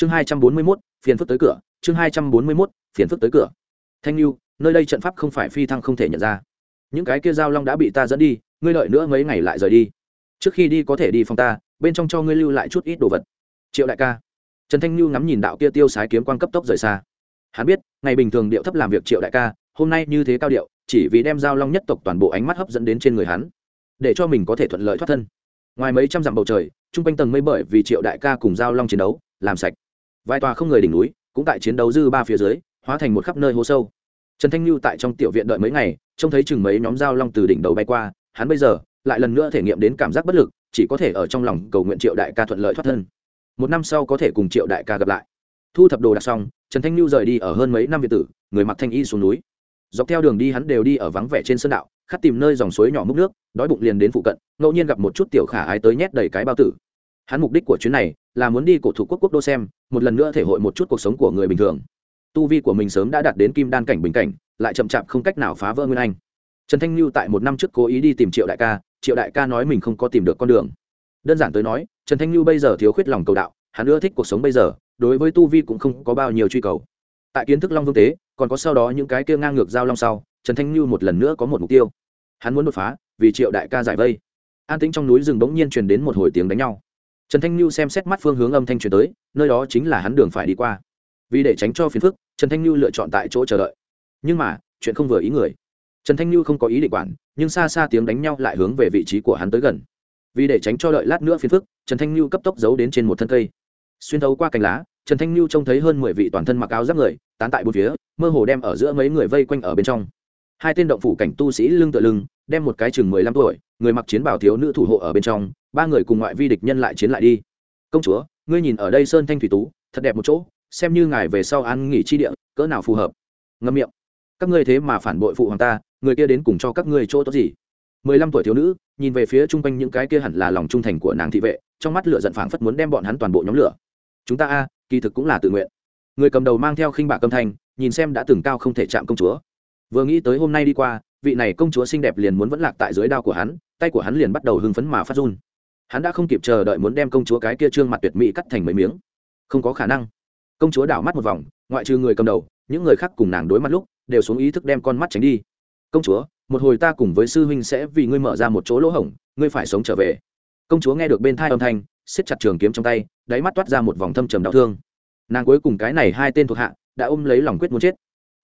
chương hai trăm bốn mươi mốt, phiền phức tới cửa. Chương hai trăm bốn mươi mốt, phiền phức tới cửa. Thanh lưu nơi đây trận pháp không phải phi thăng không thể nhận ra. Những cái kia giao long đã bị ta dẫn đi, ngươi đợi nữa mấy ngày lại rời đi. Trước khi đi có thể đi phòng ta, bên trong cho ngươi lưu lại chút ít đồ vật. Triệu đại ca. Trần thanh lưu ngắm nhìn đạo kia tiêu sái kiếm quan cấp tốc rời xa. Hắn biết, ngày bình thường điệu thấp làm việc triệu đại ca, hôm nay như thế cao điệu, chỉ vì đem giao long nhất tộc toàn bộ ánh mắt hấp dẫn đến trên người hắn, để cho mình có thể thuận lợi thoát thân. Ngoài mấy trăm dặm bầu trời trung quanh tầng mây bởi vì triệu đại ca cùng giao long chiến đấu, làm sạch vài tòa không người đỉnh núi, cũng tại chiến đấu dư ba phía dưới, hóa thành một khắp nơi hố sâu. Trần thanh lưu tại trong tiểu viện đợi mấy ngày, trông thấy chừng mấy nhóm dao long từ đỉnh đầu bay qua, hắn bây giờ lại lần nữa thể nghiệm đến cảm giác bất lực, chỉ có thể ở trong lòng cầu nguyện triệu đại ca thuận lợi thoát thân. Một năm sau có thể cùng triệu đại ca gặp lại. Thu thập đồ đạc xong, trần thanh lưu rời đi ở hơn mấy năm việt tử, người mặc thanh y xuống núi. Dọc theo đường đi hắn đều đi ở vắng vẻ trên sơn đạo khát tìm nơi dòng suối nhỏ múc nước, đói bụng liền đến phụ cận, ngẫu nhiên gặp một chút tiểu khả ái tới nhét đầy cái bao tử hắn mục đích của chuyến này là muốn đi cổ thủ quốc quốc đô xem, một lần nữa thể hội một chút cuộc sống của người bình thường. Tu vi của mình sớm đã đạt đến kim đan cảnh bình cảnh, lại chậm chạp không cách nào phá vỡ nguyên anh. Trần thanh lưu tại một năm trước cố ý đi tìm triệu đại ca, triệu đại ca nói mình không có tìm được con đường. Đơn giản tới nói, trần thanh lưu bây giờ thiếu khuyết lòng cầu đạo, hắn ưa thích cuộc sống bây giờ, đối với tu vi cũng không có bao nhiêu truy cầu. Tại kiến thức long vương tế, còn có sau đó những cái kia ngang ngược giao long sau, trần thanh lưu một lần nữa có một mục tiêu. Hắn muốn đột phá vì triệu đại ca giải vây. An tĩnh trong núi rừng bỗng nhiên truyền đến một hồi tiếng đánh nhau trần thanh lưu xem xét mắt phương hướng âm thanh truyền tới, nơi đó chính là hắn đường phải đi qua. Vì để tránh cho phiền phức, trần thanh lưu lựa chọn tại chỗ chờ đợi. Nhưng mà, chuyện không vừa ý người. Trần thanh lưu không có ý định quản, nhưng xa xa tiếng đánh nhau lại hướng về vị trí của hắn tới gần. Vì để tránh cho đợi lát nữa phiền phức, trần thanh lưu cấp tốc giấu đến trên một thân cây. Xuyên thấu qua cành lá, trần thanh lưu trông thấy hơn mười vị toàn thân mặc áo giáp người, tán tại bốn phía, mơ hồ đem ở giữa mấy người vây quanh ở bên trong. Hai tên động phủ cảnh tu sĩ lưng tựa lưng đem một cái chừng mười lăm tuổi, người mặc chiến bào thiếu nữ thủ hộ ở bên trong, ba người cùng ngoại vi địch nhân lại chiến lại đi. Công chúa, ngươi nhìn ở đây sơn thanh thủy tú, thật đẹp một chỗ, xem như ngài về sau ăn nghỉ chi địa, cỡ nào phù hợp. Ngâm miệng. Các ngươi thế mà phản bội phụ hoàng ta, người kia đến cùng cho các ngươi chỗ tốt gì? Mười lăm tuổi thiếu nữ, nhìn về phía chung quanh những cái kia hẳn là lòng trung thành của nàng thị vệ, trong mắt lửa giận phảng phất muốn đem bọn hắn toàn bộ nhóm lửa. Chúng ta a, kỳ thực cũng là tự nguyện. Người cầm đầu mang theo khinh bạc âm thanh, nhìn xem đã từng cao không thể chạm công chúa. Vừa nghĩ tới hôm nay đi qua vị này công chúa xinh đẹp liền muốn vẫn lạc tại dưới đao của hắn, tay của hắn liền bắt đầu hưng phấn mà phát run. Hắn đã không kịp chờ đợi muốn đem công chúa cái kia trương mặt tuyệt mỹ cắt thành mấy miếng. Không có khả năng. Công chúa đảo mắt một vòng, ngoại trừ người cầm đầu, những người khác cùng nàng đối mặt lúc, đều xuống ý thức đem con mắt tránh đi. Công chúa, một hồi ta cùng với sư huynh sẽ vì ngươi mở ra một chỗ lỗ hổng, ngươi phải sống trở về. Công chúa nghe được bên thai âm thanh, siết chặt trường kiếm trong tay, đáy mắt toát ra một vòng thâm trầm đau thương. Nàng cuối cùng cái này hai tên thuộc hạ, đã ôm lấy lòng quyết muốn chết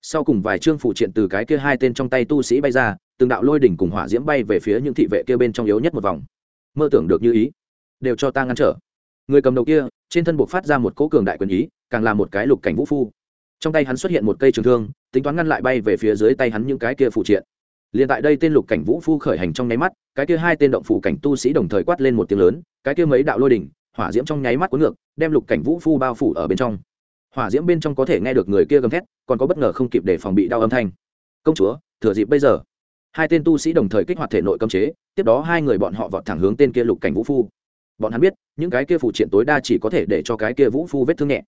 sau cùng vài chương phụ triện từ cái kia hai tên trong tay tu sĩ bay ra, từng đạo lôi đỉnh cùng hỏa diễm bay về phía những thị vệ kia bên trong yếu nhất một vòng. Mơ tưởng được như ý, đều cho ta ngăn trở. Người cầm đầu kia, trên thân buộc phát ra một cỗ cường đại quyền ý, càng là một cái lục cảnh vũ phu. Trong tay hắn xuất hiện một cây trường thương, tính toán ngăn lại bay về phía dưới tay hắn những cái kia phụ triện. Liền tại đây tên lục cảnh vũ phu khởi hành trong nháy mắt, cái kia hai tên động phủ cảnh tu sĩ đồng thời quát lên một tiếng lớn, cái kia mấy đạo lôi đỉnh, hỏa diễm trong nháy mắt cuốn ngược, đem lục cảnh vũ phu bao phủ ở bên trong hỏa diễm bên trong có thể nghe được người kia gầm thét, còn có bất ngờ không kịp để phòng bị đau âm thanh. Công chúa, thừa dịp bây giờ. Hai tên tu sĩ đồng thời kích hoạt thể nội cấm chế, tiếp đó hai người bọn họ vọt thẳng hướng tên kia lục cảnh vũ phu. Bọn hắn biết, những cái kia phụ triện tối đa chỉ có thể để cho cái kia vũ phu vết thương nhẹ.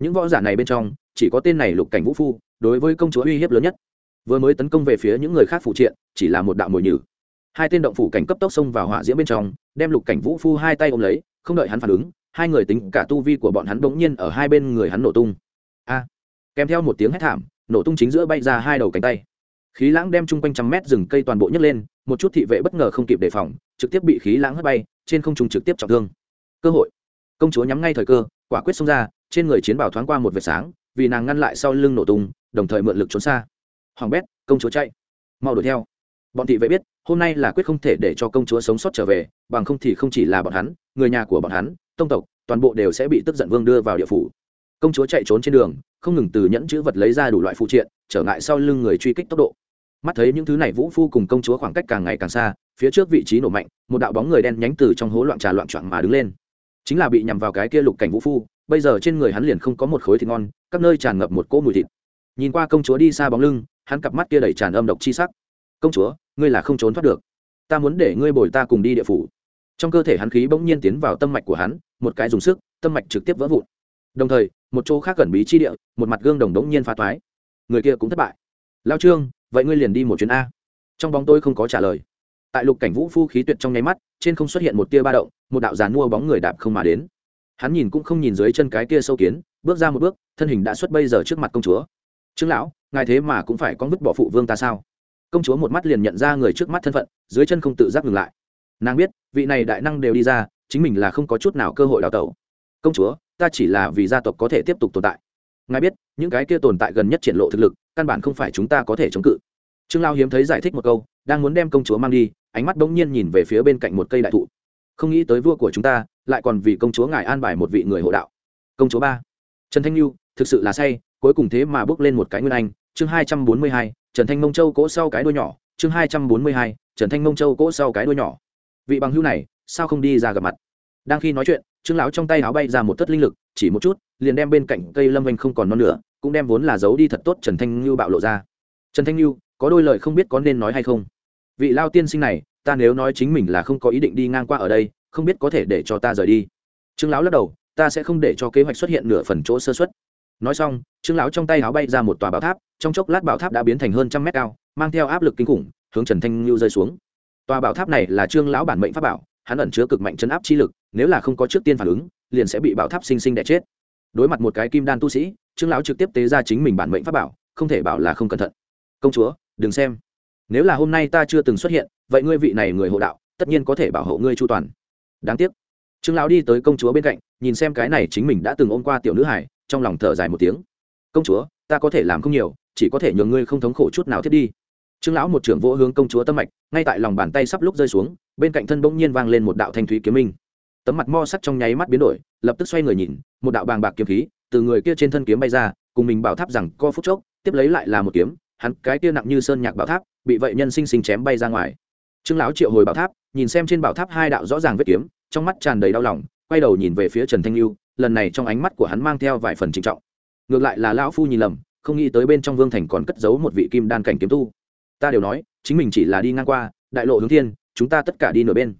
Những võ giả này bên trong, chỉ có tên này lục cảnh vũ phu, đối với công chúa uy hiếp lớn nhất. Vừa mới tấn công về phía những người khác phụ triện, chỉ là một đạo mồi nhử. Hai tên động phủ cảnh cấp tốc xông vào hỏa diễm bên trong, đem lục cảnh vũ phu hai tay ôm lấy, không đợi hắn phản ứng hai người tính cả tu vi của bọn hắn bỗng nhiên ở hai bên người hắn nổ tung. A, kèm theo một tiếng hét thảm, nổ tung chính giữa bay ra hai đầu cánh tay. Khí lãng đem chung quanh trăm mét rừng cây toàn bộ nhấc lên, một chút thị vệ bất ngờ không kịp đề phòng, trực tiếp bị khí lãng hất bay, trên không trung trực tiếp trọng thương. Cơ hội. Công chúa nhắm ngay thời cơ, quả quyết xông ra, trên người chiến bảo thoáng qua một vệt sáng, vì nàng ngăn lại sau lưng nổ tung, đồng thời mượn lực trốn xa. Hoàng bét, công chúa chạy. Mau đuổi theo. Bọn thị vệ biết, hôm nay là quyết không thể để cho công chúa sống sót trở về, bằng không thì không chỉ là bọn hắn, người nhà của bọn hắn tông tộc, toàn bộ đều sẽ bị tức giận vương đưa vào địa phủ. Công chúa chạy trốn trên đường, không ngừng từ nhẫn chữ vật lấy ra đủ loại phụ triện, trở ngại sau lưng người truy kích tốc độ. Mắt thấy những thứ này vũ phu cùng công chúa khoảng cách càng ngày càng xa, phía trước vị trí nổ mạnh, một đạo bóng người đen nhánh từ trong hố loạn trà loạn trọn mà đứng lên. Chính là bị nhằm vào cái kia lục cảnh vũ phu, bây giờ trên người hắn liền không có một khối thịt ngon, các nơi tràn ngập một cỗ mùi thịt. Nhìn qua công chúa đi xa bóng lưng, hắn cặp mắt kia đầy tràn âm độc chi sắc. Công chúa, ngươi là không trốn thoát được. Ta muốn để ngươi bồi ta cùng đi địa phủ trong cơ thể hắn khí bỗng nhiên tiến vào tâm mạch của hắn, một cái dùng sức, tâm mạch trực tiếp vỡ vụn. Đồng thời, một chỗ khác gần bí chi địa, một mặt gương đồng đống nhiên phá toái. Người kia cũng thất bại. Lao trương, vậy ngươi liền đi một chuyến a. Trong bóng tôi không có trả lời. Tại lục cảnh vũ phu khí tuyệt trong nháy mắt, trên không xuất hiện một tia ba động, một đạo giàn mua bóng người đạp không mà đến. Hắn nhìn cũng không nhìn dưới chân cái kia sâu kiến, bước ra một bước, thân hình đã xuất bây giờ trước mặt công chúa. Trương lão, ngài thế mà cũng phải con vứt bỏ phụ vương ta sao? Công chúa một mắt liền nhận ra người trước mắt thân phận, dưới chân không tự giác ngừng lại nàng biết, vị này đại năng đều đi ra, chính mình là không có chút nào cơ hội đào tẩu. Công chúa, ta chỉ là vì gia tộc có thể tiếp tục tồn tại. Ngài biết, những cái kia tồn tại gần nhất triển lộ thực lực, căn bản không phải chúng ta có thể chống cự. Trương lao hiếm thấy giải thích một câu, đang muốn đem công chúa mang đi, ánh mắt bỗng nhiên nhìn về phía bên cạnh một cây đại thụ. Không nghĩ tới vua của chúng ta, lại còn vì công chúa ngài an bài một vị người hộ đạo. Công chúa ba. Trần thanh lưu thực sự là say, cuối cùng thế mà bước lên một cái nguyên anh. Chương hai trăm bốn mươi hai, trần thanh mông châu cỗ sau cái đuôi nhỏ. Chương hai trăm bốn mươi hai, trần thanh mông châu cỗ sau cái đuôi nhỏ vị bằng hữu này, sao không đi ra gặp mặt? Đang khi nói chuyện, trương lão trong tay áo bay ra một tất linh lực, chỉ một chút, liền đem bên cạnh cây lâm vanh không còn non nữa cũng đem vốn là giấu đi thật tốt trần thanh lưu bạo lộ ra. Trần thanh lưu có đôi lời không biết có nên nói hay không? Vị lao tiên sinh này, ta nếu nói chính mình là không có ý định đi ngang qua ở đây, không biết có thể để cho ta rời đi. Trương lão lắc đầu, ta sẽ không để cho kế hoạch xuất hiện nửa phần chỗ sơ xuất nói xong, trương lão trong tay áo bay ra một tòa bảo tháp, trong chốc lát bảo tháp đã biến thành hơn trăm mét cao, mang theo áp lực kinh khủng, hướng trần thanh lưu rơi xuống tòa bảo tháp này là trương lão bản mệnh pháp bảo, hắn ẩn chứa cực mạnh chấn áp chi lực, nếu là không có trước tiên phản ứng, liền sẽ bị bảo tháp sinh sinh đẻ chết. Đối mặt một cái kim đan tu sĩ, trương lão trực tiếp tế ra chính mình bản mệnh pháp bảo, không thể bảo là không cẩn thận. Công chúa, đừng xem. Nếu là hôm nay ta chưa từng xuất hiện, vậy ngươi vị này người hộ đạo, tất nhiên có thể bảo hộ ngươi chu toàn. Đáng tiếc. Trương lão đi tới công chúa bên cạnh, nhìn xem cái này chính mình đã từng ôm qua tiểu nữ hải trong lòng thở dài một tiếng. Công chúa, ta có thể làm không nhiều, chỉ có thể nhường ngươi không thống khổ chút nào thiết đi trương lão một trưởng vỗ hướng công chúa tâm mạch, ngay tại lòng bàn tay sắp lúc rơi xuống, bên cạnh thân bỗng nhiên vang lên một đạo thanh thúy kiếm minh. Tấm mặt mo sắt trong nháy mắt biến đổi, lập tức xoay người nhìn, một đạo bàng bạc kiếm khí từ người kia trên thân kiếm bay ra, cùng mình bảo tháp rằng co phút chốc, tiếp lấy lại là một kiếm, hắn cái kia nặng như sơn nhạc bảo tháp, bị vậy nhân sinh sinh chém bay ra ngoài. Trương lão triệu hồi bảo tháp, nhìn xem trên bảo tháp hai đạo rõ ràng vết kiếm, trong mắt tràn đầy đau lòng, quay đầu nhìn về phía trần thanh lưu, lần này trong ánh mắt của hắn mang theo vài phần trịnh trọng. Ngược lại là lão phu nhìn lầm, không nghĩ tới bên trong vương thành còn cất giấu một vị kim đan cảnh kiếm tu ta đều nói, chính mình chỉ là đi ngang qua, đại lộ hướng thiên, chúng ta tất cả đi nửa bên.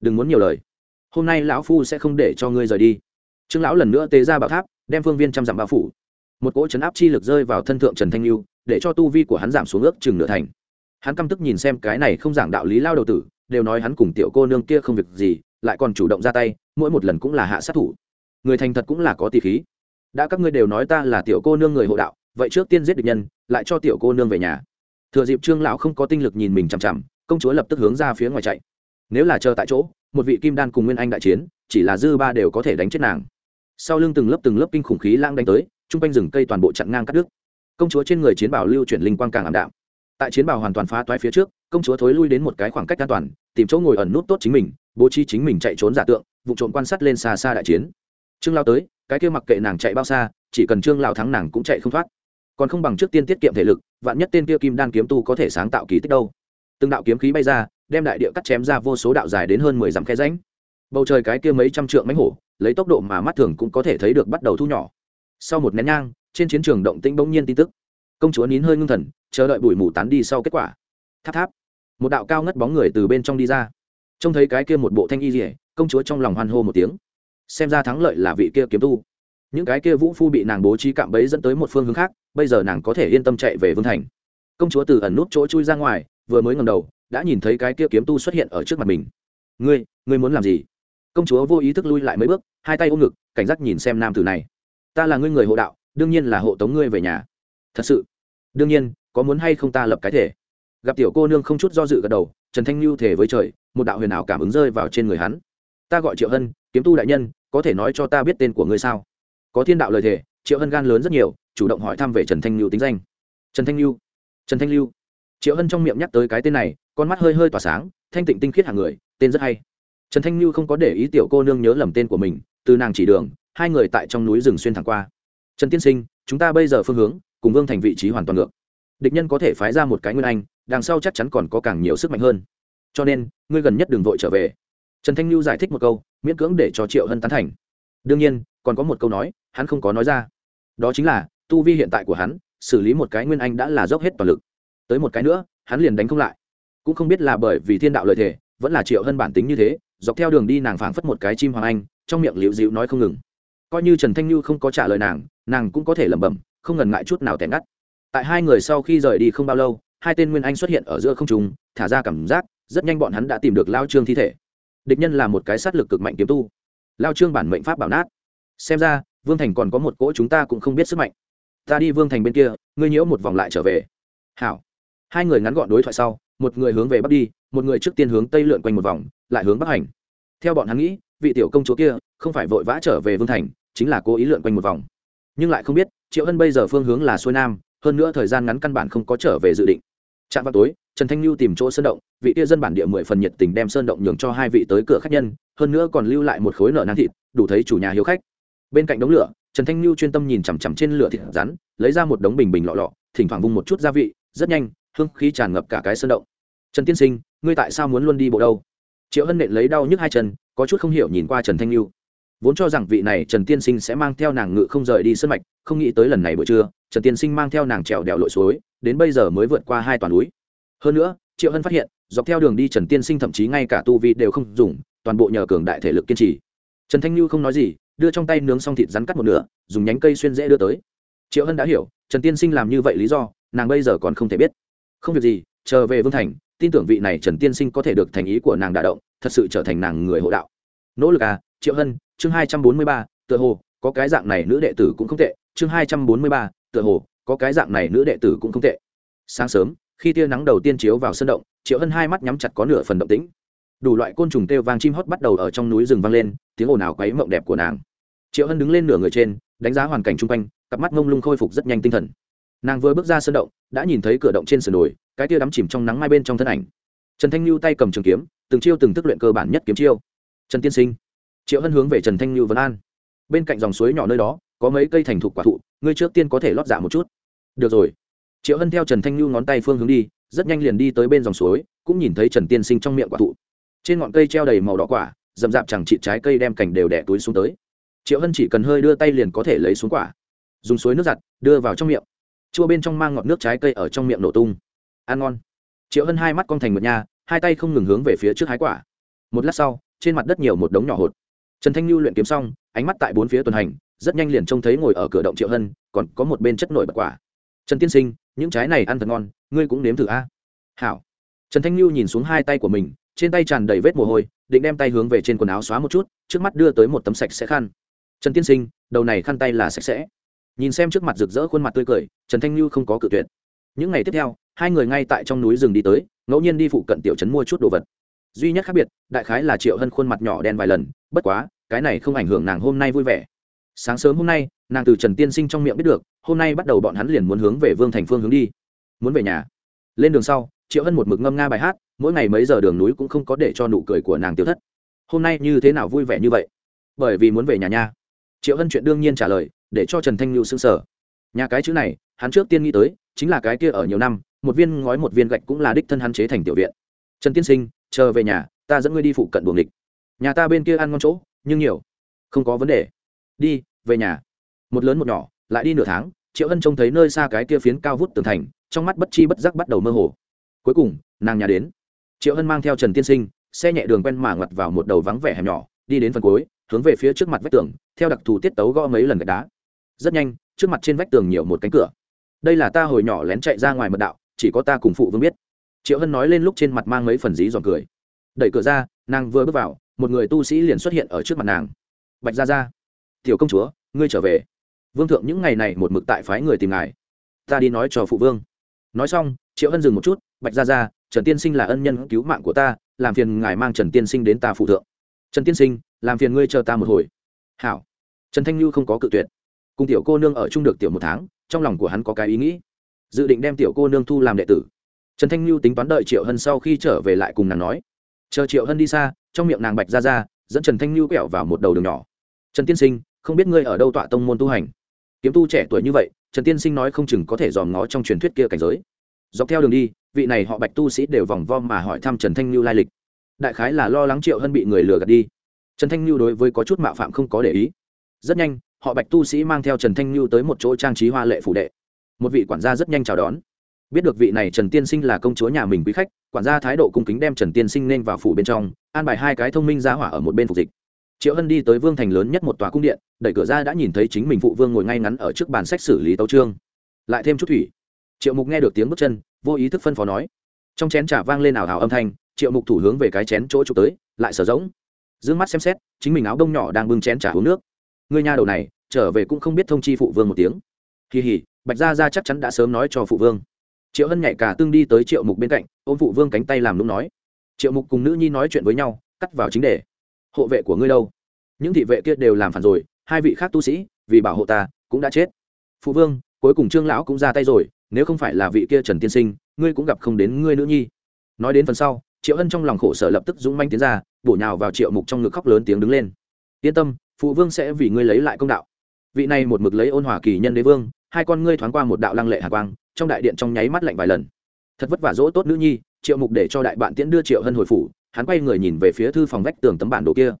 Đừng muốn nhiều lời. Hôm nay lão phu sẽ không để cho ngươi rời đi. Trương lão lần nữa tế ra bảo tháp, đem phương viên trăm dặm bao phủ. Một cỗ chấn áp chi lực rơi vào thân thượng trần thanh lưu, để cho tu vi của hắn giảm xuống ước chừng nửa thành. Hắn căm tức nhìn xem cái này không giảng đạo lý lao đầu tử, đều nói hắn cùng tiểu cô nương kia không việc gì, lại còn chủ động ra tay, mỗi một lần cũng là hạ sát thủ. Người thành thật cũng là có tỷ khí. Đã các ngươi đều nói ta là tiểu cô nương người hộ đạo, vậy trước tiên giết địch nhân, lại cho tiểu cô nương về nhà thừa dịp trương lão không có tinh lực nhìn mình chằm chằm, công chúa lập tức hướng ra phía ngoài chạy. Nếu là chờ tại chỗ, một vị kim đan cùng nguyên anh đại chiến, chỉ là dư ba đều có thể đánh chết nàng. Sau lưng từng lớp từng lớp kinh khủng khí lang đánh tới, chung quanh rừng cây toàn bộ chặn ngang cắt đứt. Công chúa trên người chiến bảo lưu chuyển linh quang càng ảm đạm. Tại chiến bảo hoàn toàn phá toái phía trước, công chúa thối lui đến một cái khoảng cách an toàn, tìm chỗ ngồi ẩn nút tốt chính mình, bố trí chính mình chạy trốn giả tượng, vụ trộm quan sát lên xa xa đại chiến. Trương lao tới, cái kia mặc kệ nàng chạy bao xa, chỉ cần trương lao thắng nàng cũng chạy không thoát còn không bằng trước tiên tiết kiệm thể lực, vạn nhất tên kia kim đan kiếm tu có thể sáng tạo kỳ tích đâu. Từng đạo kiếm khí bay ra, đem đại địa cắt chém ra vô số đạo dài đến hơn mười dặm khe ránh bầu trời cái kia mấy trăm trượng mánh hổ, lấy tốc độ mà mắt thường cũng có thể thấy được bắt đầu thu nhỏ. Sau một nén nhang, trên chiến trường động tĩnh bỗng nhiên tin tức. Công chúa nín hơi ngưng thần, chờ đợi bụi mù tán đi sau kết quả. Tháp tháp. Một đạo cao ngất bóng người từ bên trong đi ra. Trông thấy cái kia một bộ thanh y rỉa công chúa trong lòng hoan hô một tiếng. Xem ra thắng lợi là vị kia kiếm tu những cái kia vũ phu bị nàng bố trí cạm bẫy dẫn tới một phương hướng khác, bây giờ nàng có thể yên tâm chạy về vương thành. Công chúa từ ẩn nút chỗ chui ra ngoài, vừa mới ngầm đầu, đã nhìn thấy cái kia kiếm tu xuất hiện ở trước mặt mình. Ngươi ngươi muốn làm gì? Công chúa vô ý thức lui lại mấy bước, hai tay ôm ngực, cảnh giác nhìn xem nam tử này. Ta là ngươi người hộ đạo, đương nhiên là hộ tống ngươi về nhà. Thật sự? Đương nhiên, có muốn hay không ta lập cái thể? Gặp tiểu cô nương không chút do dự gật đầu, trần thanh lưu thể với trời, một đạo huyền ảo cảm ứng rơi vào trên người hắn. Ta gọi triệu hân, kiếm tu đại nhân, có thể nói cho ta biết tên của ngươi sao? Có thiên đạo lời thề, triệu hân gan lớn rất nhiều chủ động hỏi thăm về trần thanh lưu tính danh. Trần thanh lưu? Trần thanh lưu? Triệu hân trong miệng nhắc tới cái tên này con mắt hơi hơi tỏa sáng thanh tịnh tinh khiết hàng người tên rất hay. Trần thanh lưu không có để ý tiểu cô nương nhớ lầm tên của mình từ nàng chỉ đường hai người tại trong núi rừng xuyên thẳng qua. Trần tiên sinh chúng ta bây giờ phương hướng cùng vương thành vị trí hoàn toàn ngược. Địch nhân có thể phái ra một cái nguyên anh đằng sau chắc chắn còn có càng nhiều sức mạnh hơn. Cho nên ngươi gần nhất đừng vội trở về. Trần thanh lưu giải thích một câu miễn cưỡng để cho triệu hân tán thành. Đương nhiên còn có một câu nói hắn không có nói ra. Đó chính là, tu vi hiện tại của hắn, xử lý một cái nguyên anh đã là dốc hết toàn lực. Tới một cái nữa, hắn liền đánh không lại. Cũng không biết là bởi vì thiên đạo lợi thể vẫn là triệu hơn bản tính như thế, dọc theo đường đi nàng phảng phất một cái chim hoàng anh, trong miệng liễu dịu nói không ngừng. Coi như trần thanh như không có trả lời nàng nàng cũng có thể lẩm bẩm, không ngần ngại chút nào tẻ ngắt. Tại hai người sau khi rời đi không bao lâu, hai tên nguyên anh xuất hiện ở giữa không trùng thả ra cảm giác, rất nhanh bọn hắn đã tìm được lao trương thi thể. Địch nhân là một cái sát lực cực mạnh kiếm tu. Lao trương bản mệnh pháp bảo nát. Xem ra vương thành còn có một cỗ chúng ta cũng không biết sức mạnh. Ta đi vương thành bên kia, ngươi nhiễu một vòng lại trở về. Hảo. Hai người ngắn gọn đối thoại sau, một người hướng về bắc đi, một người trước tiên hướng tây lượn quanh một vòng, lại hướng bắc hành. Theo bọn hắn nghĩ, vị tiểu công chúa kia không phải vội vã trở về vương thành, chính là cố ý lượn quanh một vòng. Nhưng lại không biết, triệu hân bây giờ phương hướng là xuôi nam, hơn nữa thời gian ngắn căn bản không có trở về dự định. Trạm vào tối, trần thanh lưu tìm chỗ sơn động, vị kia dân bản địa mười phần nhiệt tình đem sơn động nhường cho hai vị tới cửa khách nhân, hơn nữa còn lưu lại một khối nợ nang thịt, đủ thấy chủ nhà hiếu khách bên cạnh đống lửa, trần thanh lưu chuyên tâm nhìn chằm chằm trên lửa thịt rắn, lấy ra một đống bình bình lọ lọ, thỉnh thoảng vung một chút gia vị, rất nhanh, hương khí tràn ngập cả cái sơn động. Trần tiên sinh, ngươi tại sao muốn luôn đi bộ đâu? Triệu hân nện lấy đau nhức hai chân, có chút không hiểu nhìn qua trần thanh lưu vốn cho rằng vị này trần tiên sinh sẽ mang theo nàng ngự không rời đi sân mạch, không nghĩ tới lần này buổi trưa, trần tiên sinh mang theo nàng trèo đèo lội suối, đến bây giờ mới vượt qua hai toàn núi. Hơn nữa, triệu hân phát hiện, dọc theo đường đi trần tiên sinh thậm chí ngay cả tu vi đều không dùng, toàn bộ nhờ cường đại thể lực kiên trì. Trần thanh lưu không nói gì đưa trong tay nướng xong thịt rắn cắt một nửa, dùng nhánh cây xuyên dễ đưa tới. Triệu hân đã hiểu, trần tiên sinh làm như vậy lý do, nàng bây giờ còn không thể biết. Không việc gì, chờ về vương thành, tin tưởng vị này trần tiên sinh có thể được thành ý của nàng đả động, thật sự trở thành nàng người hộ đạo. Nỗ lực à triệu hân, chương hai trăm bốn mươi ba, tựa hồ, có cái dạng này nữ đệ tử cũng không tệ. Chương hai trăm bốn mươi ba, tựa hồ, có cái dạng này nữ đệ tử cũng không tệ. Sáng sớm, khi tia nắng đầu tiên chiếu vào sân động, triệu hân hai mắt nhắm chặt có nửa phần động tĩnh. Đủ loại côn trùng kêu vang chim hót bắt đầu ở trong núi rừng vang lên, tiếng ồn ào quấy mộng đẹp của nàng triệu hân đứng lên nửa người trên đánh giá hoàn cảnh chung quanh cặp mắt ngông lung khôi phục rất nhanh tinh thần nàng vừa bước ra sân động đã nhìn thấy cửa động trên sườn đồi cái tia đắm chìm trong nắng mai bên trong thân ảnh trần thanh lưu tay cầm trường kiếm từng chiêu từng thức luyện cơ bản nhất kiếm chiêu trần tiên sinh triệu hân hướng về trần thanh lưu vấn an bên cạnh dòng suối nhỏ nơi đó có mấy cây thành thục quả thụ ngươi trước tiên có thể lót dạ một chút được rồi triệu hân theo trần thanh lưu ngón tay phương hướng đi rất nhanh liền đi tới bên dòng suối cũng nhìn thấy trần tiên sinh trong miệng quả thụ trên ngọn cây treo đầy màu đỏ quả d ầ m d chẳng trị trái cây đem cành đều đẻ túi xuống tới triệu hân chỉ cần hơi đưa tay liền có thể lấy xuống quả. Dùng suối nước giặt, đưa vào trong miệng. Chua bên trong mang ngọt nước trái cây ở trong miệng nổ tung. Ăn ngon. Triệu hân hai mắt con thành mượt nhà, hai tay không ngừng hướng về phía trước hái quả. Một lát sau, trên mặt đất nhiều một đống nhỏ hột. Trần thanh lưu luyện kiếm xong, ánh mắt tại bốn phía tuần hành, rất nhanh liền trông thấy ngồi ở cửa động triệu hân, còn có một bên chất nổi bật quả. Trần tiên sinh, những trái này ăn thật ngon, ngươi cũng nếm thử a. Hảo. Trần thanh lưu nhìn xuống hai tay của mình, trên tay tràn đầy vết mồ hôi, định đem tay hướng về trên quần áo xóa một chút, trước mắt đưa tới một tấm sạch sẽ khăn trần tiên sinh, đầu này khăn tay là sạch sẽ. Nhìn xem trước mặt rực rỡ khuôn mặt tươi cười, trần thanh lưu không có cự tuyệt. Những ngày tiếp theo, hai người ngay tại trong núi rừng đi tới, ngẫu nhiên đi phụ cận tiểu trấn mua chút đồ vật. Duy nhất khác biệt, đại khái là triệu hân khuôn mặt nhỏ đen vài lần, bất quá, cái này không ảnh hưởng nàng hôm nay vui vẻ. Sáng sớm hôm nay, nàng từ trần tiên sinh trong miệng biết được, hôm nay bắt đầu bọn hắn liền muốn hướng về vương thành phương hướng đi. Muốn về nhà. Lên đường sau, triệu hân một mực ngâm nga bài hát, mỗi ngày mấy giờ đường núi cũng không có để cho nụ cười của nàng tiêu thất. Hôm nay như thế nào vui vẻ như vậy? Bởi vì muốn về nhà nha triệu hân chuyện đương nhiên trả lời, để cho trần thanh nhu xưng sở nhà cái chữ này, hắn trước tiên nghĩ tới, chính là cái kia ở nhiều năm, một viên ngói một viên gạch cũng là đích thân hắn chế thành tiểu viện. Trần tiên sinh, chờ về nhà, ta dẫn ngươi đi phụ cận buồng địch nhà ta bên kia ăn ngon chỗ, nhưng nhiều. Không có vấn đề. Đi, về nhà. Một lớn một nhỏ, lại đi nửa tháng, triệu hân trông thấy nơi xa cái kia phiến cao vút tường thành, trong mắt bất chi bất giác bắt đầu mơ hồ. Cuối cùng, nàng nhà đến. Triệu hân mang theo trần tiên sinh, xe nhẹ đường quen mà ngoặt vào một đầu vắng vẻ hẻm nhỏ, đi đến phần cuối hướng về phía trước mặt vách tường, theo đặc thù tiết tấu gõ mấy lần gạch đá. Rất nhanh, trước mặt trên vách tường nhiều một cánh cửa. Đây là ta hồi nhỏ lén chạy ra ngoài mật đạo, chỉ có ta cùng phụ vương biết. Triệu hân nói lên lúc trên mặt mang mấy phần dí giòn cười. Đẩy cửa ra, nàng vừa bước vào, một người tu sĩ liền xuất hiện ở trước mặt nàng. Bạch ra ra tiểu công chúa, ngươi trở về. Vương thượng những ngày này một mực tại phái người tìm ngài. Ta đi nói cho phụ vương. Nói xong, triệu hân dừng một chút, bạch ra ra trần tiên sinh là ân nhân cứu mạng của ta, làm phiền ngài mang trần tiên sinh đến ta phụ thượng. Trần tiên sinh làm phiền ngươi chờ ta một hồi. Hảo. Trần thanh lưu không có cự tuyệt. Cùng tiểu cô nương ở chung được tiểu một tháng, trong lòng của hắn có cái ý nghĩ. Dự định đem tiểu cô nương thu làm đệ tử. Trần thanh lưu tính toán đợi triệu hân sau khi trở về lại cùng nàng nói. Chờ triệu hân đi xa, trong miệng nàng bạch ra ra, dẫn trần thanh lưu quẹo vào một đầu đường nhỏ. Trần tiên sinh, không biết ngươi ở đâu tọa tông môn tu hành? Kiếm tu trẻ tuổi như vậy, trần tiên sinh nói không chừng có thể dòm ngó trong truyền thuyết kia cảnh giới. Dọc theo đường đi, vị này họ bạch tu sĩ đều vòng vo mà hỏi thăm trần thanh lưu lai lịch. Đại khái là lo lắng triệu hân bị người lừa gạt đi trần thanh lưu đối với có chút mạo phạm không có để ý. Rất nhanh, họ bạch tu sĩ mang theo trần thanh lưu tới một chỗ trang trí hoa lệ phủ đệ. Một vị quản gia rất nhanh chào đón. Biết được vị này trần tiên sinh là công chúa nhà mình quý khách, quản gia thái độ cung kính đem trần tiên sinh nên vào phủ bên trong, an bài hai cái thông minh ra hỏa ở một bên phục dịch. Triệu hân đi tới vương thành lớn nhất một tòa cung điện, đẩy cửa ra đã nhìn thấy chính mình phụ vương ngồi ngay ngắn ở trước bàn sách xử lý tấu trương lại thêm chút thủy. Triệu mục nghe được tiếng bước chân, vô ý thức phân phó nói. Trong chén trà vang lên ảo hào âm thanh, triệu mục thủ hướng về cái chén chỗ trục tới, lại sở rỗng. Dương mắt xem xét, chính mình áo đông nhỏ đang bưng chén trà uống nước. Người nhà đầu này, trở về cũng không biết thông chi phụ vương một tiếng. Kỳ hỉ, bạch gia gia chắc chắn đã sớm nói cho phụ vương. Triệu hân nhảy cả tương đi tới triệu mục bên cạnh, ôm phụ vương cánh tay làm lúc nói. Triệu mục cùng nữ nhi nói chuyện với nhau, cắt vào chính đề. Hộ vệ của ngươi đâu? Những thị vệ kia đều làm phản rồi, hai vị khác tu sĩ, vì bảo hộ ta, cũng đã chết. Phụ vương, cuối cùng trương lão cũng ra tay rồi, nếu không phải là vị kia trần tiên sinh, ngươi cũng gặp không đến ngươi nữ nhi. Nói đến phần sau, triệu hân trong lòng khổ sở lập tức dũng manh tiến ra bổ nhào vào triệu mục trong ngực khóc lớn tiếng đứng lên. Yên tâm phụ vương sẽ vì ngươi lấy lại công đạo. Vị này một mực lấy ôn hòa kỳ nhân đế vương hai con ngươi thoáng qua một đạo lăng lệ hạ quang trong đại điện trong nháy mắt lạnh vài lần. Thật vất vả dỗ tốt nữ nhi triệu mục để cho đại bạn tiễn đưa triệu hân hồi phủ. Hắn quay người nhìn về phía thư phòng vách tường tấm bản đồ kia.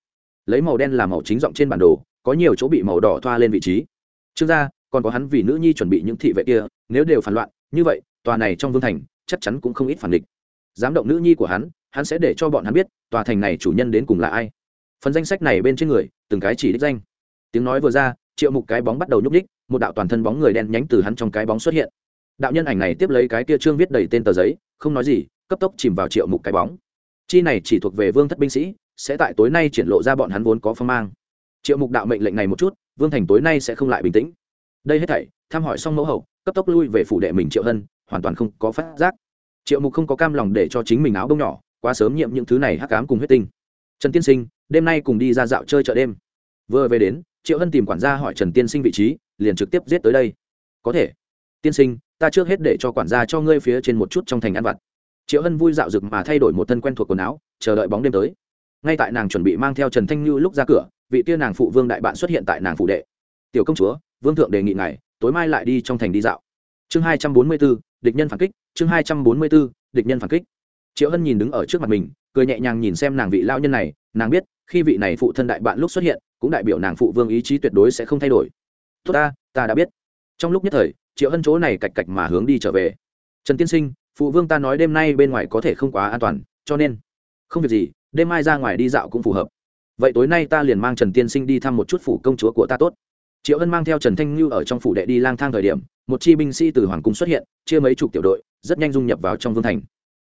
Lấy màu đen làm màu chính giọng trên bản đồ có nhiều chỗ bị màu đỏ thoa lên vị trí. Trước ra, còn có hắn vì nữ nhi chuẩn bị những thị vệ kia nếu đều phản loạn như vậy tòa này trong vương thành chắc chắn cũng không ít phản địch. Dám động nữ nhi của hắn hắn sẽ để cho bọn hắn biết tòa thành này chủ nhân đến cùng là ai. Phần danh sách này bên trên người, từng cái chỉ đích danh. Tiếng nói vừa ra, triệu mục cái bóng bắt đầu nhúc ních một đạo toàn thân bóng người đen nhánh từ hắn trong cái bóng xuất hiện. Đạo nhân ảnh này tiếp lấy cái kia trương viết đầy tên tờ giấy, không nói gì, cấp tốc chìm vào triệu mục cái bóng. Chi này chỉ thuộc về vương thất binh sĩ, sẽ tại tối nay triển lộ ra bọn hắn vốn có phong mang. Triệu mục đạo mệnh lệnh này một chút, vương thành tối nay sẽ không lại bình tĩnh. Đây hết thảy thăm hỏi xong mẫu hậu, cấp tốc lui về phủ đệ mình triệu hân, hoàn toàn không có phát giác. Triệu mục không có cam lòng để cho chính mình áo bông nhỏ quá sớm nhiệm những thứ này hắc cám cùng huyết tinh. Trần tiên sinh, đêm nay cùng đi ra dạo chơi chợ đêm. Vừa về đến, triệu hân tìm quản gia hỏi trần tiên sinh vị trí, liền trực tiếp giết tới đây. Có thể. Tiên sinh, ta trước hết để cho quản gia cho ngươi phía trên một chút trong thành ăn vặt. Triệu hân vui dạo rực mà thay đổi một thân quen thuộc quần áo, chờ đợi bóng đêm tới. Ngay tại nàng chuẩn bị mang theo trần thanh như lúc ra cửa, vị tiên nàng phụ vương đại bạn xuất hiện tại nàng phụ đệ. Tiểu công chúa, vương thượng đề nghị ngài, tối mai lại đi trong thành đi dạo. Chương hai trăm bốn mươi b ố địch nhân phản kích, chương hai trăm bốn mươi b ố địch nhân phản kích triệu hân nhìn đứng ở trước mặt mình, cười nhẹ nhàng nhìn xem nàng vị lao nhân này, nàng biết, khi vị này phụ thân đại bạn lúc xuất hiện, cũng đại biểu nàng phụ vương ý chí tuyệt đối sẽ không thay đổi. Tốt ta ta đã biết. Trong lúc nhất thời, triệu hân chỗ này cạch cạch mà hướng đi trở về. Trần tiên sinh, phụ vương ta nói đêm nay bên ngoài có thể không quá an toàn, cho nên, không việc gì, đêm mai ra ngoài đi dạo cũng phù hợp. Vậy tối nay ta liền mang trần tiên sinh đi thăm một chút phủ công chúa của ta tốt. Triệu hân mang theo trần thanh như ở trong phủ đệ đi lang thang thời điểm, một chi binh sĩ từ hoàng cung xuất hiện, chia mấy chục tiểu đội, rất nhanh dung nhập vào trong vương thành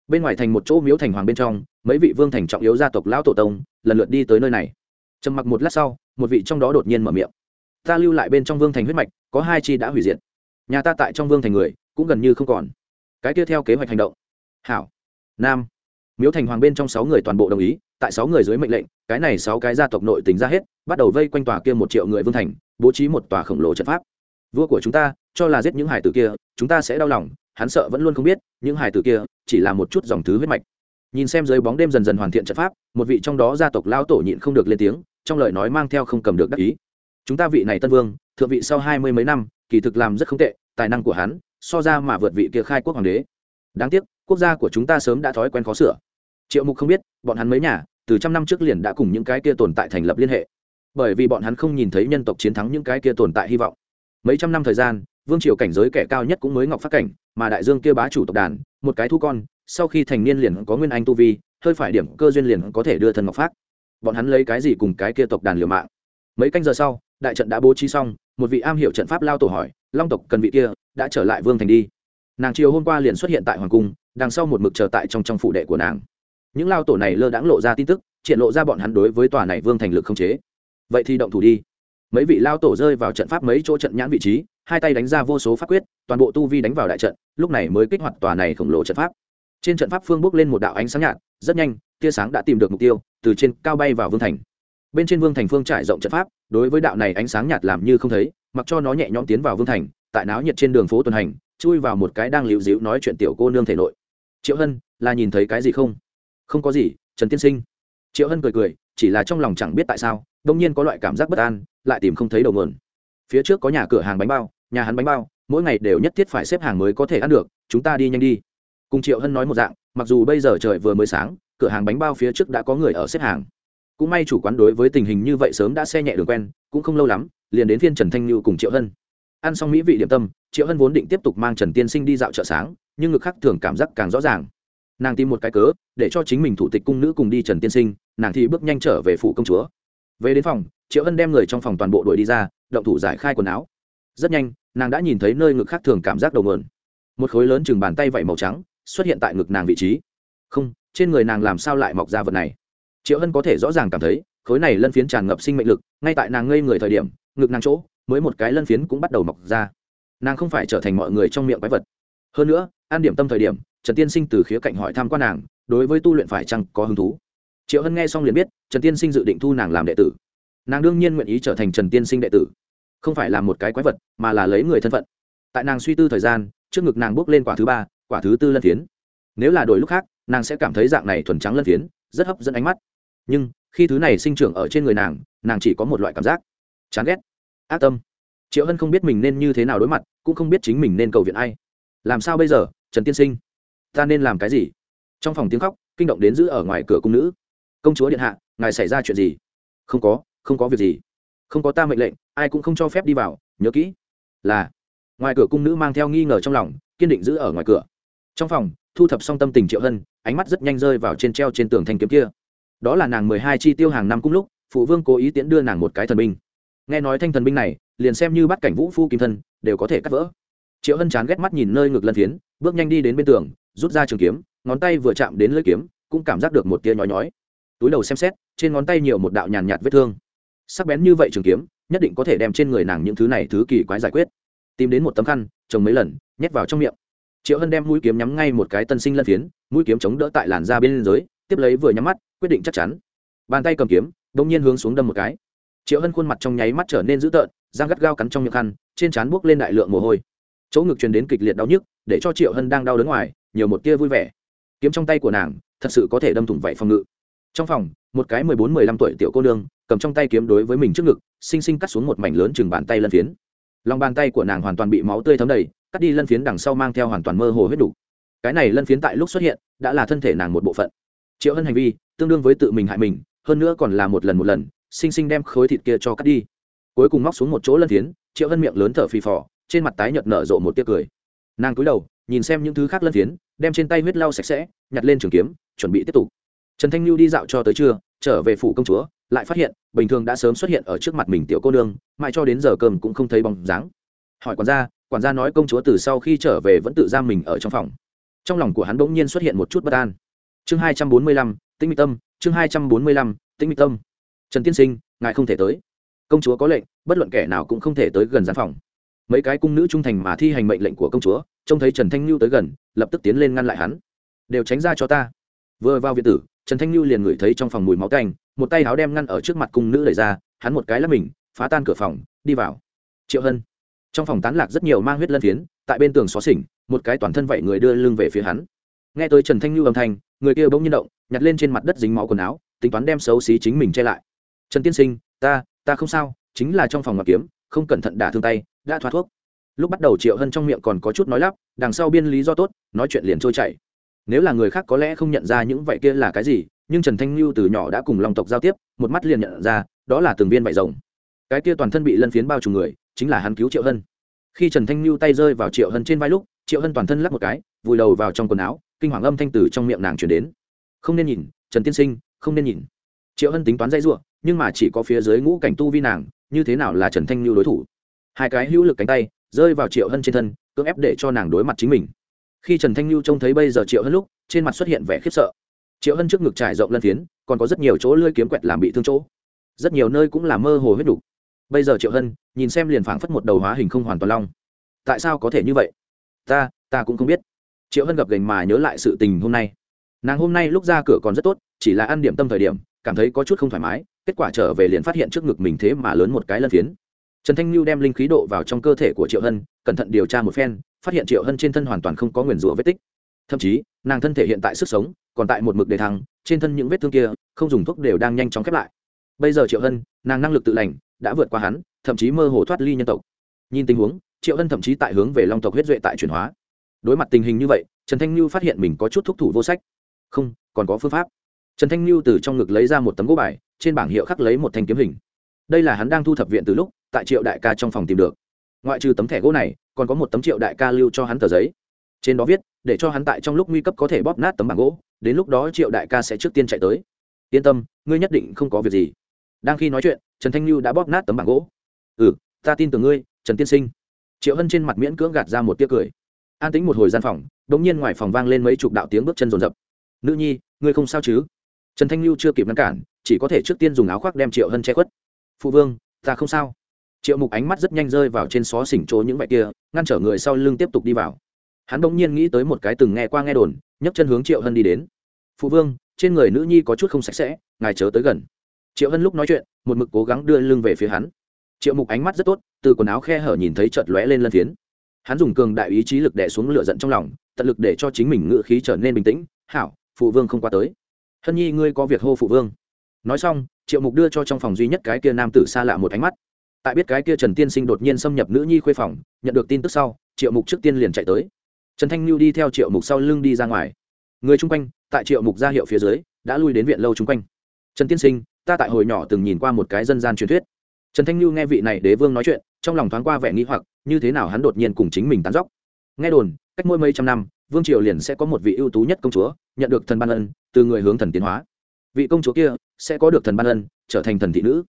bên ngoài thành một chỗ miếu thành hoàng bên trong, mấy vị vương thành trọng yếu gia tộc lão tổ tông lần lượt đi tới nơi này. Trầm mặc một lát sau, một vị trong đó đột nhiên mở miệng. Ta lưu lại bên trong vương thành huyết mạch, có hai chi đã hủy diệt. Nhà ta tại trong vương thành người, cũng gần như không còn. Cái kia theo kế hoạch hành động. Hảo. Nam. Miếu thành hoàng bên trong sáu người toàn bộ đồng ý, tại sáu người dưới mệnh lệnh, cái này sáu cái gia tộc nội tính ra hết, bắt đầu vây quanh tòa kia một triệu người vương thành, bố trí một tòa khổng lồ trận pháp. Vua của chúng ta, cho là giết những hải tử kia, chúng ta sẽ đau lòng hắn sợ vẫn luôn không biết, những hài tử kia chỉ là một chút dòng thứ huyết mạch. Nhìn xem dưới bóng đêm dần dần hoàn thiện trận pháp, một vị trong đó gia tộc lao tổ nhịn không được lên tiếng, trong lời nói mang theo không cầm được đắc ý. Chúng ta vị này tân vương, thượng vị sau hai mươi mấy năm, kỳ thực làm rất không tệ, tài năng của hắn so ra mà vượt vị kia khai quốc hoàng đế. Đáng tiếc, quốc gia của chúng ta sớm đã thói quen khó sửa. Triệu mục không biết, bọn hắn mấy nhà, từ trăm năm trước liền đã cùng những cái kia tồn tại thành lập liên hệ. Bởi vì bọn hắn không nhìn thấy nhân tộc chiến thắng những cái kia tồn tại hy vọng. Mấy trăm năm thời gian vương triều cảnh giới kẻ cao nhất cũng mới ngọc phát cảnh, mà đại dương kia bá chủ tộc đàn, một cái thu con, sau khi thành niên liền có nguyên anh tu vi, hơi phải điểm cơ duyên liền có thể đưa thân ngọc phát. Bọn hắn lấy cái gì cùng cái kia tộc đàn liều mạng? Mấy canh giờ sau, đại trận đã bố trí xong, một vị am hiểu trận pháp lao tổ hỏi, long tộc cần vị kia đã trở lại vương thành đi. Nàng chiều hôm qua liền xuất hiện tại hoàng cung, đằng sau một mực chờ tại trong trong phụ đệ của nàng. Những lao tổ này lơ đãng lộ ra tin tức, triển lộ ra bọn hắn đối với tòa này vương thành lực không chế. Vậy thì động thủ đi. Mấy vị lao tổ rơi vào trận pháp mấy chỗ trận nhãn vị trí hai tay đánh ra vô số pháp quyết, toàn bộ tu vi đánh vào đại trận, lúc này mới kích hoạt tòa này khổng lồ trận pháp. Trên trận pháp phương bước lên một đạo ánh sáng nhạt, rất nhanh, tia sáng đã tìm được mục tiêu, từ trên cao bay vào vương thành. Bên trên vương thành phương trải rộng trận pháp, đối với đạo này ánh sáng nhạt làm như không thấy, mặc cho nó nhẹ nhõm tiến vào vương thành, tại náo nhiệt trên đường phố tuần hành, chui vào một cái đang liễu dịu nói chuyện tiểu cô nương thể nội. Triệu hân, là nhìn thấy cái gì không? Không có gì, trần tiên sinh. Triệu hân cười cười, chỉ là trong lòng chẳng biết tại sao, đông nhiên có loại cảm giác bất an, lại tìm không thấy đầu nguồn. Phía trước có nhà cửa hàng bánh bao nhà hắn bánh bao, mỗi ngày đều nhất thiết phải xếp hàng mới có thể ăn được, chúng ta đi nhanh đi. Cùng triệu hân nói một dạng, mặc dù bây giờ trời vừa mới sáng, cửa hàng bánh bao phía trước đã có người ở xếp hàng. Cũng may chủ quán đối với tình hình như vậy sớm đã xe nhẹ đường quen, cũng không lâu lắm, liền đến phiên trần thanh như cùng triệu hân. Ăn xong mỹ vị điểm tâm, triệu hân vốn định tiếp tục mang trần tiên sinh đi dạo chợ sáng, nhưng ngực khác thường cảm giác càng rõ ràng. Nàng tìm một cái cớ, để cho chính mình thủ tịch cung nữ cùng đi trần tiên sinh, nàng thì bước nhanh trở về phủ công chúa. Về đến phòng, triệu hân đem người trong phòng toàn bộ đuổi đi ra, động thủ giải khai quần áo. Rất nhanh nàng đã nhìn thấy nơi ngực khác thường cảm giác đầu mượn một khối lớn chừng bàn tay vẩy màu trắng xuất hiện tại ngực nàng vị trí. Không, trên người nàng làm sao lại mọc ra vật này? Triệu hân có thể rõ ràng cảm thấy, khối này lân phiến tràn ngập sinh mệnh lực, ngay tại nàng ngây người thời điểm, ngực nàng chỗ, mới một cái lân phiến cũng bắt đầu mọc ra. Nàng không phải trở thành mọi người trong miệng quái vật. Hơn nữa, an điểm tâm thời điểm, trần tiên sinh từ khía cạnh hỏi tham quan nàng, đối với tu luyện phải chăng có hứng thú? Triệu hân nghe xong liền biết, trần tiên sinh dự định thu nàng làm đệ tử. Nàng đương nhiên nguyện ý trở thành trần tiên sinh đệ tử không phải là một cái quái vật, mà là lấy người thân phận. Tại nàng suy tư thời gian, trước ngực nàng bước lên quả thứ ba, quả thứ tư lân phiến. Nếu là đổi lúc khác, nàng sẽ cảm thấy dạng này thuần trắng lân phiến, rất hấp dẫn ánh mắt. Nhưng, khi thứ này sinh trưởng ở trên người nàng nàng chỉ có một loại cảm giác. Chán ghét. Ác tâm. Triệu hân không biết mình nên như thế nào đối mặt, cũng không biết chính mình nên cầu viện ai. Làm sao bây giờ, trần tiên sinh? Ta nên làm cái gì? Trong phòng tiếng khóc, kinh động đến giữ ở ngoài cửa cung nữ. Công chúa điện hạ, ngài xảy ra chuyện gì? Không có không có việc gì. Không có ta mệnh lệnh ai cũng không cho phép đi vào, nhớ kỹ, là, ngoài cửa cung nữ mang theo nghi ngờ trong lòng, kiên định giữ ở ngoài cửa. Trong phòng, thu thập xong tâm tình triệu hân, ánh mắt rất nhanh rơi vào trên treo trên tường thanh kiếm kia. Đó là nàng mười hai chi tiêu hàng năm cung lúc, phụ vương cố ý tiễn đưa nàng một cái thần binh. Nghe nói thanh thần binh này, liền xem như bắt cảnh vũ phu kim thân, đều có thể cắt vỡ. Triệu hân chán ghét mắt nhìn nơi ngực lân phiến, bước nhanh đi đến bên tường, rút ra trường kiếm, ngón tay vừa chạm đến lưỡi kiếm, cũng cảm giác được một tia nhói nhói. Túi đầu xem xét, trên ngón tay nhiều một đạo nhàn nhạt vết thương sắc bén như vậy trường kiếm, nhất định có thể đem trên người nàng những thứ này thứ kỳ quái giải quyết. Tìm đến một tấm khăn trồng mấy lần, nhét vào trong miệng. Triệu hân đem mũi kiếm nhắm ngay một cái tân sinh lân phiến, mũi kiếm chống đỡ tại làn da bên dưới, tiếp lấy vừa nhắm mắt, quyết định chắc chắn. Bàn tay cầm kiếm đ ỗ n g nhiên hướng xuống đâm một cái. Triệu hân khuôn mặt trong nháy mắt trở nên dữ tợn, răng gắt gao cắn trong miệng khăn, trên trán buốc lên đại lượng mồ hôi. Chỗ ngực truyền đến kịch liệt đau nhức, để cho triệu hân đang đau đớn ngoài, nhiều một tia vui vẻ. Kiếm trong tay của nàng, thật sự có thể đâm thủng vảy phòng ngự trong phòng, một cái mười bốn, mười lăm tuổi tiểu cô nương, cầm trong tay kiếm đối với mình trước ngực, xinh xinh cắt xuống một mảnh lớn chừng bàn tay lân phiến. Lòng bàn tay của nàng hoàn toàn bị máu tươi thấm đầy, cắt đi lân phiến đằng sau mang theo hoàn toàn mơ hồ huyết đủ. Cái này lân phiến tại lúc xuất hiện, đã là thân thể nàng một bộ phận. Triệu hân hành vi, tương đương với tự mình hại mình, hơn nữa còn là một lần một lần, xinh xinh đem khối thịt kia cho cắt đi. Cuối cùng móc xuống một chỗ lân phiến, triệu hân miệng lớn thở phì phò, trên mặt tái nhợt nở rộ một tia cười. Nàng cúi đầu, nhìn xem những thứ khác lân phiến, đem trên tay huyết lau sạch sẽ, nhặt lên trường kiếm, chuẩn bị tiếp tục trần thanh lưu đi dạo cho tới trưa, trở về phủ công chúa, lại phát hiện, bình thường đã sớm xuất hiện ở trước mặt mình tiểu cô nương, mãi cho đến giờ cơm cũng không thấy bóng dáng. Hỏi quản gia quản gia nói công chúa từ sau khi trở về vẫn tự giam mình ở trong phòng. Trong lòng của hắn bỗng nhiên xuất hiện một chút bất an. Chương hai trăm bốn mươi lăm, tĩnh mịch tâm, chương hai trăm bốn mươi lăm, tĩnh mịch tâm. Trần tiên sinh, ngài không thể tới. Công chúa có lệnh, bất luận kẻ nào cũng không thể tới gần gian phòng. Mấy cái cung nữ trung thành mà thi hành mệnh lệnh của công chúa, trông thấy trần thanh lưu tới gần, lập tức tiến lên ngăn lại hắn. Đều tránh ra cho ta vừa vào viện tử, trần thanh lưu liền ngửi thấy trong phòng mùi máu canh một tay áo đem ngăn ở trước mặt cung nữ đẩy ra, hắn một cái lắp mình, phá tan cửa phòng, đi vào. Triệu hân. Trong phòng tán lạc rất nhiều mang huyết lân phiến, tại bên tường xó xỉnh, một cái toàn thân vậy người đưa lưng về phía hắn. Nghe tới trần thanh lưu âm thanh, người kia bỗng nhiên động, nhặt lên trên mặt đất dính máu quần áo, tính toán đem xấu xí chính mình che lại. Trần tiên sinh, ta ta không sao, chính là trong phòng mặc kiếm, không cẩn thận đả thương tay, đã thoát thuốc. Lúc bắt đầu triệu hân trong miệng còn có chút nói lắp, đằng sau biên lý do tốt, nói chuyện liền trôi chảy nếu là người khác có lẽ không nhận ra những vậy kia là cái gì, nhưng trần thanh lưu từ nhỏ đã cùng long tộc giao tiếp, một mắt liền nhận ra, đó là từng viên vải rồng. Cái kia toàn thân bị lân phiến bao trùm người, chính là hắn cứu triệu hân. Khi trần thanh lưu tay rơi vào triệu hân trên vai lúc, triệu hân toàn thân lắc một cái, vùi đầu vào trong quần áo, kinh hoàng âm thanh từ trong miệng nàng chuyển đến. Không nên nhìn, trần tiên sinh, không nên nhìn. Triệu hân tính toán dây r nhưng mà chỉ có phía dưới ngũ cảnh tu vi nàng, như thế nào là trần thanh lưu đối thủ? Hai cái hữu lực cánh tay, rơi vào triệu hân trên thân, cưỡng ép để cho nàng đối mặt chính mình khi trần thanh lưu trông thấy bây giờ triệu hân lúc trên mặt xuất hiện vẻ khiếp sợ triệu hân trước ngực trải rộng lân phiến còn có rất nhiều chỗ lưỡi kiếm quẹt làm bị thương chỗ rất nhiều nơi cũng là mơ hồ huyết đục bây giờ triệu hân nhìn xem liền phảng phất một đầu hóa hình không hoàn toàn long tại sao có thể như vậy ta ta cũng không biết triệu hân gập gành mà nhớ lại sự tình hôm nay nàng hôm nay lúc ra cửa còn rất tốt chỉ là ăn điểm tâm thời điểm cảm thấy có chút không thoải mái kết quả trở về liền phát hiện trước ngực mình thế mà lớn một cái lân phiến trần thanh lưu đem linh khí độ vào trong cơ thể của triệu hân cẩn thận điều tra một phen phát hiện triệu hân trên thân hoàn toàn không có nguyền rủa vết tích. Thậm chí, nàng thân thể hiện tại sức sống, còn tại một mực đề thăng, trên thân những vết thương kia, không dùng thuốc đều đang nhanh chóng khép lại. Bây giờ triệu hân, nàng năng lực tự lành, đã vượt qua hắn, thậm chí mơ hồ thoát ly nhân tộc. Nhìn tình huống, triệu hân thậm chí tại hướng về long tộc huyết duệ tại chuyển hóa. Đối mặt tình hình như vậy, trần thanh lưu phát hiện mình có chút thúc thủ vô sách. Không, còn có phương pháp. Trần thanh lưu từ trong ngực lấy ra một tấm gỗ bài, trên bảng hiệu khắc lấy một thanh kiếm hình. Đây là hắn đang thu thập viện từ lúc, tại triệu đại ca trong phòng tìm được ngoại trừ tấm thẻ gỗ này, còn có một tấm triệu đại ca lưu cho hắn tờ giấy. Trên đó viết, để cho hắn tại trong lúc nguy cấp có thể bóp nát tấm bảng gỗ, đến lúc đó triệu đại ca sẽ trước tiên chạy tới. Yên tâm, ngươi nhất định không có việc gì. Đang khi nói chuyện, trần thanh lưu đã bóp nát tấm bảng gỗ. Ừ ta tin tưởng ngươi, trần tiên sinh. Triệu hân trên mặt miễn cưỡng gạt ra một tia cười. An tính một hồi gian phòng đ ỗ n g nhiên ngoài phòng vang lên mấy chục đạo tiếng bước chân rồn rập. Nữ nhi, ngươi không sao chứ? Trần thanh lưu chưa kịp ngăn cản, chỉ có thể trước tiên dùng áo khoác đem triệu hân che khuất. Phụ vương, ta không sao triệu mục ánh mắt rất nhanh rơi vào trên xó xỉnh chỗ những vải kia, ngăn trở người sau lưng tiếp tục đi vào. Hắn bỗng nhiên nghĩ tới một cái từng nghe qua nghe đồn, nhấc chân hướng triệu hân đi đến. Phụ vương, trên người nữ nhi có chút không sạch sẽ, ngài chớ tới gần. Triệu hân lúc nói chuyện, một mực cố gắng đưa lưng về phía hắn. Triệu mục ánh mắt rất tốt, từ quần áo khe hở nhìn thấy chợt lóe lên lân phiến. Hắn dùng cường đại ý chí lực đẻ xuống lửa giận trong lòng, tận lực để cho chính mình ngự khí trở nên bình tĩnh. Hảo, phụ vương không qua tới. Hân nhi, ngươi có việc hô phụ vương. Nói xong, triệu mục đưa cho trong phòng duy nhất cái kia nam tử xa lạ một ánh mắt tại biết cái kia trần tiên sinh đột nhiên xâm nhập nữ nhi khuê phòng, nhận được tin tức sau, triệu mục trước tiên liền chạy tới. Trần thanh lưu đi theo triệu mục sau lưng đi ra ngoài. Người chung quanh, tại triệu mục ra hiệu phía dưới, đã lui đến viện lâu chung quanh. Trần tiên sinh, ta tại hồi nhỏ từng nhìn qua một cái dân gian truyền thuyết. Trần thanh lưu nghe vị này đế vương nói chuyện, trong lòng thoáng qua vẻ nghĩ hoặc, như thế nào hắn đột nhiên cùng chính mình tán dóc nghe đồn, cách mỗi mấy trăm năm, vương triều liền sẽ có một vị ưu tú nhất công chúa, nhận được thần ban ân, từ người hướng thần tiến hóa. Vị công chúa kia sẽ có được thần ban ân, trở thành thần thị nữ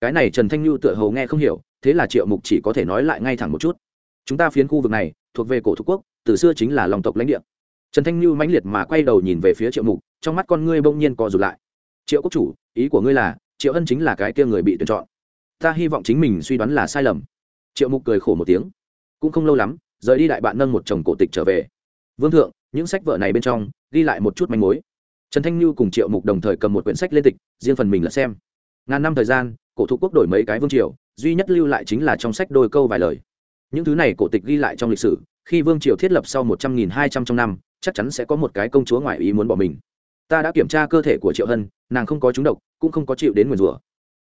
cái này trần thanh lưu tựa hồ nghe không hiểu, thế là triệu mục chỉ có thể nói lại ngay thẳng một chút. Chúng ta phiến khu vực này, thuộc về cổ thục quốc, từ xưa chính là lòng tộc lãnh địa. Trần thanh lưu mãnh liệt mà quay đầu nhìn về phía triệu mục, trong mắt con ngươi bỗng nhiên co rụt lại. Triệu quốc chủ, ý của ngươi là, triệu ân chính là cái kia người bị tuyển chọn. Ta hy vọng chính mình suy đoán là sai lầm. Triệu mục cười khổ một tiếng. Cũng không lâu lắm, rời đi đại bạn nâng một chồng cổ tịch trở về. Vương thượng, những sách vở này bên trong, ghi lại một chút manh mối. Trần thanh lưu cùng triệu mục đồng thời cầm một quyển sách lên tịch, riêng phần mình là xem. Ngàn năm thời gian cổ thụ quốc đổi mấy cái vương triều, duy nhất lưu lại chính là trong sách đôi câu vài lời. Những thứ này cổ tịch ghi lại trong lịch sử, khi vương triều thiết lập sau một trăm nghìn hai trăm trong năm, chắc chắn sẽ có một cái công chúa ngoại ý muốn bỏ mình. Ta đã kiểm tra cơ thể của triệu hân, nàng không có trúng độc, cũng không có chịu đến nguyền rủa.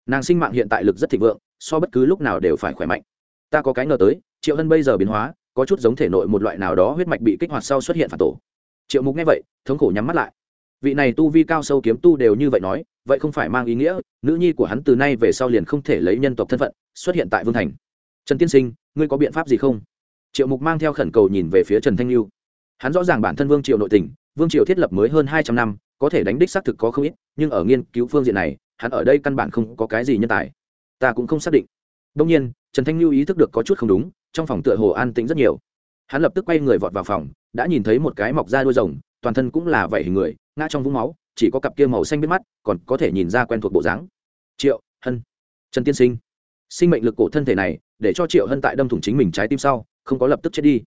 Nàng sinh mạng hiện tại lực rất thịnh vượng, so bất cứ lúc nào đều phải khỏe mạnh. Ta có cái ngờ tới, triệu hân bây giờ biến hóa, có chút giống thể nội một loại nào đó huyết mạch bị kích hoạt sau xuất hiện phản tổ. Triệu mục nghe vậy, thống khổ nhắm mắt lại vị này tu vi cao sâu kiếm tu đều như vậy nói, vậy không phải mang ý nghĩa, nữ nhi của hắn từ nay về sau liền không thể lấy nhân tộc thân phận, xuất hiện tại vương thành. Trần tiên sinh, ngươi có biện pháp gì không? Triệu mục mang theo khẩn cầu nhìn về phía trần thanh lưu. Hắn rõ ràng bản thân vương triều nội tình, vương triều thiết lập mới hơn hai trăm năm, có thể đánh đích xác thực có không ít, nhưng ở nghiên cứu phương diện này, hắn ở đây căn bản không có cái gì nhân tài. Ta cũng không xác định. Đông nhiên, trần thanh lưu ý thức được có chút không đúng, trong phòng tựa hồ an tĩnh rất nhiều. Hắn lập tức quay người vọt vào phòng, đã nhìn thấy một cái mọc da đuôi rồng, toàn thân cũng là vảy hình người ngã trong vũng máu, chỉ có cặp kia màu xanh biết mắt, còn có thể nhìn ra quen thuộc bộ dáng. Triệu hân, trần tiên sinh. Sinh mệnh lực cổ thân thể này, để cho triệu hân tại đâm thủng chính mình trái tim sau, không có lập tức chết đi.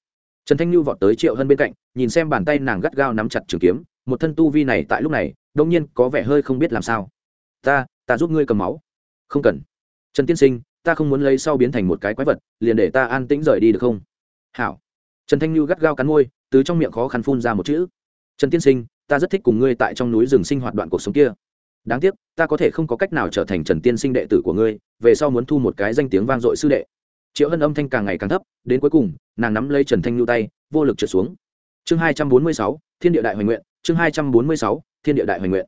Trần thanh lưu vọt tới triệu hân bên cạnh, nhìn xem bàn tay nàng gắt gao nắm chặt trường kiếm, một thân tu vi này tại lúc này đông nhiên có vẻ hơi không biết làm sao. Ta ta giúp ngươi cầm máu. Không cần. Trần tiên sinh, ta không muốn lấy sau biến thành một cái quái vật, liền để ta an tĩnh rời đi được không? Hảo. Trần thanh lưu gắt gao cắn môi, từ trong miệng khó khăn phun ra một chữ. Trần tiên sinh ta rất thích cùng ngươi tại trong núi rừng sinh hoạt đoạn cuộc sống kia. Đáng tiếc, ta có thể không có cách nào trở thành trần tiên sinh đệ tử của ngươi, về sau muốn thu một cái danh tiếng vang dội sư đệ. Triệu hân âm thanh càng ngày càng thấp, đến cuối cùng, nàng nắm lấy trần thanh lưu tay, vô lực trượt xuống. Chương hai trăm bốn mươi sáu, thiên địa đại hoành nguyện, chương hai trăm bốn mươi sáu, thiên địa đại hoành nguyện.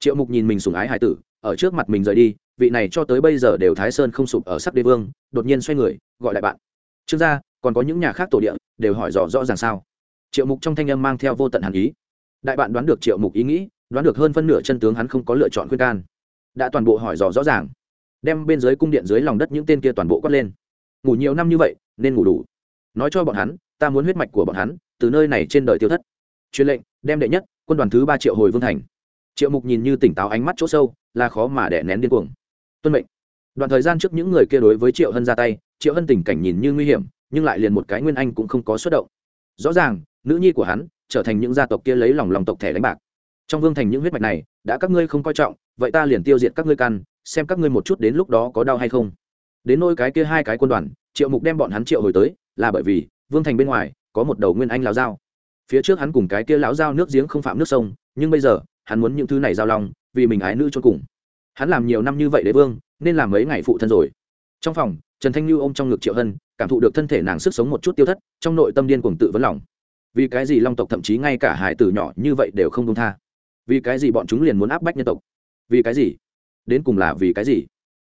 Triệu mục nhìn mình sùng ái hải tử, ở trước mặt mình rời đi, vị này cho tới bây giờ đều thái sơn không sụp ở sắc đế vương, đột nhiên xoay người, gọi lại bạn. Trương gia, còn có những nhà khác tổ địa, đều hỏi rõ rõ ràng sao? Triệu mục trong thanh âm mang theo vô tận hàn ý đại bạn đoán được triệu mục ý nghĩ, đoán được hơn phân nửa chân tướng hắn không có lựa chọn khuyên can. Đã toàn bộ hỏi dò rõ ràng. Đem bên dưới cung điện dưới lòng đất những tên kia toàn bộ quát lên. Ngủ nhiều năm như vậy, nên ngủ đủ. Nói cho bọn hắn, ta muốn huyết mạch của bọn hắn, từ nơi này trên đời tiêu thất. Truyền lệnh, đem đệ nhất, quân đoàn thứ ba triệu hồi vương thành. Triệu mục nhìn như tỉnh táo ánh mắt chỗ sâu, là khó mà đẻ nén điên cuồng. Tuân mệnh. Đoạn thời gian trước những người kia đối với triệu hân ra tay, triệu hân tình cảnh nhìn như nguy hiểm, nhưng lại liền một cái nguyên anh cũng không có xuất động. Rõ ràng, nữ nhi của hắn trở thành những gia tộc kia lấy lòng lòng tộc thẻ đánh bạc. Trong vương thành những huyết mạch này, đã các ngươi không coi trọng, vậy ta liền tiêu diệt các ngươi căn, xem các ngươi một chút đến lúc đó có đau hay không. Đến nôi cái kia hai cái quân đoàn, triệu mục đem bọn hắn triệu hồi tới, là bởi vì, vương thành bên ngoài, có một đầu nguyên anh lão dao phía trước hắn cùng cái kia lão dao nước giếng không phạm nước sông, nhưng bây giờ, hắn muốn những thứ này giao lòng vì mình ái nữ cho cùng. Hắn làm nhiều năm như vậy đế vương, nên làm mấy ngày phụ thân rồi. Trong phòng, trần thanh lưu ôm trong ngực triệu hân, cảm thụ được thân thể nàng sức sống một chút tiêu thất, trong nội tâm điên cuồng tự vấn lòng vì cái gì long tộc thậm chí ngay cả hải tử nhỏ như vậy đều không công tha? Vì cái gì bọn chúng liền muốn áp bách nhân tộc? Vì cái gì? Đến cùng là vì cái gì?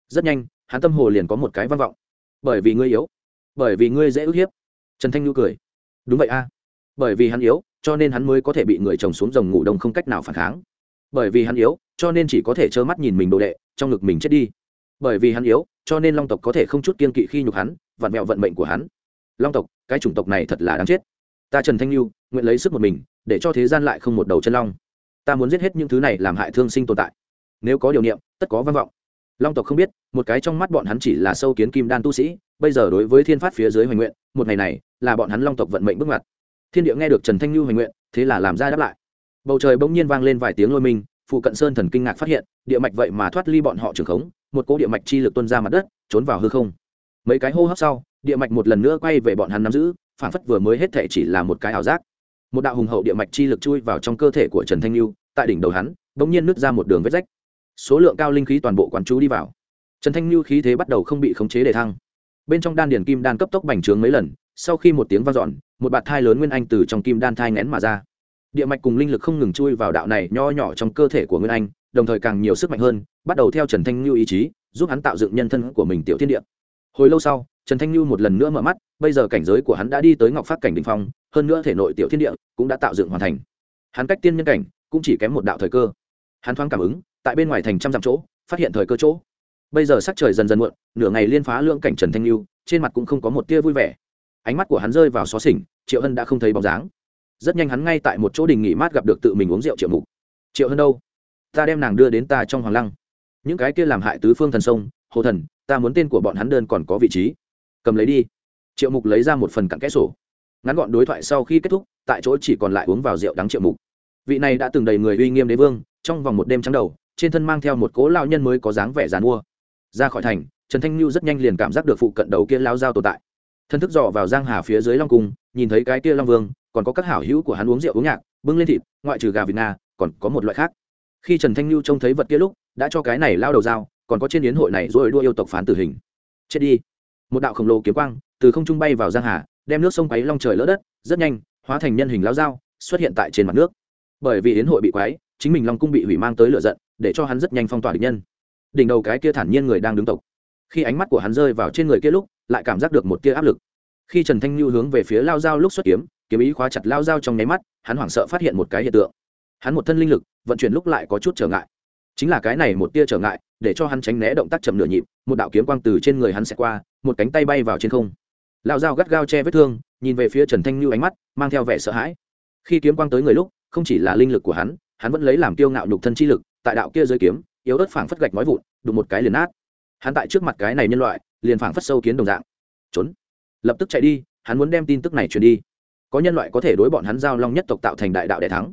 Rất nhanh, hắn tâm hồ liền có một cái văn vọng. Bởi vì ngươi yếu, bởi vì ngươi dễ ức hiếp. Trần thanh nhu cười. Đúng vậy a. Bởi vì hắn yếu, cho nên hắn mới có thể bị người chồng xuống rồng ngủ đông không cách nào phản kháng. Bởi vì hắn yếu, cho nên chỉ có thể trơ mắt nhìn mình đồ đệ, trong ngực mình chết đi. Bởi vì hắn yếu, cho nên long tộc có thể không chút kiên kỵ khi nhục hắn, vặn mẹo vận mệnh của hắn. Long tộc, cái chủng tộc này thật là đáng chết ta trần thanh lưu nguyện lấy sức một mình để cho thế gian lại không một đầu chân long ta muốn giết hết những thứ này làm hại thương sinh tồn tại nếu có điều niệm tất có văn vọng long tộc không biết một cái trong mắt bọn hắn chỉ là sâu kiến kim đan tu sĩ bây giờ đối với thiên phát phía dưới hoành nguyện một ngày này là bọn hắn long tộc vận mệnh bước ngoặt thiên địa nghe được trần thanh lưu hoành nguyện thế là làm ra đáp lại bầu trời bỗng nhiên vang lên vài tiếng lôi mình phụ cận sơn thần kinh ngạc phát hiện địa mạch vậy mà thoát ly bọn họ trường khống một cỗ địa mạch chi lực tuân ra mặt đất trốn vào hư không mấy cái hô hấp sau địa mạch một lần nữa quay về bọn hắn nắm giữ phản phất vừa mới hết thể chỉ là một cái ảo giác. Một đạo hùng hậu địa mạch chi lực chui vào trong cơ thể của trần thanh lưu, tại đỉnh đầu hắn, bỗng nhiên nứt ra một đường vết rách. Số lượng cao linh khí toàn bộ quán chú đi vào. Trần thanh lưu khí thế bắt đầu không bị khống chế để thăng. Bên trong đan điền kim đan cấp tốc bành trướng mấy lần, sau khi một tiếng vang dọn, một bạt thai lớn nguyên anh từ trong kim đan thai ngén mà ra. Địa mạch cùng linh lực không ngừng chui vào đạo này nho nhỏ trong cơ thể của nguyên anh, đồng thời càng nhiều sức mạnh hơn, bắt đầu theo trần thanh lưu ý chí, giúp hắn tạo dựng nhân thân của mình tiểu thiên địa hồi lâu sau, trần thanh lưu một lần nữa mở mắt, bây giờ cảnh giới của hắn đã đi tới ngọc phát cảnh đình phong, hơn nữa thể nội tiểu thiên địa cũng đã tạo dựng hoàn thành. Hắn cách tiên nhân cảnh cũng chỉ kém một đạo thời cơ. Hắn thoáng cảm ứng, tại bên ngoài thành trăm dặm chỗ, phát hiện thời cơ chỗ. Bây giờ sắc trời dần dần muộn, nửa ngày liên phá lưỡng cảnh trần thanh lưu trên mặt cũng không có một tia vui vẻ. Ánh mắt của hắn rơi vào xó xỉnh, triệu hân đã không thấy bóng dáng. Rất nhanh hắn ngay tại một chỗ đình nghỉ mát gặp được tự mình uống rượu triệu mục. Triệu hân đâu? Ta đem nàng đưa đến ta trong hoàng lăng. Những cái kia làm hại tứ phương thần sông, hồ thần ta muốn tên của bọn hắn đơn còn có vị trí. Cầm lấy đi. Triệu mục lấy ra một phần cặn kẽ sổ. Ngắn gọn đối thoại sau khi kết thúc, tại chỗ chỉ còn lại uống vào rượu đắng triệu mục. Vị này đã từng đầy người uy nghiêm đế vương, trong vòng một đêm trắng đầu, trên thân mang theo một cố lao nhân mới có dáng vẻ dàn mua. Ra khỏi thành, trần thanh lưu rất nhanh liền cảm giác được phụ cận đầu kia lao dao tồn tại. Thân thức dò vào giang hà phía dưới long cung, nhìn thấy cái kia long vương, còn có các hảo hữu của hắn uống rượu uống nhạc, bưng lên thịt, ngoại trừ gà việt nga, còn có một loại khác. Khi trần thanh lưu trông thấy vật kia lúc, đã cho cái này lao đầu dao còn có trên yến hội này rồi đua yêu tộc phán tử hình. Chết đi. Một đạo khổng lồ kiếm quang từ không trung bay vào giang hà, đem nước sông quấy long trời lỡ đất, rất nhanh, hóa thành nhân hình lao dao, xuất hiện tại trên mặt nước. Bởi vì yến hội bị quái chính mình long cung bị hủy mang tới lửa giận, để cho hắn rất nhanh phong tỏa địch nhân. Đỉnh đầu cái kia thản nhiên người đang đứng tộc. Khi ánh mắt của hắn rơi vào trên người kia lúc, lại cảm giác được một tia áp lực. Khi trần thanh lưu hướng về phía lao dao lúc xuất kiếm kiếm ý khóa chặt lao dao trong nháy mắt, hắn hoảng sợ phát hiện một cái hiện tượng. Hắn một thân linh lực, vận chuyển lúc lại có chút trở ngại chính là cái này một tia trở ngại, để cho hắn tránh né động tác chậm nửa nhịp, một đạo kiếm quang từ trên người hắn sẽ qua, một cánh tay bay vào trên không. Lao dao gắt gao che vết thương, nhìn về phía trần thanh lưu ánh mắt, mang theo vẻ sợ hãi. Khi kiếm quang tới người lúc, không chỉ là linh lực của hắn hắn vẫn lấy làm kiêu ngạo nhục thân chi lực, tại đạo kia dưới kiếm, yếu ớt phảng phất gạch nói vụn, đụng một cái liền nát. Hắn tại trước mặt cái này nhân loại, liền phảng phất sâu kiến đồng dạng. Trốn. Lập tức chạy đi, hắn muốn đem tin tức này truyền đi. Có nhân loại có thể đối bọn hắn giao long nhất tộc tạo thành đại đạo đại thắng.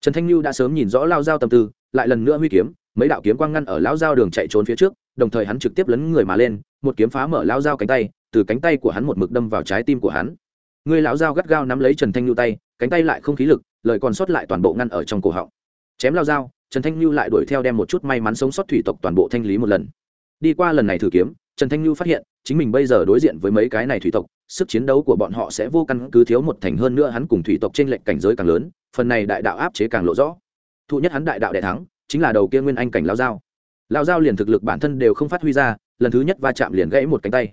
Trần thanh lưu đã sớm nhìn rõ lao giao tâm tư, lại lần nữa huy kiếm mấy đạo kiếm quang ngăn ở lão giao đường chạy trốn phía trước, đồng thời hắn trực tiếp lấn người mà lên, một kiếm phá mở lao giao cánh tay, từ cánh tay của hắn một mực đâm vào trái tim của hắn. Người lão giao gắt gao nắm lấy trần thanh lưu tay, cánh tay lại không khí lực, lời còn sót lại toàn bộ ngăn ở trong cổ họng. Chém lao dao trần thanh lưu lại đuổi theo đem một chút may mắn sống sót thủy tộc toàn bộ thanh lý một lần. Đi qua lần này thử kiếm, trần thanh lưu phát hiện, chính mình bây giờ đối diện với mấy cái này thủy tộc, sức chiến đấu của bọn họ sẽ vô căn cứ thiếu một thành hơn nữa hắn cùng thủy tộc trên lệnh cảnh giới càng lớn, phần này đại đạo áp chế càng lộ rõ. Thụ nhất hắn đại đạo đại thắng chính là đầu kia nguyên anh cảnh lao dao. Lao dao liền thực lực bản thân đều không phát huy ra, lần thứ nhất va chạm liền gãy một cánh tay.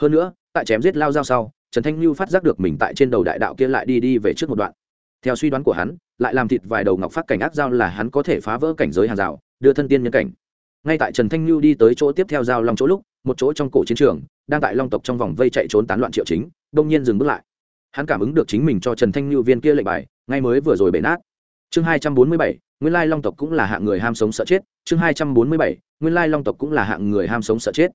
Hơn nữa, tại chém giết lao dao sau, trần thanh lưu phát giác được mình tại trên đầu đại đạo kia lại đi đi về trước một đoạn. Theo suy đoán của hắn, lại làm thịt vài đầu ngọc phát cảnh ác dao là hắn có thể phá vỡ cảnh giới hàng rào, đưa thân tiên nhân cảnh. Ngay tại trần thanh lưu đi tới chỗ tiếp theo giao long chỗ lúc, một chỗ trong cổ chiến trường, đang tại long tộc trong vòng vây chạy trốn tán loạn triệu chính, đông nhiên dừng bước lại. Hắn cảm ứng được chính mình cho trần thanh lưu viên kia lệnh bài, ngay mới vừa rồi bể nát chương hai trăm bốn mươi bảy, nguyên lai long tộc cũng là hạng người ham sống sợ chết. Chương hai trăm bốn mươi bảy, nguyên lai long tộc cũng là hạng người ham sống sợ chết.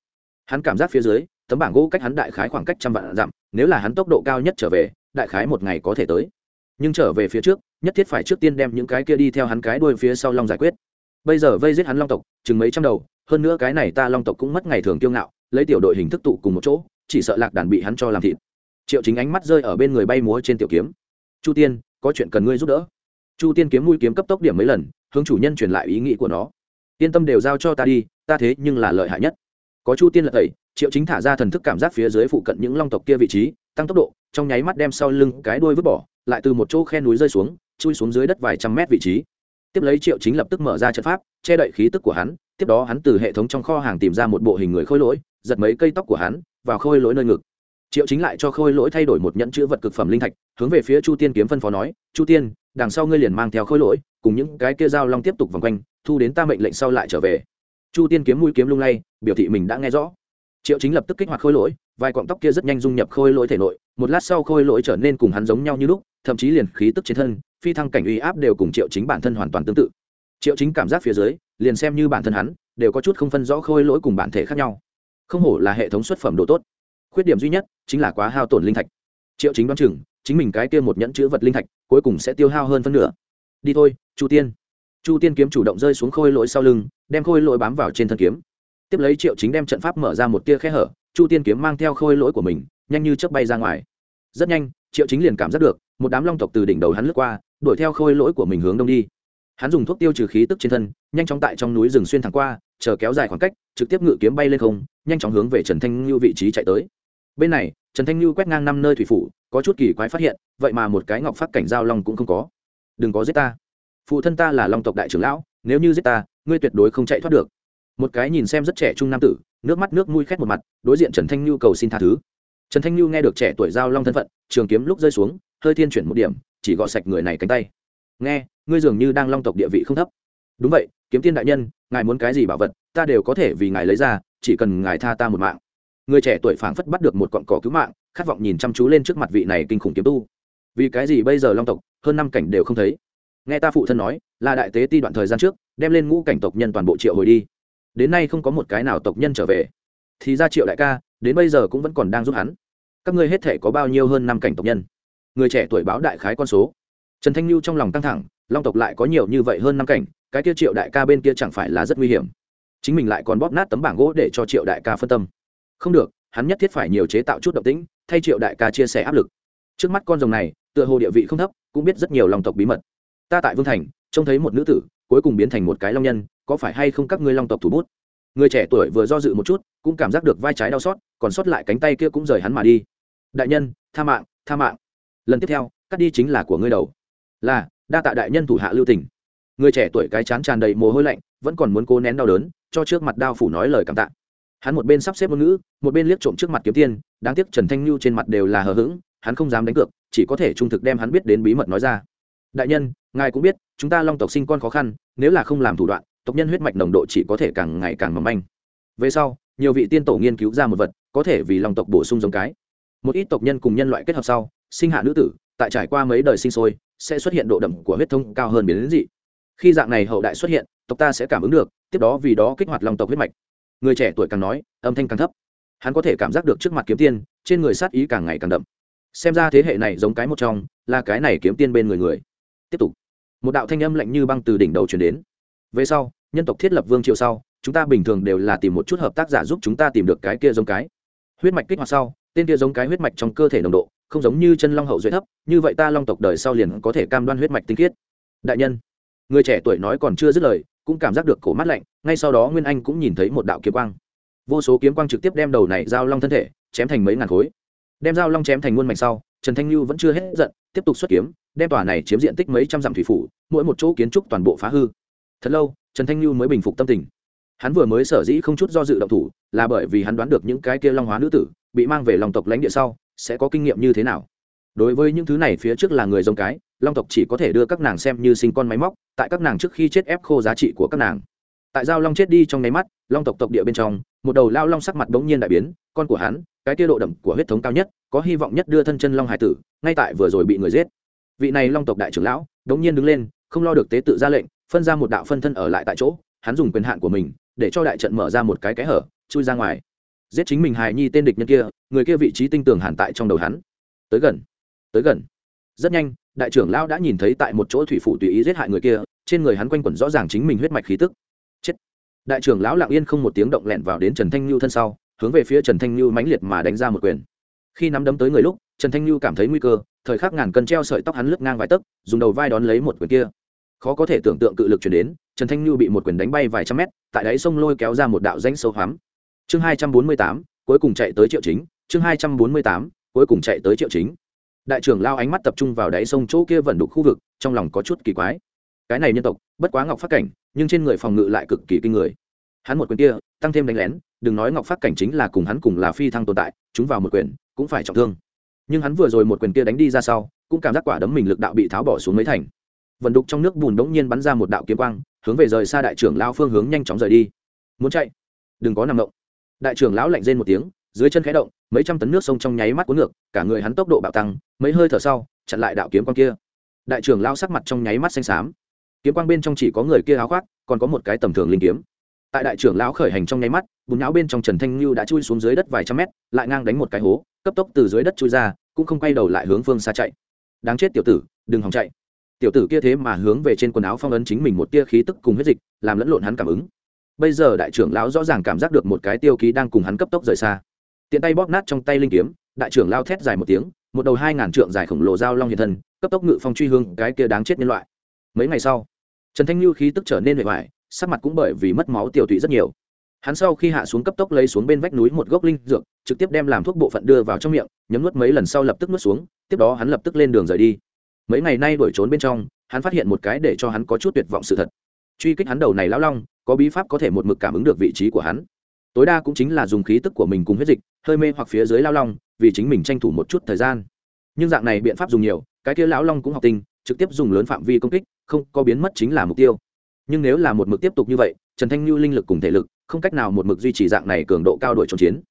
Hắn cảm giác phía dưới, tấm bảng gỗ cách hắn đại khái khoảng cách trăm vạn dặm, nếu là hắn tốc độ cao nhất trở về, đại khái một ngày có thể tới. Nhưng trở về phía trước, nhất thiết phải trước tiên đem những cái kia đi theo hắn cái đuôi phía sau long giải quyết. Bây giờ vây giết hắn long tộc, chừng mấy trăm đầu, hơn nữa cái này ta long tộc cũng mất ngày thường kiêu ngạo, lấy tiểu đội hình thức tụ cùng một chỗ, chỉ sợ lạc đàn bị hắn cho làm thịt. Triệu chính ánh mắt rơi ở bên người bay múa trên tiểu kiếm. Chu tiên, có chuyện cần ngươi giúp đỡ chu tiên kiếm mũi kiếm cấp tốc điểm mấy lần, hướng chủ nhân truyền lại ý nghĩ của nó. Yên tâm đều giao cho ta đi, ta thế nhưng là lợi hại nhất. Có chu tiên lật tẩy triệu chính thả ra thần thức cảm giác phía dưới phụ cận những long tộc kia vị trí, tăng tốc độ, trong nháy mắt đem sau lưng cái đuôi vứt bỏ, lại từ một chỗ khe núi rơi xuống, chui xuống dưới đất vài trăm mét vị trí. Tiếp lấy triệu chính lập tức mở ra trận pháp, che đậy khí tức của hắn, tiếp đó hắn từ hệ thống trong kho hàng tìm ra một bộ hình người khôi lỗi, giật mấy cây tóc của hắn vào khôi lỗi nơi ngực. Triệu chính lại cho khôi lỗi thay đổi một nhẫn chữ vật cực phẩm linh thạch, hướng về phía chu tiên kiếm phân phó nói, chu tiên đằng sau ngươi liền mang theo khôi lỗi, cùng những cái kia dao long tiếp tục vòng quanh, thu đến ta mệnh lệnh sau lại trở về. Chu tiên kiếm mũi kiếm lung lay, biểu thị mình đã nghe rõ. Triệu chính lập tức kích hoạt khôi lỗi vài cọng tóc kia rất nhanh dung nhập khôi lỗi thể nội, một lát sau khôi lỗi trở nên cùng hắn giống nhau như lúc, thậm chí liền khí tức trên thân, phi thăng cảnh uy áp đều cùng triệu chính bản thân hoàn toàn tương tự. Triệu chính cảm giác phía dưới, liền xem như bản thân hắn, đều có chút không phân rõ khôi lỗi cùng bản thể khác nhau. Không hổ là hệ thống xuất phẩm đồ tốt. Khuyết điểm duy nhất chính là quá hao tổn linh thạch. Triệu chính đoán chừng, chính mình cái kia một nhẫn chữ vật linh thạch cuối cùng sẽ tiêu hao hơn phân nửa. Đi thôi, chu tiên. Chu tiên kiếm chủ động rơi xuống khôi lỗi sau lưng, đem khôi lỗi bám vào trên thân kiếm. Tiếp lấy triệu chính đem trận pháp mở ra một tia khe hở, chu tiên kiếm mang theo khôi lỗi của mình, nhanh như chớp bay ra ngoài. Rất nhanh, triệu chính liền cảm giác được, một đám long tộc từ đỉnh đầu hắn lướt qua, đuổi theo khôi lỗi của mình hướng đông đi. Hắn dùng thuốc tiêu trừ khí tức trên thân, nhanh chóng tại trong núi rừng xuyên thẳng qua, chờ kéo dài khoảng cách, trực tiếp ngự kiếm bay lên không, nhanh chóng hướng về trần thanh lưu vị trí chạy tới. Bên này, trần thanh lưu quét ngang năm nơi thủy phủ có chút kỳ quái phát hiện, vậy mà một cái ngọc phát cảnh giao long cũng không có. Đừng có giết ta. Phụ thân ta là long tộc đại trưởng lão, nếu như giết ta, ngươi tuyệt đối không chạy thoát được. Một cái nhìn xem rất trẻ trung nam tử, nước mắt nước mũi khét một mặt, đối diện trần thanh nhu cầu xin tha thứ. Trần thanh nhu nghe được trẻ tuổi giao long thân phận, trường kiếm lúc rơi xuống, hơi thiên chuyển một điểm, chỉ gọ sạch người này cánh tay. Nghe, ngươi dường như đang long tộc địa vị không thấp. Đúng vậy, kiếm tiên đại nhân, ngài muốn cái gì bảo vật, ta đều có thể vì ngài lấy ra, chỉ cần ngài tha ta một mạng người trẻ tuổi phảng phất bắt được một cọn cỏ cứu mạng, khát vọng nhìn chăm chú lên trước mặt vị này kinh khủng kiếm tu. Vì cái gì bây giờ long tộc, hơn năm cảnh đều không thấy? Nghe ta phụ thân nói, là đại tế ti đoạn thời gian trước, đem lên ngũ cảnh tộc nhân toàn bộ triệu hồi đi. Đến nay không có một cái nào tộc nhân trở về. Thì ra triệu đại ca, đến bây giờ cũng vẫn còn đang giúp hắn. Các ngươi hết thể có bao nhiêu hơn năm cảnh tộc nhân? Người trẻ tuổi báo đại khái con số. Trần thanh lưu trong lòng căng thẳng, long tộc lại có nhiều như vậy hơn năm cảnh, cái kia triệu đại ca bên kia chẳng phải là rất nguy hiểm. Chính mình lại còn bóp nát tấm bảng gỗ để cho triệu đại ca phân tâm không được, hắn nhất thiết phải nhiều chế tạo chút động tĩnh, thay triệu đại ca chia sẻ áp lực. Trước mắt con rồng này, tựa hồ địa vị không thấp, cũng biết rất nhiều long tộc bí mật. Ta tại vương thành, trông thấy một nữ tử, cuối cùng biến thành một cái long nhân, có phải hay không các ngươi long tộc thủ bút? Người trẻ tuổi vừa do dự một chút, cũng cảm giác được vai trái đau xót, còn sót lại cánh tay kia cũng rời hắn mà đi. Đại nhân, tha mạng tha mạng. Lần tiếp theo, cắt đi chính là của ngươi đầu. Là, đa tạ đại nhân thủ hạ lưu tình. Người trẻ tuổi cái chán tràn đầy mồ hôi lạnh, vẫn còn muốn cố nén đau đớn, cho trước mặt đao phủ nói lời cảm tạ hắn một bên sắp xếp ngôn ngữ, một bên liếc trộm trước mặt kiếm tiên, đáng tiếc trần thanh nhu trên mặt đều là hờ hững, hắn không dám đánh cược, chỉ có thể trung thực đem hắn biết đến bí mật nói ra. Đại nhân, ngài cũng biết, chúng ta long tộc sinh con khó khăn, nếu là không làm thủ đoạn, tộc nhân huyết mạch nồng độ chỉ có thể càng ngày càng mỏng manh. Về sau, nhiều vị tiên tổ nghiên cứu ra một vật, có thể vì long tộc bổ sung giống cái. Một ít tộc nhân cùng nhân loại kết hợp sau, sinh hạ nữ tử, tại trải qua mấy đời sinh sôi, sẽ xuất hiện độ đậm của huyết thông cao hơn biến đến dị. Khi dạng này hậu đại xuất hiện, tộc ta sẽ cảm ứng được, tiếp đó vì đó kích hoạt long tộc huyết mạch người trẻ tuổi càng nói, âm thanh càng thấp. Hắn có thể cảm giác được trước mặt kiếm tiên, trên người sát ý càng ngày càng đậm. Xem ra thế hệ này giống cái một trong, là cái này kiếm tiên bên người người. Tiếp tục. Một đạo thanh âm lạnh như băng từ đỉnh đầu chuyển đến. Về sau, nhân tộc thiết lập vương triều sau, chúng ta bình thường đều là tìm một chút hợp tác giả giúp chúng ta tìm được cái kia giống cái. Huyết mạch kích hoạt sau, tên kia giống cái huyết mạch trong cơ thể nồng độ, không giống như chân long hậu duệ thấp, như vậy ta long tộc đời sau liền có thể cam đoan huyết mạch tinh khiết. Đại nhân, người trẻ tuổi nói còn chưa dứt lời cũng cảm giác được cổ mắt lạnh, ngay sau đó nguyên anh cũng nhìn thấy một đạo kiếm quang. Vô số kiếm quang trực tiếp đem đầu này giao long thân thể chém thành mấy ngàn khối. Đem giao long chém thành muôn mạch sau, trần thanh lưu vẫn chưa hết giận, tiếp tục xuất kiếm, đem tòa này chiếm diện tích mấy trăm dặm thủy phủ, mỗi một chỗ kiến trúc toàn bộ phá hư. Thật lâu, trần thanh lưu mới bình phục tâm tình. Hắn vừa mới sở dĩ không chút do dự động thủ, là bởi vì hắn đoán được những cái kia long hóa nữ tử bị mang về lòng tộc lãnh địa sau, sẽ có kinh nghiệm như thế nào đối với những thứ này phía trước là người giống cái, long tộc chỉ có thể đưa các nàng xem như sinh con máy móc, tại các nàng trước khi chết ép khô giá trị của các nàng. Tại giao long chết đi trong nháy mắt, long tộc tộc địa bên trong, một đầu lao long sắc mặt bỗng nhiên đại biến, con của hắn, cái tiêu độ đậm của huyết thống cao nhất, có hy vọng nhất đưa thân chân long hải tử, ngay tại vừa rồi bị người giết. Vị này long tộc đại trưởng lão đống nhiên đứng lên, không lo được tế tự ra lệnh, phân ra một đạo phân thân ở lại tại chỗ, hắn dùng quyền hạn của mình, để cho đại trận mở ra một cái kẽ hở, chui ra ngoài. Giết chính mình hài nhi tên địch nhân kia, người kia vị trí tinh tường hàn tại trong đầu hắn. Tới gần tới gần. Rất nhanh, đại trưởng lão đã nhìn thấy tại một chỗ thủy phủ tùy ý giết hại người kia, trên người hắn quanh quẩn rõ ràng chính mình huyết mạch khí tức. Chết. Đại trưởng lão lặng yên không một tiếng động lẹn vào đến trần thanh lưu thân sau, hướng về phía trần thanh lưu mãnh liệt mà đánh ra một quyền. Khi nắm đấm tới người lúc, trần thanh lưu cảm thấy nguy cơ, thời khắc ngàn cân treo sợi tóc hắn lướt ngang vài tấc, dùng đầu vai đón lấy một quyền kia. Khó có thể tưởng tượng cự lực chuyển đến, trần thanh lưu bị một quyền đánh bay vài trăm mét, tại đáy sông lôi kéo ra một đạo danh sâu hoắm. Chương hai trăm bốn mươi tám, cuối cùng chạy tới triệu chính, chương hai trăm bốn mươi tám, cuối cùng chạy tới triệu chính đại trưởng lao ánh mắt tập trung vào đáy sông chỗ kia vẩn đục khu vực, trong lòng có chút kỳ quái. Cái này nhân tộc, bất quá ngọc phát cảnh, nhưng trên người phòng ngự lại cực kỳ kinh người. Hắn một quyền kia, tăng thêm đánh lén, đừng nói ngọc phát cảnh chính là cùng hắn cùng là phi thăng tồn tại, chúng vào một quyền, cũng phải trọng thương. Nhưng hắn vừa rồi một quyền kia đánh đi ra sau, cũng cảm giác quả đấm mình lực đạo bị tháo bỏ xuống mấy thành. Vận đục trong nước bùn đống nhiên bắn ra một đạo kiếm quang, hướng về rời xa đại trưởng lao phương hướng nhanh chóng rời đi. Muốn chạy? Đừng có nằm động. Đại trưởng lão lạnh rên một tiếng dưới chân khẽ động, mấy trăm tấn nước sông trong nháy mắt cuốn ngược, cả người hắn tốc độ bạo tăng, mấy hơi thở sau, chặn lại đạo kiếm quang kia. Đại trưởng lao sắc mặt trong nháy mắt xanh xám. Kiếm quang bên trong chỉ có người kia áo khoác, còn có một cái tầm thường linh kiếm. Tại đại trưởng lão khởi hành trong nháy mắt, bùn nháo bên trong trần thanh lưu đã chui xuống dưới đất vài trăm mét, lại ngang đánh một cái hố, cấp tốc từ dưới đất chui ra, cũng không quay đầu lại hướng phương xa chạy. Đáng chết tiểu tử, đừng hòng chạy. Tiểu tử kia thế mà hướng về trên quần áo phong ấn chính mình một tia khí tức cùng huyết dịch, làm lẫn lộn hắn cảm ứng. Bây giờ đại trưởng lão rõ ràng cảm giác được một cái tiêu ký đang cùng hắn cấp tốc rời xa tiện tay bóp nát trong tay linh kiếm, đại trưởng lao thét dài một tiếng, một đầu hai ngàn trượng dài khổng lồ dao long hiện thân, cấp tốc ngự phong truy hương cái kia đáng chết nhân loại. Mấy ngày sau, trần thanh lưu khí tức trở nên bề hoại sắc mặt cũng bởi vì mất máu tiểu tụy rất nhiều. Hắn sau khi hạ xuống cấp tốc lấy xuống bên vách núi một gốc linh dược, trực tiếp đem làm thuốc bộ phận đưa vào trong miệng, nhấm nuốt mấy lần sau lập tức nuốt xuống, tiếp đó hắn lập tức lên đường rời đi. Mấy ngày nay đuổi trốn bên trong, hắn phát hiện một cái để cho hắn có chút tuyệt vọng sự thật. Truy kích hắn đầu này lão long, có bí pháp có thể một mực cảm ứng được vị trí của hắn tối đa cũng chính là dùng khí tức của mình cùng huyết dịch, hơi mê hoặc phía dưới lao long, vì chính mình tranh thủ một chút thời gian. Nhưng dạng này biện pháp dùng nhiều, cái kia lão long cũng học tinh, trực tiếp dùng lớn phạm vi công kích, không có biến mất chính là mục tiêu. Nhưng nếu là một mực tiếp tục như vậy, trần thanh lưu linh lực cùng thể lực, không cách nào một mực duy trì dạng này cường độ cao đội trốn chiến.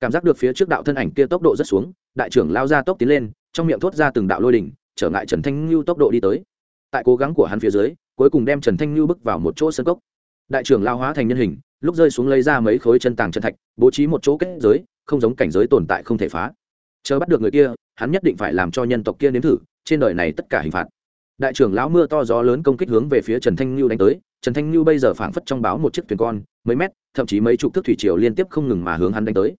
Cảm giác được phía trước đạo thân ảnh kia tốc độ rất xuống, đại trưởng lao ra tốc tiến lên, trong miệng thốt ra từng đạo lôi đỉnh, trở ngại trần thanh lưu tốc độ đi tới. Tại cố gắng của hắn phía dưới, cuối cùng đem trần thanh lưu bước vào một chỗ sân cốc. Đại trưởng lao hóa thành nhân hình lúc rơi xuống lấy ra mấy khối chân tàng chân thạch, bố trí một chỗ kết giới, không giống cảnh giới tồn tại không thể phá. Chờ bắt được người kia, hắn nhất định phải làm cho nhân tộc kia nếm thử, trên đời này tất cả hình phạt. Đại trưởng lão mưa to gió lớn công kích hướng về phía trần thanh lưu đánh tới, trần thanh lưu bây giờ phảng phất trong báo một chiếc thuyền con, mấy mét, thậm chí mấy chục thước thủy triều liên tiếp không ngừng mà hướng hắn đánh tới.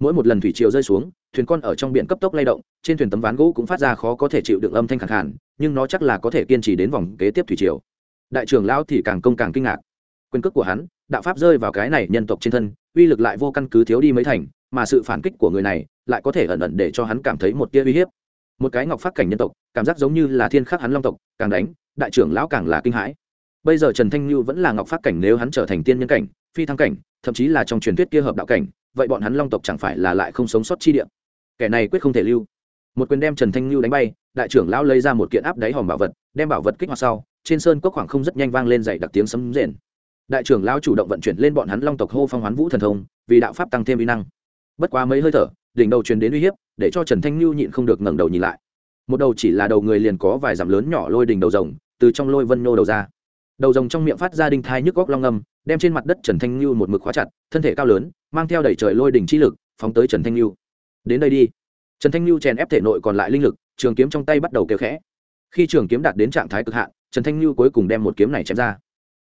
Mỗi một lần thủy triều rơi xuống, thuyền con ở trong biển cấp tốc lay động, trên thuyền tấm ván gỗ cũng phát ra khó có thể chịu được âm thanh khẳng khản nhưng nó chắc là có thể kiên trì đến vòng kế tiếp thủy triều. Đại trưởng lão thì càng công càng kinh ngạc. Quyền cước của hắn đạo pháp rơi vào cái này nhân tộc trên thân, uy lực lại vô căn cứ thiếu đi mấy thành, mà sự phản kích của người này lại có thể ẩn ẩn để cho hắn cảm thấy một tia uy hiếp. Một cái ngọc phát cảnh nhân tộc, cảm giác giống như là thiên khắc hắn long tộc, càng đánh, đại trưởng lão càng là kinh hãi. Bây giờ trần thanh như vẫn là ngọc phát cảnh nếu hắn trở thành tiên nhân cảnh, phi thăng cảnh, thậm chí là trong truyền thuyết kia hợp đạo cảnh, vậy bọn hắn long tộc chẳng phải là lại không sống sót chi địa? Kẻ này quyết không thể lưu. Một quyền đem trần thanh lưu đánh bay, đại trưởng lão lấy ra một kiện áp đáy hòm bảo vật, đem bảo vật kích hoạt sau, trên sơn có khoảng không rất nhanh vang lên dậy đặc tiếng sấm rền đại trưởng lão chủ động vận chuyển lên bọn hắn long tộc hô phong hoán vũ thần thông, vì đạo pháp tăng thêm uy năng. Bất quá mấy hơi thở, đỉnh đầu truyền đến uy hiếp, để cho trần thanh lưu nhịn không được ngẩng đầu nhìn lại. Một đầu chỉ là đầu người liền có vài dặm lớn nhỏ lôi đỉnh đầu rồng, từ trong lôi vân nô đầu ra. Đầu rồng trong miệng phát ra đinh thai nhức góc long âm, đem trên mặt đất trần thanh lưu một mực khóa chặt, thân thể cao lớn, mang theo đẩy trời lôi đỉnh chi lực, phóng tới trần thanh lưu đến đây đi. Trần thanh lưu chèn ép thể nội còn lại linh lực, trường kiếm trong tay bắt đầu kêu khẽ. Khi trường kiếm đạt đến trạng thái cực hạn, trần thanh lưu cuối cùng đem một kiếm này chém ra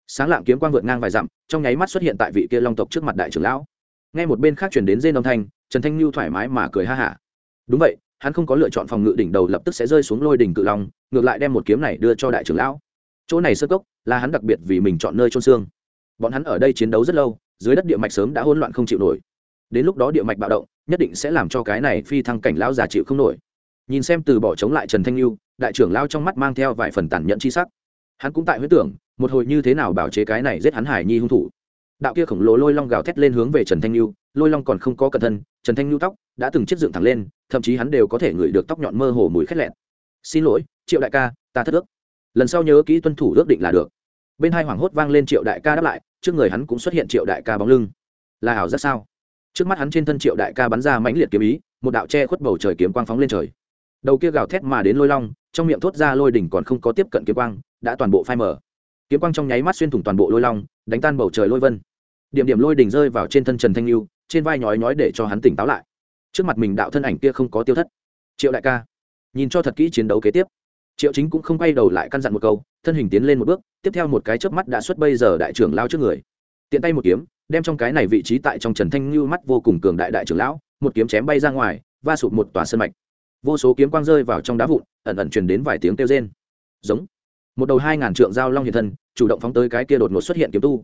sáng lạng kiếm quang vượt ngang vài dặm, trong nháy mắt xuất hiện tại vị kia long tộc trước mặt đại trưởng lão. Ngay một bên khác chuyển đến dên âm thanh, trần thanh lưu thoải mái mà cười ha hả. Đúng vậy, hắn không có lựa chọn phòng ngự đỉnh đầu lập tức sẽ rơi xuống lôi đỉnh cự long, ngược lại đem một kiếm này đưa cho đại trưởng lão. Chỗ này sơ cốc là hắn đặc biệt vì mình chọn nơi trôn xương. Bọn hắn ở đây chiến đấu rất lâu, dưới đất địa mạch sớm đã hỗn loạn không chịu nổi. Đến lúc đó địa mạch bạo động, nhất định sẽ làm cho cái này phi thăng cảnh lão già chịu không nổi. Nhìn xem từ bỏ chống lại trần thanh lưu đại trưởng lao trong mắt mang theo vài phần tàn nhẫn chi sắc. Hắn cũng tại huyết tưởng một hồi như thế nào bảo chế cái này giết hắn hải nhi hung thủ. Đạo kia khổng lồ lôi long gào thét lên hướng về trần thanh lưu lôi long còn không có cẩn thân, trần thanh lưu tóc đã từng chiếc dựng thẳng lên, thậm chí hắn đều có thể ngửi được tóc nhọn mơ hồ mùi khét lẹn xin lỗi, triệu đại ca, ta thất ước. Lần sau nhớ kỹ tuân thủ ước định là được. Bên hai hoảng hốt vang lên triệu đại ca đáp lại, trước người hắn cũng xuất hiện triệu đại ca bóng lưng. Là ảo rất sao? Trước mắt hắn trên thân triệu đại ca bắn ra mãnh liệt kiếm ý, một đạo che khuất bầu trời kiếm quang phóng lên trời. Đầu kia gào thét mà đến lôi long, trong miệng thốt ra lôi đỉnh còn không có tiếp cận kiếm quang, đã toàn bộ phai mở kiếm quang trong nháy mắt xuyên thủng toàn bộ lôi long, đánh tan bầu trời lôi vân. Điểm điểm lôi đỉnh rơi vào trên thân trần thanh lưu, trên vai nhói nhói để cho hắn tỉnh táo lại. Trước mặt mình đạo thân ảnh kia không có tiêu thất. Triệu đại ca, nhìn cho thật kỹ chiến đấu kế tiếp. Triệu chính cũng không quay đầu lại căn dặn một câu, thân hình tiến lên một bước, tiếp theo một cái chớp mắt đã xuất bây giờ đại trưởng lao trước người. Tiện tay một kiếm, đem trong cái này vị trí tại trong trần thanh lưu mắt vô cùng cường đại đại trưởng lão, một kiếm chém bay ra ngoài, va sụp một tòa sân mạch. Vô số kiếm quang rơi vào trong đá vụn, ẩn ẩn truyền đến vài tiếng kêu rên. Giống một đầu hai ngàn trượng giao long hiện thân, chủ động phóng tới cái kia đột ngột xuất hiện kiếm tu.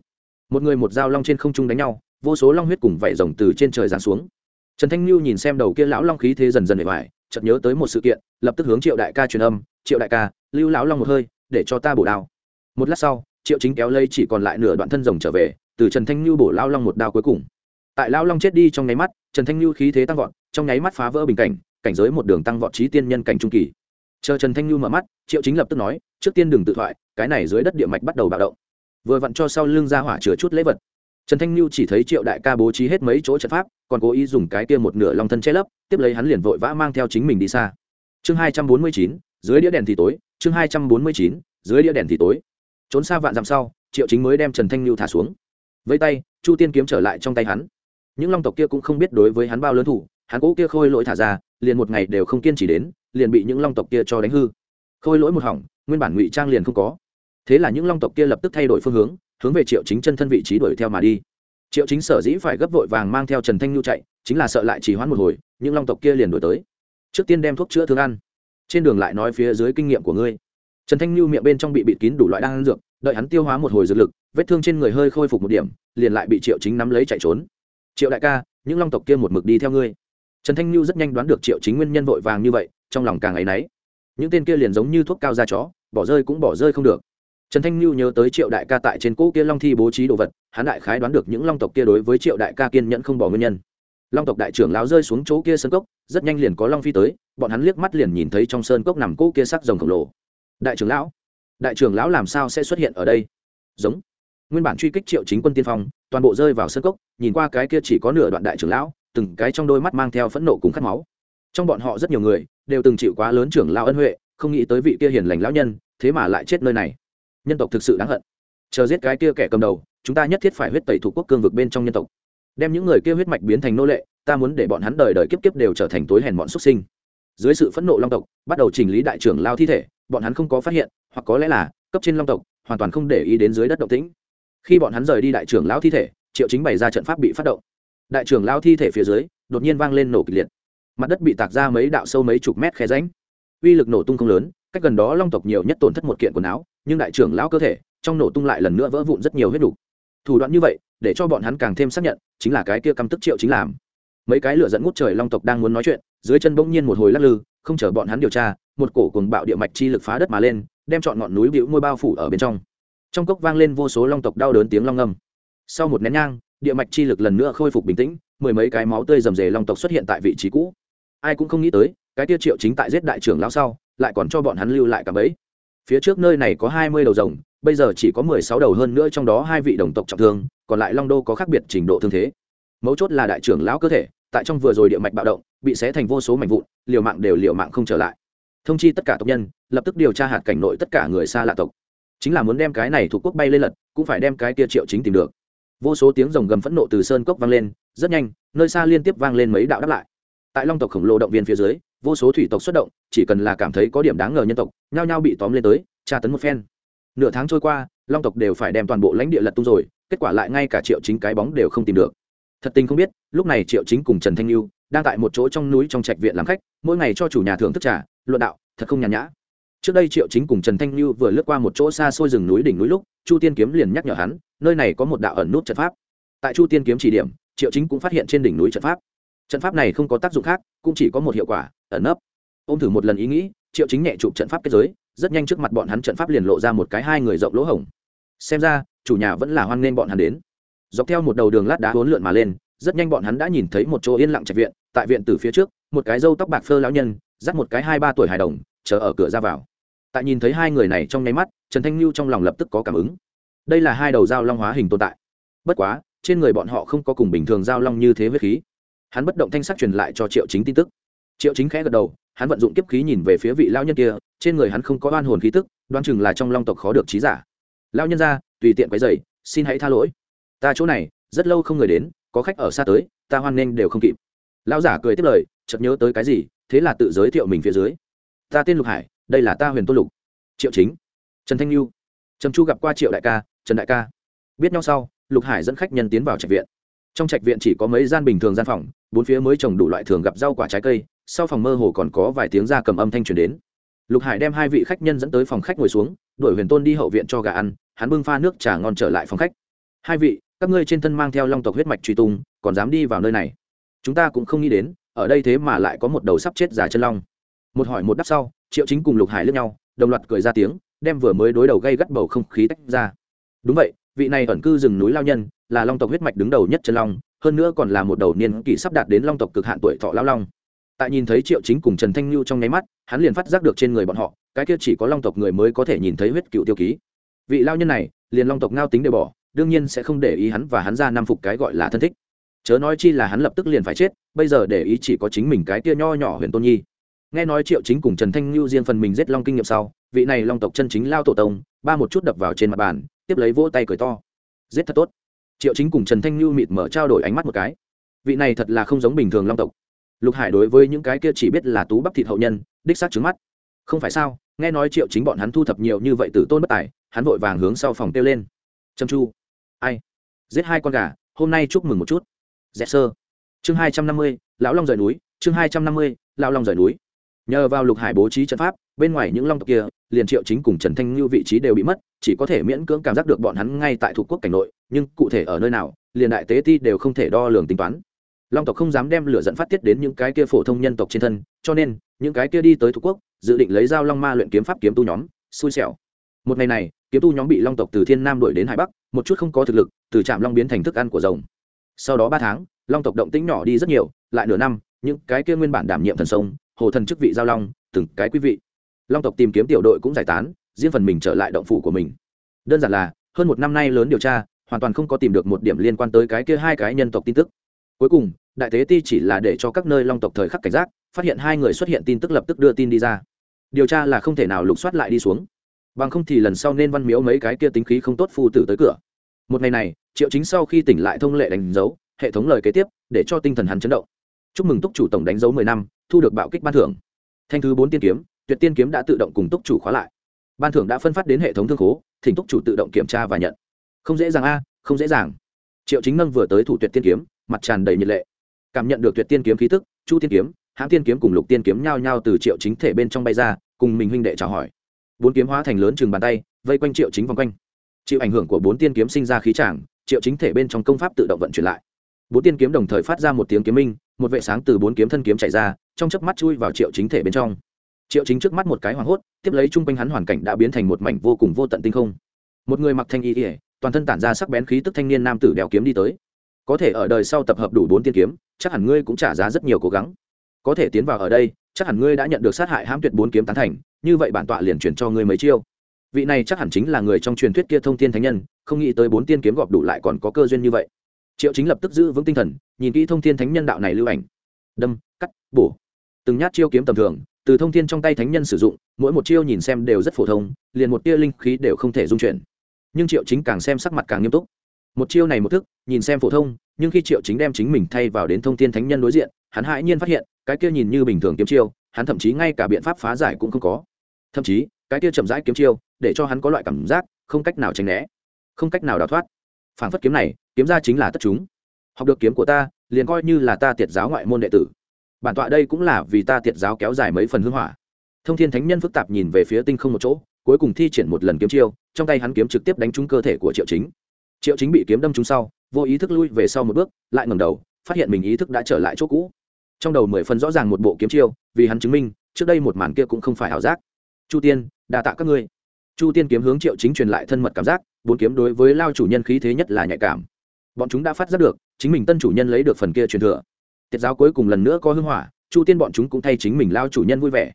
Một người một giao long trên không trung đánh nhau, vô số long huyết cùng vảy rồng từ trên trời giáng xuống. Trần thanh lưu nhìn xem đầu kia lão long khí thế dần dần bề ngoài chợt nhớ tới một sự kiện, lập tức hướng triệu đại ca truyền âm, triệu đại ca, lưu lão long một hơi, để cho ta bổ đao. Một lát sau, triệu chính kéo lây chỉ còn lại nửa đoạn thân rồng trở về, từ trần thanh lưu bổ lao long một đao cuối cùng. Tại lao long chết đi trong nháy mắt, trần thanh lưu khí thế tăng vọt, trong nháy mắt phá vỡ bình cảnh cảnh giới một đường tăng vọt trí tiên nhân cảnh trung kỳ chờ trần thanh nhu mở mắt, triệu chính lập tức nói, trước tiên đừng tự thoại, cái này dưới đất địa mạch bắt đầu bạo động. Vừa vặn cho sau lưng ra hỏa chứa chút lễ vật. Trần thanh nhu chỉ thấy triệu đại ca bố trí hết mấy chỗ trận pháp, còn cố ý dùng cái kia một nửa long thân che lấp, tiếp lấy hắn liền vội vã mang theo chính mình đi xa. Chương hai trăm bốn mươi chín, dưới đĩa đèn thì tối, chương hai trăm bốn mươi chín, dưới đĩa đèn thì tối. Trốn xa vạn dặm sau, triệu chính mới đem trần thanh nhu thả xuống. Vây tay, chu tiên kiếm trở lại trong tay hắn. Những long tộc kia cũng không biết đối với hắn bao lớn thủ, hắn cũ kia khôi lỗi thả ra, liền một ngày đều không kiên trì đến liền bị những long tộc kia cho đánh hư. Khôi lỗi một hỏng, nguyên bản ngụy trang liền không có. Thế là những long tộc kia lập tức thay đổi phương hướng hướng về triệu chính chân thân vị trí đuổi theo mà đi. Triệu chính sở dĩ phải gấp vội vàng mang theo trần thanh nhu chạy, chính là sợ lại chỉ hoãn một hồi, những long tộc kia liền đuổi tới. Trước tiên đem thuốc chữa thương ăn. Trên đường lại nói phía dưới kinh nghiệm của ngươi. Trần thanh nhu miệng bên trong bị bịt kín đủ loại đan ăn dược, đợi hắn tiêu hóa một hồi dược lực, vết thương trên người hơi khôi phục một điểm, liền lại bị triệu chính nắm lấy chạy trốn. Triệu đại ca, những long tộc kia một mực đi theo ngươi trần thanh nhu rất nhanh đoán được triệu chính nguyên nhân vội vàng như vậy, trong lòng càng ấ y náy. Những tên kia liền giống như thuốc cao da chó, bỏ rơi cũng bỏ rơi không được. Trần thanh nhu nhớ tới triệu đại ca tại trên cỗ kia long thi bố trí đồ vật, hắn đại khái đoán được những long tộc kia đối với triệu đại ca kiên nhẫn không bỏ nguyên nhân. Long tộc đại trưởng lão rơi xuống chỗ kia sơn cốc, rất nhanh liền có long phi tới, bọn hắn liếc mắt liền nhìn thấy trong sơn cốc nằm cỗ kia sắc rồng khổng lồ. Đại trưởng lão, đại trưởng lão làm sao sẽ xuất hiện ở đây? Giống. Nguyên bản truy kích triệu chính quân tiên phong, toàn bộ rơi vào sân cốc, nhìn qua cái kia chỉ có nửa đoạn đại trưởng lão từng cái trong đôi mắt mang theo phẫn nộ cùng khát máu. Trong bọn họ rất nhiều người đều từng chịu quá lớn trưởng lao ân huệ, không nghĩ tới vị kia hiền lành lão nhân, thế mà lại chết nơi này. Nhân tộc thực sự đáng hận. Chờ giết cái kia kẻ cầm đầu, chúng ta nhất thiết phải huyết tẩy thủ quốc cương vực bên trong nhân tộc. Đem những người kia huyết mạch biến thành nô lệ, ta muốn để bọn hắn đời đời kiếp kiếp đều trở thành tối hèn bọn xuất sinh. Dưới sự phẫn nộ long tộc, bắt đầu chỉnh lý đại trưởng lao thi thể, bọn hắn không có phát hiện, hoặc có lẽ là, cấp trên long tộc, hoàn toàn không để ý đến dưới đất động tĩnh. Khi bọn hắn rời đi đại trưởng lao thi thể, triệu chính bày ra trận pháp bị phát động đại trưởng lao thi thể phía dưới, đột nhiên vang lên nổ kịch liệt. Mặt đất bị tạc ra mấy đạo sâu mấy chục mét khe ránh uy lực nổ tung không lớn, cách gần đó long tộc nhiều nhất tổn thất một kiện quần áo, nhưng đại trưởng lão cơ thể, trong nổ tung lại lần nữa vỡ vụn rất nhiều huyết đủ. thủ đoạn như vậy, để cho bọn hắn càng thêm xác nhận, chính là cái kia căm tức triệu chính làm. Mấy cái lửa dẫn ngút trời long tộc đang muốn nói chuyện, dưới chân bỗng nhiên một hồi lắc lư, không chờ bọn hắn điều tra, một cổ cùng bạo địa mạch chi lực phá đất mà lên, đem chọn ngọn núi bịu môi bao phủ ở bên trong. Trong cốc vang lên vô số long tộc đau đớn tiếng long ngâm. Sau một nén nhang địa mạch chi lực lần nữa khôi phục bình tĩnh, mười mấy cái máu tươi rầm rề long tộc xuất hiện tại vị trí cũ. Ai cũng không nghĩ tới, cái tiêu triệu chính tại giết đại trưởng lão sau, lại còn cho bọn hắn lưu lại cả bấy phía trước nơi này có hai mươi đầu rồng, bây giờ chỉ có mười sáu đầu hơn nữa trong đó hai vị đồng tộc trọng thương, còn lại long đô có khác biệt trình độ thương thế. Mấu chốt là đại trưởng lão cơ thể, tại trong vừa rồi địa mạch bạo động, bị xé thành vô số mảnh vụn, liều mạng đều liều mạng không trở lại. Thông chi tất cả tộc nhân, lập tức điều tra hạt cảnh nội tất cả người xa lạ tộc. Chính là muốn đem cái này thuộc quốc bay lên lật, cũng phải đem cái kia triệu chính tìm được vô số tiếng rồng gầm phẫn nộ từ sơn cốc vang lên, rất nhanh, nơi xa liên tiếp vang lên mấy đạo đáp lại. Tại long tộc khổng lồ động viên phía dưới, vô số thủy tộc xuất động, chỉ cần là cảm thấy có điểm đáng ngờ nhân tộc, nhao nhao bị tóm lên tới, tra tấn một phen. Nửa tháng trôi qua, long tộc đều phải đem toàn bộ lãnh địa lật tung rồi, kết quả lại ngay cả triệu chính cái bóng đều không tìm được. Thật tình không biết, lúc này triệu chính cùng trần thanh lưu đang tại một chỗ trong núi trong trạch viện làm khách, mỗi ngày cho chủ nhà thưởng thức trà, luận đạo, thật không nhàn nhã trước đây triệu chính cùng trần thanh lưu vừa lướt qua một chỗ xa xôi rừng núi đỉnh núi lúc, chu tiên kiếm liền nhắc nhở hắn, nơi này có một đạo ẩn nút trận pháp. Tại chu tiên kiếm chỉ điểm, triệu chính cũng phát hiện trên đỉnh núi trận pháp. Trận pháp này không có tác dụng khác, cũng chỉ có một hiệu quả, ẩn nấp. Ô m thử một lần ý nghĩ, triệu chính nhẹ chụp trận pháp kết giới, rất nhanh trước mặt bọn hắn trận pháp liền lộ ra một cái hai người rộng lỗ hổng. Xem ra, chủ nhà vẫn là hoan nghênh bọn hắn đến. Dọc theo một đầu đường lát đá hốn lượn mà lên, rất nhanh bọn hắn đã nhìn thấy một chỗ yên lặng trạch viện, tại viện từ phía trước, một cái râu tóc bạc phơ lão nhân, dắt một cái hai ba tuổi hài đồng, chờ ở cửa ra vào tại nhìn thấy hai người này trong nháy mắt, trần thanh lưu trong lòng lập tức có cảm ứng. Đây là hai đầu dao long hóa hình tồn tại. Bất quá, trên người bọn họ không có cùng bình thường dao long như thế với khí. Hắn bất động thanh sắc truyền lại cho triệu chính tin tức. Triệu chính khẽ gật đầu, hắn vận dụng kiếp khí nhìn về phía vị lao nhân kia, trên người hắn không có oan hồn khí tức đoan chừng là trong long tộc khó được trí giả. Lao nhân ra, tùy tiện quấy dày xin hãy tha lỗi. Ta chỗ này, rất lâu không người đến, có khách ở xa tới, ta hoan nghênh đều không kịp. Lao giả cười tiếp lời, chợt nhớ tới cái gì, thế là tự giới thiệu mình phía dưới. Ta tên lục hải đây là ta huyền tôn lục. Triệu chính, trần thanh lưu trần chu gặp qua triệu đại ca, trần đại ca. Biết nhau sau, lục hải dẫn khách nhân tiến vào trạch viện. Trong trạch viện chỉ có mấy gian bình thường gian phòng, bốn phía mới trồng đủ loại thường gặp rau quả trái cây, sau phòng mơ hồ còn có vài tiếng da cầm âm thanh truyền đến. Lục hải đem hai vị khách nhân dẫn tới phòng khách ngồi xuống, đuổi huyền tôn đi hậu viện cho gà ăn, hắn bưng pha nước trà ngon trở lại phòng khách. Hai vị, các ngươi trên thân mang theo long tộc huyết mạch truy tung, còn dám đi vào nơi này? Chúng ta cũng không nghĩ đến, ở đây thế mà lại có một đầu sắp chết giả chân long. Một hỏi một đáp sau triệu chính cùng lục hải lướt nhau, đồng loạt cười ra tiếng, đem vừa mới đối đầu gây gắt bầu không khí tách ra. Đúng vậy, vị này ẩn cư rừng núi lao nhân, là long tộc huyết mạch đứng đầu nhất chân long, hơn nữa còn là một đầu niên kỷ sắp đạt đến long tộc cực hạn tuổi thọ lao long. Tại nhìn thấy triệu chính cùng trần thanh lưu trong nháy mắt, hắn liền phát giác được trên người bọn họ, cái kia chỉ có long tộc người mới có thể nhìn thấy huyết cựu tiêu ký. Vị lao nhân này, liền long tộc ngao tính đều bỏ, đương nhiên sẽ không để ý hắn và hắn ra năm phục cái gọi là thân thích. Chớ nói chi là hắn lập tức liền phải chết, bây giờ để ý chỉ có chính mình cái kia nho nhỏ huyền tôn nhi nghe nói triệu chính cùng trần thanh lưu riêng phần mình giết long kinh nghiệm sau, vị này long tộc chân chính lao tổ tông, ba một chút đập vào trên mặt bàn, tiếp lấy vỗ tay cười to. Giết thật tốt. Triệu chính cùng trần thanh lưu mịt mở trao đổi ánh mắt một cái. Vị này thật là không giống bình thường long tộc. Lục hải đối với những cái kia chỉ biết là tú bắp thịt hậu nhân, đích xác trứng mắt. Không phải sao? Nghe nói triệu chính bọn hắn thu thập nhiều như vậy từ tôn bất tài, hắn vội vàng hướng sau phòng kêu lên. Trâm chu. Ai? Giết hai con gà, hôm nay chúc mừng một chút. Dẹp sơ. Chương hai trăm năm mươi, lão long rời núi. Chương hai trăm năm mươi, lão long rời núi nhờ vào lục hải bố trí trận pháp, bên ngoài những long tộc kia, liền triệu chính cùng trần thanh như vị trí đều bị mất, chỉ có thể miễn cưỡng cảm giác được bọn hắn ngay tại thuộc quốc cảnh nội, nhưng cụ thể ở nơi nào, liền đại tế ti đều không thể đo lường tính toán. Long tộc không dám đem lửa dẫn phát tiết đến những cái kia phổ thông nhân tộc trên thân, cho nên, những cái kia đi tới thuộc quốc, dự định lấy dao long ma luyện kiếm pháp kiếm tu nhóm, xui xẻo. Một ngày này, kiếm tu nhóm bị long tộc từ thiên nam đuổi đến hải bắc, một chút không có thực lực, từ trạm long biến thành thức ăn của rồng. Sau đó ba tháng, long tộc động tĩnh nhỏ đi rất nhiều, lại nửa năm, những cái kia nguyên bản đảm nhiệm thần sông hồ thần chức vị giao long, từng cái quý vị. Long tộc tìm kiếm tiểu đội cũng giải tán, riêng phần mình trở lại động phủ của mình. Đơn giản là, hơn một năm nay lớn điều tra, hoàn toàn không có tìm được một điểm liên quan tới cái kia hai cái nhân tộc tin tức. Cuối cùng, đại tế ti chỉ là để cho các nơi long tộc thời khắc cảnh giác, phát hiện hai người xuất hiện tin tức lập tức đưa tin đi ra. Điều tra là không thể nào lục soát lại đi xuống. Bằng không thì lần sau nên văn miếu mấy cái kia tính khí không tốt phu tử tới cửa. Một ngày này, triệu chính sau khi tỉnh lại thông lệ đánh dấu, hệ thống lời kế tiếp, để cho tinh thần hắn chấn động. Chúc mừng túc chủ tổng đánh dấu mười năm thu được bạo kích ban thưởng. Thanh thứ bốn tiên kiếm, tuyệt tiên kiếm đã tự động cùng túc chủ khóa lại. Ban thưởng đã phân phát đến hệ thống thương khố, thỉnh túc chủ tự động kiểm tra và nhận. Không dễ dàng a, không dễ dàng. Triệu chính nâng vừa tới thủ tuyệt tiên kiếm, mặt tràn đầy nhiệt lệ. Cảm nhận được tuyệt tiên kiếm khí tức, chu tiên kiếm, hãng tiên kiếm cùng lục tiên kiếm nhao nhao từ triệu chính thể bên trong bay ra, cùng mình huynh đệ chào hỏi. Bốn kiếm hóa thành lớn chừng bàn tay, vây quanh triệu chính vòng quanh. Chịu ảnh hưởng của bốn tiên kiếm sinh ra khí tràng, triệu chính thể bên trong công pháp tự động vận chuyển lại. Bốn tiên kiếm đồng thời phát ra một tiếng kiếm minh, một vệ sáng từ bốn kiếm thân kiếm chạy ra trong chớp mắt chui vào triệu chính thể bên trong. Triệu chính trước mắt một cái hoảng hốt, tiếp lấy chung quanh hắn hoàn cảnh đã biến thành một mảnh vô cùng vô tận tinh không. Một người mặc thanh y ỉa toàn thân tản ra sắc bén khí tức thanh niên nam tử đeo kiếm đi tới. Có thể ở đời sau tập hợp đủ bốn tiên kiếm, chắc hẳn ngươi cũng trả giá rất nhiều cố gắng. Có thể tiến vào ở đây, chắc hẳn ngươi đã nhận được sát hại hãm tuyệt bốn kiếm tán thành, như vậy bản tọa liền chuyển cho ngươi mấy chiêu. Vị này chắc hẳn chính là người trong truyền thuyết kia thông tiên thánh nhân, không nghĩ tới bốn tiên kiếm gọp đủ lại còn có cơ duyên như vậy. Triệu chính lập tức giữ vững tinh thần, nhìn kỹ thông tiên thánh nhân đạo này lưu ảnh. Đâm, cắt, bổ từng nhát chiêu kiếm tầm thường, từ thông thiên trong tay thánh nhân sử dụng, mỗi một chiêu nhìn xem đều rất phổ thông, liền một tia linh khí đều không thể dung chuyển. Nhưng triệu chính càng xem sắc mặt càng nghiêm túc. Một chiêu này một thức, nhìn xem phổ thông, nhưng khi triệu chính đem chính mình thay vào đến thông thiên thánh nhân đối diện, hắn hãi nhiên phát hiện, cái kia nhìn như bình thường kiếm chiêu, hắn thậm chí ngay cả biện pháp phá giải cũng không có. Thậm chí, cái kia chậm rãi kiếm chiêu, để cho hắn có loại cảm giác, không cách nào tránh né, không cách nào đào thoát. Phản phất kiếm này, kiếm ra chính là tất chúng. Học được kiếm của ta, liền coi như là ta tiệt giáo ngoại môn đệ tử bản tọa đây cũng là vì ta tiệt giáo kéo dài mấy phần hưng hỏa. Thông thiên thánh nhân phức tạp nhìn về phía tinh không một chỗ, cuối cùng thi triển một lần kiếm chiêu, trong tay hắn kiếm trực tiếp đánh trúng cơ thể của triệu chính. Triệu chính bị kiếm đâm trúng sau, vô ý thức lui về sau một bước, lại ngầm đầu, phát hiện mình ý thức đã trở lại chỗ cũ. Trong đầu mười phần rõ ràng một bộ kiếm chiêu, vì hắn chứng minh, trước đây một màn kia cũng không phải ảo giác. Chu tiên, đa tạ các ngươi. Chu tiên kiếm hướng triệu chính truyền lại thân mật cảm giác, bốn kiếm đối với lao chủ nhân khí thế nhất là nhạy cảm. Bọn chúng đã phát giác được, chính mình tân chủ nhân lấy được phần kia truyền thừa tiết giáo cuối cùng lần nữa có hưng hỏa, chu tiên bọn chúng cũng thay chính mình lao chủ nhân vui vẻ.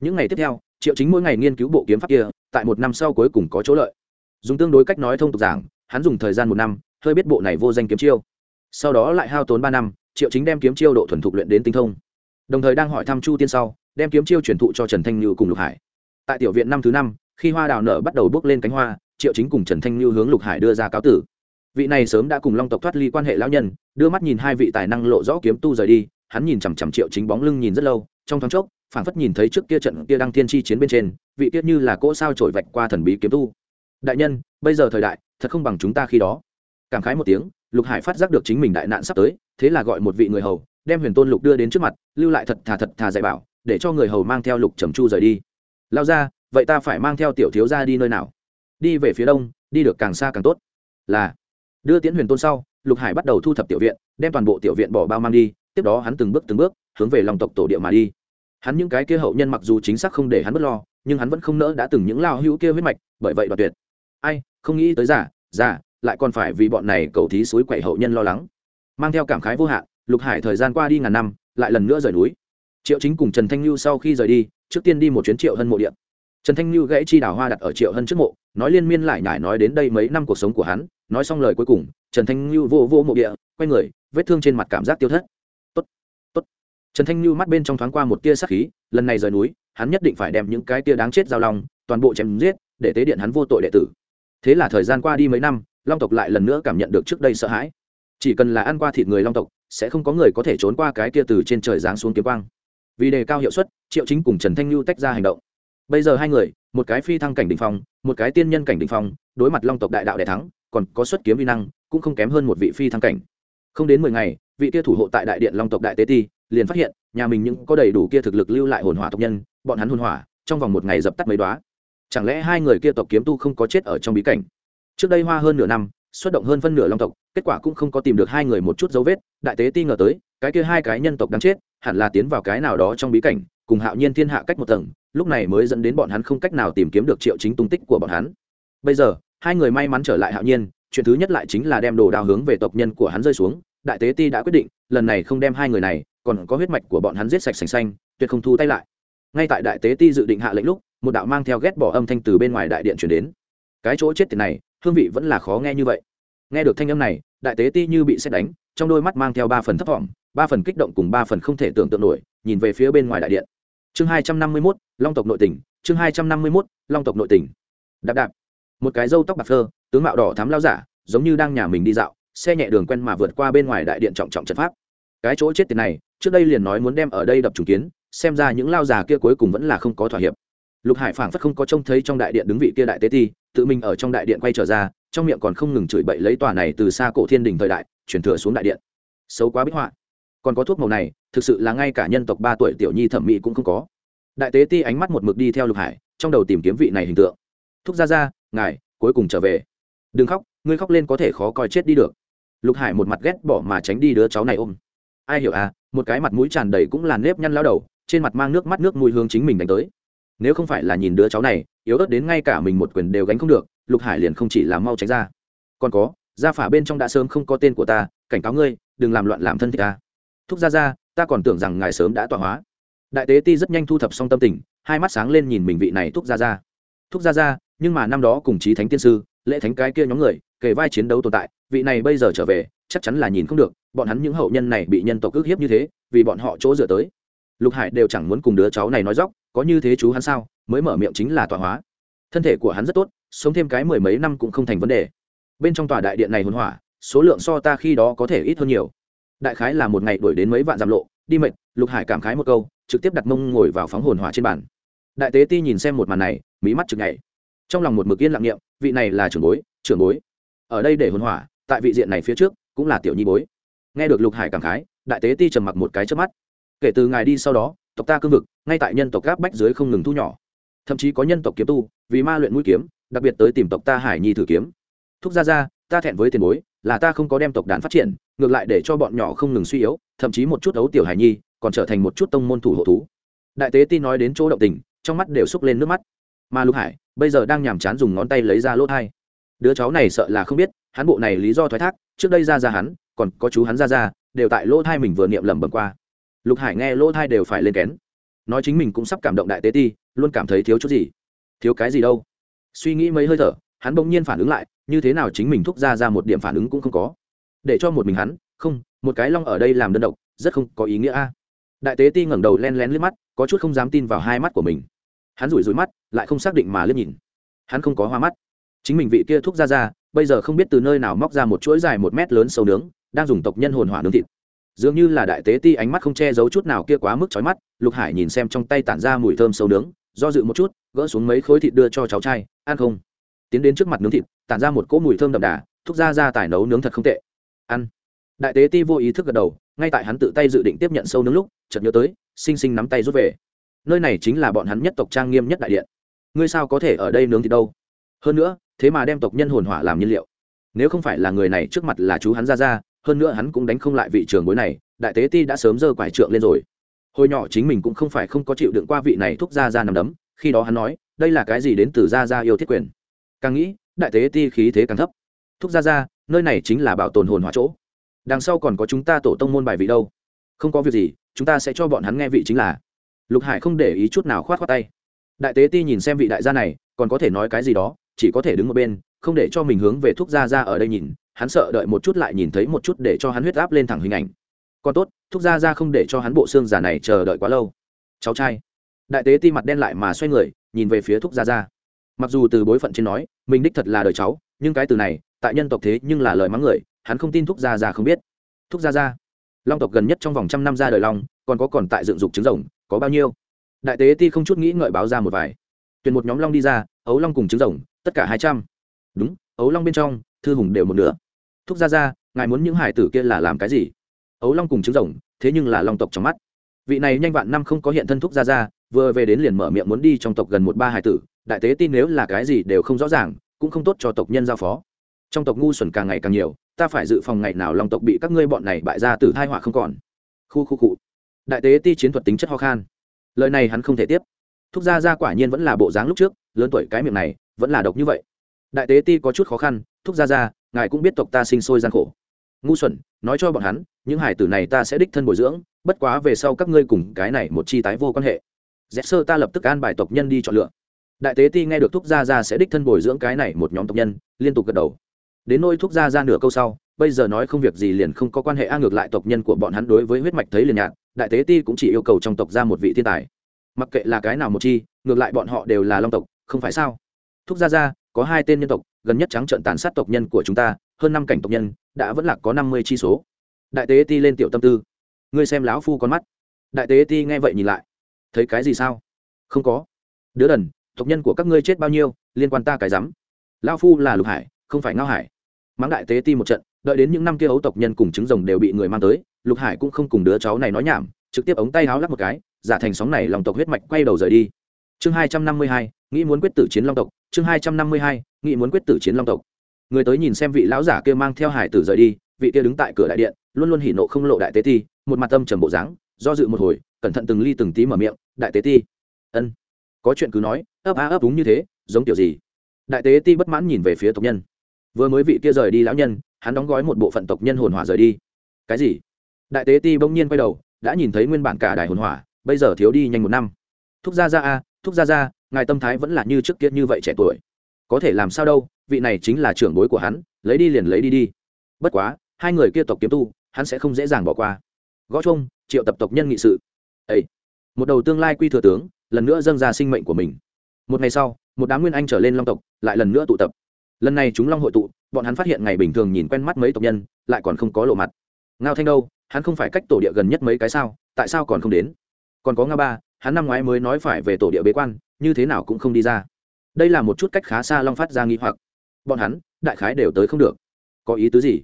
Những ngày tiếp theo, triệu chính mỗi ngày nghiên cứu bộ kiếm pháp kia, tại một năm sau cuối cùng có chỗ lợi. Dùng tương đối cách nói thông tục giảng, hắn dùng thời gian một năm, hơi biết bộ này vô danh kiếm chiêu. Sau đó lại hao tốn ba năm, triệu chính đem kiếm chiêu độ thuần thục luyện đến tinh thông. Đồng thời đang hỏi thăm chu tiên sau, đem kiếm chiêu truyền thụ cho trần thanh như cùng lục hải. Tại tiểu viện năm thứ năm, khi hoa đào nở bắt đầu bước lên cánh hoa, triệu chính cùng trần thanh như hướng lục hải đưa ra cáo tử vị này sớm đã cùng long tộc thoát ly quan hệ lão nhân, đưa mắt nhìn hai vị tài năng lộ rõ kiếm tu rời đi, hắn nhìn chằm chằm triệu chính bóng lưng nhìn rất lâu, trong thoáng chốc, phảng phất nhìn thấy trước kia trận kia đăng thiên chi chiến bên trên, vị tiết như là cỗ sao trổi vạch qua thần bí kiếm tu. Đại nhân, bây giờ thời đại, thật không bằng chúng ta khi đó. Cảm khái một tiếng, lục hải phát giác được chính mình đại nạn sắp tới, thế là gọi một vị người hầu, đem huyền tôn lục đưa đến trước mặt, lưu lại thật thà thật thà dạy bảo, để cho người hầu mang theo lục trầm chu rời đi. Lao ra, vậy ta phải mang theo tiểu thiếu ra đi nơi nào? Đi về phía đông, đi được càng xa càng tốt. Là đưa tiễn huyền tôn sau, lục hải bắt đầu thu thập tiểu viện, đem toàn bộ tiểu viện bỏ bao mang đi, tiếp đó hắn từng bước từng bước, hướng về lòng tộc tổ địa mà đi. Hắn những cái kia hậu nhân mặc dù chính xác không để hắn bất lo, nhưng hắn vẫn không nỡ đã từng những lao hữu kia huyết mạch, bởi vậy đoạt tuyệt. Ai, không nghĩ tới giả giả lại còn phải vì bọn này cầu thí suối quậy hậu nhân lo lắng. Mang theo cảm khái vô hạn, lục hải thời gian qua đi ngàn năm, lại lần nữa rời núi. Triệu chính cùng trần thanh lưu sau khi rời đi, trước tiên đi một chuyến triệu hân mộ điện trần thanh như gãy chi đào hoa đặt ở triệu hân trước mộ nói liên miên lại nhải nói đến đây mấy năm cuộc sống của hắn nói xong lời cuối cùng trần thanh như vô vô mộ địa quay người vết thương trên mặt cảm giác tiêu thất. Tốt, tốt. trần thanh như mắt bên trong thoáng qua một tia sắc khí lần này rời núi hắn nhất định phải đem những cái tia đáng chết giao lòng toàn bộ chém giết để tế điện hắn vô tội đệ tử. Thế là thời gian qua đi mấy năm long tộc lại lần nữa cảm nhận được trước đây sợ hãi. Chỉ cần là ăn qua thịt người long tộc sẽ không có người có thể trốn qua cái kia từ trên trời giáng xuống kiếm quang. Vì đề cao hiệu suất triệu chính cùng trần thanh lưu tách ra hành động bây giờ hai người, một cái phi thăng cảnh đ ỉ n h phong, một cái tiên nhân cảnh đ ỉ n h phong, đối mặt long tộc đại đạo đại thắng, còn có xuất kiếm vi năng, cũng không kém hơn một vị phi thăng cảnh. Không đến mười ngày, vị kia thủ hộ tại đại điện long tộc đại tế ti liền phát hiện, nhà mình những có đầy đủ kia thực lực lưu lại hồn hỏa tộc nhân, bọn hắn hồn hỏa, trong vòng một ngày dập tắt mấy đoá chẳng lẽ hai người kia tộc kiếm tu không có chết ở trong bí cảnh? Trước đây hoa hơn nửa năm, xuất động hơn phân nửa long tộc, kết quả cũng không có tìm được hai người một chút dấu vết, đại tế ti ngờ tới, cái kia hai cái nhân tộc đáng chết, hẳn là tiến vào cái nào đó trong bí cảnh, cùng hạo nhiên thiên hạ cách một tầng lúc này mới dẫn đến bọn hắn không cách nào tìm kiếm được triệu chính tung tích của bọn hắn. Bây giờ, hai người may mắn trở lại hạo nhiên, chuyện thứ nhất lại chính là đem đồ đao hướng về tộc nhân của hắn rơi xuống, đại tế ti đã quyết định, lần này không đem hai người này, còn có huyết mạch của bọn hắn giết sạch sành xanh, tuyệt không thu tay lại. Ngay tại đại tế ti dự định hạ lệnh lúc, một đạo mang theo ghét bỏ âm thanh từ bên ngoài đại điện chuyển đến. Cái chỗ chết tiền này, hương vị vẫn là khó nghe như vậy. Nghe được thanh âm này, đại tế ti như bị xét đánh, trong đôi mắt mang theo ba phần thấp thỏm, ba phần kích động cùng ba phần không thể tưởng tượng nổi, nhìn về phía bên ngoài đại điện chương hai trăm năm mươi mốt, long tộc nội tỉnh chương hai trăm năm mươi mốt, long tộc nội tỉnh đạp đạp. Một cái râu tóc bạc phơ, tướng mạo đỏ thám lao giả, giống như đang nhà mình đi dạo, xe nhẹ đường quen mà vượt qua bên ngoài đại điện trọng trọng trận pháp. Cái chỗ chết tiền này, trước đây liền nói muốn đem ở đây đập trùng kiến, xem ra những lao già kia cuối cùng vẫn là không có thỏa hiệp. Lục hải phảng phất không có trông thấy trong đại điện đứng vị kia đại tế ti, tự mình ở trong đại điện quay trở ra, trong miệng còn không ngừng chửi bậy lấy tòa này từ xa cổ thiên đình thời đại chuyển thừa xuống đại điện. Xấu quá bích họa còn có thuốc màu này, thực sự là ngay cả nhân tộc ba tuổi tiểu nhi thẩm mỹ cũng không có. Đại tế ti ánh mắt một mực đi theo lục hải, trong đầu tìm kiếm vị này hình tượng. Thúc ra ra ngài, cuối cùng trở về. Đừng khóc, ngươi khóc lên có thể khó coi chết đi được. Lục hải một mặt ghét bỏ mà tránh đi đứa cháu này ôm. Ai hiểu à một cái mặt mũi tràn đầy cũng là nếp nhăn lao đầu, trên mặt mang nước mắt nước mùi hương chính mình đánh tới. Nếu không phải là nhìn đứa cháu này, yếu ớt đến ngay cả mình một quyền đều gánh không được, lục hải liền không chỉ là mau tránh ra. Còn có, gia phả bên trong đã sớm không có tên của ta, cảnh cáo ngươi, đừng làm loạn làm thân thể ta thúc ra ra, ta còn tưởng rằng ngài sớm đã tọa hóa. Đại tế ti rất nhanh thu thập xong tâm tình, hai mắt sáng lên nhìn mình vị này thúc ra ra. Thúc ra ra, nhưng mà năm đó cùng chí thánh tiên sư, lễ thánh cái kia nhóm người, kề vai chiến đấu tồn tại, vị này bây giờ trở về, chắc chắn là nhìn không được, bọn hắn những hậu nhân này bị nhân tộc ước hiếp như thế, vì bọn họ chỗ dựa tới. Lục hải đều chẳng muốn cùng đứa cháu này nói dóc, có như thế chú hắn sao, mới mở miệng chính là tọa hóa. Thân thể của hắn rất tốt, sống thêm cái mười mấy năm cũng không thành vấn đề. Bên trong tòa đại điện này hôn hỏa, số lượng so ta khi đó có thể ít hơn nhiều đại khái là một ngày đuổi đến mấy vạn giảm lộ, đi mệt, lục hải cảm khái một câu, trực tiếp đặt mông ngồi vào phóng hồn hỏa trên bàn. Đại tế ti nhìn xem một màn này, mí mắt chực ngày. Trong lòng một mực yên lặng niệm, vị này là trưởng bối trưởng bối. Ở đây để hồn hỏa, tại vị diện này phía trước, cũng là tiểu nhi bối. Nghe được lục hải cảm khái, đại tế ti trầm mặc một cái trước mắt. Kể từ ngài đi sau đó, tộc ta cương vực, ngay tại nhân tộc gáp bách dưới không ngừng thu nhỏ. Thậm chí có nhân tộc kiếm tu, vì ma luyện mũi kiếm, đặc biệt tới tìm tộc ta hải nhi thử kiếm. Thúc ra ra ta thẹn với tiền bối, là ta không có đem tộc đàn phát triển, ngược lại để cho bọn nhỏ không ngừng suy yếu, thậm chí một chút ấu tiểu hải nhi, còn trở thành một chút tông môn thủ hộ thú. Đại tế ti nói đến chỗ động tình, trong mắt đều xúc lên nước mắt. Mà lục hải, bây giờ đang nhàm chán dùng ngón tay lấy ra lỗ thai. Đứa cháu này sợ là không biết, hắn bộ này lý do thoái thác, trước đây ra ra hắn, còn có chú hắn ra ra, đều tại lỗ thai mình vừa niệm lẩm bẩm qua. Lục hải nghe lỗ thai đều phải lên kén. Nói chính mình cũng sắp cảm động đại tế ti, luôn cảm thấy thiếu chút gì. Thiếu cái gì đâu? Suy nghĩ mấy hơi thở, hắn bỗng nhiên phản ứng lại như thế nào chính mình thúc ra ra một điểm phản ứng cũng không có. Để cho một mình hắn, không, một cái long ở đây làm đơn độc, rất không có ý nghĩa a. Đại tế ti ngẩng đầu len lén liếc mắt, có chút không dám tin vào hai mắt của mình. Hắn rủi rủi mắt, lại không xác định mà liếc nhìn. Hắn không có hoa mắt. Chính mình vị kia thúc ra ra, bây giờ không biết từ nơi nào móc ra một chuỗi dài một mét lớn sâu nướng, đang dùng tộc nhân hồn hỏa nướng thịt. Dường như là đại tế ti ánh mắt không che giấu chút nào kia quá mức chói mắt, lục hải nhìn xem trong tay tản ra mùi thơm sâu nướng, do dự một chút, gỡ xuống mấy khối thịt đưa cho cháu trai, ăn không? Tiến đến trước mặt nướng thịt tản ra một cỗ mùi thơm đậm đà, thúc ra ra tài nấu nướng thật không tệ. Ăn. Đại tế ti vô ý thức gật đầu, ngay tại hắn tự tay dự định tiếp nhận sâu nướng lúc, chợt nhớ tới, xinh xinh nắm tay rút về. Nơi này chính là bọn hắn nhất tộc trang nghiêm nhất đại điện. Ngươi sao có thể ở đây nướng thịt đâu? Hơn nữa, thế mà đem tộc nhân hồn hỏa làm nhiên liệu. Nếu không phải là người này trước mặt là chú hắn ra ra, hơn nữa hắn cũng đánh không lại vị trường bối này, đại tế ti đã sớm giơ quải trượng lên rồi. Hồi nhỏ chính mình cũng không phải không có chịu đựng qua vị này thúc ra ra nằm đấm, khi đó hắn nói, đây là cái gì đến từ ra ra yêu thiết quyền? Càng nghĩ đại tế ti khí thế càng thấp. Thúc ra ra nơi này chính là bảo tồn hồn hóa chỗ. Đằng sau còn có chúng ta tổ tông môn bài vị đâu. Không có việc gì, chúng ta sẽ cho bọn hắn nghe vị chính là. Lục hải không để ý chút nào khoát khoát tay. Đại tế ti nhìn xem vị đại gia này, còn có thể nói cái gì đó, chỉ có thể đứng một bên, không để cho mình hướng về thuốc gia ra ở đây nhìn, hắn sợ đợi một chút lại nhìn thấy một chút để cho hắn huyết áp lên thẳng hình ảnh. Còn tốt thuốc gia ra không để cho hắn bộ xương giả này chờ đợi quá lâu. Cháu trai. Đại tế ti mặt đen lại mà xoay người, nhìn về phía thuốc gia ra mặc dù từ bối phận trên nói, mình đích thật là đời cháu, nhưng cái từ này, tại nhân tộc thế nhưng là lời mắng người, hắn không tin thúc gia gia không biết. Thúc gia gia, long tộc gần nhất trong vòng trăm năm ra đời long, còn có còn tại dựng dục trứng rồng, có bao nhiêu? Đại tế ti không chút nghĩ ngợi báo ra một vài. Tuyển một nhóm long đi ra, ấu long cùng trứng rồng, tất cả hai trăm. Đúng, ấu long bên trong, thư hùng đều một nửa. Thúc gia gia, ngài muốn những hải tử kia là làm cái gì? Ấu long cùng trứng rồng, thế nhưng là long tộc trong mắt. Vị này nhanh vạn năm không có hiện thân thúc gia gia, vừa về đến liền mở miệng muốn đi trong tộc gần một ba hải tử đại tế tin nếu là cái gì đều không rõ ràng, cũng không tốt cho tộc nhân giao phó. Trong tộc ngu xuẩn càng ngày càng nhiều, ta phải dự phòng ngày nào long tộc bị các ngươi bọn này bại ra từ thai họa không còn. Khu khu cụ đại tế ti chiến thuật tính chất ho khan. Lời này hắn không thể tiếp. Thúc gia gia quả nhiên vẫn là bộ dáng lúc trước, lớn tuổi cái miệng này, vẫn là độc như vậy. Đại tế ti có chút khó khăn, thúc gia gia, ngài cũng biết tộc ta sinh sôi gian khổ. Ngu xuẩn, nói cho bọn hắn, những hải tử này ta sẽ đích thân bồi dưỡng, bất quá về sau các ngươi cùng cái này một chi tái vô quan hệ. Dẹp sơ ta lập tức an bài tộc nhân đi chọn lựa đại tế ti nghe được thúc gia gia sẽ đích thân bồi dưỡng cái này một nhóm tộc nhân, liên tục gật đầu. Đến nôi thúc gia gia nửa câu sau, bây giờ nói không việc gì liền không có quan hệ, a ngược lại tộc nhân của bọn hắn đối với huyết mạch thấy liền nhạt, đại tế ti cũng chỉ yêu cầu trong tộc ra một vị thiên tài. Mặc kệ là cái nào một chi, ngược lại bọn họ đều là long tộc, không phải sao? Thúc gia gia, có hai tên nhân tộc, gần nhất trắng trận tàn sát tộc nhân của chúng ta, hơn năm cảnh tộc nhân, đã vẫn là có năm mươi chi số. Đại tế ti lên tiểu tâm tư. Ngươi xem lão phu con mắt. Đại tế ti nghe vậy nhìn lại. Thấy cái gì sao? Không có. Đứa đần tộc nhân của các ngươi chết bao nhiêu, liên quan ta cái rắm. Lão phu là lục hải, không phải ngao hải. Mắng đại tế ti một trận, đợi đến những năm kia ấu tộc nhân cùng trứng rồng đều bị người mang tới, lục hải cũng không cùng đứa cháu này nói nhảm, trực tiếp ống tay háo lắp một cái, giả thành sóng này lòng tộc huyết mạch quay đầu rời đi. Chương hai trăm năm mươi hai, nghĩ muốn quyết tử chiến long tộc. Chương hai trăm năm mươi hai, nghĩ muốn quyết tử chiến long tộc. Người tới nhìn xem vị lão giả kia mang theo hải tử rời đi, vị kia đứng tại cửa đại điện, luôn luôn hỉ nộ không lộ đại tế ti, một mặt âm trầm bộ dáng, do dự một hồi, cẩn thận từng ly từng tí mở miệng, đại tế ti. Ân có chuyện cứ nói, ấp á ấp đúng như thế, giống kiểu gì? Đại tế ti bất mãn nhìn về phía tộc nhân. Vừa mới vị kia rời đi lão nhân, hắn đóng gói một bộ phận tộc nhân hồn hỏa rời đi. Cái gì? Đại tế ti bỗng nhiên quay đầu, đã nhìn thấy nguyên bản cả đài hồn hỏa, bây giờ thiếu đi nhanh một năm. Thúc gia gia a, thúc gia gia, ngài tâm thái vẫn là như trước kia như vậy trẻ tuổi. Có thể làm sao đâu, vị này chính là trưởng bối của hắn, lấy đi liền lấy đi đi. Bất quá, hai người kia tộc kiếm tu, hắn sẽ không dễ dàng bỏ qua. Gõ chung triệu tập tộc nhân nghị sự. Ấy một đầu tương lai quy thừa tướng lần nữa dâng ra sinh mệnh của mình. Một ngày sau, một đám nguyên anh trở lên long tộc lại lần nữa tụ tập. Lần này chúng long hội tụ, bọn hắn phát hiện ngày bình thường nhìn quen mắt mấy tộc nhân, lại còn không có lộ mặt. Ngao thanh đâu? Hắn không phải cách tổ địa gần nhất mấy cái sao? Tại sao còn không đến? Còn có nga ba, hắn năm ngoái mới nói phải về tổ địa bế quan, như thế nào cũng không đi ra. Đây là một chút cách khá xa long phát ra nghi hoặc. Bọn hắn, đại khái đều tới không được. Có ý tứ gì?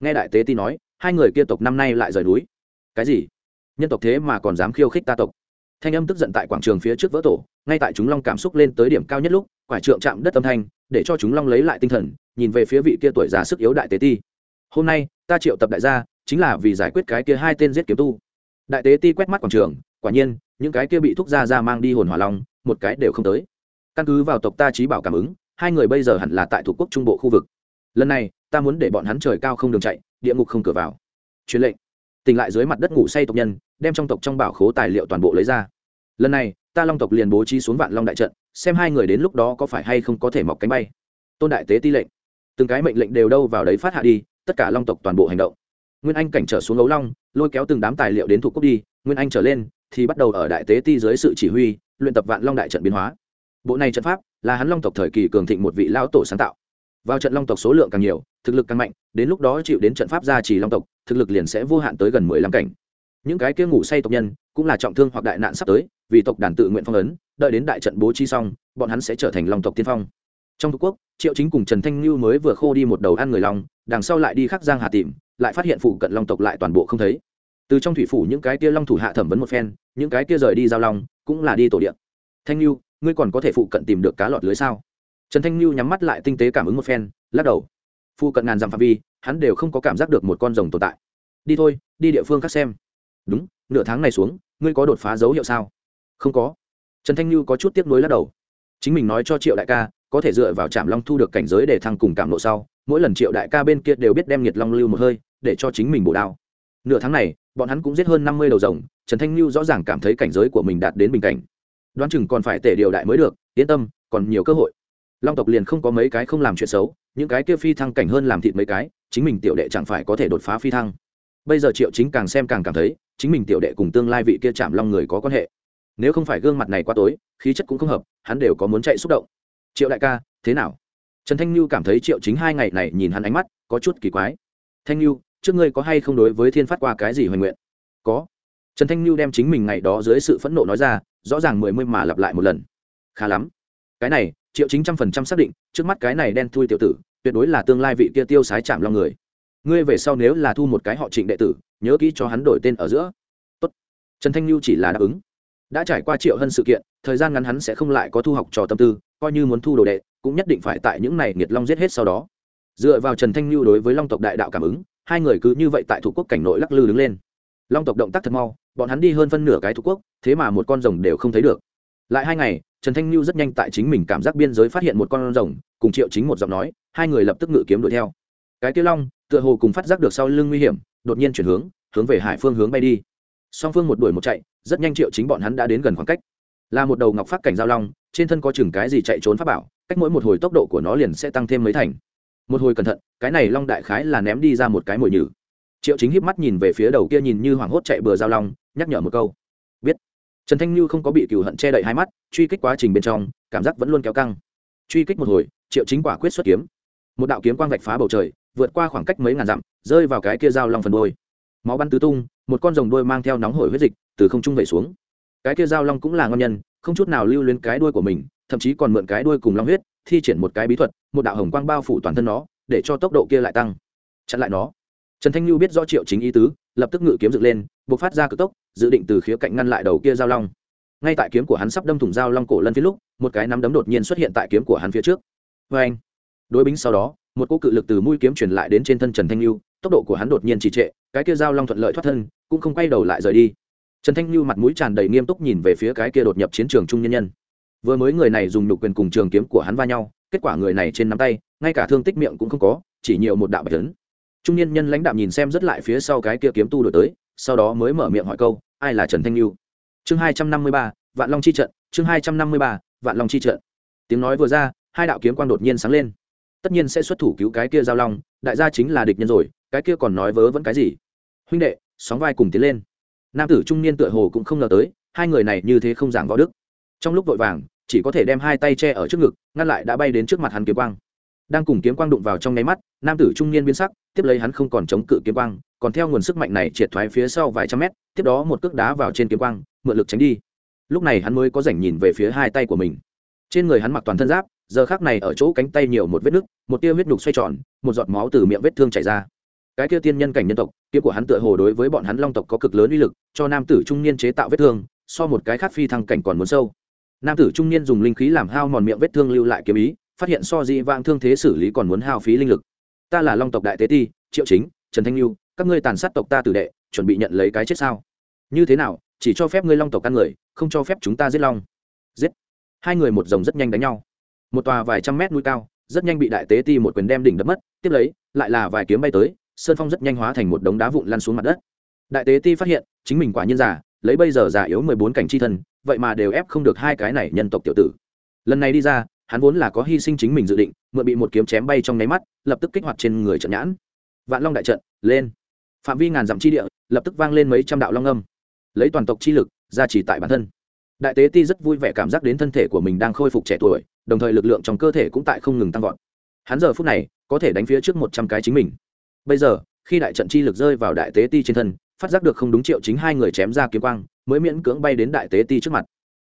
Nghe đại tế ti nói, hai người kia tộc năm nay lại rời núi. Cái gì? Nhân tộc thế mà còn dám khiêu khích ta tộc? Thanh âm tức giận tại quảng trường phía trước vỡ tổ, ngay tại chúng long cảm xúc lên tới điểm cao nhất lúc quả trượng chạm đất âm thanh, để cho chúng long lấy lại tinh thần, nhìn về phía vị kia tuổi già sức yếu đại tế ti. Hôm nay, ta triệu tập đại gia, chính là vì giải quyết cái kia hai tên giết kiếm tu. Đại tế ti quét mắt quảng trường, quả nhiên, những cái kia bị thúc gia ra mang đi hồn hỏa long, một cái đều không tới. Căn cứ vào tộc ta trí bảo cảm ứng, hai người bây giờ hẳn là tại thủ quốc trung bộ khu vực. Lần này, ta muốn để bọn hắn trời cao không đường chạy, địa ngục không cửa vào. Truyền lệnh. Tỉnh lại dưới mặt đất ngủ say tộc nhân đem trong tộc trong bảo khố tài liệu toàn bộ lấy ra. Lần này, ta long tộc liền bố trí xuống vạn long đại trận, xem hai người đến lúc đó có phải hay không có thể mọc cánh bay. Tôn đại tế ti lệnh. Từng cái mệnh lệnh đều đâu vào đấy phát hạ đi, tất cả long tộc toàn bộ hành động. Nguyên anh cảnh trở xuống ấu long, lôi kéo từng đám tài liệu đến thủ cốc đi, nguyên anh trở lên, thì bắt đầu ở đại tế ti dưới sự chỉ huy, luyện tập vạn long đại trận biến hóa. Bộ này trận pháp là hắn long tộc thời kỳ cường thịnh một vị lão tổ sáng tạo. Vào trận long tộc số lượng càng nhiều, thực lực càng mạnh, đến lúc đó chịu đến trận pháp gia trì long tộc, thực lực liền sẽ vô hạn tới gần mười lăm cảnh những cái kia ngủ say tộc nhân cũng là trọng thương hoặc đại nạn sắp tới, vì tộc đàn tự nguyện phong ấn, đợi đến đại trận bố trí xong, bọn hắn sẽ trở thành long tộc tiên phong. Trong thuộc quốc, triệu chính cùng trần thanh như mới vừa khô đi một đầu ăn người long, đằng sau lại đi khắc giang hà tìm, lại phát hiện phụ cận long tộc lại toàn bộ không thấy. Từ trong thủy phủ những cái kia long thủ hạ thẩm vấn một phen, những cái kia rời đi giao long, cũng là đi tổ điện thanh như ngươi còn có thể phụ cận tìm được cá lọt lưới sao? Trần thanh lưu nhắm mắt lại tinh tế cảm ứng một phen, lắc đầu. Phụ cận ngàn dặm phạm vi, hắn đều không có cảm giác được một con rồng tồn tại. Đi thôi, đi địa phương khác xem đúng, nửa tháng này xuống, ngươi có đột phá dấu hiệu sao? Không có. Trần thanh lưu có chút tiếc nuối lắc đầu. Chính mình nói cho triệu đại ca, có thể dựa vào trạm long thu được cảnh giới để thăng cùng cảm nộ sau, mỗi lần triệu đại ca bên kia đều biết đem nhiệt long lưu một hơi, để cho chính mình bổ đao. Nửa tháng này, bọn hắn cũng giết hơn năm mươi đầu rồng, trần thanh lưu rõ ràng cảm thấy cảnh giới của mình đạt đến bình cảnh. Đoán chừng còn phải tể điều đại mới được, yên tâm, còn nhiều cơ hội. Long tộc liền không có mấy cái không làm chuyện xấu, những cái kia phi thăng cảnh hơn làm thịt mấy cái, chính mình tiểu đệ chẳng phải có thể đột phá phi thăng. Bây giờ triệu chính càng xem càng cảm thấy chính mình tiểu đệ cùng tương lai vị kia chạm long người có quan hệ. Nếu không phải gương mặt này quá tối, khí chất cũng không hợp, hắn đều có muốn chạy xúc động. Triệu đại ca, thế nào? Trần thanh lưu cảm thấy triệu chính hai ngày này nhìn hắn ánh mắt có chút kỳ quái. Thanh lưu trước ngươi có hay không đối với thiên phát qua cái gì hoành nguyện? Có. Trần thanh lưu đem chính mình ngày đó dưới sự phẫn nộ nói ra, rõ ràng mười mươi mà lặp lại một lần. Khá lắm. Cái này, triệu chính trăm phần trăm xác định, trước mắt cái này đen thui tiểu tử, tuyệt đối là tương lai vị kia tiêu sái chạm lòng người ngươi về sau nếu là thu một cái họ trịnh đệ tử, nhớ kỹ cho hắn đổi tên ở giữa. Tốt. trần thanh lưu chỉ là đáp ứng. Đã trải qua triệu hân sự kiện, thời gian ngắn hắn sẽ không lại có thu học trò tâm tư, coi như muốn thu đồ đệ, cũng nhất định phải tại những này nghiệt long giết hết sau đó. Dựa vào trần thanh lưu đối với long tộc đại đạo cảm ứng, hai người cứ như vậy tại thủ quốc cảnh nội lắc lư đứng lên. Long tộc động tác thật mau, bọn hắn đi hơn phân nửa cái thủ quốc, thế mà một con rồng đều không thấy được. Lại hai ngày, trần thanh lưu rất nhanh tại chính mình cảm giác biên giới phát hiện một con rồng, cùng triệu chính một giọng nói, hai người lập tức ngự kiếm đuổi theo. Cái kia long tựa hồ cùng phát giác được sau lưng nguy hiểm, đột nhiên chuyển hướng hướng về hải phương hướng bay đi. Song phương một đuổi một chạy, rất nhanh triệu chính bọn hắn đã đến gần khoảng cách. Là một đầu ngọc phát cảnh giao long, trên thân có chừng cái gì chạy trốn pháp bảo, cách mỗi một hồi tốc độ của nó liền sẽ tăng thêm mấy thành. Một hồi cẩn thận, cái này long đại khái là ném đi ra một cái mồi nhử. Triệu chính híp mắt nhìn về phía đầu kia nhìn như hoảng hốt chạy bừa giao long, nhắc nhở một câu. Biết. Trần thanh như không có bị cựu hận che đậy hai mắt, truy kích quá trình bên trong, cảm giác vẫn luôn kéo căng. Truy kích một hồi, triệu chính quả quyết xuất kiếm. Một đạo kiếm quang vạch phá bầu trời vượt qua khoảng cách mấy ngàn dặm, rơi vào cái kia dao long phần đôi máu bắn tứ tung, một con rồng đôi mang theo nóng hổi huyết dịch từ không trung vẩy xuống. Cái kia dao long cũng là ngon nhân, không chút nào lưu luyến cái đuôi của mình, thậm chí còn mượn cái đuôi cùng long huyết, thi triển một cái bí thuật, một đạo hồng quang bao phủ toàn thân nó, để cho tốc độ kia lại tăng. Chặn lại nó. Trần thanh lưu biết rõ triệu chính ý tứ, lập tức ngự kiếm dựng lên, buộc phát ra cực tốc, dự định từ khía cạnh ngăn lại đầu kia dao long. Ngay tại kiếm của hắn sắp đâm thủng dao long cổ lân phía lúc, một cái nắm đấm đột nhiên xuất hiện tại kiếm của hắn phía trước. Vê anh đối bính sau đó một cô cự lực từ mũi kiếm truyền lại đến trên thân trần thanh lưu tốc độ của hắn đột nhiên trì trệ, cái kia dao long thuận lợi thoát thân, cũng không quay đầu lại rời đi. Trần thanh lưu mặt mũi tràn đầy nghiêm túc nhìn về phía cái kia đột nhập chiến trường trung nhân nhân. Vừa mới người này dùng nhục quyền cùng trường kiếm của hắn va nhau, kết quả người này trên nắm tay, ngay cả thương tích miệng cũng không có, chỉ nhiều một đạo bạch lớn trung Nhân nhân lãnh đạo nhìn xem rất lại phía sau cái kia kiếm tu đổi tới, sau đó mới mở miệng hỏi câu, ai là trần thanh lưu chương hai trăm năm mươi ba, vạn long chi trận, chương hai trăm năm mươi ba, vạn long chi trận. Tiếng nói vừa ra, hai đạo kiếm quang đột nhiên sáng lên tất nhiên sẽ xuất thủ cứu cái kia giao long, đại gia chính là địch nhân rồi, cái kia còn nói vớ vẫn cái gì? Huynh đệ, sóng vai cùng tiến lên. Nam tử trung niên tựa hồ cũng không ngờ tới, hai người này như thế không giảng võ đức. Trong lúc vội vàng, chỉ có thể đem hai tay che ở trước ngực, ngăn lại đã bay đến trước mặt hắn kiếm quang. Đang cùng kiếm quang đụng vào trong nháy mắt, nam tử trung niên biến sắc, tiếp lấy hắn không còn chống cự kiếm quang, còn theo nguồn sức mạnh này triệt thoái phía sau vài trăm mét, tiếp đó một cước đá vào trên kiếm quang, mượn lực tránh đi. Lúc này hắn mới có rảnh nhìn về phía hai tay của mình. Trên người hắn mặc toàn thân giáp giờ khác này ở chỗ cánh tay nhiều một vết nứt, một tia huyết nhục xoay tròn, một giọt máu từ miệng vết thương chảy ra. Cái kia tiên nhân cảnh nhân tộc kiếm của hắn tựa hồ đối với bọn hắn long tộc có cực lớn uy lực, cho nam tử trung niên chế tạo vết thương, so một cái khác phi thăng cảnh còn muốn sâu. Nam tử trung niên dùng linh khí làm hao mòn miệng vết thương lưu lại kiếm ý, phát hiện so dị vang thương thế xử lý còn muốn hao phí linh lực. Ta là long tộc đại tế ti, triệu chính, trần thanh lưu các ngươi tàn sát tộc ta tử đệ, chuẩn bị nhận lấy cái chết sao? Như thế nào, chỉ cho phép ngươi long tộc căn người, không cho phép chúng ta giết long. Giết. Hai người một dòng rất nhanh đánh nhau một tòa vài trăm mét núi cao, rất nhanh bị đại tế ti một quyền đem đỉnh đập mất, tiếp lấy, lại là vài kiếm bay tới, sơn phong rất nhanh hóa thành một đống đá vụn lăn xuống mặt đất. Đại tế ti phát hiện, chính mình quả nhiên giả lấy bây giờ giả yếu mười bốn cảnh chi thân, vậy mà đều ép không được hai cái này nhân tộc tiểu tử. Lần này đi ra, hắn vốn là có hy sinh chính mình dự định, mượn bị một kiếm chém bay trong nháy mắt, lập tức kích hoạt trên người trận nhãn. Vạn long đại trận, lên. Phạm vi ngàn dặm chi địa, lập tức vang lên mấy trăm đạo long âm. Lấy toàn tộc chi lực ra chỉ tại bản thân. Đại tế ti rất vui vẻ cảm giác đến thân thể của mình đang khôi phục trẻ tuổi đồng thời lực lượng trong cơ thể cũng tại không ngừng tăng vọt. Hắn giờ phút này có thể đánh phía trước một trăm cái chính mình. Bây giờ, khi đại trận chi lực rơi vào đại tế ti trên thân, phát giác được không đúng triệu chính hai người chém ra kiếm quang, mới miễn cưỡng bay đến đại tế ti trước mặt.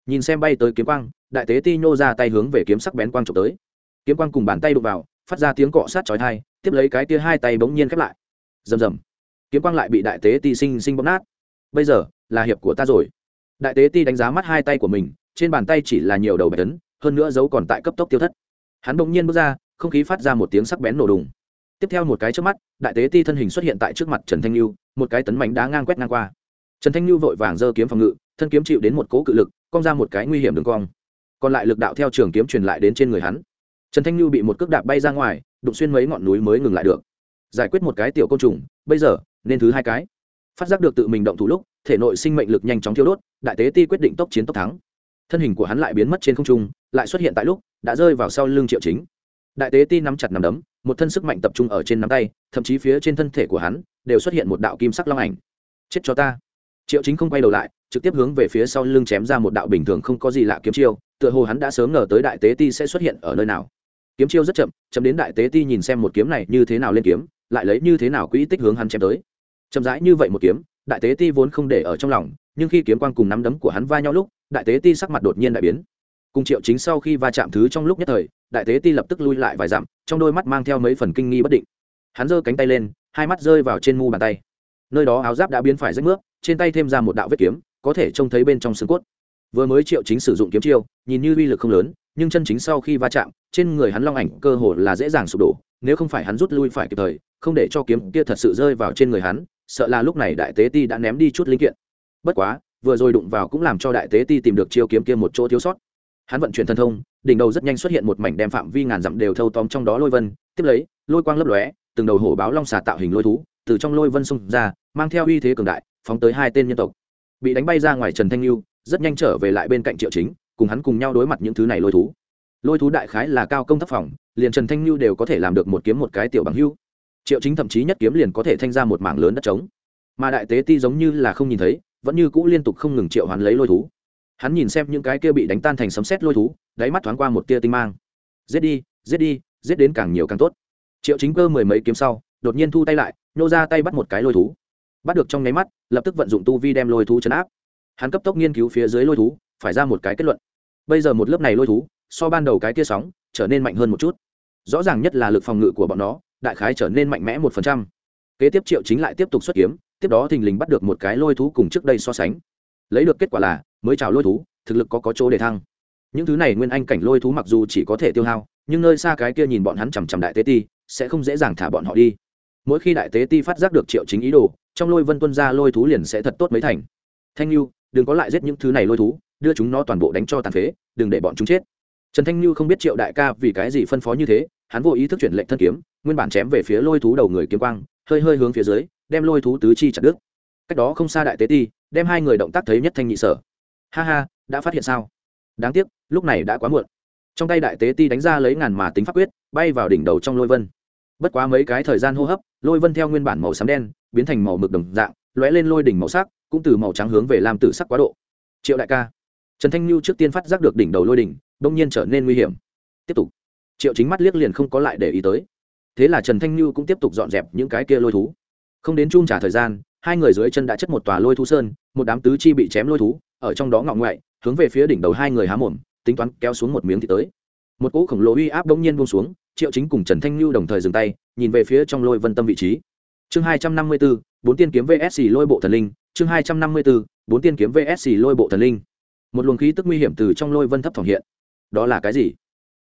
Nhìn xem bay tới kiếm quang, đại tế ti nhô ra tay hướng về kiếm sắc bén quang trộm tới. Kiếm quang cùng bàn tay đụng vào, phát ra tiếng cọ sát chói thai tiếp lấy cái tia hai tay bỗng nhiên khép lại. Rầm rầm. Kiếm quang lại bị đại tế ti sinh sinh bóp nát. Bây giờ, là hiệp của ta rồi. Đại tế ti đánh giá mắt hai tay của mình, trên bàn tay chỉ là nhiều đầu bạch tấn hơn nữa dấu còn tại cấp tốc tiêu thất. Hắn bỗng nhiên bước ra, không khí phát ra một tiếng sắc bén nổ đùng. Tiếp theo một cái trước mắt, đại tế ti thân hình xuất hiện tại trước mặt trần thanh lưu một cái tấn mảnh đá ngang quét ngang qua. Trần thanh lưu vội vàng giơ kiếm phòng ngự, thân kiếm chịu đến một cố cự lực, cong ra một cái nguy hiểm đường cong. Còn lại lực đạo theo trường kiếm truyền lại đến trên người hắn. Trần thanh lưu bị một cước đạp bay ra ngoài, đụng xuyên mấy ngọn núi mới ngừng lại được. Giải quyết một cái tiểu côn trùng, bây giờ, nên thứ hai cái. Phát giác được tự mình động thủ lúc, thể nội sinh mệnh lực nhanh chóng thiêu đốt, đại tế ti quyết định tốc chiến tốc thắng. Thân hình của hắn lại biến mất trên không trung lại xuất hiện tại lúc, đã rơi vào sau lưng triệu chính. Đại tế ti nắm chặt nắm đấm, một thân sức mạnh tập trung ở trên nắm tay, thậm chí phía trên thân thể của hắn, đều xuất hiện một đạo kim sắc long ảnh. Chết cho ta. Triệu chính không quay đầu lại, trực tiếp hướng về phía sau lưng chém ra một đạo bình thường không có gì lạ kiếm chiêu, tựa hồ hắn đã sớm ngờ tới đại tế ti sẽ xuất hiện ở nơi nào. Kiếm chiêu rất chậm chậm đến đại tế ti nhìn xem một kiếm này như thế nào lên kiếm, lại lấy như thế nào quỹ tích hướng hắn chém tới. Chậm rãi như vậy một kiếm, đại tế ti vốn không để ở trong lòng, nhưng khi kiếm quang cùng nắm đấm của hắn va nhau lúc, đại tế ti sắc mặt đột nhiên đại biến cùng triệu chính sau khi va chạm thứ trong lúc nhất thời, đại tế ti lập tức lui lại vài dặm, trong đôi mắt mang theo mấy phần kinh nghi bất định. Hắn giơ cánh tay lên, hai mắt rơi vào trên mu bàn tay. Nơi đó áo giáp đã biến phải rách nước, trên tay thêm ra một đạo vết kiếm, có thể trông thấy bên trong xương cốt. Vừa mới triệu chính sử dụng kiếm chiêu, nhìn như uy lực không lớn, nhưng chân chính sau khi va chạm, trên người hắn long ảnh cơ hồ là dễ dàng sụp đổ, nếu không phải hắn rút lui phải kịp thời, không để cho kiếm kia thật sự rơi vào trên người hắn, sợ là lúc này đại tế ti đã ném đi chút linh kiện. Bất quá, vừa rồi đụng vào cũng làm cho đại tế ti tìm được chiêu kiếm kia một chỗ thiếu sót hắn vận chuyển thần thông, đỉnh đầu rất nhanh xuất hiện một mảnh đem phạm vi ngàn dặm đều thâu tóm trong đó lôi vân, tiếp lấy, lôi quang lấp lóe, từng đầu hổ báo long xà tạo hình lôi thú, từ trong lôi vân xung ra, mang theo uy thế cường đại, phóng tới hai tên nhân tộc. Bị đánh bay ra ngoài trần thanh lưu, rất nhanh trở về lại bên cạnh triệu chính, cùng hắn cùng nhau đối mặt những thứ này lôi thú. Lôi thú đại khái là cao công tác phòng, liền trần thanh lưu đều có thể làm được một kiếm một cái tiểu bằng hưu. Triệu chính thậm chí nhất kiếm liền có thể thanh ra một mảng lớn đất trống. Mà đại tế ti giống như là không nhìn thấy, vẫn như cũ liên tục không ngừng triệu hoán lấy lôi thú hắn nhìn xem những cái kia bị đánh tan thành sấm sét lôi thú, đáy mắt thoáng qua một tia tinh mang. Giết đi giết đi, giết đến càng nhiều càng tốt. Triệu chính cơ mười mấy kiếm sau, đột nhiên thu tay lại nhô ra tay bắt một cái lôi thú. Bắt được trong nháy mắt, lập tức vận dụng tu vi đem lôi thú chấn áp. Hắn cấp tốc nghiên cứu phía dưới lôi thú, phải ra một cái kết luận. Bây giờ một lớp này lôi thú, so ban đầu cái kia sóng, trở nên mạnh hơn một chút. Rõ ràng nhất là lực phòng ngự của bọn nó, đại khái trở nên mạnh mẽ một phần trăm. Kế tiếp triệu chính lại tiếp tục xuất kiếm, tiếp đó thình lình bắt được một cái lôi thú cùng trước đây so sánh. Lấy được kết quả là mới chào lôi thú, thực lực có có chỗ để thăng. Những thứ này nguyên anh cảnh lôi thú mặc dù chỉ có thể tiêu hao, nhưng nơi xa cái kia nhìn bọn hắn chằm chằm đại tế ti, sẽ không dễ dàng thả bọn họ đi. Mỗi khi đại tế ti phát giác được triệu chính ý đồ, trong lôi vân tuân ra lôi thú liền sẽ thật tốt mấy thành. Thanh lưu đừng có lại giết những thứ này lôi thú, đưa chúng nó toàn bộ đánh cho tàn phế, đừng để bọn chúng chết. Trần thanh lưu không biết triệu đại ca vì cái gì phân phó như thế, hắn vô ý thức chuyển lệnh thân kiếm, nguyên bản chém về phía lôi thú đầu người kiếm quang, hơi hơi hướng phía dưới, đem lôi thú tứ chi chặt đứt. Cách đó không xa đại tế ti, đem hai người động tác thấy nhất thanh nhị sở ha ha, đã phát hiện sao? Đáng tiếc, lúc này đã quá muộn. Trong tay đại tế ti đánh ra lấy ngàn mà tính pháp quyết, bay vào đỉnh đầu trong lôi vân. Bất quá mấy cái thời gian hô hấp, lôi vân theo nguyên bản màu xám đen, biến thành màu mực đồng dạng, lóe lên lôi đỉnh màu sắc, cũng từ màu trắng hướng về làm tử sắc quá độ. Triệu đại ca, trần thanh lưu trước tiên phát giác được đỉnh đầu lôi đỉnh đông nhiên trở nên nguy hiểm. Tiếp tục. Triệu chính mắt liếc liền không có lại để ý tới. Thế là trần thanh lưu cũng tiếp tục dọn dẹp những cái kia lôi thú. Không đến chung trả thời gian, hai người dưới chân đã chất một tòa lôi thú sơn, một đám tứ chi bị chém lôi thú ở trong đó ngọ ngoại, hướng về phía đỉnh đầu hai người há mồm, tính toán kéo xuống một miếng thì tới. Một cỗ khổng lồ uy áp bỗng nhiên buông xuống, triệu chính cùng trần thanh lưu đồng thời dừng tay, nhìn về phía trong lôi vân tâm vị trí. Chương hai trăm năm mươi bốn bốn tiên kiếm vsc lôi bộ thần linh, chương hai trăm năm mươi bốn bốn tiên kiếm vsc lôi bộ thần linh. Một luồng khí tức nguy hiểm từ trong lôi vân thấp thỏng hiện. Đó là cái gì?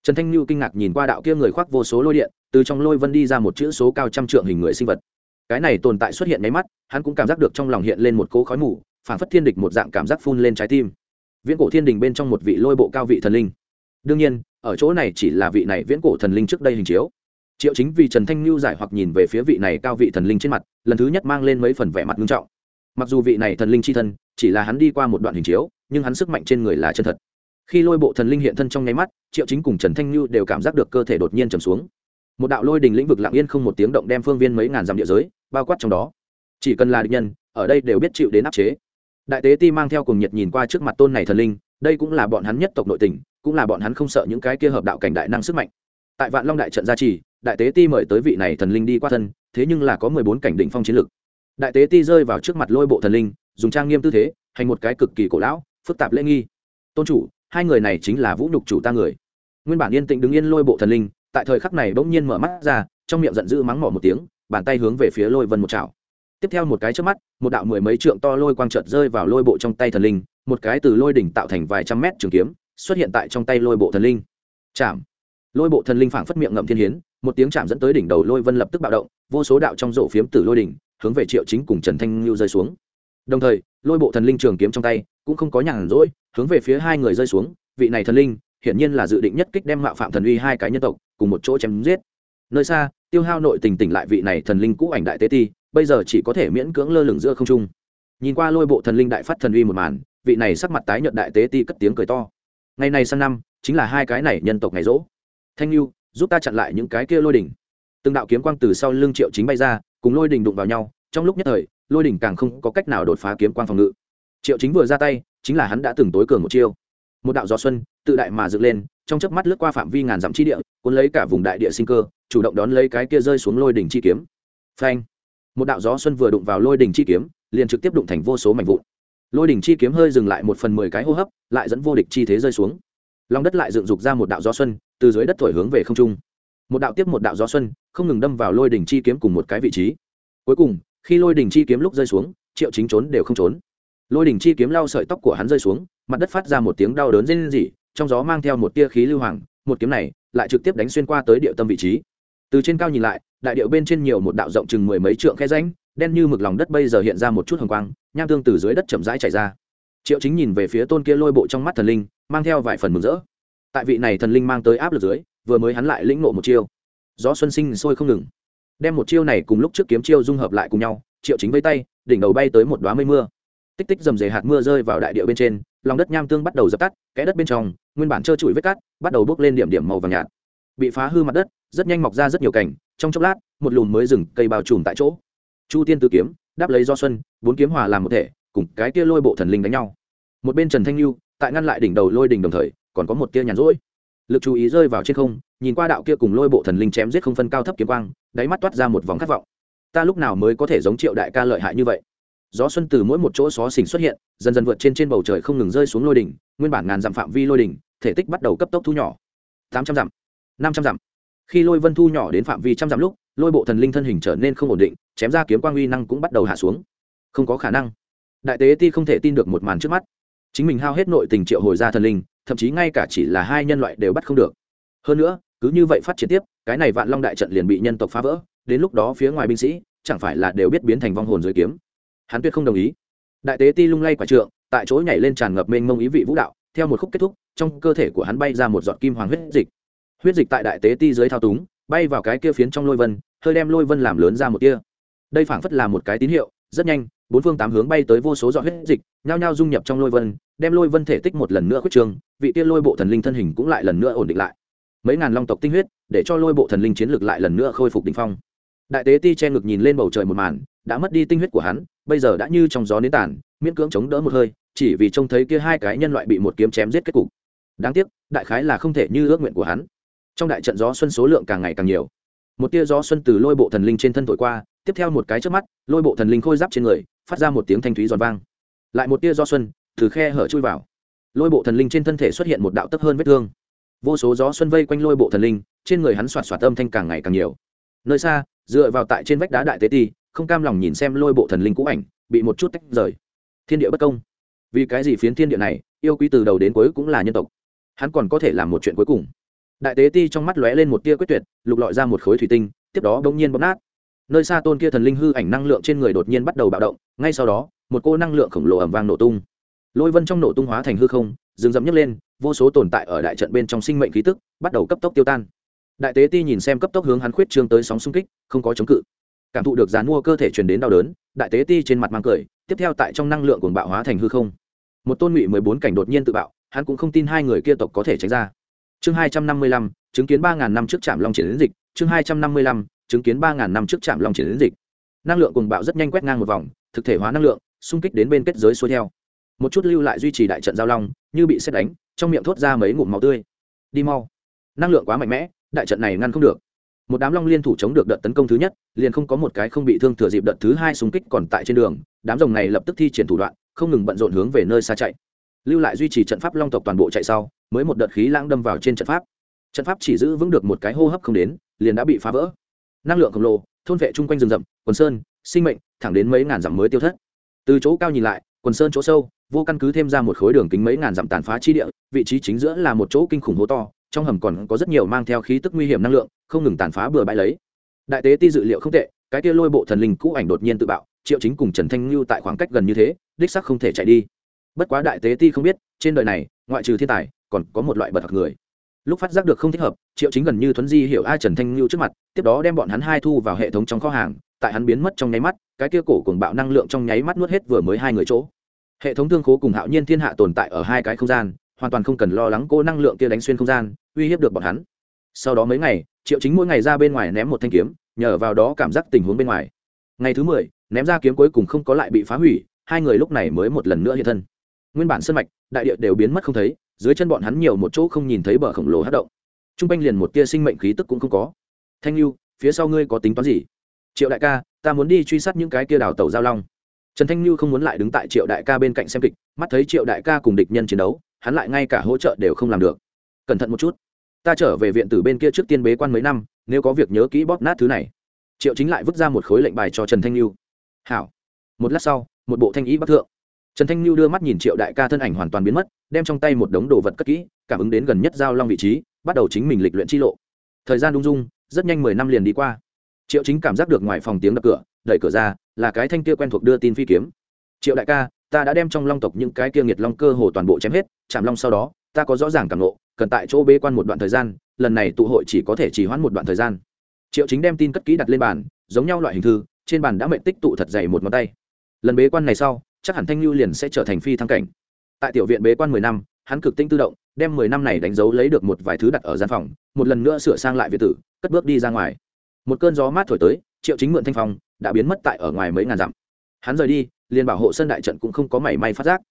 Trần thanh lưu kinh ngạc nhìn qua đạo kia người khoác vô số lôi điện, từ trong lôi vân đi ra một chữ số cao trăm trượng hình người sinh vật. Cái này tồn tại xuất hiện nháy mắt, hắn cũng cảm giác được trong lòng hiện lên một cỗ khói mù phản phất thiên địch một dạng cảm giác phun lên trái tim. Viễn cổ thiên đình bên trong một vị lôi bộ cao vị thần linh. Đương nhiên, ở chỗ này chỉ là vị này viễn cổ thần linh trước đây hình chiếu. Triệu chính vì trần thanh lưu giải hoặc nhìn về phía vị này cao vị thần linh trên mặt, lần thứ nhất mang lên mấy phần vẻ mặt nghiêm trọng. Mặc dù vị này thần linh c h i thân chỉ là hắn đi qua một đoạn hình chiếu, nhưng hắn sức mạnh trên người là chân thật. Khi lôi bộ thần linh hiện thân trong nháy mắt, triệu chính cùng trần thanh lưu đều cảm giác được cơ thể đột nhiên trầm xuống. Một đạo lôi đình lĩnh vực lặng yên không một tiếng động đem phương viên mấy ngàn dặm địa giới bao quát trong đó. Chỉ cần là địch nhân, ở đây đều biết chịu đến áp chế đại tế ti mang theo cùng nhiệt nhìn qua trước mặt tôn này thần linh, đây cũng là bọn hắn nhất tộc nội tình, cũng là bọn hắn không sợ những cái kia hợp đạo cảnh đại năng sức mạnh. Tại vạn long đại trận gia trì, đại tế ti mời tới vị này thần linh đi qua thân, thế nhưng là có mười bốn cảnh đỉnh phong chiến lực. Đại tế ti rơi vào trước mặt lôi bộ thần linh, dùng trang nghiêm tư thế, hành một cái cực kỳ cổ lão, phức tạp lễ nghi. Tôn chủ, hai người này chính là vũ nhục chủ ta người. Nguyên bản yên tĩnh đứng yên lôi bộ thần linh, tại thời khắc này bỗng nhiên mở mắt ra, trong miệng giận dữ mắng mỏ một tiếng, bàn tay hướng về phía lôi vân một chảo tiếp theo một cái trước mắt, một đạo mười mấy trượng to lôi quang trợt rơi vào lôi bộ trong tay thần linh, một cái từ lôi đỉnh tạo thành vài trăm mét trường kiếm, xuất hiện tại trong tay lôi bộ thần linh. Chạm. Lôi bộ thần linh phảng phất miệng ngậm thiên hiến, một tiếng chạm dẫn tới đỉnh đầu lôi vân lập tức bạo động, vô số đạo trong rổ phiếm từ lôi đỉnh, hướng về triệu chính cùng trần thanh lưu rơi xuống. Đồng thời, lôi bộ thần linh trường kiếm trong tay cũng không có nhàn rỗi, hướng về phía hai người rơi xuống, vị này thần linh, hiển nhiên là dự định nhất kích đem mạo phạm thần uy hai cái nhân tộc cùng một chỗ chém giết. Nơi xa, tiêu hao nội tình tỉnh lại vị này thần linh cũ ảnh đại tế ti bây giờ chỉ có thể miễn cưỡng lơ lửng giữa không trung. Nhìn qua lôi bộ thần linh đại phát thần uy một màn, vị này sắc mặt tái nhợt đại tế ti cất tiếng cười to. Ngày này sang năm, chính là hai cái này nhân tộc ngày rỗ. Thanh lưu giúp ta chặn lại những cái kia lôi đỉnh. Từng đạo kiếm quang từ sau lưng triệu chính bay ra, cùng lôi đỉnh đụng vào nhau, trong lúc nhất thời, lôi đỉnh càng không có cách nào đột phá kiếm quang phòng ngự. Triệu chính vừa ra tay, chính là hắn đã từng tối cường một chiêu. Một đạo gió xuân, tự đại mà dựng lên, trong chớp mắt lướt qua phạm vi ngàn dặm chi địa, cuốn lấy cả vùng đại địa sinh cơ, chủ động đón lấy cái kia rơi xuống lôi đỉnh chi kiếm. Phanh! Một đạo gió xuân vừa đụng vào lôi đỉnh chi kiếm, liền trực tiếp đụng thành vô số mảnh vụn. Lôi đỉnh chi kiếm hơi dừng lại một phần mười cái hô hấp, lại dẫn vô địch chi thế rơi xuống. Lòng đất lại dựng dục ra một đạo gió xuân, từ dưới đất thổi hướng về không trung. Một đạo tiếp một đạo gió xuân, không ngừng đâm vào lôi đỉnh chi kiếm cùng một cái vị trí. Cuối cùng, khi lôi đỉnh chi kiếm lúc rơi xuống, triệu chính trốn đều không trốn. Lôi đỉnh chi kiếm lau sợi tóc của hắn rơi xuống, mặt đất phát ra một tiếng đau đớn rên rỉ, trong gió mang theo một tia khí lưu hoàng, một kiếm này lại trực tiếp đánh xuyên qua tới địa tâm vị trí. Từ trên cao nhìn lại đại điệu bên trên nhiều một đạo rộng chừng mười mấy trượng khe ránh đen như mực lòng đất bây giờ hiện ra một chút hồng quang, nham tương từ dưới đất chậm rãi chảy ra. Triệu chính nhìn về phía tôn kia lôi bộ trong mắt thần linh, mang theo vài phần mừng rỡ. Tại vị này thần linh mang tới áp lực dưới, vừa mới hắn lại lĩnh nộ một chiêu. Gió xuân sinh sôi không ngừng. Đem một chiêu này cùng lúc trước kiếm chiêu dung hợp lại cùng nhau, triệu chính vây tay, đỉnh đầu bay tới một đoá mây mưa. Tích tích dầm dề hạt mưa rơi vào đại địa bên trên, lòng đất nham tương bắt đầu dập tắt, kẽ đất bên trong, nguyên bản trơ trụi vết cát, bắt đầu bốc lên điểm điểm màu vàng nhạt. Bị phá hư mặt đất, rất nhanh mọc ra rất nhiều cảnh trong chốc lát, một lùm mới rừng cây bao trùm tại chỗ. Chu tiên tử kiếm, đáp lấy do xuân, bốn kiếm hòa làm một thể, cùng cái kia lôi bộ thần linh đánh nhau. Một bên trần thanh lưu tại ngăn lại đỉnh đầu lôi đỉnh đồng thời, còn có một tia nhàn rỗi. Lực chú ý rơi vào trên không, nhìn qua đạo kia cùng lôi bộ thần linh chém giết không phân cao thấp kiếm quang, đáy mắt toát ra một vòng khát vọng. Ta lúc nào mới có thể giống triệu đại ca lợi hại như vậy? Gió xuân từ mỗi một chỗ xó xỉnh xuất hiện, dần dần vượt trên trên bầu trời không ngừng rơi xuống lôi đỉnh, nguyên bản ngàn dặm phạm vi lôi đỉnh, thể tích bắt đầu cấp tốc thu nhỏ. Tám trăm dặm, năm trăm dặm khi lôi vân thu nhỏ đến phạm vi trăm dặm lúc, lôi bộ thần linh thân hình trở nên không ổn định, chém ra kiếm quang uy năng cũng bắt đầu hạ xuống. Không có khả năng. Đại tế ti không thể tin được một màn trước mắt. Chính mình hao hết nội tình triệu hồi ra thần linh, thậm chí ngay cả chỉ là hai nhân loại đều bắt không được. Hơn nữa, cứ như vậy phát triển tiếp, cái này vạn long đại trận liền bị nhân tộc phá vỡ, đến lúc đó phía ngoài binh sĩ, chẳng phải là đều biết biến thành vong hồn dưới kiếm. Hắn tuyệt không đồng ý. Đại tế ti lung lay quả trượng, tại chỗ nhảy lên tràn ngập mênh mông ý vị vũ đạo, theo một khúc kết thúc, trong cơ thể của hắn bay ra một giọt kim hoàng huyết dịch huyết dịch tại đại tế ti dưới thao túng, bay vào cái kia phiến trong lôi vân, hơi đem lôi vân làm lớn ra một kia đây phảng phất là một cái tín hiệu, rất nhanh, bốn phương tám hướng bay tới vô số giọt huyết dịch, nhao nhao dung nhập trong lôi vân, đem lôi vân thể tích một lần nữa khuyết trường vị kia lôi bộ thần linh thân hình cũng lại lần nữa ổn định lại. Mấy ngàn long tộc tinh huyết, để cho lôi bộ thần linh chiến lược lại lần nữa khôi phục đ ỉ n h phong. Đại tế ti che ngực nhìn lên bầu trời một màn, đã mất đi tinh huyết của hắn, bây giờ đã như trong gió nến tàn, miễn cưỡng chống đỡ một hơi, chỉ vì trông thấy kia hai cái nhân loại bị một kiếm chém giết kết cục. Đáng tiếc, đại khái là không thể như ước nguyện của hắn trong đại trận gió xuân số lượng càng ngày càng nhiều. Một tia gió xuân từ lôi bộ thần linh trên thân thổi qua, tiếp theo một cái trước mắt, lôi bộ thần linh khôi giáp trên người, phát ra một tiếng thanh thúy giòn vang. Lại một tia gió xuân, từ khe hở chui vào. Lôi bộ thần linh trên thân thể xuất hiện một đạo tấp hơn vết thương. Vô số gió xuân vây quanh lôi bộ thần linh, trên người hắn soạt soạt âm thanh càng ngày càng nhiều. Nơi xa, dựa vào tại trên vách đá đại tế ti, không cam lòng nhìn xem lôi bộ thần linh cũ ảnh, bị một chút tách rời. Thiên địa bất công. Vì cái gì phiến thiên địa này, yêu quý từ đầu đến cuối cũng là nhân tộc. Hắn còn có thể làm một chuyện cuối cùng đại tế ti trong mắt lóe lên một tia quyết tuyệt, lục lọi ra một khối thủy tinh, tiếp đó bỗng nhiên bóp nát. Nơi xa tôn kia thần linh hư ảnh năng lượng trên người đột nhiên bắt đầu bạo động, ngay sau đó, một cô năng lượng khổng lồ ẩm vang nổ tung. Lôi vân trong nổ tung hóa thành hư không, rừng rậm nhấc lên, vô số tồn tại ở đại trận bên trong sinh mệnh khí tức bắt đầu cấp tốc tiêu tan. Đại tế ti nhìn xem cấp tốc hướng hắn khuyết trương tới sóng xung kích, không có chống cự. Cảm thụ được dán mua cơ thể truyền đến đau đớn, đại tế ti trên mặt mang cười, tiếp theo tại trong năng lượng cuồng bạo hóa thành hư không. Một tôn ngụy mười bốn cảnh đột nhiên tự bạo, hắn cũng không tin hai người kia tộc có thể tránh ra chương hai trăm năm mươi lăm, chứng kiến ba ngàn năm trước trạm long triển dịch. Chương hai trăm năm mươi lăm, chứng kiến ba ngàn năm trước trạm long triển dịch. Năng lượng cùng bạo rất nhanh quét ngang một vòng, thực thể hóa năng lượng, xung kích đến bên kết giới xuôi theo. Một chút lưu lại duy trì đại trận giao long, như bị xét đánh, trong miệng thốt ra mấy ngụm máu tươi. Đi mau. Năng lượng quá mạnh mẽ, đại trận này ngăn không được. Một đám long liên thủ chống được đợt tấn công thứ nhất, liền không có một cái không bị thương thừa dịp đợt thứ hai xung kích còn tại trên đường. Đám rồng này lập tức thi triển thủ đoạn, không ngừng bận rộn hướng về nơi xa chạy. Lưu lại duy trì trận pháp long tộc toàn bộ chạy sau mới một đợt khí lãng đâm vào trên trận pháp. Trận pháp chỉ giữ vững được một cái hô hấp không đến, liền đã bị phá vỡ. Năng lượng khổng lồ, thôn vệ chung quanh rừng rậm, quần sơn, sinh mệnh, thẳng đến mấy ngàn dặm mới tiêu thất. Từ chỗ cao nhìn lại, quần sơn chỗ sâu, vô căn cứ thêm ra một khối đường kính mấy ngàn dặm tàn phá chi địa, vị trí chính giữa là một chỗ kinh khủng hố to, trong hầm còn có rất nhiều mang theo khí tức nguy hiểm năng lượng, không ngừng tàn phá bừa bãi lấy. Đại tế ti dự liệu không tệ, cái kia lôi bộ thần linh cũ ảnh đột nhiên tự bạo, triệu chính cùng trần thanh lưu tại khoảng cách gần như thế, đích sắc không thể chạy đi. Bất quá đại tế ti không biết, trên đời này, ngoại trừ thiên tài còn có một loại bật hoặc người. Lúc phát giác được không thích hợp, triệu chính gần như thuấn di hiểu ai trần thanh lưu trước mặt, tiếp đó đem bọn hắn hai thu vào hệ thống trong kho hàng, tại hắn biến mất trong nháy mắt, cái kia cổ cùng bạo năng lượng trong nháy mắt nuốt hết vừa mới hai người chỗ. Hệ thống thương khố cùng hạo nhiên thiên hạ tồn tại ở hai cái không gian, hoàn toàn không cần lo lắng cô năng lượng kia đánh xuyên không gian, uy hiếp được bọn hắn. Sau đó mấy ngày, triệu chính mỗi ngày ra bên ngoài ném một thanh kiếm, nhờ vào đó cảm giác tình huống bên ngoài. Ngày thứ mười, ném ra kiếm cuối cùng không có lại bị phá hủy, hai người lúc này mới một lần nữa hiện thân. Nguyên bản sân mạch, đại địa đều biến mất không thấy dưới chân bọn hắn nhiều một chỗ không nhìn thấy bờ khổng lồ hát động. T r u n g quanh liền một tia sinh mệnh khí tức cũng không có. Thanh lưu phía sau ngươi có tính toán gì? Triệu đại ca, ta muốn đi truy sát những cái kia đào tàu giao long. Trần thanh lưu không muốn lại đứng tại triệu đại ca bên cạnh xem kịch, mắt thấy triệu đại ca cùng địch nhân chiến đấu, hắn lại ngay cả hỗ trợ đều không làm được. Cẩn thận một chút. Ta trở về viện tử bên kia trước tiên bế quan mấy năm, nếu có việc nhớ kỹ bóp nát thứ này. Triệu chính lại vứt ra một khối lệnh bài cho trần thanh lưu hảo. Một lát sau, một bộ thanh ý bắc thượng trần thanh lưu đưa mắt nhìn triệu đại ca thân ảnh hoàn toàn biến mất, đem trong tay một đống đồ vật cất kỹ, cảm ứng đến gần nhất giao long vị trí, bắt đầu chính mình lịch luyện chi lộ. Thời gian đung dung, rất nhanh mười năm liền đi qua. Triệu chính cảm giác được ngoài phòng tiếng đập cửa, đẩy cửa ra, là cái thanh kia quen thuộc đưa tin phi kiếm. Triệu đại ca, ta đã đem trong long tộc những cái kia nghiệt long cơ hồ toàn bộ chém hết, chạm long sau đó, ta có rõ ràng cảm nộ cần tại chỗ bế quan một đoạn thời gian, lần này tụ hội chỉ có thể chỉ hoãn một đoạn thời gian. Triệu chính đem tin cất kỹ đặt lên bàn, giống nhau loại hình thư, trên bàn đã mệnh tích tụ thật dày một ngón tay. Lần bế quan này sau chắc hẳn thanh lưu liền sẽ trở thành phi thăng cảnh. Tại tiểu viện bế quan mười năm, hắn cực tinh tự động, đem mười năm này đánh dấu lấy được một vài thứ đặt ở gian phòng, một lần nữa sửa sang lại việt tử, cất bước đi ra ngoài. Một cơn gió mát thổi tới, triệu chính mượn thanh phong đã biến mất tại ở ngoài mấy ngàn dặm. Hắn rời đi, liền bảo hộ sân đại trận cũng không có mảy may phát giác.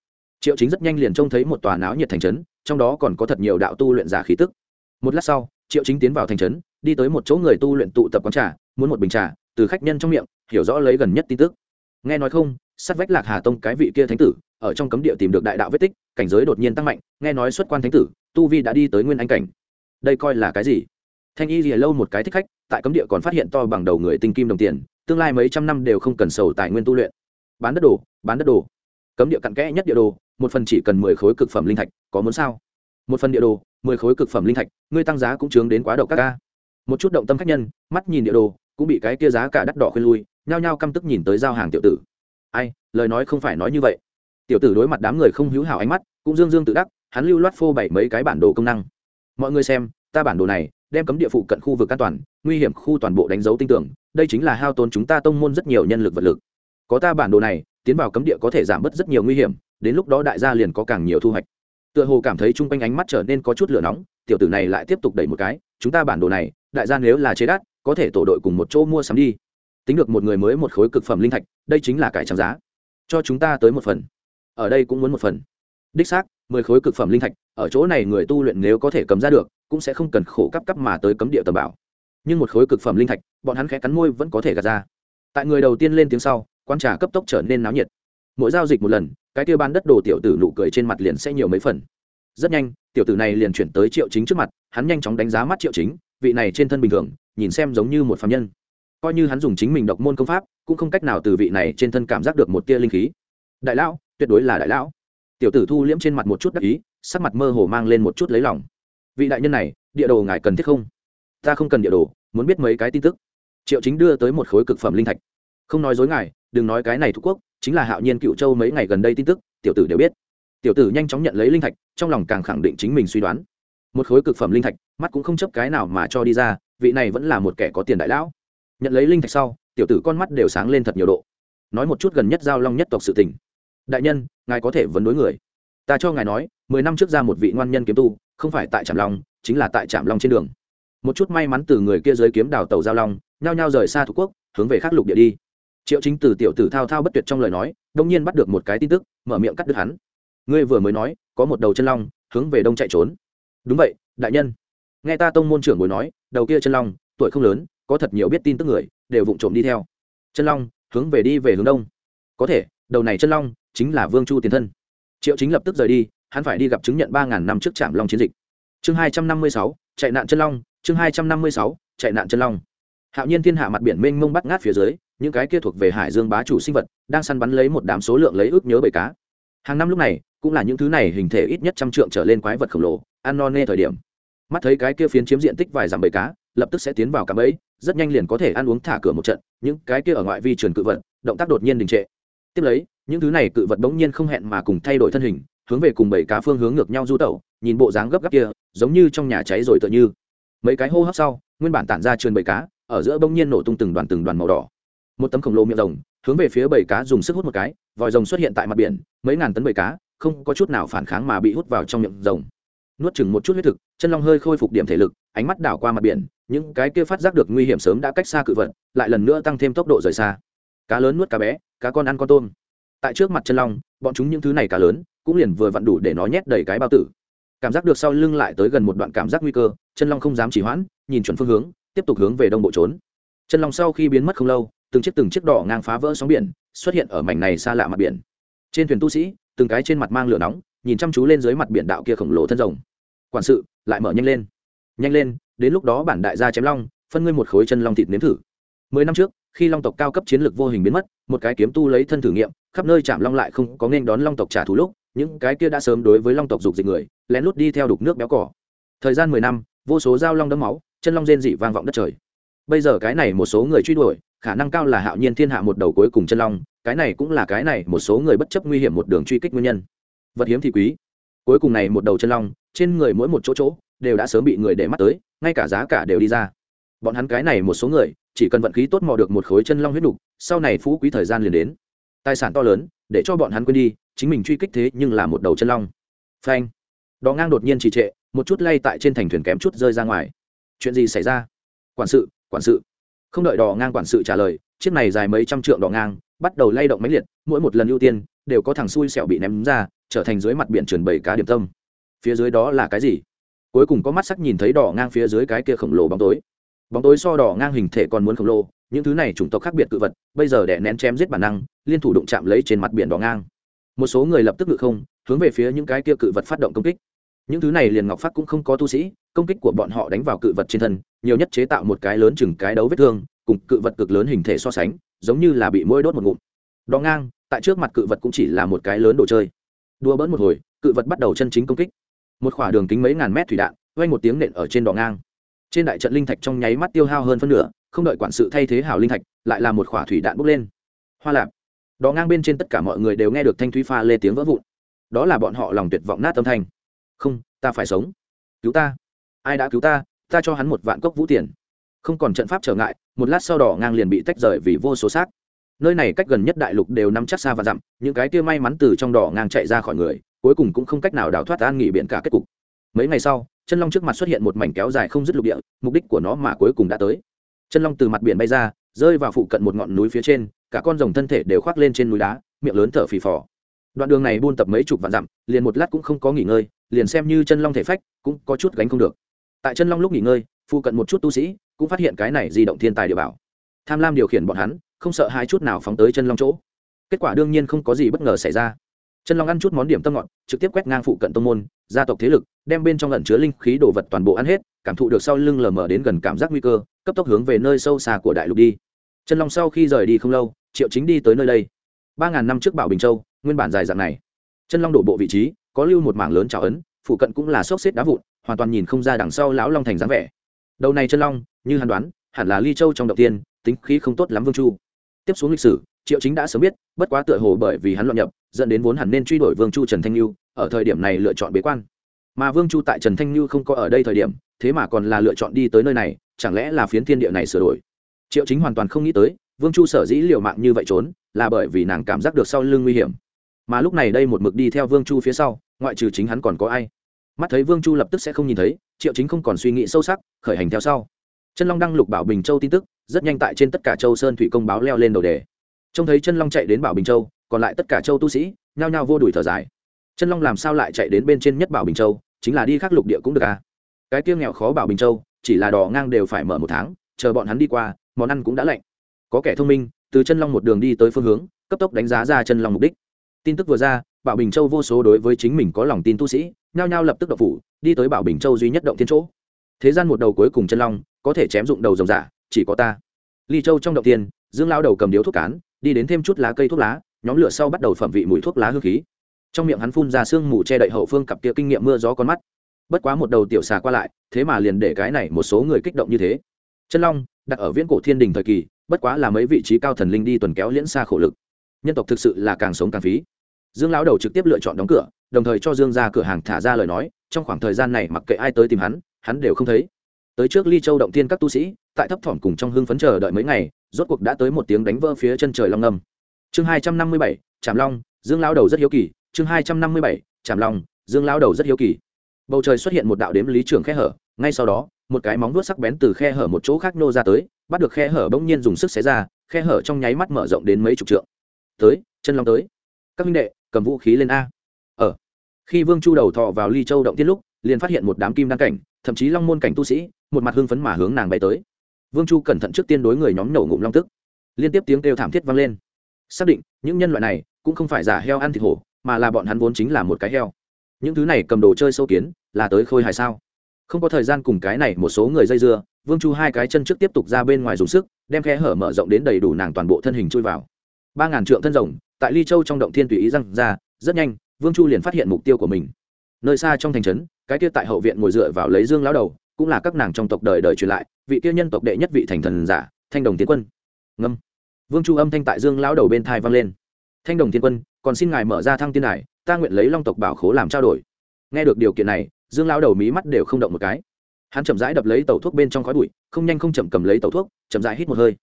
Triệu chính rất nhanh liền trông thấy một tòa náo nhiệt thành trấn, trong đó còn có thật nhiều đạo tu luyện giả khí tức. Một lát sau, triệu chính tiến vào thành trấn, đi tới một chỗ người tu luyện tụ tập quán trà, muốn một bình trà, từ khách nhân trong miệng, hiểu rõ lấy gần nhất tin tức. Nghe nói không sát vách lạc hà tông cái vị kia thánh tử, ở trong cấm địa tìm được đại đạo vết tích, cảnh giới đột nhiên tăng mạnh, nghe nói xuất quan thánh tử, tu vi đã đi tới nguyên anh cảnh. Đây coi là cái gì? Thanh y gì lâu một cái thích khách, tại cấm địa còn phát hiện to bằng đầu người tinh kim đồng tiền, tương lai mấy trăm năm đều không cần sầu tài nguyên tu luyện. Bán đất đồ, bán đất đồ. Cấm địa cặn kẽ nhất địa đồ, một phần chỉ cần mười khối cực phẩm linh thạch, có muốn sao? Một phần địa đồ, mười khối cực phẩm linh thạch, ngươi tăng giá cũng chướng đến quá độc các ca. Một chút động tâm khách nhân, mắt nhìn địa đồ, cũng bị cái kia giá cả đắt đỏ khuyên lui, nhao nhao căm tức nhìn tới giao hàng tiểu tử ai, lời nói không phải nói như vậy. Tiểu tử đối mặt đám người không hữu hảo ánh mắt, cũng dương dương tự đắc, hắn lưu loát phô bảy mấy cái bản đồ công năng. Mọi người xem, ta bản đồ này đem cấm địa phụ cận khu vực an toàn, nguy hiểm khu toàn bộ đánh dấu tin tưởng đây chính là hao tốn chúng ta tông môn rất nhiều nhân lực vật lực. Có ta bản đồ này, tiến vào cấm địa có thể giảm bớt rất nhiều nguy hiểm, đến lúc đó đại gia liền có càng nhiều thu hoạch. Tựa hồ cảm thấy chung quanh ánh mắt trở nên có chút lửa nóng, tiểu tử này lại tiếp tục đẩy một cái, chúng ta bản đồ này, đại gia nếu là chế đắt, có thể tổ đội cùng một chỗ mua sắm đi tính được một người mới một khối cực phẩm linh thạch, đây chính là cải trang giá. Cho chúng ta tới một phần. Ở đây cũng muốn một phần. Đích xác, mười khối cực phẩm linh thạch, ở chỗ này người tu luyện nếu có thể cầm ra được, cũng sẽ không cần khổ cấp cấp mà tới cấm địa tầm bảo. Nhưng một khối cực phẩm linh thạch, bọn hắn khẽ cắn môi vẫn có thể gạt ra. Tại người đầu tiên lên tiếng sau, quan trà cấp tốc trở nên náo nhiệt. Mỗi giao dịch một lần, cái tiêu bán đất đồ tiểu tử nụ cười trên mặt liền sẽ nhiều mấy phần. Rất nhanh, tiểu tử này liền chuyển tới triệu chính trước mặt, hắn nhanh chóng đánh giá mắt triệu chính, vị này trên thân bình thường, nhìn xem giống như một phạm nhân coi như hắn dùng chính mình độc môn công pháp, cũng không cách nào từ vị này trên thân cảm giác được một tia linh khí. Đại lão, tuyệt đối là đại lão. Tiểu tử thu liễm trên mặt một chút đắc ý, sắc mặt mơ hồ mang lên một chút lấy lòng. Vị đại nhân này, địa đồ ngài cần thiết không? Ta không cần địa đồ, muốn biết mấy cái tin tức. Triệu chính đưa tới một khối cực phẩm linh thạch. Không nói dối ngài, đừng nói cái này thuộc quốc, chính là hạo nhiên cựu châu mấy ngày gần đây tin tức, tiểu tử đều biết. Tiểu tử nhanh chóng nhận lấy linh thạch, trong lòng càng khẳng định chính mình suy đoán. Một khối cực phẩm linh thạch, mắt cũng không chấp cái nào mà cho đi ra, vị này vẫn là một kẻ có tiền đại lão nhận lấy linh thạch sau, tiểu tử con mắt đều sáng lên thật nhiều độ. Nói một chút gần nhất giao long nhất tộc sự tình. Đại nhân, ngài có thể vấn đối người. Ta cho ngài nói, mười năm trước ra một vị ngoan nhân kiếm tu, không phải tại trạm long, chính là tại trạm long trên đường. Một chút may mắn từ người kia dưới kiếm đào tàu giao long, nhao nhao rời xa thủ quốc, hướng về khắc lục địa đi. Triệu chính từ tiểu tử thao thao bất tuyệt trong lời nói, đông nhiên bắt được một cái tin tức, mở miệng cắt đứt hắn. Ngươi vừa mới nói, có một đầu chân long, hướng về đông chạy trốn. Đúng vậy, đại nhân. Nghe ta tông môn trưởng ngồi nói, đầu kia chân long, tuổi không lớn có thật nhiều biết tin tức người, đều vụng trộm đi theo. Chân long, hướng về đi về hướng đông. Có thể, đầu này chân long chính là vương chu tiền thân. Triệu chính lập tức rời đi, hắn phải đi gặp chứng nhận ba ngàn năm trước trạm long chiến dịch. Chương hai trăm năm mươi sáu, chạy nạn chân long, chương hai trăm năm mươi sáu, chạy nạn chân long. Hạo nhiên thiên hạ mặt biển mênh mông bắt ngát phía dưới, những cái kia thuộc về hải dương bá chủ sinh vật, đang săn bắn lấy một đám số lượng lấy ước nhớ bầy cá. Hàng năm lúc này, cũng là những thứ này hình thể ít nhất trăm trượng trở lên quái vật khổng lồ, ăn no nê thời điểm. Mắt thấy cái kia phiến chiếm diện tích vài dặm bầy cá lập tức sẽ tiến vào cạm bẫy, rất nhanh liền có thể ăn uống thả cửa một trận, những cái kia ở ngoại vi truyền cự vật, động tác đột nhiên đình trệ. Tiếp lấy, những thứ này cự vật bỗng nhiên không hẹn mà cùng thay đổi thân hình, hướng về cùng bảy cá phương hướng ngược nhau du tẩu, nhìn bộ dáng gấp gáp kia, giống như trong nhà cháy rồi tựa như. Mấy cái hô hấp sau, nguyên bản tản ra truyền bảy cá, ở giữa bỗng nhiên nổ tung từng đoàn từng đoàn màu đỏ. Một tấm khổng lồ miệng rồng, hướng về phía bảy cá dùng sức hút một cái, vòi rồng xuất hiện tại mặt biển, mấy ngàn tấn bảy cá, không có chút nào phản kháng mà bị hút vào trong miệng rồng nuốt chừng một chút huyết thực, chân long hơi khôi phục điểm thể lực, ánh mắt đảo qua mặt biển, những cái kia phát giác được nguy hiểm sớm đã cách xa cự vật, lại lần nữa tăng thêm tốc độ rời xa. Cá lớn nuốt cá bé, cá con ăn con tôm. Tại trước mặt chân long, bọn chúng những thứ này cá lớn, cũng liền vừa vặn đủ để nó nhét đầy cái bao tử. Cảm giác được sau lưng lại tới gần một đoạn cảm giác nguy cơ, chân long không dám chỉ hoãn, nhìn chuẩn phương hướng, tiếp tục hướng về đông bộ trốn. Chân long sau khi biến mất không lâu, từng chiếc từng chiếc đỏ ngang phá vỡ sóng biển, xuất hiện ở mảnh này xa lạ mặt biển. Trên thuyền tu sĩ từng cái trên mặt mang lửa nóng, nhìn chăm chú lên dưới mặt biển đạo kia khổng lồ thân rồng. Quản sự, lại mở nhanh lên. Nhanh lên, đến lúc đó bản đại gia chém long, phân ngươi một khối chân long thịt nếm thử. Mười năm trước, khi long tộc cao cấp chiến lược vô hình biến mất, một cái kiếm tu lấy thân thử nghiệm, khắp nơi chạm long lại không có nên đón long tộc trả thù lúc, những cái kia đã sớm đối với long tộc dục dịch người, lén lút đi theo đục nước béo cỏ. Thời gian mười năm, vô số dao long đấm máu, chân long rên dị vang vọng đất trời bây giờ cái này một số người truy đuổi, khả năng cao là hạo nhiên thiên hạ một đầu cuối cùng chân long, cái này cũng là cái này một số người bất chấp nguy hiểm một đường truy kích nguyên nhân. Vật hiếm thì quý. Cuối cùng này một đầu chân long, trên người mỗi một chỗ chỗ, đều đã sớm bị người để mắt tới, ngay cả giá cả đều đi ra. Bọn hắn cái này một số người, chỉ cần vận khí tốt mò được một khối chân long huyết đục sau này phú quý thời gian liền đến. Tài sản to lớn, để cho bọn hắn quên đi, chính mình truy kích thế nhưng là một đầu chân long. Phanh. Đò ngang đột nhiên trì trệ, một chút lay tại trên thành thuyền kém chút rơi ra ngoài. Chuyện gì xảy ra? Quản sự quản sự. Không đợi đò ngang quản sự trả lời, chiếc này dài mấy trăm trượng đò ngang bắt đầu lay động máy liệt, mỗi một lần ưu tiên đều có thằng xui xẹo bị ném ra, trở thành dưới mặt biển trườn bảy cá điểm tâm. Phía dưới đó là cái gì? Cuối cùng có mắt sắc nhìn thấy đỏ ngang phía dưới cái kia khổng lồ bóng tối. Bóng tối so đỏ ngang hình thể còn muốn khổng lồ, những thứ này chủng tộc khác biệt cự vật, bây giờ đẻ nén chém giết bản năng, liên thủ đụng chạm lấy trên mặt biển đỏ ngang. Một số người lập tức ngự không, hướng về phía những cái kia cự vật phát động công kích. Những thứ này liền ngọc phát cũng không có tu sĩ công kích của bọn họ đánh vào cự vật trên thân, nhiều nhất chế tạo một cái lớn chừng cái đấu vết thương, cùng cự vật cực lớn hình thể so sánh, giống như là bị mũi đốt một ngụm. Đo ngang, tại trước mặt cự vật cũng chỉ là một cái lớn đồ chơi. Đua bỡn một hồi, cự vật bắt đầu chân chính công kích. Một khỏa đường kính mấy ngàn mét thủy đạn, vang một tiếng nện ở trên đỏ ngang. Trên đại trận linh thạch trong nháy mắt tiêu hao hơn phân nửa, không đợi quản sự thay thế hảo linh thạch, lại là một khỏa thủy đạn bốc lên. Hoa lạp. Đỏ ngang bên trên tất cả mọi người đều nghe được thanh thúy pha lê tiếng vỡ vụn. Đó là bọn họ lòng tuyệt vọng nát âm thanh. Không, ta phải sống. Cứu ta ai đã cứu ta ta cho hắn một vạn cốc vũ tiền. Không còn trận pháp trở ngại, một lát sau đỏ ngang liền bị tách rời vì vô số xác. Nơi này cách gần nhất đại lục đều nắm chắc xa và dặm, những cái kia may mắn từ trong đỏ ngang chạy ra khỏi người, cuối cùng cũng không cách nào đào thoát an nghỉ biện cả kết cục. Mấy ngày sau, chân long trước mặt xuất hiện một mảnh kéo dài không dứt lục địa, mục đích của nó mà cuối cùng đã tới. Chân long từ mặt biển bay ra, rơi vào phụ cận một ngọn núi phía trên, cả con rồng thân thể đều khoác lên trên núi đá, miệng lớn thở phì phò. Đoạn đường này buôn tập mấy chục vạn dặm, liền một lát cũng không có nghỉ ngơi, liền xem như chân long thể phách, cũng có chút gánh không được tại chân long lúc nghỉ ngơi phụ cận một chút tu sĩ cũng phát hiện cái này di động thiên tài địa bảo. Tham lam điều khiển bọn hắn, không sợ hai chút nào phóng tới chân long chỗ. Kết quả đương nhiên không có gì bất ngờ xảy ra. Chân long ăn chút món điểm tâm ngọt, trực tiếp quét ngang phụ cận tông môn, gia tộc thế lực, đem bên trong lẩn chứa linh khí đồ vật toàn bộ ăn hết, cảm thụ được sau lưng lờ mờ đến gần cảm giác nguy cơ, cấp tốc hướng về nơi sâu xa của đại lục đi. Chân long sau khi rời đi không lâu, triệu chính đi tới nơi đây. Ba ngàn năm trước bảo bình châu, nguyên bản dài dạng này. Chân long đổ bộ vị trí, có lưu một mảng lớn trào ấn, phụ cận cũng là xốc xếp đá vụn hoàn toàn nhìn không ra đằng sau lão long thành dáng vẻ. Đầu này chân long, như hắn đoán, hẳn là ly châu trong đầu tiên, tính khí không tốt lắm vương chu. Tiếp xuống lịch sử, triệu chính đã sớm biết, bất quá tựa hồ bởi vì hắn loạn nhập, dẫn đến vốn hẳn nên truy đuổi vương chu trần thanh lưu ở thời điểm này lựa chọn bế quan. Mà vương chu tại trần thanh lưu không có ở đây thời điểm, thế mà còn là lựa chọn đi tới nơi này, chẳng lẽ là phiến thiên địa này sửa đổi? Triệu chính hoàn toàn không nghĩ tới, vương chu sở dĩ liều mạng như vậy trốn, là bởi vì nàng cảm giác được sau lưng nguy hiểm. Mà lúc này đây một mực đi theo vương chu phía sau, ngoại trừ chính hắn còn có ai? Mắt thấy vương chu lập tức sẽ không nhìn thấy triệu chính không còn suy nghĩ sâu sắc khởi hành theo sau chân long đăng lục bảo bình châu tin tức rất nhanh tại trên tất cả châu sơn thủy công báo leo lên đầu đề trông thấy chân long chạy đến bảo bình châu còn lại tất cả châu tu sĩ nhao nhao vô đuổi thở dài chân long làm sao lại chạy đến bên trên nhất bảo bình châu chính là đi khắc lục địa cũng được à? cái tiêu nghèo khó bảo bình châu chỉ là đò ngang đều phải mở một tháng chờ bọn hắn đi qua món ăn cũng đã lạnh có kẻ thông minh từ chân long một đường đi tới phương hướng cấp tốc đánh giá ra chân long mục đích tin tức vừa ra bảo bình châu vô số đối với chính mình có lòng tin tu sĩ nhao nhao lập tức đập phủ, đi tới bảo bình châu duy nhất động thiên chỗ. Thế gian một đầu cuối cùng chân long, có thể chém dụng đầu rồng giả, chỉ có ta. Ly châu trong động tiên dương lao đầu cầm điếu thuốc cán, đi đến thêm chút lá cây thuốc lá, nhóm lửa sau bắt đầu phẩm vị mùi thuốc lá hương khí. Trong miệng hắn phun ra sương mù che đậy hậu phương cặp kia kinh nghiệm mưa gió con mắt. Bất quá một đầu tiểu xà qua lại, thế mà liền để cái này một số người kích động như thế. Chân long, đặt ở viễn cổ thiên đình thời kỳ, bất quá là mấy vị trí cao thần linh đi tuần kéo liễn xa khổ lực. Nhân tộc thực sự là càng sống càng phí. Dương lão đầu trực tiếp lựa chọn đóng cửa đồng thời cho dương ra cửa hàng thả ra lời nói, trong khoảng thời gian này mặc kệ ai tới tìm hắn hắn đều không thấy. Tới trước ly châu động tiên các tu sĩ, tại thấp thỏm cùng trong hưng phấn chờ đợi mấy ngày, rốt cuộc đã tới một tiếng đánh vỡ phía chân trời long ngâm. Chương hai trăm năm mươi bảy, trảm long, dương lao đầu rất hiếu kỳ. Chương hai trăm năm mươi bảy, trảm long, dương lao đầu rất hiếu kỳ. Bầu trời xuất hiện một đạo đếm lý trưởng khe hở, ngay sau đó, một cái móng vuốt sắc bén từ khe hở một chỗ khác nô ra tới, bắt được khe hở bỗng nhiên dùng sức xé ra, khe hở trong nháy mắt mở rộng đến mấy chục trượng. Tới, chân long tới. Các minh đệ, cầm vũ khí lên a khi vương chu đầu thọ vào ly châu động tiên lúc, liền phát hiện một đám kim đan cảnh, thậm chí long môn cảnh tu sĩ, một mặt hưng phấn mà hướng nàng bay tới. Vương chu cẩn thận trước tiên đối người nhóm nổ ngụm long tức. Liên tiếp tiếng kêu thảm thiết vang lên. Xác định, những nhân loại này cũng không phải giả heo ăn thịt hổ, mà là bọn hắn vốn chính là một cái heo. Những thứ này cầm đồ chơi sâu kiến, là tới khôi hài sao? Không có thời gian cùng cái này một số người dây dưa, vương chu hai cái chân trước tiếp tục ra bên ngoài dùng sức, đem khe hở mở rộng đến đầy đủ nàng toàn bộ thân hình chui vào. Ba ngàn trượng thân rồng tại ly châu trong động thiên tùy ý răng ra, rất nhanh vương chu liền phát hiện mục tiêu của mình. Nơi xa trong thành trấn, cái kia tại hậu viện ngồi dựa vào lấy dương lão đầu, cũng là các nàng trong tộc đời đời truyền lại, vị kia nhân tộc đệ nhất vị thành thần giả, thanh đồng tiến quân. Ngâm. Vương chu âm thanh tại dương lão đầu bên thai vang lên. Thanh đồng tiến quân, còn xin ngài mở ra thăng tiên đài, ta nguyện lấy long tộc bảo khố làm trao đổi. Nghe được điều kiện này, dương lão đầu mí mắt đều không động một cái. Hắn chậm rãi đập lấy tàu thuốc bên trong khói bụi, không nhanh không chậm cầm lấy tàu thuốc, chậm rãi hít một hơi.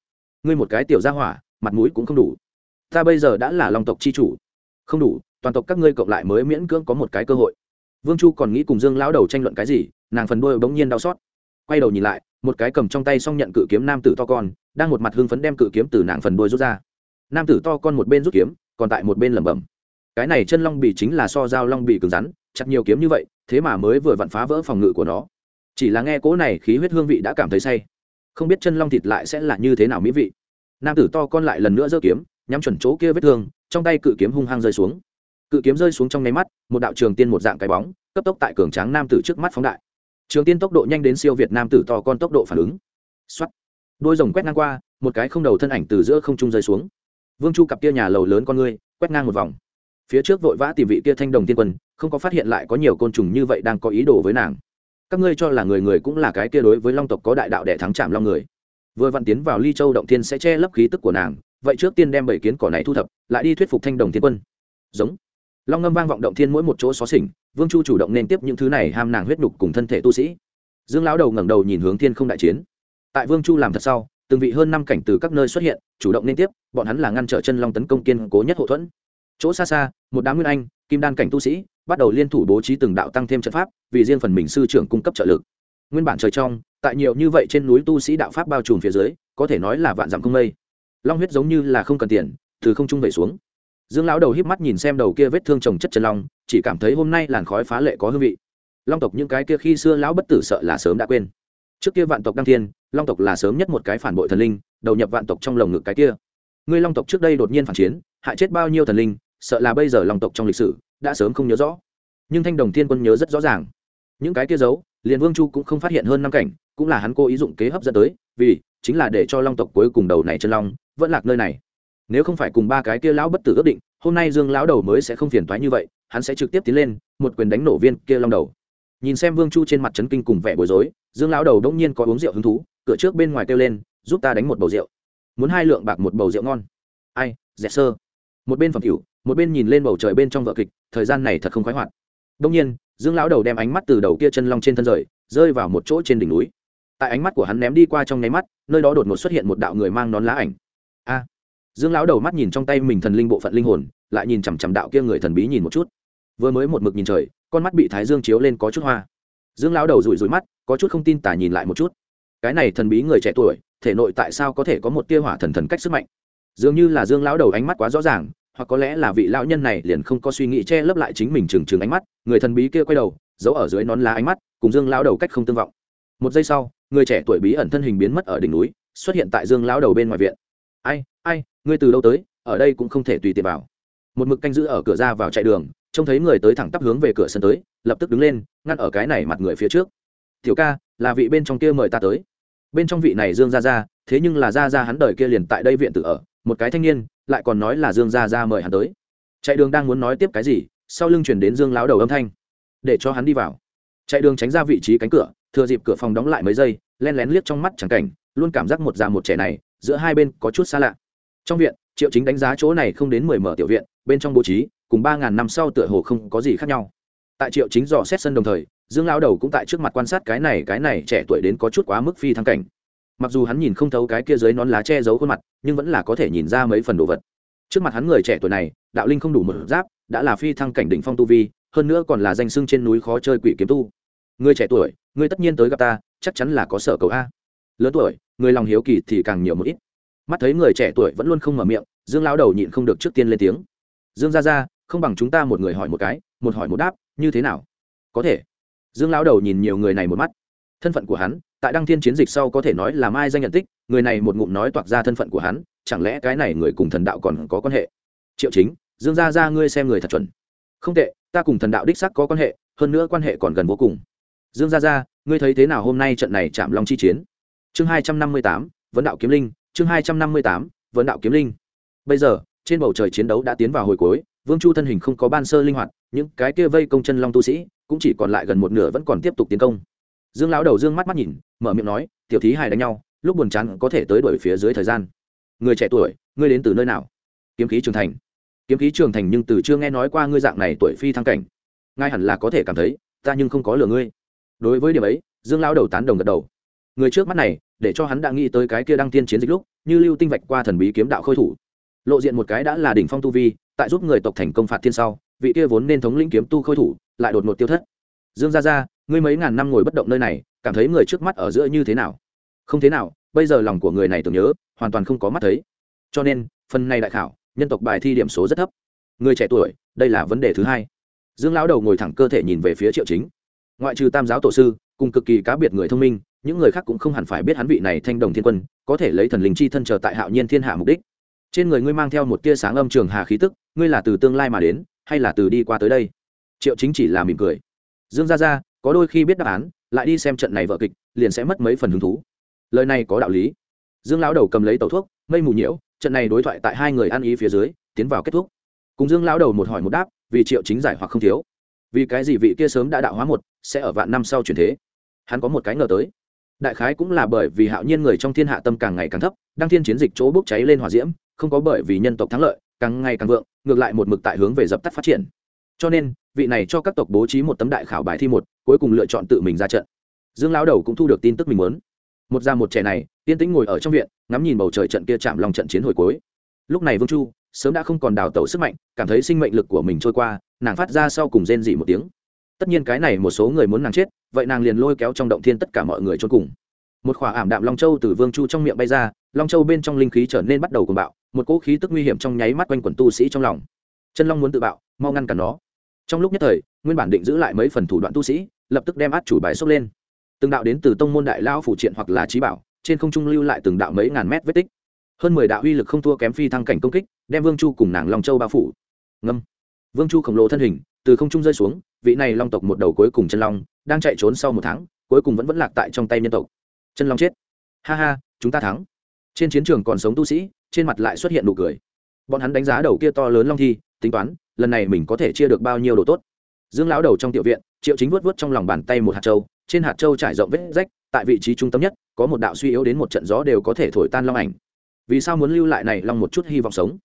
Ngươi một cái tiểu ra hỏa, mặt mũi cũng không đủ. Ta bây giờ đã là long tộc chi chủ. Không đủ toàn tộc các ngươi cộng lại mới miễn cưỡng có một cái cơ hội. Vương chu còn nghĩ cùng dương lão đầu tranh luận cái gì, nàng phần đôi bỗng nhiên đau xót. Quay đầu nhìn lại, một cái cầm trong tay xong nhận cự kiếm nam tử to con, đang một mặt hưng phấn đem cự kiếm từ nàng phần đôi rút ra. Nam tử to con một bên rút kiếm, còn tại một bên lẩm bẩm. Cái này chân long bì chính là so dao long bì cứng rắn, chặt nhiều kiếm như vậy, thế mà mới vừa vặn phá vỡ phòng ngự của nó. Chỉ là nghe cỗ này khí huyết hương vị đã cảm thấy say. Không biết chân long thịt lại sẽ là như thế nào mỹ vị. Nam tử to con lại lần nữa giơ kiếm, nhắm chuẩn chỗ kia vết thương, trong tay cự kiếm hung hăng rơi xuống cự kiếm rơi xuống trong nháy mắt, một đạo trường tiên một dạng cái bóng, cấp tốc tại cường tráng nam tử trước mắt phóng đại. Trường tiên tốc độ nhanh đến siêu việt nam tử to con tốc độ phản ứng. Xuất đôi rồng quét ngang qua, một cái không đầu thân ảnh từ giữa không trung rơi xuống. Vương chu cặp kia nhà lầu lớn con ngươi, quét ngang một vòng. Phía trước vội vã tìm vị kia thanh đồng tiên quân, không có phát hiện lại có nhiều côn trùng như vậy đang có ý đồ với nàng. Các ngươi cho là người người cũng là cái kia đối với long tộc có đại đạo để thắng chạm long người. Vừa vặn tiến vào ly châu động tiên sẽ che lấp khí tức của nàng, vậy trước tiên đem bảy kiến cỏ này thu thập, lại đi thuyết phục thanh đồng tiên quân. Giống long ngâm vang vọng động thiên mỗi một chỗ xó xỉnh, vương chu chủ động nên tiếp những thứ này ham nàng huyết nhục cùng thân thể tu sĩ. Dương lão đầu ngẩng đầu nhìn hướng thiên không đại chiến. Tại vương chu làm thật sau, từng vị hơn năm cảnh từ các nơi xuất hiện, chủ động nên tiếp, bọn hắn là ngăn trở chân long tấn công kiên cố nhất hậu thuẫn. Chỗ xa xa, một đám nguyên anh, kim đan cảnh tu sĩ, bắt đầu liên thủ bố trí từng đạo tăng thêm trận pháp, vì riêng phần mình sư trưởng cung cấp trợ lực. Nguyên bản trời trong, tại nhiều như vậy trên núi tu sĩ đạo pháp bao trùm phía dưới, có thể nói là vạn dặm không mây. Long huyết giống như là không cần tiền, từ không trung về xuống dương lão đầu híp mắt nhìn xem đầu kia vết thương trồng chất chân long, chỉ cảm thấy hôm nay làn khói phá lệ có hương vị. Long tộc những cái kia khi xưa lão bất tử sợ là sớm đã quên. Trước kia vạn tộc đăng thiên, long tộc là sớm nhất một cái phản bội thần linh, đầu nhập vạn tộc trong lồng ngực cái kia. Ngươi long tộc trước đây đột nhiên phản chiến, hại chết bao nhiêu thần linh, sợ là bây giờ long tộc trong lịch sử đã sớm không nhớ rõ. Nhưng thanh đồng thiên quân nhớ rất rõ ràng. Những cái kia giấu liền vương chu cũng không phát hiện hơn năm cảnh, cũng là hắn cố ý dụng kế hấp dẫn tới, vì chính là để cho long tộc cuối cùng đầu này chân long vẫn lạc nơi này nếu không phải cùng ba cái kia lão bất tử ước định, hôm nay dương lão đầu mới sẽ không phiền toái như vậy, hắn sẽ trực tiếp tiến lên, một quyền đánh nổ viên kia long đầu. Nhìn xem vương chu trên mặt trấn kinh cùng vẻ bối rối, dương lão đầu đông nhiên có uống rượu hứng thú, cửa trước bên ngoài kêu lên, giúp ta đánh một bầu rượu. Muốn hai lượng bạc một bầu rượu ngon. Ai, dẹt sơ. Một bên phẩm cửu, một bên nhìn lên bầu trời bên trong vợ kịch, thời gian này thật không khoái hoạt. Đông nhiên, dương lão đầu đem ánh mắt từ đầu kia chân long trên thân rời, rơi vào một chỗ trên đỉnh núi. Tại ánh mắt của hắn ném đi qua trong nháy mắt, nơi đó đột ngột xuất hiện một đạo người mang nón lá ảnh. A dương lão đầu mắt nhìn trong tay mình thần linh bộ phận linh hồn, lại nhìn chằm chằm đạo kia người thần bí nhìn một chút. Vừa mới một mực nhìn trời, con mắt bị thái dương chiếu lên có chút hoa. Dương lão đầu rủi rủi mắt, có chút không tin tả nhìn lại một chút. Cái này thần bí người trẻ tuổi, thể nội tại sao có thể có một tia hỏa thần thần cách sức mạnh? Dường như là dương lão đầu ánh mắt quá rõ ràng, hoặc có lẽ là vị lão nhân này liền không có suy nghĩ che lấp lại chính mình trừng trừng ánh mắt, người thần bí kia quay đầu, giấu ở dưới nón lá ánh mắt, cùng dương lão đầu cách không tương vọng. Một giây sau, người trẻ tuổi bí ẩn thân hình biến mất ở đỉnh núi, xuất hiện tại dương lão đầu bên ngoài viện. Ai ai ngươi từ đâu tới, ở đây cũng không thể tùy tiện vào. Một mực canh giữ ở cửa ra vào chạy đường, trông thấy người tới thẳng tắp hướng về cửa sân tới, lập tức đứng lên, ngăn ở cái này mặt người phía trước. Tiểu ca, là vị bên trong kia mời ta tới. Bên trong vị này dương gia gia, thế nhưng là gia gia hắn đời kia liền tại đây viện tự ở, một cái thanh niên, lại còn nói là dương gia gia mời hắn tới. Chạy đường đang muốn nói tiếp cái gì, sau lưng chuyển đến dương láo đầu âm thanh. Để cho hắn đi vào. Chạy đường tránh ra vị trí cánh cửa, thừa dịp cửa phòng đóng lại mấy giây, len lén liếc trong mắt chẳng cảnh, luôn cảm giác một già một trẻ này, giữa hai bên có chút xa lạ trong viện, triệu chính đánh giá chỗ này không đến mười mở tiểu viện, bên trong bố trí, cùng ba ngàn năm sau tựa hồ không có gì khác nhau. Tại triệu chính dò xét sân đồng thời, dương lao đầu cũng tại trước mặt quan sát cái này cái này trẻ tuổi đến có chút quá mức phi thăng cảnh. Mặc dù hắn nhìn không thấu cái kia dưới nón lá che giấu khuôn mặt, nhưng vẫn là có thể nhìn ra mấy phần đồ vật. Trước mặt hắn người trẻ tuổi này, đạo linh không đủ một giáp, đã là phi thăng cảnh đỉnh phong tu vi, hơn nữa còn là danh sưng trên núi khó chơi quỷ kiếm tu. Người trẻ tuổi, người tất nhiên tới gặp ta, chắc chắn là có sở cầu a. Lớn tuổi, người lòng hiếu kỳ thì càng nhiều một ít mắt thấy người trẻ tuổi vẫn luôn không mở miệng, dương lão đầu nhịn không được trước tiên lên tiếng. Dương ra ra không bằng chúng ta một người hỏi một cái, một hỏi một đáp, như thế nào? Có thể. Dương lão đầu nhìn nhiều người này một mắt. Thân phận của hắn, tại đăng thiên chiến dịch sau có thể nói là mai danh nhận tích, người này một ngụm nói toạc ra thân phận của hắn, chẳng lẽ cái này người cùng thần đạo còn có quan hệ? Triệu chính, dương gia ra ngươi xem người thật chuẩn. Không tệ, ta cùng thần đạo đích sắc có quan hệ, hơn nữa quan hệ còn gần vô cùng. Dương gia ra ngươi thấy thế nào hôm nay trận này chạm long chi chiến? Chương hai trăm năm mươi tám, vấn đạo kiếm linh chương hai trăm năm mươi tám vấn đạo kiếm linh. Bây giờ, trên bầu trời chiến đấu đã tiến vào hồi cuối, vương chu thân hình không có ban sơ linh hoạt, những cái kia vây công chân long tu sĩ, cũng chỉ còn lại gần một nửa vẫn còn tiếp tục tiến công. Dương lão đầu dương mắt mắt nhìn, mở miệng nói, tiểu thí hài đánh nhau, lúc buồn chán có thể tới đuổi phía dưới thời gian. Người trẻ tuổi, ngươi đến từ nơi nào? Kiếm khí trường thành. Kiếm khí trường thành nhưng từ chưa nghe nói qua ngươi dạng này tuổi phi thăng cảnh. Ngay hẳn là có thể cảm thấy, ta nhưng không có lừa ngươi. Đối với điểm ấy, dương lão đầu tán đồng gật đầu người trước mắt này, để cho hắn đã nghĩ tới cái kia đăng tiên chiến dịch lúc, như lưu tinh vạch qua thần bí kiếm đạo khôi thủ. Lộ diện một cái đã là đỉnh phong tu vi, tại giúp người tộc thành công phạt thiên sau, vị kia vốn nên thống lĩnh kiếm tu khôi thủ, lại đột ngột tiêu thất. Dương gia gia, ngươi mấy ngàn năm ngồi bất động nơi này, cảm thấy người trước mắt ở giữa như thế nào? Không thế nào, bây giờ lòng của người này tưởng nhớ, hoàn toàn không có mắt thấy. Cho nên, phần này đại khảo, nhân tộc bài thi điểm số rất thấp. Người trẻ tuổi, đây là vấn đề thứ hai. Dương lão đầu ngồi thẳng cơ thể nhìn về phía triệu chính. Ngoại trừ tam giáo tổ sư, cùng cực kỳ cá biệt người thông minh những người khác cũng không hẳn phải biết hắn vị này thanh đồng thiên quân, có thể lấy thần linh chi thân chờ tại hạo nhiên thiên hạ mục đích. Trên người ngươi mang theo một tia sáng âm trường hà khí tức, ngươi là từ tương lai mà đến, hay là từ đi qua tới đây? Triệu chính chỉ là mỉm cười. Dương gia gia, có đôi khi biết đáp án, lại đi xem trận này vợ kịch, liền sẽ mất mấy phần hứng thú. Lời này có đạo lý. Dương lão đầu cầm lấy tẩu thuốc, mây mù nhiễu, trận này đối thoại tại hai người ăn ý phía dưới, tiến vào kết thúc. Cùng dương lão đầu một hỏi một đáp, vì triệu chính giải hoặc không thiếu. Vì cái gì vị kia sớm đã đạo hóa một, sẽ ở vạn năm sau chuyển thế? Hắn có một cái ngờ tới đại khái cũng là bởi vì hạo nhiên người trong thiên hạ tâm càng ngày càng thấp, đăng thiên chiến dịch chỗ bốc cháy lên hòa diễm, không có bởi vì nhân tộc thắng lợi, càng ngày càng vượng, ngược lại một mực tại hướng về dập tắt phát triển. Cho nên, vị này cho các tộc bố trí một tấm đại khảo bài thi một, cuối cùng lựa chọn tự mình ra trận. Dương lão đầu cũng thu được tin tức mình muốn. Một già một trẻ này tiên tĩnh ngồi ở trong viện, ngắm nhìn bầu trời trận kia chạm lòng trận chiến hồi cuối. Lúc này vương chu, sớm đã không còn đào tẩu sức mạnh, cảm thấy sinh mệnh lực của mình trôi qua, nàng phát ra sau cùng rên dị một tiếng tất nhiên cái này một số người muốn nàng chết, vậy nàng liền lôi kéo trong động thiên tất cả mọi người cho cùng. Một khỏa ảm đạm long châu từ vương chu trong miệng bay ra, long châu bên trong linh khí trở nên bắt đầu cuồng bạo, một cỗ khí tức nguy hiểm trong nháy mắt quanh quần tu sĩ trong lòng. Chân long muốn tự bạo, mau ngăn cản nó. Trong lúc nhất thời, nguyên bản định giữ lại mấy phần thủ đoạn tu sĩ, lập tức đem át chủ bài xốc lên. Từng đạo đến từ tông môn đại lao phủ triện hoặc là trí bảo, trên không trung lưu lại từng đạo mấy ngàn mét vết tích. Hơn mười đạo uy lực không thua kém phi thăng cảnh công kích, đem vương chu cùng nàng long châu bao phủ. Ngâm. Vương chu khổng lồ thân hình từ không trung rơi xuống, vị này long tộc một đầu cuối cùng chân long đang chạy trốn sau một tháng, cuối cùng vẫn vẫn lạc tại trong tay nhân tộc. Chân long chết. Ha ha, chúng ta thắng. Trên chiến trường còn sống tu sĩ, trên mặt lại xuất hiện nụ cười. Bọn hắn đánh giá đầu kia to lớn long thi, tính toán, lần này mình có thể chia được bao nhiêu đồ tốt. Dương lão đầu trong tiểu viện, triệu chính vuốt vuốt trong lòng bàn tay một hạt trâu trên hạt trâu trải rộng vết rách, tại vị trí trung tâm nhất, có một đạo suy yếu đến một trận gió đều có thể thổi tan long ảnh. Vì sao muốn lưu lại này long một chút hy vọng sống?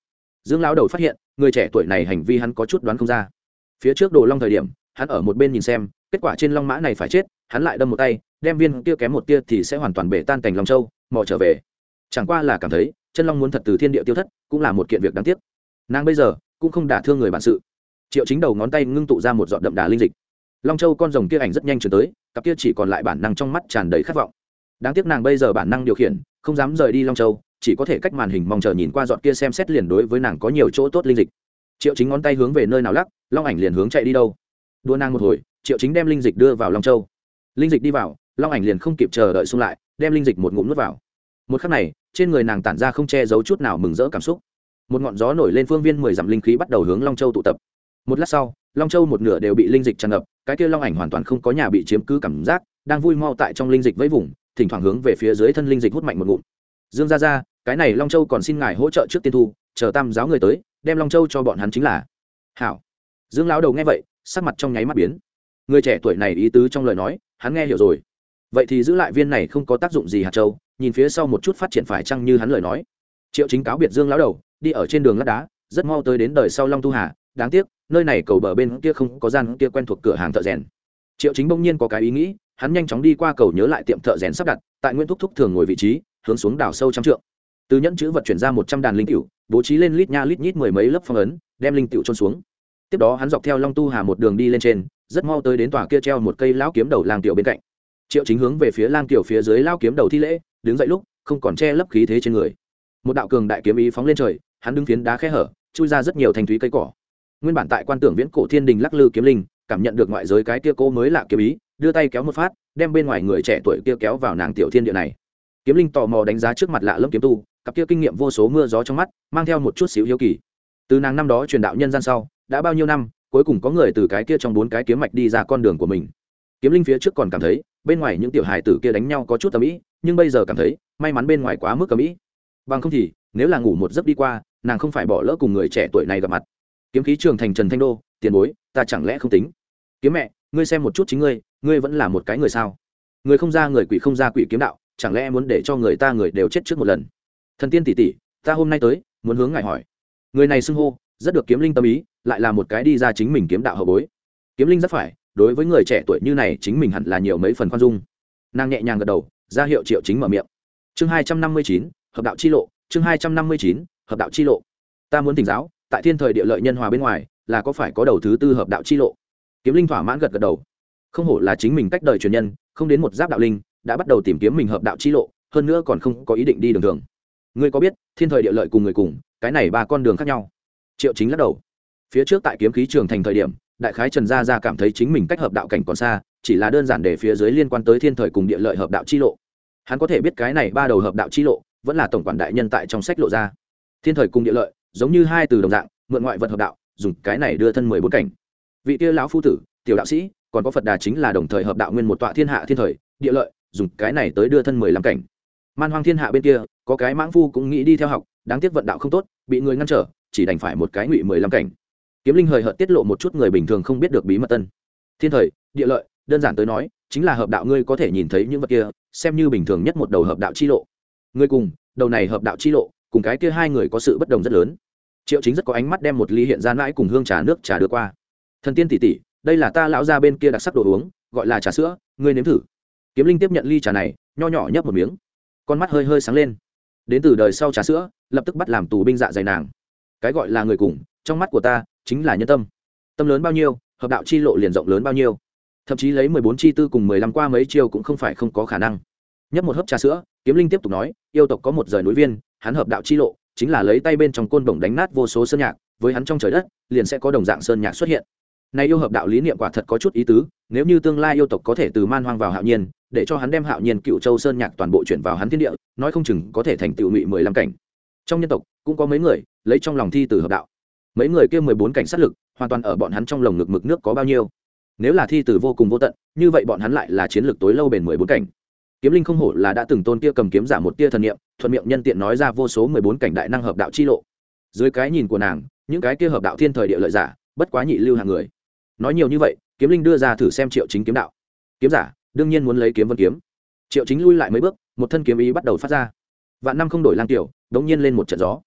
Dương lão đầu phát hiện, người trẻ tuổi này hành vi hắn có chút đoán không ra phía trước đồ long thời điểm, hắn ở một bên nhìn xem, kết quả trên long mã này phải chết, hắn lại đâm một tay, đem viên kia kém một tia thì sẽ hoàn toàn bể tan cành long châu, mò trở về. Chẳng qua là cảm thấy, chân long muốn thật từ thiên địa tiêu thất, cũng là một kiện việc đáng tiếc. Nàng bây giờ, cũng không đả thương người bản sự. Triệu chính đầu ngón tay ngưng tụ ra một giọt đậm đà linh dịch. Long châu con rồng kia ảnh rất nhanh chuyển tới, cặp kia chỉ còn lại bản năng trong mắt tràn đầy khát vọng. Đáng tiếc nàng bây giờ bản năng điều khiển, không dám rời đi long châu, chỉ có thể cách màn hình mong chờ nhìn qua giọt kia xem xét liền đối với nàng có nhiều chỗ tốt linh dịch. Triệu chính ngón tay hướng về nơi nào lắc long ảnh liền hướng chạy đi đâu. Đua nàng một hồi, triệu chính đem linh dịch đưa vào long châu. Linh dịch đi vào, long ảnh liền không kịp chờ đợi xung lại, đem linh dịch một ngụm nuốt vào. Một khắc này, trên người nàng tản ra không che giấu chút nào mừng rỡ cảm xúc. Một ngọn gió nổi lên phương viên mười dặm linh khí bắt đầu hướng long châu tụ tập. Một lát sau, long châu một nửa đều bị linh dịch tràn ngập, cái kia long ảnh hoàn toàn không có nhà bị chiếm cứ cảm giác, đang vui mau tại trong linh dịch với vùng, thỉnh thoảng hướng về phía dưới thân linh dịch hút mạnh một ngụm. Dương ra ra cái này long châu còn xin ngài hỗ trợ trước tiên thu, chờ tam giáo người tới, đem long châu cho bọn hắn chính là. Hảo dương lão đầu nghe vậy, sắc mặt trong nháy mắt biến. Người trẻ tuổi này ý tứ trong lời nói, hắn nghe hiểu rồi. Vậy thì giữ lại viên này không có tác dụng gì hạt châu, nhìn phía sau một chút phát triển phải chăng như hắn lời nói. Triệu chính cáo biệt dương lão đầu, đi ở trên đường lát đá, rất mau tới đến đời sau long tu hà. Đáng tiếc, nơi này cầu bờ bên kia không có gian kia quen thuộc cửa hàng thợ rèn. Triệu chính bỗng nhiên có cái ý nghĩ, hắn nhanh chóng đi qua cầu nhớ lại tiệm thợ rèn sắp đặt, tại nguyễn thúc thúc thường ngồi vị trí, hướng xuống đảo sâu trăm trượng. Từ nhẫn chữ vật chuyển ra một trăm đàn linh cựu bố trí lên lít nha lít nhít mười mấy lớp phong ấn, đem linh cựu trôn xuống tiếp đó hắn dọc theo long tu hà một đường đi lên trên, rất mau tới đến tòa kia treo một cây lão kiếm đầu lang tiểu bên cạnh. Triệu chính hướng về phía lang tiểu phía dưới lao kiếm đầu thi lễ, đứng dậy lúc, không còn che lấp khí thế trên người. Một đạo cường đại kiếm ý phóng lên trời, hắn đứng phiến đá khe hở, chui ra rất nhiều thanh thúy cây cỏ. Nguyên bản tại quan tưởng viễn cổ thiên đình lắc lư kiếm linh, cảm nhận được ngoại giới cái kia cô mới lạ kiếm ý, đưa tay kéo một phát, đem bên ngoài người trẻ tuổi kia kéo vào nàng tiểu thiên địa này. Kiếm linh tò mò đánh giá trước mặt lạ lâm kiếm tu, cặp kia kinh nghiệm vô số mưa gió trong mắt, mang theo một chút xíu hiếu kỳ. Từ nàng năm đó truyền đạo nhân gian sau đã bao nhiêu năm, cuối cùng có người từ cái kia trong bốn cái kiếm mạch đi ra con đường của mình. Kiếm linh phía trước còn cảm thấy, bên ngoài những tiểu hài tử kia đánh nhau có chút tầm ĩ, nhưng bây giờ cảm thấy, may mắn bên ngoài quá mức tầm ĩ. Bằng không thì, nếu là ngủ một giấc đi qua, nàng không phải bỏ lỡ cùng người trẻ tuổi này gặp mặt. Kiếm khí trường thành trần thanh đô, tiền bối, ta chẳng lẽ không tính? Kiếm mẹ, ngươi xem một chút chính ngươi ngươi vẫn là một cái người sao? Người không ra người quỷ không ra quỷ kiếm đạo, chẳng lẽ muốn để cho người ta người đều chết trước một lần? Thần tiên tỷ tỷ, ta hôm nay tới, muốn hướng ngài hỏi. Người này xưng hô, rất được kiếm linh tâm ý lại là một cái đi ra chính mình kiếm đạo hậu bối. Kiếm linh rất phải, đối với người trẻ tuổi như này chính mình hẳn là nhiều mấy phần khoan dung. Nàng nhẹ nhàng gật đầu, ra hiệu triệu chính mở miệng. Chương hai trăm năm mươi chín, hợp đạo chi lộ, chương hai trăm năm mươi chín, hợp đạo chi lộ. Ta muốn tỉnh giáo, tại thiên thời địa lợi nhân hòa bên ngoài, là có phải có đầu thứ tư hợp đạo chi lộ? Kiếm linh thỏa mãn gật gật đầu. Không hổ là chính mình cách đời truyền nhân, không đến một giáp đạo linh, đã bắt đầu tìm kiếm mình hợp đạo chi lộ, hơn nữa còn không có ý định đi đường thường. Ngươi có biết, thiên thời địa lợi cùng người cùng, cái này ba con đường khác nhau? Triệu chính lắc đầu phía trước tại kiếm khí trường thành thời điểm, đại khái trần gia gia cảm thấy chính mình cách hợp đạo cảnh còn xa, chỉ là đơn giản để phía dưới liên quan tới thiên thời cùng địa lợi hợp đạo chi lộ. Hắn có thể biết cái này ba đầu hợp đạo chi lộ, vẫn là tổng quản đại nhân tại trong sách lộ ra. Thiên thời cùng địa lợi, giống như hai từ đồng dạng, mượn ngoại vật hợp đạo, dùng cái này đưa thân mười bốn cảnh. Vị kia lão phu tử, tiểu đạo sĩ, còn có phật đà chính là đồng thời hợp đạo nguyên một tọa thiên hạ thiên thời, địa lợi, dùng cái này tới đưa thân mười lăm cảnh. Man hoang thiên hạ bên kia, có cái mãng phu cũng nghĩ đi theo học, đáng tiếc vận đạo không tốt, bị người ngăn trở, chỉ đành phải một cái ngụy mười lăm cảnh kiếm linh hời hợt tiết lộ một chút người bình thường không biết được bí mật tân. Thiên thời, địa lợi, đơn giản tới nói, chính là hợp đạo ngươi có thể nhìn thấy những vật kia, xem như bình thường nhất một đầu hợp đạo chi lộ. Ngươi cùng, đầu này hợp đạo chi lộ, cùng cái kia hai người có sự bất đồng rất lớn. Triệu chính rất có ánh mắt đem một ly hiện ra mãi cùng hương trà nước trà đưa qua. Thần tiên tỷ tỷ, đây là ta lão ra bên kia đặc sắc đồ uống, gọi là trà sữa, ngươi nếm thử. Kiếm linh tiếp nhận ly trà này, nho nhỏ nhấp một miếng. Con mắt hơi hơi sáng lên. Đến từ đời sau trà sữa, lập tức bắt làm tù binh dạ dày nàng. Cái gọi là người cùng trong mắt của ta chính là nhân tâm. Tâm lớn bao nhiêu, hợp đạo chi lộ liền rộng lớn bao nhiêu. Thậm chí lấy mười bốn chi tư cùng mười lăm qua mấy chiêu cũng không phải không có khả năng. Nhấp một hớp trà sữa, kiếm linh tiếp tục nói, yêu tộc có một rời núi viên, hắn hợp đạo chi lộ, chính là lấy tay bên trong côn bổng đánh nát vô số sơn nhạc, với hắn trong trời đất, liền sẽ có đồng dạng sơn nhạc xuất hiện. Nay yêu hợp đạo lý niệm quả thật có chút ý tứ, nếu như tương lai yêu tộc có thể từ man hoang vào hạo nhiên, để cho hắn đem hạo nhiên cựu châu sơn nhạc toàn bộ chuyển vào hắn thiên địa, nói không chừng có thể thành tựu ngụy mười lăm cảnh. Trong nhân tộc, cũng có mấy người, lấy trong lòng thi từ hợp đạo mấy người kia mười bốn cảnh sát lực, hoàn toàn ở bọn hắn trong lồng ngực mực nước có bao nhiêu. Nếu là thi từ vô cùng vô tận, như vậy bọn hắn lại là chiến lược tối lâu bền mười bốn cảnh. Kiếm linh không hổ là đã từng tôn kia cầm kiếm giả một tia thần niệm, thuận miệng nhân tiện nói ra vô số mười bốn cảnh đại năng hợp đạo chi lộ. Dưới cái nhìn của nàng, những cái kia hợp đạo thiên thời địa lợi giả, bất quá nhị lưu hàng người. Nói nhiều như vậy, kiếm linh đưa ra thử xem triệu chính kiếm đạo. Kiếm giả, đương nhiên muốn lấy kiếm vân kiếm. Triệu chính lui lại mấy bước, một thân kiếm ý bắt đầu phát ra. Vạn năm không đổi lang tiểu, đống nhiên lên một trận gió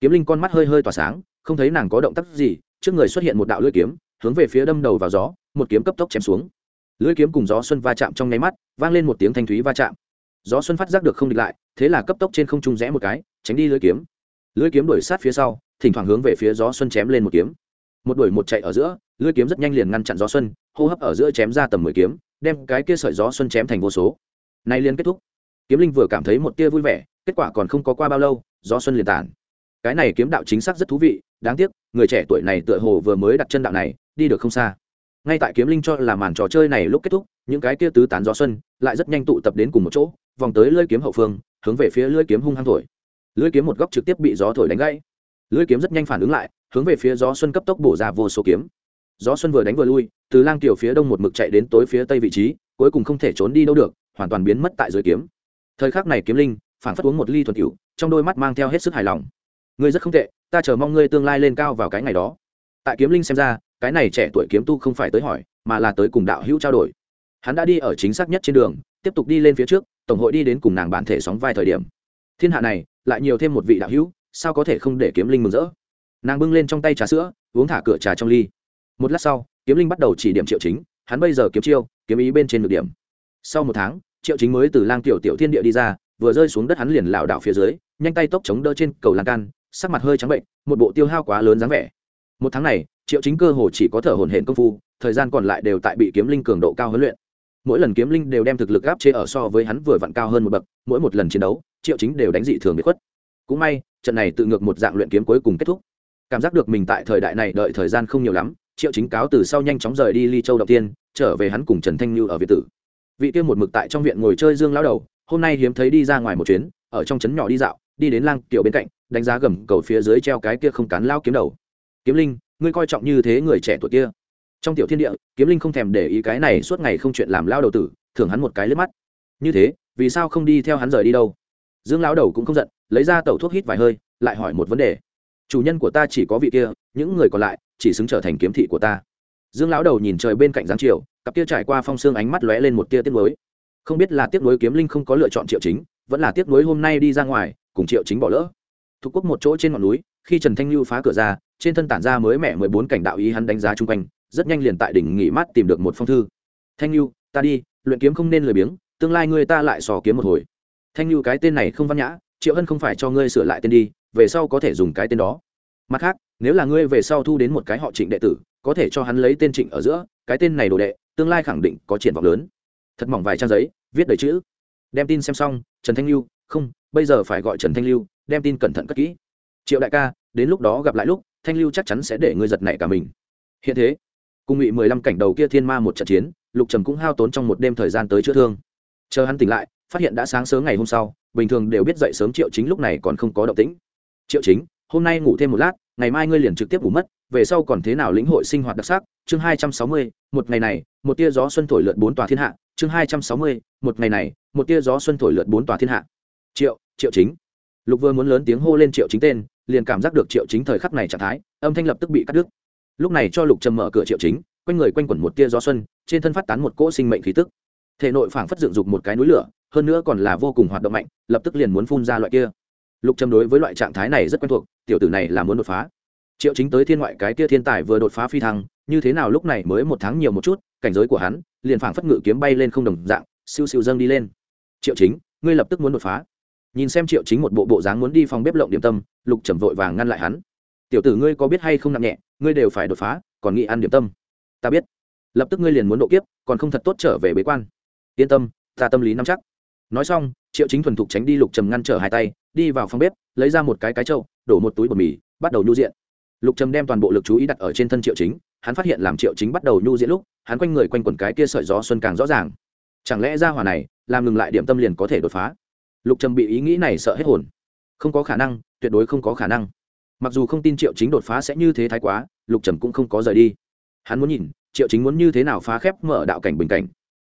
kiếm linh con mắt hơi hơi tỏa sáng, không thấy nàng có động tác gì, trước người xuất hiện một đạo lưỡi kiếm, hướng về phía đâm đầu vào gió, một kiếm cấp tốc chém xuống. Lưỡi kiếm cùng gió xuân va chạm trong nháy mắt, vang lên một tiếng thanh thúy va chạm. Gió xuân phát giác được không địch lại, thế là cấp tốc trên không trung rẽ một cái, tránh đi lưỡi kiếm. Lưỡi kiếm đuổi sát phía sau, thỉnh thoảng hướng về phía gió xuân chém lên một kiếm. Một đuổi một chạy ở giữa, lưỡi kiếm rất nhanh liền ngăn chặn gió xuân, hô hấp ở giữa chém ra tầm mười kiếm, đem cái kia sợi gió xuân chém thành vô số. Nay liên kết thúc. Kiếm linh vừa cảm thấy một tia vui vẻ, kết quả còn không có qua bao lâu, gió xuân liền tản cái này kiếm đạo chính xác rất thú vị, đáng tiếc, người trẻ tuổi này tựa hồ vừa mới đặt chân đạo này, đi được không xa. Ngay tại kiếm linh cho là màn trò chơi này lúc kết thúc, những cái kia tứ tán gió xuân lại rất nhanh tụ tập đến cùng một chỗ, vòng tới lưỡi kiếm hậu phương, hướng về phía lưỡi kiếm hung hăng thổi. Lưỡi kiếm một góc trực tiếp bị gió thổi đánh gãy. Lưỡi kiếm rất nhanh phản ứng lại, hướng về phía gió xuân cấp tốc bổ ra vô số kiếm. Gió xuân vừa đánh vừa lui, từ lang tiểu phía đông một mực chạy đến tối phía tây vị trí, cuối cùng không thể trốn đi đâu được, hoàn toàn biến mất tại dưới kiếm. Thời khắc này kiếm linh phản phất uống một ly thuần cửu trong đôi mắt mang theo hết sức hài lòng ngươi rất không tệ, ta chờ mong ngươi tương lai lên cao vào cái ngày đó. Tại kiếm linh xem ra, cái này trẻ tuổi kiếm tu không phải tới hỏi, mà là tới cùng đạo hữu trao đổi. Hắn đã đi ở chính xác nhất trên đường, tiếp tục đi lên phía trước, tổng hội đi đến cùng nàng bản thể sóng vai thời điểm. Thiên hạ này, lại nhiều thêm một vị đạo hữu, sao có thể không để kiếm linh mừng rỡ? Nàng bưng lên trong tay trà sữa, uống thả cửa trà trong ly. Một lát sau, kiếm linh bắt đầu chỉ điểm triệu chính, hắn bây giờ kiếm chiêu, kiếm ý bên trên được điểm. Sau một tháng, triệu chính mới từ lang tiểu tiểu thiên địa đi ra, vừa rơi xuống đất hắn liền lảo đảo phía dưới, nhanh tay tốc chống đỡ trên cầu lan can sắc mặt hơi trắng bệnh, một bộ tiêu hao quá lớn dáng vẻ. Một tháng này, triệu chính cơ hồ chỉ có thở hổn hển công phu, thời gian còn lại đều tại bị kiếm linh cường độ cao huấn luyện. Mỗi lần kiếm linh đều đem thực lực áp chế ở so với hắn vừa vặn cao hơn một bậc, mỗi một lần chiến đấu, triệu chính đều đánh dị thường bị khuất. Cũng may, trận này tự ngược một dạng luyện kiếm cuối cùng kết thúc. Cảm giác được mình tại thời đại này đợi thời gian không nhiều lắm, triệu chính cáo từ sau nhanh chóng rời đi ly châu đầu tiên, trở về hắn cùng trần thanh như ở việt tử. Vị kia một mực tại trong viện ngồi chơi dương lao đầu, hôm nay hiếm thấy đi ra ngoài một chuyến, ở trong trấn nhỏ đi dạo, đi đến lang tiểu bên cạnh đánh giá gầm cầu phía dưới treo cái kia không cán lao kiếm đầu. Kiếm linh, ngươi coi trọng như thế người trẻ tuổi kia. Trong tiểu thiên địa, kiếm linh không thèm để ý cái này suốt ngày không chuyện làm lao đầu tử, thưởng hắn một cái lướt mắt. Như thế, vì sao không đi theo hắn rời đi đâu? Dương lão đầu cũng không giận, lấy ra tẩu thuốc hít vài hơi, lại hỏi một vấn đề. Chủ nhân của ta chỉ có vị kia, những người còn lại, chỉ xứng trở thành kiếm thị của ta. Dương lão đầu nhìn trời bên cạnh giáng chiều, cặp kia trải qua phong xương ánh mắt lóe lên một tia tiếc nuối. Không biết là tiếc nuối kiếm linh không có lựa chọn triệu chính, vẫn là tiếc nuối hôm nay đi ra ngoài, cùng triệu chính bỏ lỡ thuộc quốc một chỗ trên ngọn núi, khi trần thanh lưu phá cửa ra, trên thân tản ra mới mẹ mười bốn cảnh đạo ý hắn đánh giá chung quanh, rất nhanh liền tại đỉnh nghỉ mát tìm được một phong thư. Thanh lưu, ta đi, luyện kiếm không nên lười biếng, tương lai ngươi ta lại sò kiếm một hồi. Thanh lưu cái tên này không văn nhã, triệu hân không phải cho ngươi sửa lại tên đi, về sau có thể dùng cái tên đó. Mặt khác, nếu là ngươi về sau thu đến một cái họ trịnh đệ tử, có thể cho hắn lấy tên trịnh ở giữa, cái tên này đồ đệ, tương lai khẳng định có triển vọng lớn. Thật mỏng vài trang giấy, viết đầy chữ. Đem tin xem xong, trần thanh lưu, không, bây giờ phải gọi trần thanh lưu đem tin cẩn thận cất kỹ. Triệu đại ca, đến lúc đó gặp lại lúc, thanh lưu chắc chắn sẽ để ngươi giật nảy cả mình. Hiện thế, cùng ngụy mười lăm cảnh đầu kia thiên ma một trận chiến, lục trầm cũng hao tốn trong một đêm thời gian tới chữa thương. Chờ hắn tỉnh lại, phát hiện đã sáng sớm ngày hôm sau, bình thường đều biết dậy sớm triệu chính lúc này còn không có động tĩnh. Triệu chính, hôm nay ngủ thêm một lát, ngày mai ngươi liền trực tiếp ngủ mất, về sau còn thế nào lĩnh hội sinh hoạt đặc sắc? Chương hai trăm sáu mươi, một ngày này, một tia gió xuân thổi lượn bốn tòa thiên hạ. Chương hai trăm sáu mươi, một ngày này, một tia gió xuân thổi lượn bốn tòa thiên hạ. Triệu triệu chính lục vừa muốn lớn tiếng hô lên triệu chính tên, liền cảm giác được triệu chính thời khắc này trạng thái, âm thanh lập tức bị cắt đứt. Lúc này cho lục trầm mở cửa triệu chính, quanh người quanh quẩn một tia gió xuân, trên thân phát tán một cỗ sinh mệnh khí tức. Thể nội phảng phất dựng dục một cái núi lửa, hơn nữa còn là vô cùng hoạt động mạnh, lập tức liền muốn phun ra loại kia. Lục trầm đối với loại trạng thái này rất quen thuộc, tiểu tử này là muốn đột phá. Triệu chính tới thiên ngoại cái kia thiên tài vừa đột phá phi thăng, như thế nào lúc này mới một tháng nhiều một chút, cảnh giới của hắn liền phảng phất ngự kiếm bay lên không đồng dạng, siêu siêu dâng đi lên. Triệu chính, ngươi lập tức muốn đột phá nhìn xem triệu chính một bộ bộ dáng muốn đi phòng bếp lộng điểm tâm, lục trầm vội vàng ngăn lại hắn. Tiểu tử ngươi có biết hay không nặng nhẹ, ngươi đều phải đột phá, còn nghĩ ăn điểm tâm. Ta biết. Lập tức ngươi liền muốn độ kiếp, còn không thật tốt trở về bế quan. Yên tâm, ta tâm lý nắm chắc. Nói xong, triệu chính thuần thục tránh đi lục trầm ngăn trở hai tay, đi vào phòng bếp, lấy ra một cái cái trâu đổ một túi bột mì, bắt đầu nhu diện. Lục trầm đem toàn bộ lực chú ý đặt ở trên thân triệu chính, hắn phát hiện làm triệu chính bắt đầu nhu diện lúc, hắn quanh người quanh quần cái kia sợi gió xuân càng rõ ràng. Chẳng lẽ ra hỏa này, làm ngừng lại điểm tâm liền có thể đột phá? Lục trầm bị ý nghĩ này sợ hết hồn. Không có khả năng, tuyệt đối không có khả năng. Mặc dù không tin triệu chính đột phá sẽ như thế thái quá, lục trầm cũng không có rời đi. Hắn muốn nhìn, triệu chính muốn như thế nào phá khép mở đạo cảnh bình cảnh.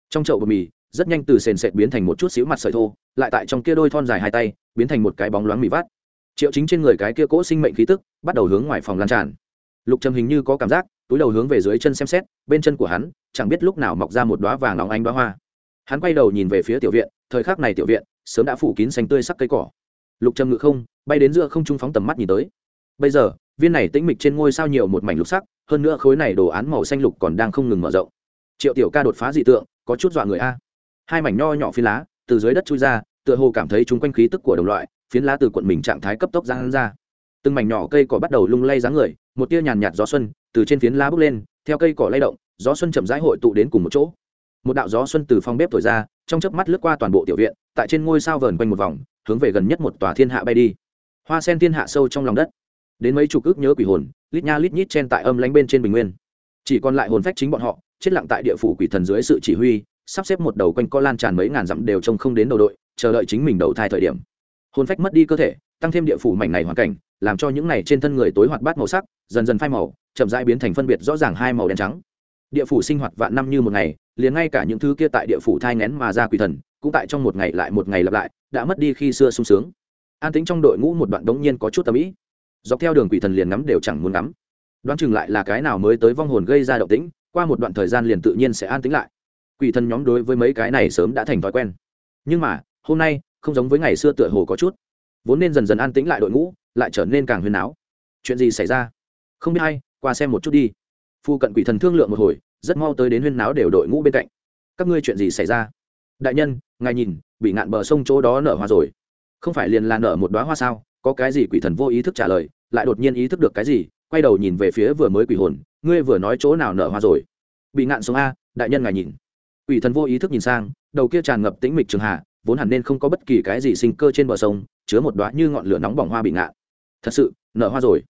Trong chậu bột mì, rất nhanh từ sền sệt biến thành một chút xíu mặt sợi thô, lại tại trong kia đôi thon dài hai tay, biến thành một cái bóng loáng mì vát triệu chính trên người cái kia cỗ sinh mệnh khí tức, bắt đầu hướng ngoài phòng lan tràn. Lục trầm hình như có cảm giác, túi đầu hướng về dưới chân xem xét, bên chân của hắn, chẳng biết lúc nào mọc ra một đoá vàng nóng ánh đoá hoa. Hắn quay đầu nhìn về phía tiểu viện, thời khắc này tiểu viện sớm đã phủ kín xanh tươi sắc cây cỏ. Lục trầm ngự không, bay đến giữa không trung phóng tầm mắt nhìn tới. Bây giờ, viên này tĩnh mịch trên ngôi sao nhiều một mảnh lục sắc, hơn nữa khối này đồ án màu xanh lục còn đang không ngừng mở rộng. Triệu tiểu ca đột phá dị tượng, có chút dọa người a. Hai mảnh nho nhỏ phi lá, từ dưới đất chui ra, tựa hồ cảm thấy chúng quanh khí tức của đồng loại, phiến lá từ quận mình trạng thái cấp tốc giang ra. Từng mảnh nhỏ cây cỏ bắt đầu lung lay dáng người, một tia nhàn nhạt gió xuân từ trên phiến lá bước lên, theo cây cỏ lay động, gió xuân chậm rãi hội tụ đến cùng một chỗ một đạo gió xuân từ phòng bếp thổi ra, trong chớp mắt lướt qua toàn bộ tiểu viện, tại trên ngôi sao vờn quanh một vòng, hướng về gần nhất một tòa thiên hạ bay đi. Hoa sen thiên hạ sâu trong lòng đất. Đến mấy chục ước nhớ quỷ hồn, lít nha lít nhít chen tại âm lánh bên trên bình nguyên. Chỉ còn lại hồn phách chính bọn họ, chết lặng tại địa phủ quỷ thần dưới sự chỉ huy, sắp xếp một đầu quanh co lan tràn mấy ngàn dặm đều trông không đến đầu đội, chờ đợi chính mình đầu thai thời điểm. Hồn phách mất đi cơ thể, tăng thêm địa phủ mảnh này hoàn cảnh, làm cho những này trên thân người tối hoạt bát màu sắc, dần dần phai màu, chậm rãi biến thành phân biệt rõ ràng hai màu đen trắng. Địa phủ sinh hoạt vạn năm như một ngày liền ngay cả những thứ kia tại địa phủ thai ngén mà ra quỷ thần, cũng tại trong một ngày lại một ngày lặp lại, đã mất đi khi xưa sung sướng. An tính trong đội ngũ một đoạn đống nhiên có chút tầm ý. Dọc theo đường quỷ thần liền ngắm đều chẳng muốn ngắm. Đoán chừng lại là cái nào mới tới vong hồn gây ra động tĩnh, qua một đoạn thời gian liền tự nhiên sẽ an tính lại. Quỷ thần nhóm đối với mấy cái này sớm đã thành thói quen. Nhưng mà, hôm nay, không giống với ngày xưa tựa hồ có chút. Vốn nên dần dần an tĩnh lại đội ngũ, lại trở nên càng huyền áo. Chuyện gì xảy ra? Không biết hay qua xem một chút đi. Phu cận quỷ thần thương lượng một hồi rất mau tới đến huyên náo đều đội ngũ bên cạnh. Các ngươi chuyện gì xảy ra? Đại nhân, ngài nhìn, bị ngạn bờ sông chỗ đó nở hoa rồi. Không phải liền là nở một đoá hoa sao? Có cái gì quỷ thần vô ý thức trả lời, lại đột nhiên ý thức được cái gì, quay đầu nhìn về phía vừa mới quỷ hồn, ngươi vừa nói chỗ nào nở hoa rồi? Bị ngạn sông a, đại nhân ngài nhìn. Quỷ thần vô ý thức nhìn sang, đầu kia tràn ngập tĩnh mịch trường hạ, vốn hẳn nên không có bất kỳ cái gì sinh cơ trên bờ sông, chứa một đoá như ngọn lửa nóng bỏng hoa bị ngạn. Thật sự, nở hoa rồi.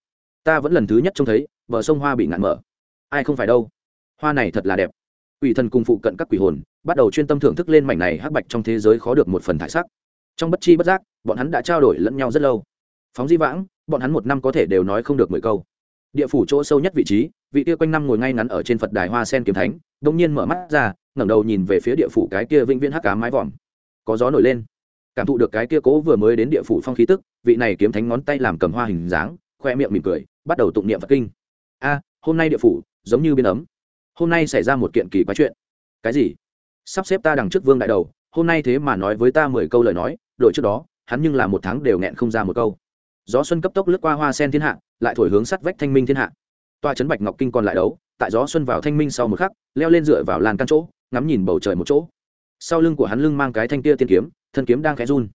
Ta vẫn lần thứ nhất trông thấy, bờ sông hoa bị ngạn mở. Ai không phải đâu hoa này thật là đẹp. Quỷ thần cùng phụ cận các quỷ hồn bắt đầu chuyên tâm thưởng thức lên mảnh này hắc bạch trong thế giới khó được một phần thải sắc. Trong bất chi bất giác, bọn hắn đã trao đổi lẫn nhau rất lâu. Phóng di vãng, bọn hắn một năm có thể đều nói không được mười câu. Địa phủ chỗ sâu nhất vị trí, vị kia quanh năm ngồi ngay ngắn ở trên phật đài hoa sen kiếm thánh đông nhiên mở mắt ra, ngẩng đầu nhìn về phía địa phủ cái kia vĩnh viễn hắc cá mái vòm. Có gió nổi lên. Cảm thụ được cái kia cố vừa mới đến địa phủ phong khí tức, vị này kiếm thánh ngón tay làm cầm hoa hình dáng, khoe miệng mỉm cười, bắt đầu tụng niệm phật kinh. A, hôm nay địa phủ giống như biên ấm hôm nay xảy ra một kiện kỳ quái chuyện. Cái gì? Sắp xếp ta đằng trước vương đại đầu, hôm nay thế mà nói với ta mười câu lời nói đội trước đó, hắn nhưng là một tháng đều nghẹn không ra một câu. Gió xuân cấp tốc lướt qua hoa sen thiên hạ, lại thổi hướng sắt vách thanh minh thiên hạ. Toa trấn bạch ngọc kinh còn lại đấu, tại gió xuân vào thanh minh sau một khắc, leo lên dựa vào làn căn chỗ, ngắm nhìn bầu trời một chỗ. Sau lưng của hắn lưng mang cái thanh tia tiên kiếm, thân kiếm đang khẽ run.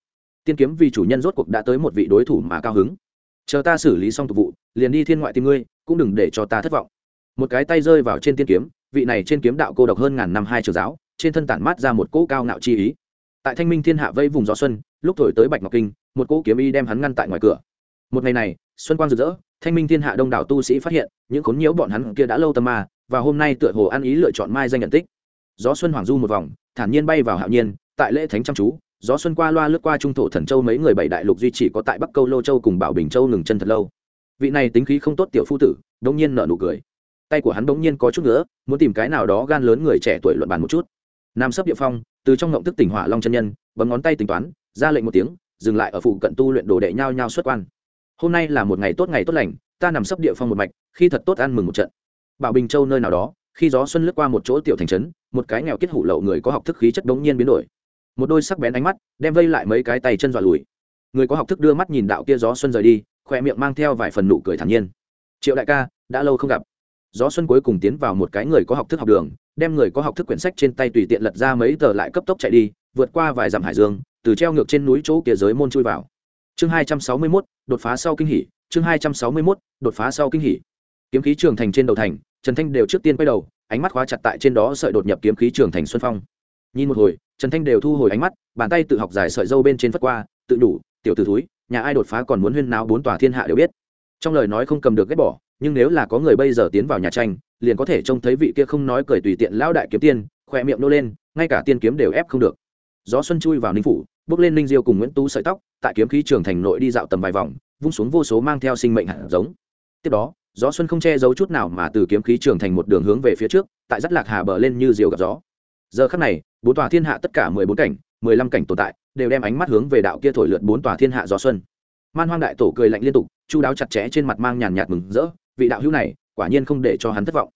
Tiên kiếm vì chủ nhân rốt cuộc đã tới một vị đối thủ mà cao hứng. Chờ ta xử lý xong tục vụ, liền đi thiên ngoại tìm ngươi, cũng đừng để cho ta thất vọng. Một cái tay rơi vào trên tiên kiếm vị này trên kiếm đạo cô độc hơn ngàn năm hai trường giáo, trên thân tản mát ra một cỗ cao ngạo chi ý. Tại thanh minh thiên hạ vây vùng gió xuân, lúc thổi tới bạch ngọc kinh, một cỗ kiếm y đem hắn ngăn tại ngoài cửa. Một ngày này, xuân quang rực rỡ, thanh minh thiên hạ đông đảo tu sĩ phát hiện, những khốn nhiễu bọn hắn kia đã lâu tâm ma, và hôm nay tựa hồ ăn ý lựa chọn mai danh nhận tích. Gió xuân hoàng du một vòng, thản nhiên bay vào hạo nhiên, tại lễ thánh chăm chú, gió xuân qua loa lướt qua trung thổ thần châu mấy người bảy đại lục duy chỉ có tại bắc câu lô châu cùng bảo bình châu ngừng chân thật lâu. Vị này tính khí không tốt tiểu phu tử, đông nhiên nở nụ cười tay của hắn bỗng nhiên có chút nữa muốn tìm cái nào đó gan lớn người trẻ tuổi luận bàn một chút. Nam sấp địa phong, từ trong ngộng thức tỉnh hỏa long chân nhân, bấm ngón tay tính toán, ra lệnh một tiếng, dừng lại ở phụ cận tu luyện đồ đệ nhau nhau xuất quan. Hôm nay là một ngày tốt ngày tốt lành, ta nằm sấp địa phong một mạch, khi thật tốt ăn mừng một trận. Bảo bình châu nơi nào đó, khi gió xuân lướt qua một chỗ tiểu thành trấn, một cái nghèo kết hủ lậu người có học thức khí chất đống nhiên biến đổi. Một đôi sắc bén ánh mắt, đem vây lại mấy cái tay chân dọa lùi. Người có học thức đưa mắt nhìn đạo kia gió xuân rời đi, khoe miệng mang theo vài phần nụ cười thản nhiên. Triệu đại ca, đã lâu không gặp gió xuân cuối cùng tiến vào một cái người có học thức học đường, đem người có học thức quyển sách trên tay tùy tiện lật ra mấy tờ lại cấp tốc chạy đi, vượt qua vài dặm hải dương, từ treo ngược trên núi chỗ kia giới môn chui vào. Chương hai trăm sáu mươi mốt, đột phá sau kinh hỉ, chương hai trăm sáu mươi mốt, đột phá sau kinh hỉ. Kiếm khí trường thành trên đầu thành, trần thanh đều trước tiên quay đầu, ánh mắt khóa chặt tại trên đó sợi đột nhập kiếm khí trường thành xuân phong. Nhìn một hồi, trần thanh đều thu hồi ánh mắt, bàn tay tự học giải sợi dâu bên trên phất qua, tự đủ, tiểu t ử túi nhà ai đột phá còn muốn huyên náo bốn tòa thiên hạ đều biết. Trong lời nói không cầm được ghét bỏ nhưng nếu là có người bây giờ tiến vào nhà tranh, liền có thể trông thấy vị kia không nói cười tùy tiện lão đại kiếm tiên khoe miệng nô lên, ngay cả tiên kiếm đều ép không được. Gió xuân chui vào ninh phủ, bước lên ninh diêu cùng nguyễn tú sợi tóc, tại kiếm khí trường thành nội đi dạo tầm vài vòng, vung xuống vô số mang theo sinh mệnh hạt giống. Tiếp đó, gió xuân không che giấu chút nào mà từ kiếm khí trường thành một đường hướng về phía trước, tại rất lạc hà bờ lên như diều gặp gió. Giờ khắc này, bốn tòa thiên hạ tất cả mười bốn cảnh, mười lăm cảnh tồn tại, đều đem ánh mắt hướng về đạo kia thổi lượt bốn tòa thiên hạ gió xuân man hoang đại tổ cười lạnh liên tục, chu đáo chặt chẽ trên mặt mang nhàn nhạt mừng rỡ, vị đạo hữu này, quả nhiên không để cho hắn thất vọng.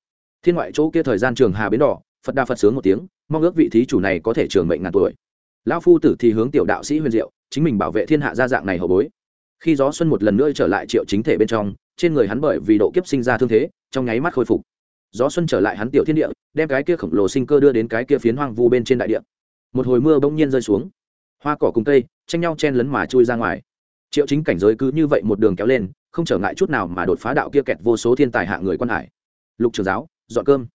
Thiên ngoại chỗ kia thời gian trường hà bến đỏ, phật đa phật sướng một tiếng, mong ước vị thí chủ này có thể trường mệnh ngàn tuổi. Lão phu tử thì hướng tiểu đạo sĩ huyền diệu, chính mình bảo vệ thiên hạ gia dạng này hậu bối. Khi gió xuân một lần nữa trở lại triệu chính thể bên trong, trên người hắn bởi vì độ kiếp sinh ra thương thế, trong nháy mắt khôi phục. Gió xuân trở lại hắn tiểu thiên địa, đem cái kia khổng lồ sinh cơ đưa đến cái kia phiến hoang vu bên trên đại địa. Một hồi mưa bỗng nhiên rơi xuống. Hoa cỏ cùng cây, tranh nhau chen lấn mà chui ra ngoài triệu chính cảnh giới cứ như vậy một đường kéo lên, không trở ngại chút nào mà đột phá đạo kia kẹt vô số thiên tài hạ người quan hải. Lục trường giáo, dọn cơm.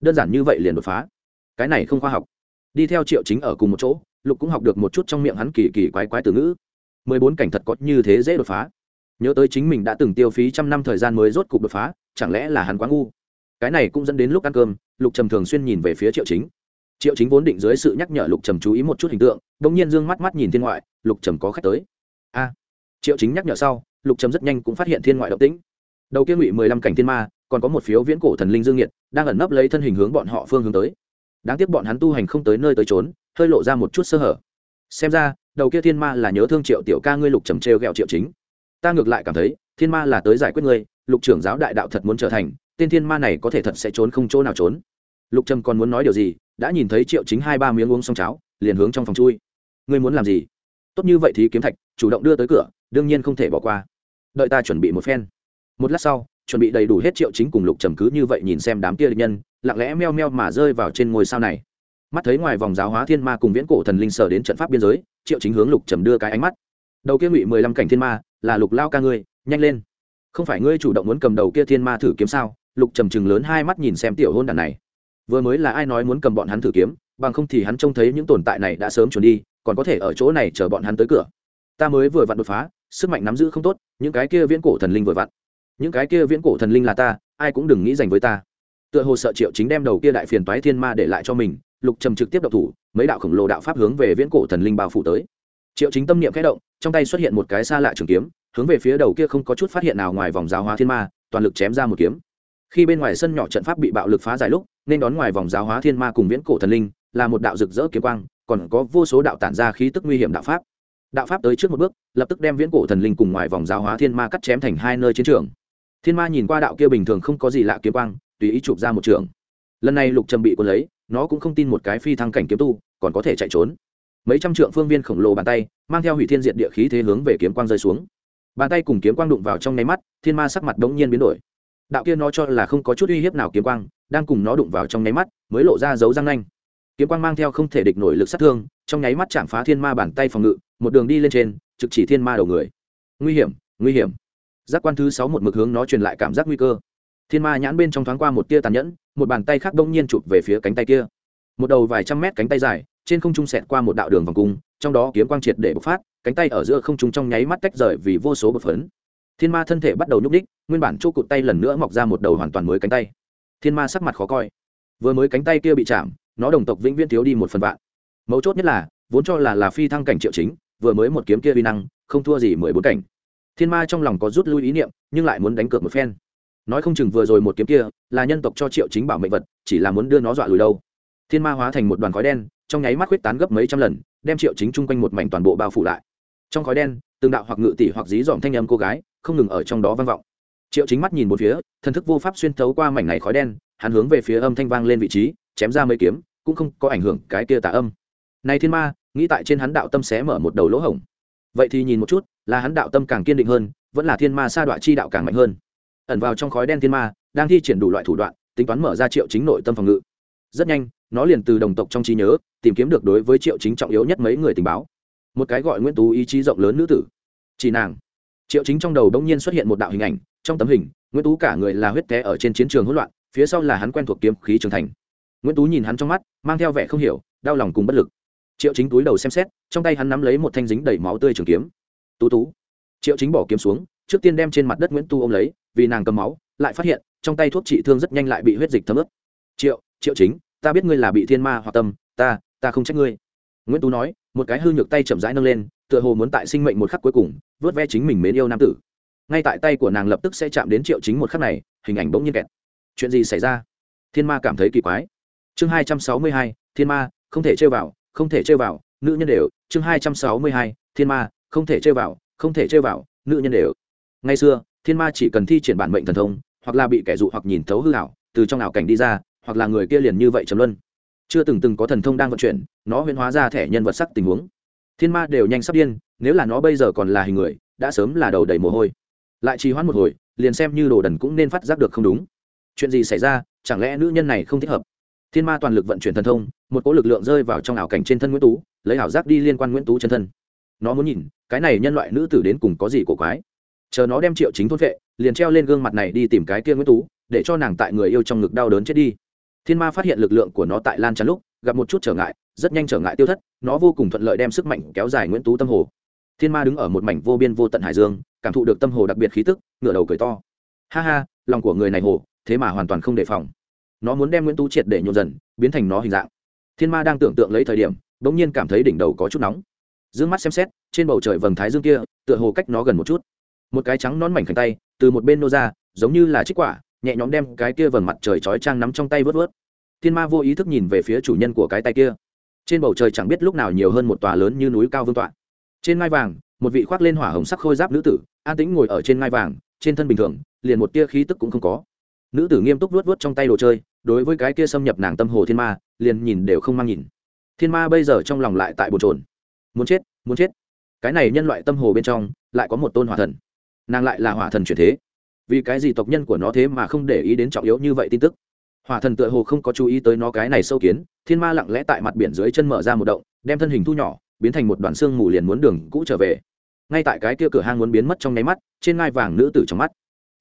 Đơn giản như vậy liền đột phá. Cái này không khoa học. Đi theo triệu chính ở cùng một chỗ, lục cũng học được một chút trong miệng hắn kỳ kỳ quái quái từ ngữ. Mười bốn cảnh thật có như thế dễ đột phá. Nhớ tới chính mình đã từng tiêu phí trăm năm thời gian mới rốt cục đột phá, chẳng lẽ là hắn quá ngu? Cái này cũng dẫn đến lúc ăn cơm, lục trầm thường xuyên nhìn về phía triệu chính. Triệu chính vốn định dưới sự nhắc nhở lục trầm chú ý một chút hình tượng đ ỗ n g nhiên d ư ơ n g mắt mắt nhìn thiên ngoại, lục trầm có khách tới. A! Triệu chính nhắc nhở sau, lục trầm rất nhanh cũng phát hiện thiên ngoại động tĩnh. Đầu kia ngụy mười lăm cảnh thiên ma, còn có một phiếu viễn cổ thần linh dương nhiệt đang ẩn nấp lấy thân hình hướng bọn họ phương hướng tới. Đáng tiếc bọn hắn tu hành không tới nơi tới trốn hơi lộ ra một chút sơ hở. Xem ra, đầu kia thiên ma là nhớ thương triệu tiểu ca ngươi lục trầm trêu ghẹo triệu chính. Ta ngược lại cảm thấy, thiên ma là tới giải quyết ngươi, lục trưởng giáo đại đạo thật muốn trở thành, tên thiên ma này có thể thật sẽ trốn không chỗ nào trốn. Lục trầm còn muốn nói điều gì, đã nhìn thấy triệu chính hai ba miếng uống xong cháo, liền hướng trong phòng chui. Ngươi muốn làm gì? Tốt như vậy thì kiếm thạch, chủ động đưa tới cửa đương nhiên không thể bỏ qua. Đợi ta chuẩn bị một phen. Một lát sau, chuẩn bị đầy đủ hết triệu chính cùng lục trầm cứ như vậy nhìn xem đám kia địch nhân, lặng lẽ meo meo mà rơi vào trên ngôi sao này. Mắt thấy ngoài vòng giáo hóa thiên ma cùng viễn cổ thần linh sở đến trận pháp biên giới, triệu chính hướng lục trầm đưa cái ánh mắt. Đầu kia ngụy mười lăm cảnh thiên ma, là lục lao ca ngươi, nhanh lên. Không phải ngươi chủ động muốn cầm đầu kia thiên ma thử kiếm sao? Lục trầm trừng lớn hai mắt nhìn xem tiểu hôn đàn này. Vừa mới là ai nói muốn cầm bọn hắn thử kiếm, bằng không thì hắn trông thấy những tồn tại này đã sớm trốn đi, còn có thể ở chỗ này chờ bọn hắn tới cửa. Ta mới vừa vặn đột phá sức mạnh nắm giữ không tốt, những cái kia viễn cổ thần linh vừa vặn. Những cái kia viễn cổ thần linh là ta, ai cũng đừng nghĩ dành với ta. Tựa hồ sợ triệu chính đem đầu kia đại phiền toái thiên ma để lại cho mình, lục trầm trực tiếp độc thủ, mấy đạo khổng lồ đạo pháp hướng về viễn cổ thần linh bao phủ tới. Triệu chính tâm niệm khẽ động, trong tay xuất hiện một cái xa lạ trường kiếm, hướng về phía đầu kia không có chút phát hiện nào ngoài vòng giáo hóa thiên ma, toàn lực chém ra một kiếm. Khi bên ngoài sân nhỏ trận pháp bị bạo lực phá giải lúc, nên đón ngoài vòng giáo hóa thiên ma cùng viễn cổ thần linh, là một đạo rực rỡ kiếm quang, còn có vô số đạo tản ra khí tức nguy hiểm đạo pháp đạo pháp tới trước một bước, lập tức đem viễn cổ thần linh cùng ngoài vòng giáo hóa thiên ma cắt chém thành hai nơi chiến trường. Thiên ma nhìn qua đạo kia bình thường không có gì lạ kiếm quang, tùy ý chụp ra một trường. Lần này lục trầm bị quân lấy, nó cũng không tin một cái phi thăng cảnh kiếm tu, còn có thể chạy trốn. Mấy trăm trượng phương viên khổng lồ bàn tay, mang theo hủy thiên diện địa khí thế hướng về kiếm quang rơi xuống. Bàn tay cùng kiếm quang đụng vào trong nháy mắt, thiên ma sắc mặt đống nhiên biến đổi. Đạo kia nó cho là không có chút uy hiếp nào kiếm quang, đang cùng nó đụng vào trong nháy mắt, mới lộ ra dấu răng nanh. Kiếm quang mang theo không thể địch nổi lực sát thương, trong nháy mắt chạm phá thiên ma bàn tay phòng ngự một đường đi lên trên, trực chỉ thiên ma đầu người. Nguy hiểm nguy hiểm. Giác quan thứ sáu một mực hướng nó truyền lại cảm giác nguy cơ. Thiên ma nhãn bên trong thoáng qua một tia tàn nhẫn, một bàn tay khác đông nhiên chụp về phía cánh tay kia. Một đầu vài trăm mét cánh tay dài, trên không trung sẹt qua một đạo đường vòng cung, trong đó kiếm quang triệt để bộc phát, cánh tay ở giữa không trung trong nháy mắt tách rời vì vô số bột phấn. Thiên ma thân thể bắt đầu nhúc ních nguyên bản chỗ cụt tay lần nữa mọc ra một đầu hoàn toàn mới cánh tay. Thiên ma sắc mặt khó coi. Vừa mới cánh tay kia bị chạm, nó đồng tộc vĩnh viễn thiếu đi một phần vạn. Mấu chốt nhất là, vốn cho là là phi thăng cảnh triệu chính vừa mới một kiếm kia vi năng, không thua gì mười bốn cảnh. Thiên ma trong lòng có rút lui ý niệm, nhưng lại muốn đánh cược một phen. Nói không chừng vừa rồi một kiếm kia là nhân tộc cho triệu chính bảo mệnh vật, chỉ là muốn đưa nó dọa lùi đâu. Thiên ma hóa thành một đoàn khói đen, trong nháy mắt huyết tán gấp mấy trăm lần, đem triệu chính chung quanh một mảnh toàn bộ bao phủ lại. Trong khói đen tương đạo hoặc ngự tỷ hoặc dí dỏm thanh âm cô gái, không ngừng ở trong đó vang vọng. Triệu chính mắt nhìn một phía, thần thức vô pháp xuyên thấu qua mảnh này khói đen, hắn hướng về phía âm thanh vang lên vị trí, chém ra mấy kiếm, cũng không có ảnh hưởng cái kia tà âm. Này thiên ma nghĩ tại trên hắn đạo tâm xé mở một đầu lỗ hổng. Vậy thì nhìn một chút, là hắn đạo tâm càng kiên định hơn, vẫn là thiên ma sa đoạn chi đạo càng mạnh hơn. Ẩn vào trong khói đen thiên ma, đang thi triển đủ loại thủ đoạn, tính toán mở ra triệu chính nội tâm phòng ngự. Rất nhanh, nó liền từ đồng tộc trong trí nhớ, tìm kiếm được đối với triệu chính trọng yếu nhất mấy người tình báo. Một cái gọi nguyễn tú ý chí rộng lớn nữ tử. Chỉ nàng. Triệu chính trong đầu đông nhiên xuất hiện một đạo hình ảnh, trong tấm hình, nguyễn tú cả người là huyết té ở trên chiến trường hỗn loạn, phía sau là hắn quen thuộc kiếm khí trường thành. Nguyễn tú nhìn hắn trong mắt, mang theo vẻ không hiểu, đau lòng cùng bất lực triệu chính túi đầu xem xét, trong tay hắn nắm lấy một thanh dính đầy máu tươi trường kiếm. Tú tú. Triệu chính bỏ kiếm xuống, trước tiên đem trên mặt đất nguyễn tu ôm lấy, vì nàng cầm máu, lại phát hiện, trong tay thuốc trị thương rất nhanh lại bị huyết dịch thấm ướt. Triệu triệu chính, ta biết ngươi là bị thiên ma hoặc tâm, ta ta không trách ngươi. Nguyễn tú nói, một cái hư nhược tay chậm rãi nâng lên, tựa hồ muốn tại sinh mệnh một khắc cuối cùng, vớt ve chính mình mến yêu nam tử. Ngay tại tay của nàng lập tức sẽ chạm đến triệu chính một khắc này, hình ảnh bỗng nhiên kẹt. Chuyện gì xảy ra? Thiên ma cảm thấy kỳ quái. Chương hai trăm sáu mươi hai, thiên ma, không thể chơi vào không thể chơi vào, nữ nhân đều, chương hai trăm sáu mươi hai, thiên ma, không thể chơi vào, không thể chơi vào, nữ nhân đều. Ngày xưa, thiên ma chỉ cần thi triển bản mệnh thần thông, hoặc là bị kẻ dụ hoặc nhìn thấu hư hảo từ trong ảo cảnh đi ra, hoặc là người kia liền như vậy trầm luân. Chưa từng từng có thần thông đang vận chuyển, nó huyễn hóa ra thẻ nhân vật sắc tình huống. Thiên ma đều nhanh sắp điên, nếu là nó bây giờ còn là hình người, đã sớm là đầu đầy mồ hôi. Lại trì hoãn một hồi, liền xem như đồ đần cũng nên phát giác được không đúng. Chuyện gì xảy ra, chẳng lẽ nữ nhân này không thích hợp? Thiên ma toàn lực vận chuyển thần thông, một cỗ lực lượng rơi vào trong ảo cảnh trên thân nguyễn tú, lấy ảo giác đi liên quan nguyễn tú chân thân. Nó muốn nhìn, cái này nhân loại nữ tử đến cùng có gì cổ quái. Chờ nó đem triệu chính thôn vệ, liền treo lên gương mặt này đi tìm cái kia nguyễn tú, để cho nàng tại người yêu trong ngực đau đớn chết đi. Thiên ma phát hiện lực lượng của nó tại lan tràn lúc, gặp một chút trở ngại, rất nhanh trở ngại tiêu thất, nó vô cùng thuận lợi đem sức mạnh kéo dài nguyễn tú tâm hồ. Thiên ma đứng ở một mảnh vô biên vô tận hải dương, cảm thụ được tâm hồ đặc biệt khí tức, ngửa đầu cười to. Ha ha, lòng của người này hồ, thế mà hoàn toàn không đề phòng nó muốn đem nguyễn tú triệt để nhộn dần, biến thành nó hình dạng. Thiên ma đang tưởng tượng lấy thời điểm đ ỗ n g nhiên cảm thấy đỉnh đầu có chút nóng. D ư ơ n g mắt xem xét, trên bầu trời vầng thái dương kia, tựa hồ cách nó gần một chút. Một cái trắng nón mảnh khảnh tay, từ một bên nô ra, giống như là trích quả, nhẹ nhõm đem cái kia vầng mặt trời chói trang nắm trong tay vớt vớt. Thiên ma vô ý thức nhìn về phía chủ nhân của cái tay kia. Trên bầu trời chẳng biết lúc nào nhiều hơn một tòa lớn như núi cao vương tọa. Trên ngai vàng, một vị khoác lên hỏa hồng sắc khôi giáp nữ tử, an tĩnh ngồi ở trên ngai vàng, trên thân bình thường, liền một tia khí tức cũng không có. Nữ tử nghiêm túc vuốt vớt trong tay đồ chơi đối với cái kia xâm nhập nàng tâm hồ thiên ma, liền nhìn đều không mang nhìn. Thiên ma bây giờ trong lòng lại tại bồn trồn muốn chết muốn chết. Cái này nhân loại tâm hồ bên trong, lại có một tôn hỏa thần. Nàng lại là hỏa thần chuyển thế. Vì cái gì tộc nhân của nó thế mà không để ý đến trọng yếu như vậy tin tức? Hỏa thần tựa hồ không có chú ý tới nó cái này sâu kiến, thiên ma lặng lẽ tại mặt biển dưới chân mở ra một động, đem thân hình thu nhỏ, biến thành một đoàn xương mù liền muốn đường cũ trở về. Ngay tại cái kia cửa hang muốn biến mất trong nháy mắt, trên ngai vàng nữ tử trong mắt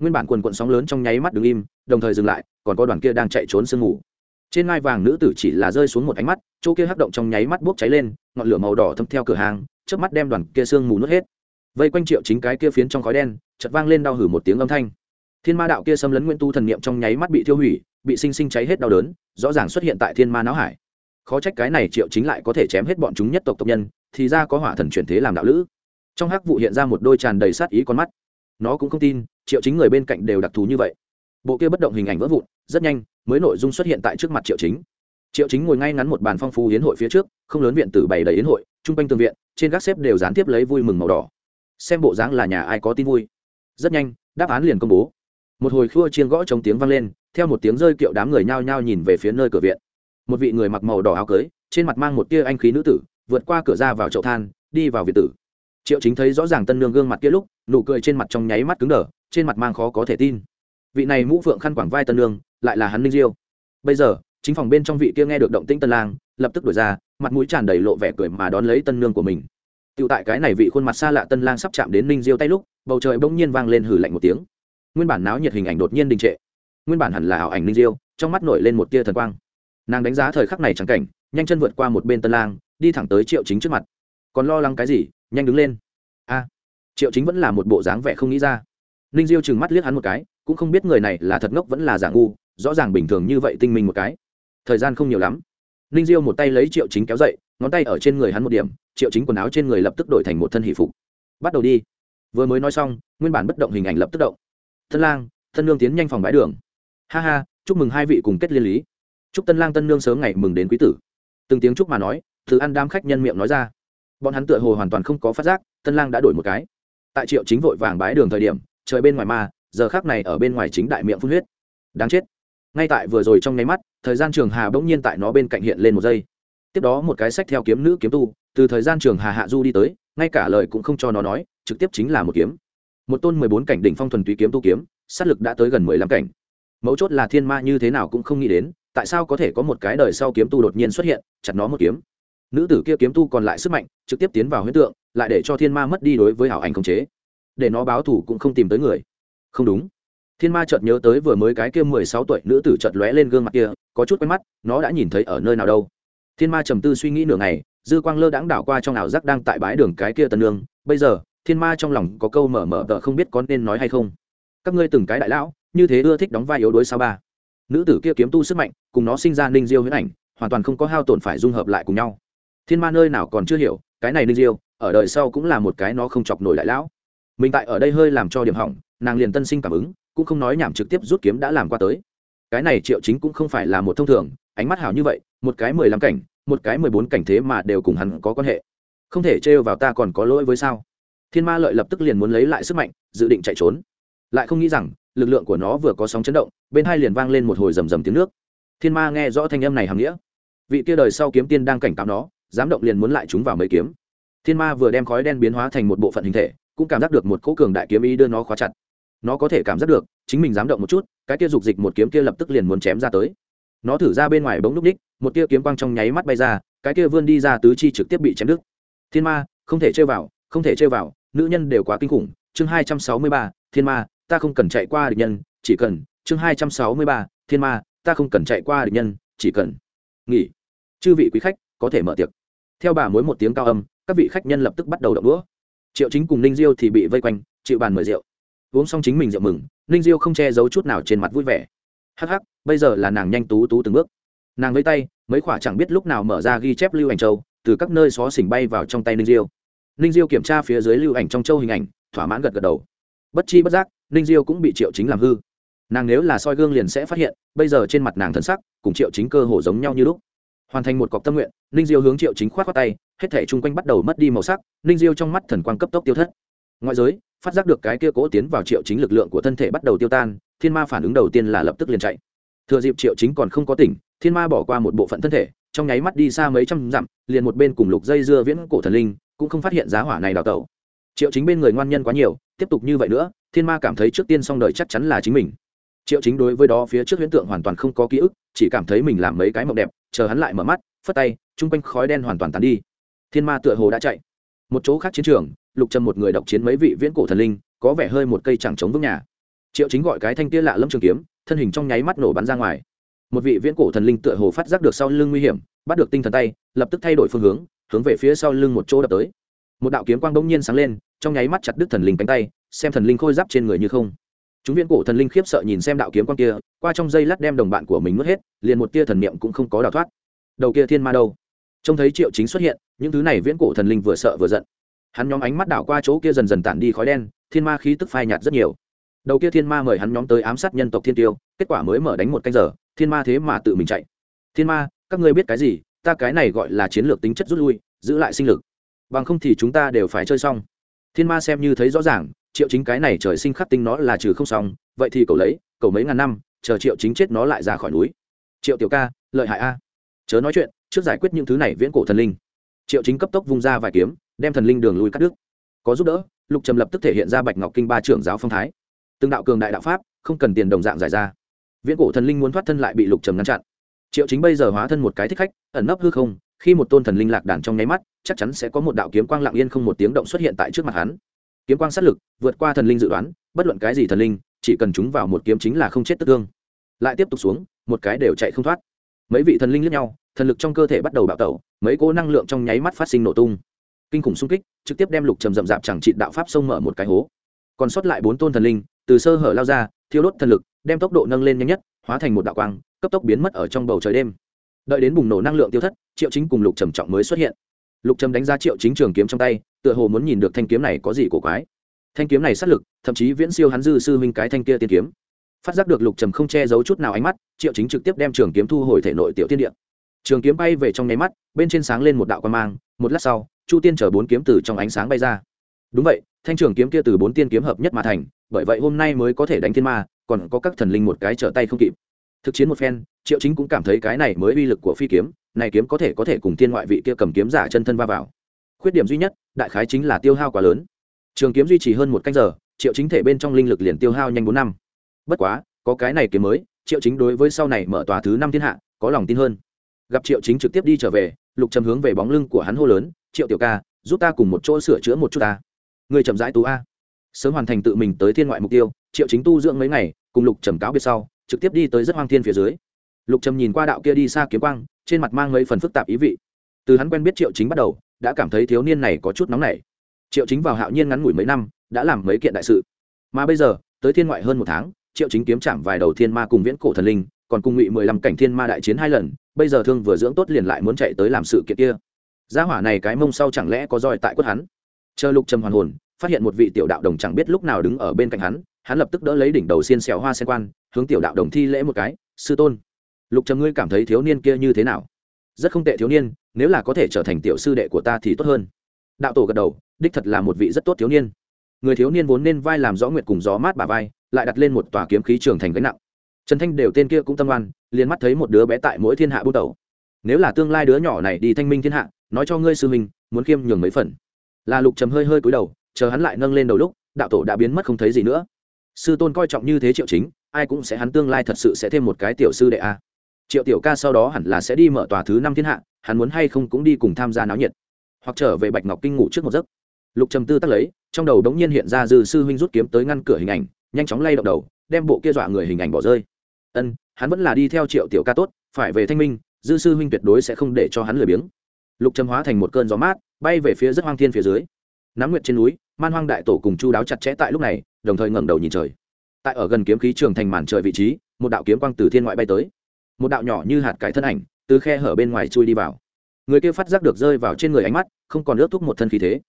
nguyên bản quần quận sóng lớn trong nháy mắt đứng im, đồng thời dừng lại, còn có đoàn kia đang chạy trốn sương mù. Trên ngai vàng nữ tử chỉ là rơi xuống một ánh mắt, chỗ kia hắc động trong nháy mắt bốc cháy lên, ngọn lửa màu đỏ thâm theo cửa hàng trước mắt đem đoàn kia sương mù nuốt hết. Vây quanh triệu chính cái kia phiến trong khói đen chật vang lên đau hử một tiếng âm thanh. Thiên ma đạo kia xâm lấn nguyễn tu thần niệm trong nháy mắt bị thiêu hủy, bị sinh sinh cháy hết đau đớn, rõ ràng xuất hiện tại thiên ma não hải. Khó trách cái này triệu chính lại có thể chém hết bọn chúng nhất tộc tộc nhân, thì ra có hỏa thần chuyển thế làm đạo lữ. Trong hắc vụ hiện ra một đôi tràn đầy sát ý con mắt. Nó cũng không tin triệu chính người bên cạnh đều đặc thù như vậy. Bộ kia bất động hình ảnh vỡ vụn, rất nhanh, mới nội dung xuất hiện tại trước mặt triệu chính. Triệu chính ngồi ngay ngắn một bàn phong phú hiến hội phía trước, không lớn viện tử bày đầy hiến hội chung quanh tường viện, trên các xếp đều dán tiếp lấy vui mừng màu đỏ. Xem bộ dáng là nhà ai có tin vui. Rất nhanh, đáp án liền công bố. Một hồi khua chiên gõ chống tiếng vang lên, theo một tiếng rơi kiệu đám người nhao nhao nhìn về phía nơi cửa viện. Một vị người mặc màu đỏ áo cưới, trên mặt mang một tia anh khí nữ tử, vượt qua cửa ra vào chậu than, đi vào viện tử. Triệu chính thấy rõ ràng tân nương gương mặt kia lúc, nụ cười trên mặt trong nháy mắt cứng đờ trên mặt mang khó có thể tin. Vị này mũ phượng khăn quảng vai tân lương lại là hắn ninh diêu. Bây giờ, chính phòng bên trong vị kia nghe được động tĩnh tân lang, lập tức đổi ra, mặt mũi tràn đầy lộ vẻ cười mà đón lấy tân nương của mình. Tựu tại cái này vị khuôn mặt xa lạ tân lang sắp chạm đến ninh diêu tay lúc, bầu trời bỗng nhiên vang lên hử lạnh một tiếng. Nguyên bản náo nhiệt hình ảnh đột nhiên đình trệ. Nguyên bản hẳn là ảo ảnh ninh diêu, trong mắt nổi lên một tia thần quang. Nàng đánh giá thời khắc này chẳng cảnh, nhanh chân vượt qua một bên tân lang, đi thẳng tới triệu chính trước mặt. Còn lo lắng cái gì, nhanh đứng lên. A, triệu chính vẫn là một bộ dáng vẻ không nghĩ ra ninh diêu chừng mắt liếc hắn một cái, cũng không biết người này là thật ngốc vẫn là giả ngu, rõ ràng bình thường như vậy tinh minh một cái. Thời gian không nhiều lắm. Ninh diêu một tay lấy triệu chính kéo dậy, ngón tay ở trên người hắn một điểm, triệu chính quần áo trên người lập tức đổi thành một thân hỷ phục. Bắt đầu đi. Vừa mới nói xong, nguyên bản bất động hình ảnh lập tức động. Tân lang, tân nương tiến nhanh phòng bãi đường. Ha ha, chúc mừng hai vị cùng kết liên lý. Chúc tân lang, tân nương sớm ngày mừng đến quý tử. Từng tiếng chúc mà nói thứ ăn đám khách nhân miệng nói ra. Bọn hắn tựa hồ hoàn toàn không có phát giác, tân lang đã đổi một cái. Tại triệu chính vội vàng bái đường thời điểm trời bên ngoài ma giờ khác này ở bên ngoài chính đại miệng phun huyết. Đáng chết. Ngay tại vừa rồi trong nháy mắt, thời gian trường hà bỗng nhiên tại nó bên cạnh hiện lên một giây. Tiếp đó một cái sách theo kiếm nữ kiếm tu, từ thời gian trường hà hạ du đi tới, ngay cả lời cũng không cho nó nói, trực tiếp chính là một kiếm. Một tôn mười bốn cảnh đỉnh phong thuần túy kiếm tu kiếm, sát lực đã tới gần mười lăm cảnh. Mấu chốt là thiên ma như thế nào cũng không nghĩ đến, tại sao có thể có một cái đời sau kiếm tu đột nhiên xuất hiện, chặt nó một kiếm. Nữ tử kia kiếm tu còn lại sức mạnh, trực tiếp tiến vào huyết tượng, lại để cho thiên ma mất đi đối với hảo ảnh khống chế để nó báo thủ cũng không tìm tới người. Không đúng. Thiên ma chợt nhớ tới vừa mới cái kia mười sáu tuổi nữ tử chợt lóe lên gương mặt kia, có chút quen mắt, nó đã nhìn thấy ở nơi nào đâu. Thiên ma trầm tư suy nghĩ nửa ngày, dư quang lơ đãng đảo qua trong ảo giác đang tại bãi đường cái kia tân nương. Bây giờ, thiên ma trong lòng có câu mở mở tờ không biết có nên nói hay không. Các ngươi từng cái đại lão, như thế ưa thích đóng vai yếu đuối sao ba? Nữ tử kia kiếm tu sức mạnh, cùng nó sinh ra ninh diêu huyết ảnh, hoàn toàn không có hao tổn phải dung hợp lại cùng nhau. Thiên ma nơi nào còn chưa hiểu, cái này ninh diêu, ở đời sau cũng là một cái nó không chọc nổi đại lão mình tại ở đây hơi làm cho điểm hỏng, nàng liền tân sinh cảm ứng, cũng không nói nhảm trực tiếp rút kiếm đã làm qua tới. Cái này triệu chính cũng không phải là một thông thường, ánh mắt hảo như vậy, một cái mười lăm cảnh, một cái mười bốn cảnh thế mà đều cùng hắn có quan hệ. Không thể trêu vào ta còn có lỗi với sao? Thiên ma lợi lập tức liền muốn lấy lại sức mạnh, dự định chạy trốn. Lại không nghĩ rằng, lực lượng của nó vừa có sóng chấn động, bên hai liền vang lên một hồi rầm rầm tiếng nước. Thiên ma nghe rõ thanh âm này hàm nghĩa. Vị kia đời sau kiếm tiên đang cảnh cáo nó, dám động liền muốn lại chúng vào mấy kiếm. Thiên ma vừa đem khói đen biến hóa thành một bộ phận hình thể cũng cảm giác được một cỗ cường đại kiếm ý đưa nó khóa chặt. Nó có thể cảm giác được, chính mình dám động một chút, cái kia dục dịch một kiếm kia lập tức liền muốn chém ra tới. Nó thử ra bên ngoài bỗng núp ních, một tia kiếm quang trong nháy mắt bay ra, cái kia vươn đi ra tứ chi trực tiếp bị chém đứt. Thiên ma, không thể chơi vào, không thể chơi vào, nữ nhân đều quá kinh khủng. Chương hai trăm sáu mươi ba, thiên ma, ta không cần chạy qua địch nhân, chỉ cần. Chương hai trăm sáu mươi ba, thiên ma, ta không cần chạy qua địch nhân, chỉ cần. Nghỉ. Chư vị quý khách, có thể mở tiệc. Theo bà mối một tiếng cao âm, các vị khách nhân lập tức bắt đầu đậu đũa triệu chính cùng ninh diêu thì bị vây quanh, chịu bàn mời rượu. Uống xong chính mình rượu mừng, ninh diêu không che giấu chút nào trên mặt vui vẻ. Hắc hắc, bây giờ là nàng nhanh tú tú từng bước. Nàng lấy tay, mấy khỏa chẳng biết lúc nào mở ra ghi chép lưu ảnh châu, từ các nơi xó xỉnh bay vào trong tay ninh diêu. Ninh diêu kiểm tra phía dưới lưu ảnh trong châu hình ảnh, thỏa mãn gật gật đầu. Bất chi bất giác, ninh diêu cũng bị triệu chính làm hư. Nàng nếu là soi gương liền sẽ phát hiện, bây giờ trên mặt nàng thân sắc, cùng triệu chính cơ hồ giống nhau như lúc hoàn thành một cọc tâm nguyện, ninh diêu hướng triệu chính k h o á t khoác tay, hết thể chung quanh bắt đầu mất đi màu sắc, ninh diêu trong mắt thần quang cấp tốc tiêu thất. Ngoại giới, phát giác được cái kia cố tiến vào triệu chính lực lượng của thân thể bắt đầu tiêu tan, thiên ma phản ứng đầu tiên là lập tức liền chạy. Thừa dịp triệu chính còn không có tỉnh, thiên ma bỏ qua một bộ phận thân thể, trong nháy mắt đi xa mấy trăm dặm, liền một bên cùng lục dây dưa viễn cổ thần linh, cũng không phát hiện giá hỏa này đào tẩu. Triệu chính bên người ngoan nhân quá nhiều, tiếp tục như vậy nữa, thiên ma cảm thấy trước tiên xong đời chắc chắn là chính mình. Triệu chính đối với đó phía trước huyễn tượng hoàn toàn không có ký ức, chỉ cảm thấy mình làm mấy cái mộng đẹp chờ hắn lại mở mắt, phất tay, chung quanh khói đen hoàn toàn tàn đi. Thiên ma tựa hồ đã chạy. Một chỗ khác chiến trường, lục trầm một người độc chiến mấy vị viễn cổ thần linh, có vẻ hơi một cây chẳng chống vững nhà. Triệu chính gọi cái thanh tia lạ lâm trường kiếm, thân hình trong nháy mắt nổ bắn ra ngoài. Một vị viễn cổ thần linh tựa hồ phát giác được sau lưng nguy hiểm, bắt được tinh thần tay, lập tức thay đổi phương hướng hướng về phía sau lưng một chỗ đập tới. Một đạo kiếm quang bỗng nhiên sáng lên, trong nháy mắt chặt đứt thần linh cánh tay, xem thần linh khôi giáp trên người như không chúng viễn cổ thần linh khiếp sợ nhìn xem đạo kiếm quan kia, qua trong dây lát đem đồng bạn của mình mất hết, liền một tia thần niệm cũng không có đào thoát. Đầu kia thiên ma đâu? Trông thấy triệu chính xuất hiện, những thứ này viễn cổ thần linh vừa sợ vừa giận. Hắn nhóm ánh mắt đảo qua chỗ kia dần dần tản đi khói đen, thiên ma khí tức phai nhạt rất nhiều. Đầu kia thiên ma mời hắn nhóm tới ám sát nhân tộc thiên tiêu, kết quả mới mở đánh một canh giờ, thiên ma thế mà tự mình chạy. Thiên ma, các ngươi biết cái gì? Ta cái này gọi là chiến lược tính chất rút lui, giữ lại sinh lực. Bằng không thì chúng ta đều phải chơi xong. Thiên ma xem như thấy rõ ràng triệu chính cái này trời sinh khắc tinh nó là trừ không xong, vậy thì cậu lấy, cậu mấy ngàn năm, chờ triệu chính chết nó lại ra khỏi núi. Triệu tiểu ca, lợi hại a. Chớ nói chuyện, trước giải quyết những thứ này viễn cổ thần linh. Triệu chính cấp tốc vung ra vài kiếm, đem thần linh đường lui cắt đứt. Có giúp đỡ, lục trầm lập tức thể hiện ra bạch ngọc kinh ba trưởng giáo phong thái. Từng đạo cường đại đạo pháp, không cần tiền đồng dạng giải ra. Viễn cổ thần linh muốn thoát thân lại bị lục trầm ngăn chặn. Triệu chính bây giờ hóa thân một cái thích khách, ẩn nấp hư không, khi một tôn thần linh lạc đàn trong nháy mắt, chắc chắn sẽ có một đạo kiếm quang lặng yên không một tiếng động xuất hiện tại trước mặt hắn kiếm quang sát lực, vượt qua thần linh dự đoán, bất luận cái gì thần linh, chỉ cần chúng vào một kiếm chính là không chết tức thương. Lại tiếp tục xuống, một cái đều chạy không thoát. Mấy vị thần linh lướt nhau, thần lực trong cơ thể bắt đầu bạo tẩu, mấy cỗ năng lượng trong nháy mắt phát sinh nổ tung. Kinh khủng xung kích, trực tiếp đem lục trầm rậm rạp chẳng trị đạo pháp sông mở một cái hố. Còn sót lại bốn tôn thần linh, từ sơ hở lao ra, thiêu đốt thần lực, đem tốc độ nâng lên nhanh nhất, hóa thành một đạo quang, cấp tốc biến mất ở trong bầu trời đêm. Đợi đến bùng nổ năng lượng tiêu thất, triệu chính cùng lục trầm trọng mới xuất hiện. Lục trầm đánh ra triệu chính trường kiếm trong tay tựa hồ muốn nhìn được thanh kiếm này có gì cổ quái. Thanh kiếm này sát lực, thậm chí viễn siêu hắn dư sư huynh cái thanh kia tiên kiếm. Phát giác được lục trầm không che giấu chút nào ánh mắt, triệu chính trực tiếp đem trường kiếm thu hồi thể nội tiểu tiên điện trường kiếm bay về trong nháy mắt, bên trên sáng lên một đạo quan mang, một lát sau, chu tiên chở bốn kiếm từ trong ánh sáng bay ra. Đúng vậy, thanh trường kiếm kia từ bốn tiên kiếm hợp nhất mà thành, bởi vậy hôm nay mới có thể đánh thiên ma, còn có các thần linh một cái trở tay không kịp. Thực chiến một phen, triệu chính cũng cảm thấy cái này mới uy lực của phi kiếm, này kiếm có thể có thể cùng thiên ngoại vị kia cầm kiếm giả chân thân va vào khuyết điểm duy nhất, đại khái chính là tiêu hao quá lớn. Trường kiếm duy trì hơn một canh giờ, triệu chính thể bên trong linh lực liền tiêu hao nhanh bốn năm. Bất quá, có cái này kiếm mới, triệu chính đối với sau này mở tòa thứ năm thiên hạ, có lòng tin hơn. Gặp triệu chính trực tiếp đi trở về, lục trầm hướng về bóng lưng của hắn hô lớn, triệu tiểu ca, giúp ta cùng một chỗ sửa chữa một chút ta. Người chậm rãi tú a. Sớm hoàn thành tự mình tới thiên ngoại mục tiêu, triệu chính tu dưỡng mấy ngày, cùng lục trầm cáo biệt sau, trực tiếp đi tới rất hoang thiên phía dưới. Lục trầm nhìn qua đạo kia đi xa kiếm quang, trên mặt mang mấy phần phức tạp ý vị. Từ hắn quen biết triệu chính bắt đầu đã cảm thấy thiếu niên này có chút nóng nảy. Triệu chính vào hạo nhiên ngắn ngủi mấy năm, đã làm mấy kiện đại sự. Mà bây giờ, tới thiên ngoại hơn một tháng, triệu chính kiếm chạm vài đầu thiên ma cùng viễn cổ thần linh, còn cùng ngụy mười lăm cảnh thiên ma đại chiến hai lần, bây giờ thương vừa dưỡng tốt liền lại muốn chạy tới làm sự kiện kia. Gia hỏa này cái mông sau chẳng lẽ có roi tại quất hắn? Chờ lục trầm hoàn hồn, phát hiện một vị tiểu đạo đồng chẳng biết lúc nào đứng ở bên cạnh hắn hắn lập tức đỡ lấy đỉnh đầu xiên xẹo hoa sen quan, hướng tiểu đạo đồng thi lễ một cái, sư tôn. Lục trầm, ngươi cảm thấy thiếu niên kia như thế nào? Rất không tệ, thiếu niên nếu là có thể trở thành tiểu sư đệ của ta thì tốt hơn. Đạo tổ gật đầu, đích thật là một vị rất tốt thiếu niên. Người thiếu niên vốn nên vai làm rõ nguyệt cùng gió mát bà vai, lại đặt lên một tòa kiếm khí trường thành gánh nặng. Trần thanh đều tên kia cũng tâm oan, liền mắt thấy một đứa bé tại mỗi thiên hạ bút đầu nếu là tương lai đứa nhỏ này đi thanh minh thiên hạ, nói cho ngươi sư mình muốn khiêm nhường mấy phần. Là lục trầm hơi hơi cúi đầu, chờ hắn lại nâng lên đầu lúc, đạo tổ đã biến mất không thấy gì nữa. Sư tôn coi trọng như thế triệu chính, ai cũng sẽ hắn tương lai thật sự sẽ thêm một cái tiểu sư đệ a triệu tiểu ca sau đó hẳn là sẽ đi mở tòa thứ năm thiên hạ, hắn muốn hay không cũng đi cùng tham gia náo nhiệt. Hoặc trở về bạch ngọc kinh ngủ trước một giấc. Lục trầm tư tắt lấy, trong đầu đống nhiên hiện ra dư sư huynh rút kiếm tới ngăn cửa hình ảnh, nhanh chóng lay động đầu, đem bộ kia dọa người hình ảnh bỏ rơi. Ân, hắn vẫn là đi theo triệu tiểu ca tốt, phải về thanh minh, dư sư huynh tuyệt đối sẽ không để cho hắn lười biếng. Lục trầm hóa thành một cơn gió mát, bay về phía rất hoang thiên phía dưới. Nắm nguyệt trên núi, man hoang đại tổ cùng chu đáo chặt chẽ tại lúc này, đồng thời ngẩng đầu nhìn trời. Tại ở gần kiếm khí trường thành màn trời vị trí, một đạo kiếm quang từ thiên ngoại bay tới một đạo nhỏ như hạt cải thân ảnh từ khe hở bên ngoài chui đi vào. Người kia phát giác được rơi vào trên người ánh mắt, không còn ướt thúc một thân khí thế.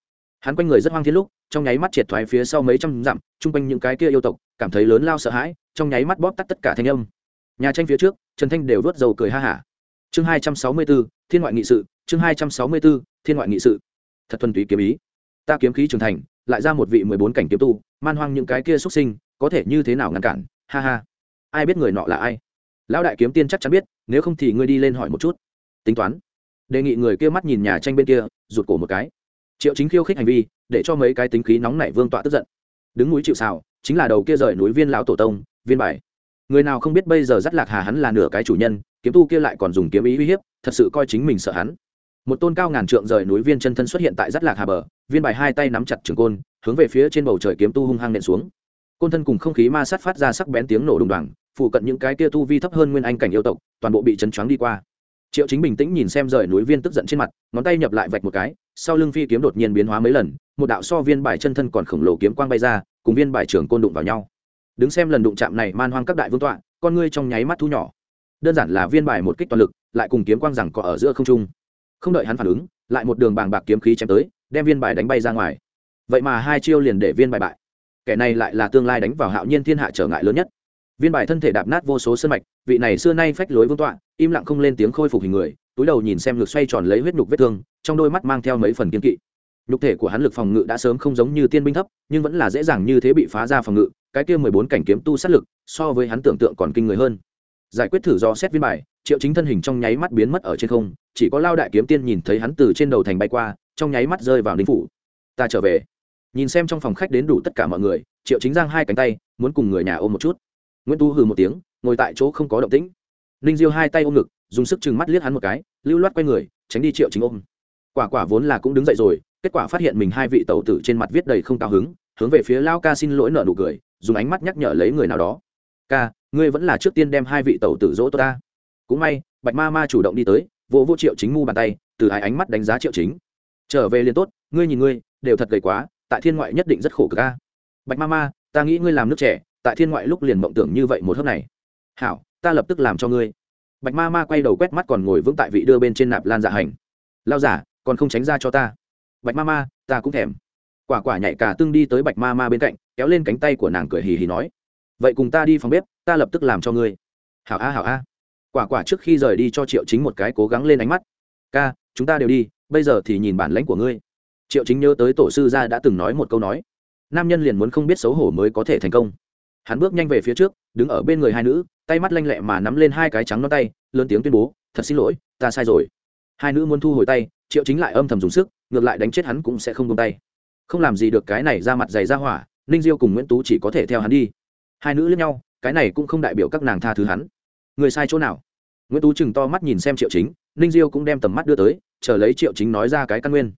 Hắn quanh người rất hoang thiên lúc, trong nháy mắt triệt thoái phía sau mấy trăm dặm, chung quanh những cái kia yêu tộc, cảm thấy lớn lao sợ hãi, trong nháy mắt bóp tắt tất cả thanh âm. Nhà tranh phía trước, trần thanh đều vớt dầu cười ha hả. Chương hai trăm sáu mươi b ố thiên ngoại nghị sự, chương hai trăm sáu mươi b ố thiên ngoại nghị sự. Thật thuần túy kiếm ý. Ta kiếm khí trưởng thành, lại ra một vị mười bốn cảnh kiếm tu, man hoang những cái kia xuất sinh, có thể như thế nào ngăn cản? Ha ha. Ai biết người nọ là ai? Lão đại kiếm tiên chắc chắn biết, nếu không thì ngươi đi lên hỏi một chút. Tính toán. Đề nghị người kia mắt nhìn nhà tranh bên kia, rụt cổ một cái. Triệu chính khiêu khích hành vi, để cho mấy cái tính khí nóng nảy vương tọa tức giận. Đứng núi chịu xào chính là đầu kia rời núi viên lão tổ tông, viên bài. Người nào không biết bây giờ dắt lạc hà hắn là nửa cái chủ nhân, kiếm tu kia lại còn dùng kiếm ý uy hiếp, thật sự coi chính mình sợ hắn. Một tôn cao ngàn trượng rời núi viên chân thân xuất hiện tại dắt lạc hà bờ, viên bài hai tay nắm chặt trường côn, hướng về phía trên bầu trời kiếm tu hung hăng nện xuống. Côn thân cùng không khí ma sát phát ra sắc bén tiếng nổ đùng đoàng phụ cận những cái kia tu vi thấp hơn nguyên anh cảnh yêu tộc, toàn bộ bị chấn choáng đi qua. Triệu chính bình tĩnh nhìn xem rời núi viên tức giận trên mặt, ngón tay nhập lại vạch một cái, sau lưng phi kiếm đột nhiên biến hóa mấy lần, một đạo so viên bài chân thân còn khổng lồ kiếm quang bay ra, cùng viên bài trưởng côn đụng vào nhau. Đứng xem lần đụng chạm này man hoang các đại vương tọa, con ngươi trong nháy mắt thu nhỏ. Đơn giản là viên bài một kích toàn lực, lại cùng kiếm quang rằng có ở giữa không trung. Không đợi hắn phản ứng, lại một đường bàng bạc kiếm khí chém tới, đem viên bài đánh bay ra ngoài. Vậy mà hai chiêu liền để viên bài bại. Kẻ này lại là tương lai đánh vào hạo nhiên thiên hạ trở ngại lớn nhất viên bài thân thể đạp nát vô số sân mạch, vị này xưa nay phách lối vương tọa, im lặng không lên tiếng khôi phục hình người, túi đầu nhìn xem ngực xoay tròn lấy huyết nhục vết thương, trong đôi mắt mang theo mấy phần kiên kỵ. Nhục thể của hắn lực phòng ngự đã sớm không giống như tiên binh thấp, nhưng vẫn là dễ dàng như thế bị phá ra phòng ngự, cái kia mười bốn cảnh kiếm tu sát lực, so với hắn tưởng tượng còn kinh người hơn. Giải quyết thử do xét viên bài, triệu chính thân hình trong nháy mắt biến mất ở trên không, chỉ có lao đại kiếm tiên nhìn thấy hắn từ trên đầu thành bay qua, trong nháy mắt rơi vào đinh phủ. Ta trở về. Nhìn xem trong phòng khách đến đủ tất cả mọi người, triệu chính giang hai cánh tay, muốn cùng người nhà ôm một chút nguyễn tu hừ một tiếng, ngồi tại chỗ không có động tĩnh. Ninh diêu hai tay ôm ngực, dùng sức chừng mắt liếc hắn một cái, lưu loát quay người, tránh đi triệu chính ôm. Quả quả vốn là cũng đứng dậy rồi, kết quả phát hiện mình hai vị tẩu tử trên mặt viết đầy không cao hứng, hướng về phía lao ca xin lỗi nợ nụ cười, dùng ánh mắt nhắc nhở lấy người nào đó. Ca, ngươi vẫn là trước tiên đem hai vị tẩu tử dỗ tôi ta. Cũng may, bạch ma ma chủ động đi tới, vỗ vô triệu chính mu bàn tay, từ hai ánh mắt đánh giá triệu chính. Trở về liền tốt, ngươi nhìn ngươi, đều thật gầy quá, tại thiên ngoại nhất định rất khổ cực ca bạch ma ma, ta nghĩ ngươi làm nước trẻ tại thiên ngoại lúc liền mộng tưởng như vậy một hớp này. Hảo, ta lập tức làm cho ngươi. Bạch ma ma quay đầu quét mắt còn ngồi vững tại vị đưa bên trên nạp lan dạ hành. Lao giả, còn không tránh ra cho ta. Bạch ma ma, ta cũng thèm. Quả quả nhảy cả tương đi tới bạch ma ma bên cạnh, kéo lên cánh tay của nàng cười hì hì nói. Vậy cùng ta đi phòng bếp, ta lập tức làm cho ngươi. Hảo a hảo a. Quả quả trước khi rời đi cho triệu chính một cái cố gắng lên ánh mắt. Ca, chúng ta đều đi, bây giờ thì nhìn bản lãnh của ngươi. Triệu chính nhớ tới tổ sư gia đã từng nói một câu nói. Nam nhân liền muốn không biết xấu hổ mới có thể thành công hắn bước nhanh về phía trước, đứng ở bên người hai nữ, tay mắt lanh lẹ mà nắm lên hai cái trắng non tay, lớn tiếng tuyên bố, thật xin lỗi, ta sai rồi. Hai nữ muốn thu hồi tay, triệu chính lại âm thầm dùng sức, ngược lại đánh chết hắn cũng sẽ không tung tay. Không làm gì được cái này ra mặt dày ra hỏa, ninh diêu cùng nguyễn tú chỉ có thể theo hắn đi. Hai nữ lẫn nhau, cái này cũng không đại biểu các nàng tha thứ hắn. Người sai chỗ nào? Nguyễn tú chừng to mắt nhìn xem triệu chính, ninh diêu cũng đem tầm mắt đưa tới, chờ lấy triệu chính nói ra cái căn nguyên.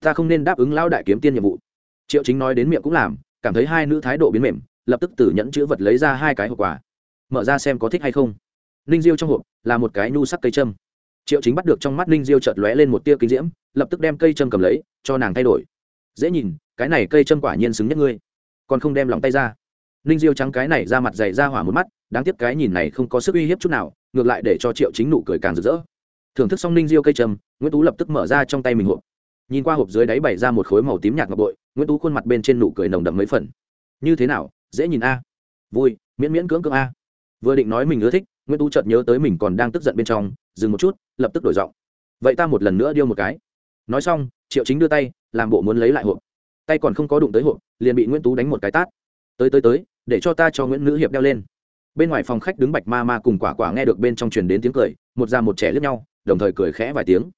Ta không nên đáp ứng lão đại kiếm tiên nhiệm vụ. Triệu chính nói đến miệng cũng làm, cảm thấy hai nữ thái độ biến mềm lập tức từ nhẫn chữ vật lấy ra hai cái hộp quà. Mở ra xem có thích hay không. Ninh diêu trong hộp là một cái nhu sắc cây châm. Triệu chính bắt được trong mắt ninh diêu chợt lóe lên một tia kinh diễm, lập tức đem cây châm cầm lấy, cho nàng thay đổi. Dễ nhìn, cái này cây châm quả nhiên xứng nhất ngươi. Còn không đem lòng tay ra. Ninh diêu trắng cái này ra mặt dày ra hỏa một mắt, đáng tiếc cái nhìn này không có sức uy hiếp chút nào, ngược lại để cho triệu chính nụ cười càng rực rỡ. Thưởng thức xong ninh diêu cây châm, nguyễn tú lập tức mở ra trong tay mình hộp. Nhìn qua hộp dưới đáy bày ra một khối màu tím nhạt ngọc bội, nguyễn tú khuôn mặt bên trên nụ cười nồng đậm mấy phần. Như thế nào dễ nhìn a. Vui, miễn miễn cưỡng cưỡng a. Vừa định nói mình ưa thích, nguyễn tú chợt nhớ tới mình còn đang tức giận bên trong, dừng một chút, lập tức đổi giọng. Vậy ta một lần nữa điêu một cái. Nói xong, triệu chính đưa tay, làm bộ muốn lấy lại hộp. Tay còn không có đụng tới hộp, liền bị nguyễn tú đánh một cái tát. Tới tới tới, để cho ta cho nguyễn nữ hiệp đeo lên. Bên ngoài phòng khách đứng bạch ma ma cùng quả quả nghe được bên trong truyền đến tiếng cười, một già một trẻ lướt nhau, đồng thời cười khẽ vài tiếng.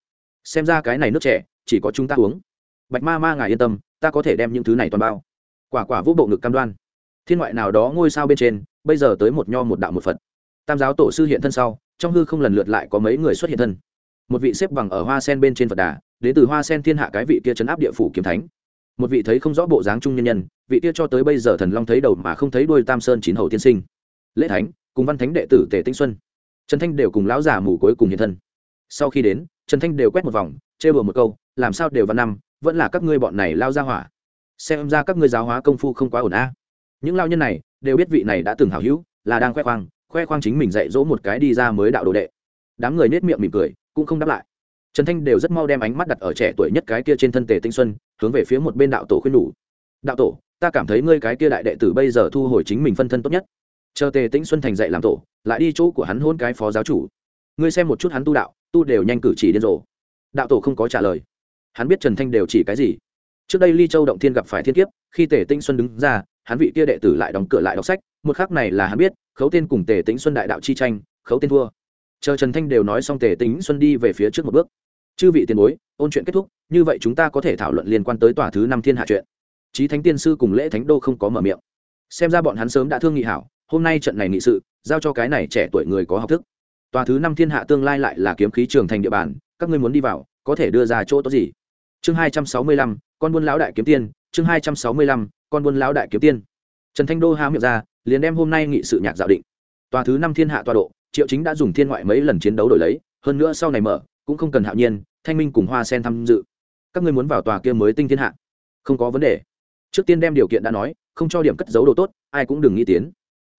Xem ra cái này nước trẻ, chỉ có chúng ta uống. Bạch ma ma ngài yên tâm, ta có thể đem những thứ này toàn bao. Quả quả vũ bộ ngực cam đoan thiên ngoại nào đó ngôi sao bên trên, bây giờ tới một nho một đạo một phật. Tam giáo tổ sư hiện thân sau, trong hư không lần lượt lại có mấy người xuất hiện thân. Một vị xếp bằng ở hoa sen bên trên phật đà, đến từ hoa sen thiên hạ cái vị kia chấn áp địa phủ kiếm thánh. Một vị thấy không rõ bộ dáng trung nhân nhân, vị kia cho tới bây giờ thần long thấy đầu mà không thấy đuôi tam sơn chín hầu tiên sinh. Lễ thánh, cùng văn thánh đệ tử tề tinh xuân. Trần thanh đều cùng lão già mù cuối cùng hiện thân. Sau khi đến, trần thanh đều quét một vòng, chê bừa một câu, làm sao đều văn năm, vẫn là các ngươi bọn này lao ra hỏa. Xem ra các ngươi giáo hóa công phu không quá ổn a những lao nhân này đều biết vị này đã từng hào hữu, là đang khoe khoang khoe khoang chính mình dạy dỗ một cái đi ra mới đạo đồ đệ. Đám người nết miệng mỉm cười, cũng không đáp lại. Trần thanh đều rất mau đem ánh mắt đặt ở trẻ tuổi nhất cái kia trên thân tề tinh xuân, hướng về phía một bên đạo tổ khuyên nhủ. Đạo tổ, ta cảm thấy ngươi cái kia đại đệ tử bây giờ thu hồi chính mình phân thân tốt nhất. Chờ tề tĩnh xuân thành dạy làm tổ, lại đi chỗ của hắn hôn cái phó giáo chủ. Ngươi xem một chút hắn tu đạo, tu đều nhanh cử chỉ điên rồ. Đạo tổ không có trả lời. Hắn biết trần thanh đều chỉ cái gì. Trước đây ly châu động thiên gặp phải thiên kiếp, khi tề tĩnh xuân đứng ra hắn vị kia đệ tử lại đóng cửa lại đọc sách, một khác này là hắn biết, khấu tên cùng tề tĩnh xuân đại đạo chi tranh, khấu tên thua. Chờ trần thanh đều nói xong tề tĩnh xuân đi về phía trước một bước. Chư vị tiền bối, ôn chuyện kết thúc, như vậy chúng ta có thể thảo luận liên quan tới tòa thứ năm thiên hạ chuyện. Trí thánh tiên sư cùng lễ thánh đô không có mở miệng. Xem ra bọn hắn sớm đã thương nghị hảo, hôm nay trận này nghị sự, giao cho cái này trẻ tuổi người có học thức. Tòa thứ năm thiên hạ tương lai lại là kiếm khí trường thành địa bàn, các ngươi muốn đi vào, có thể đưa ra chỗ tốt gì? Chương hai trăm sáu mươi lăm, con buôn lão đại kiếm tiên chương hai trăm sáu mươi lăm, con buôn lão đại kiếm tiên. Trần thanh đô há miệng ra, liền đem hôm nay nghị sự nhạc dạo định. Tòa thứ năm thiên hạ tọa độ, triệu chính đã dùng thiên ngoại mấy lần chiến đấu đổi lấy, hơn nữa sau này mở, cũng không cần hạo nhiên, thanh minh cùng hoa sen tham dự. Các ngươi muốn vào tòa kia mới tinh thiên hạ? Không có vấn đề. Trước tiên đem điều kiện đã nói, không cho điểm cất giấu đồ tốt, ai cũng đừng nghĩ tiến.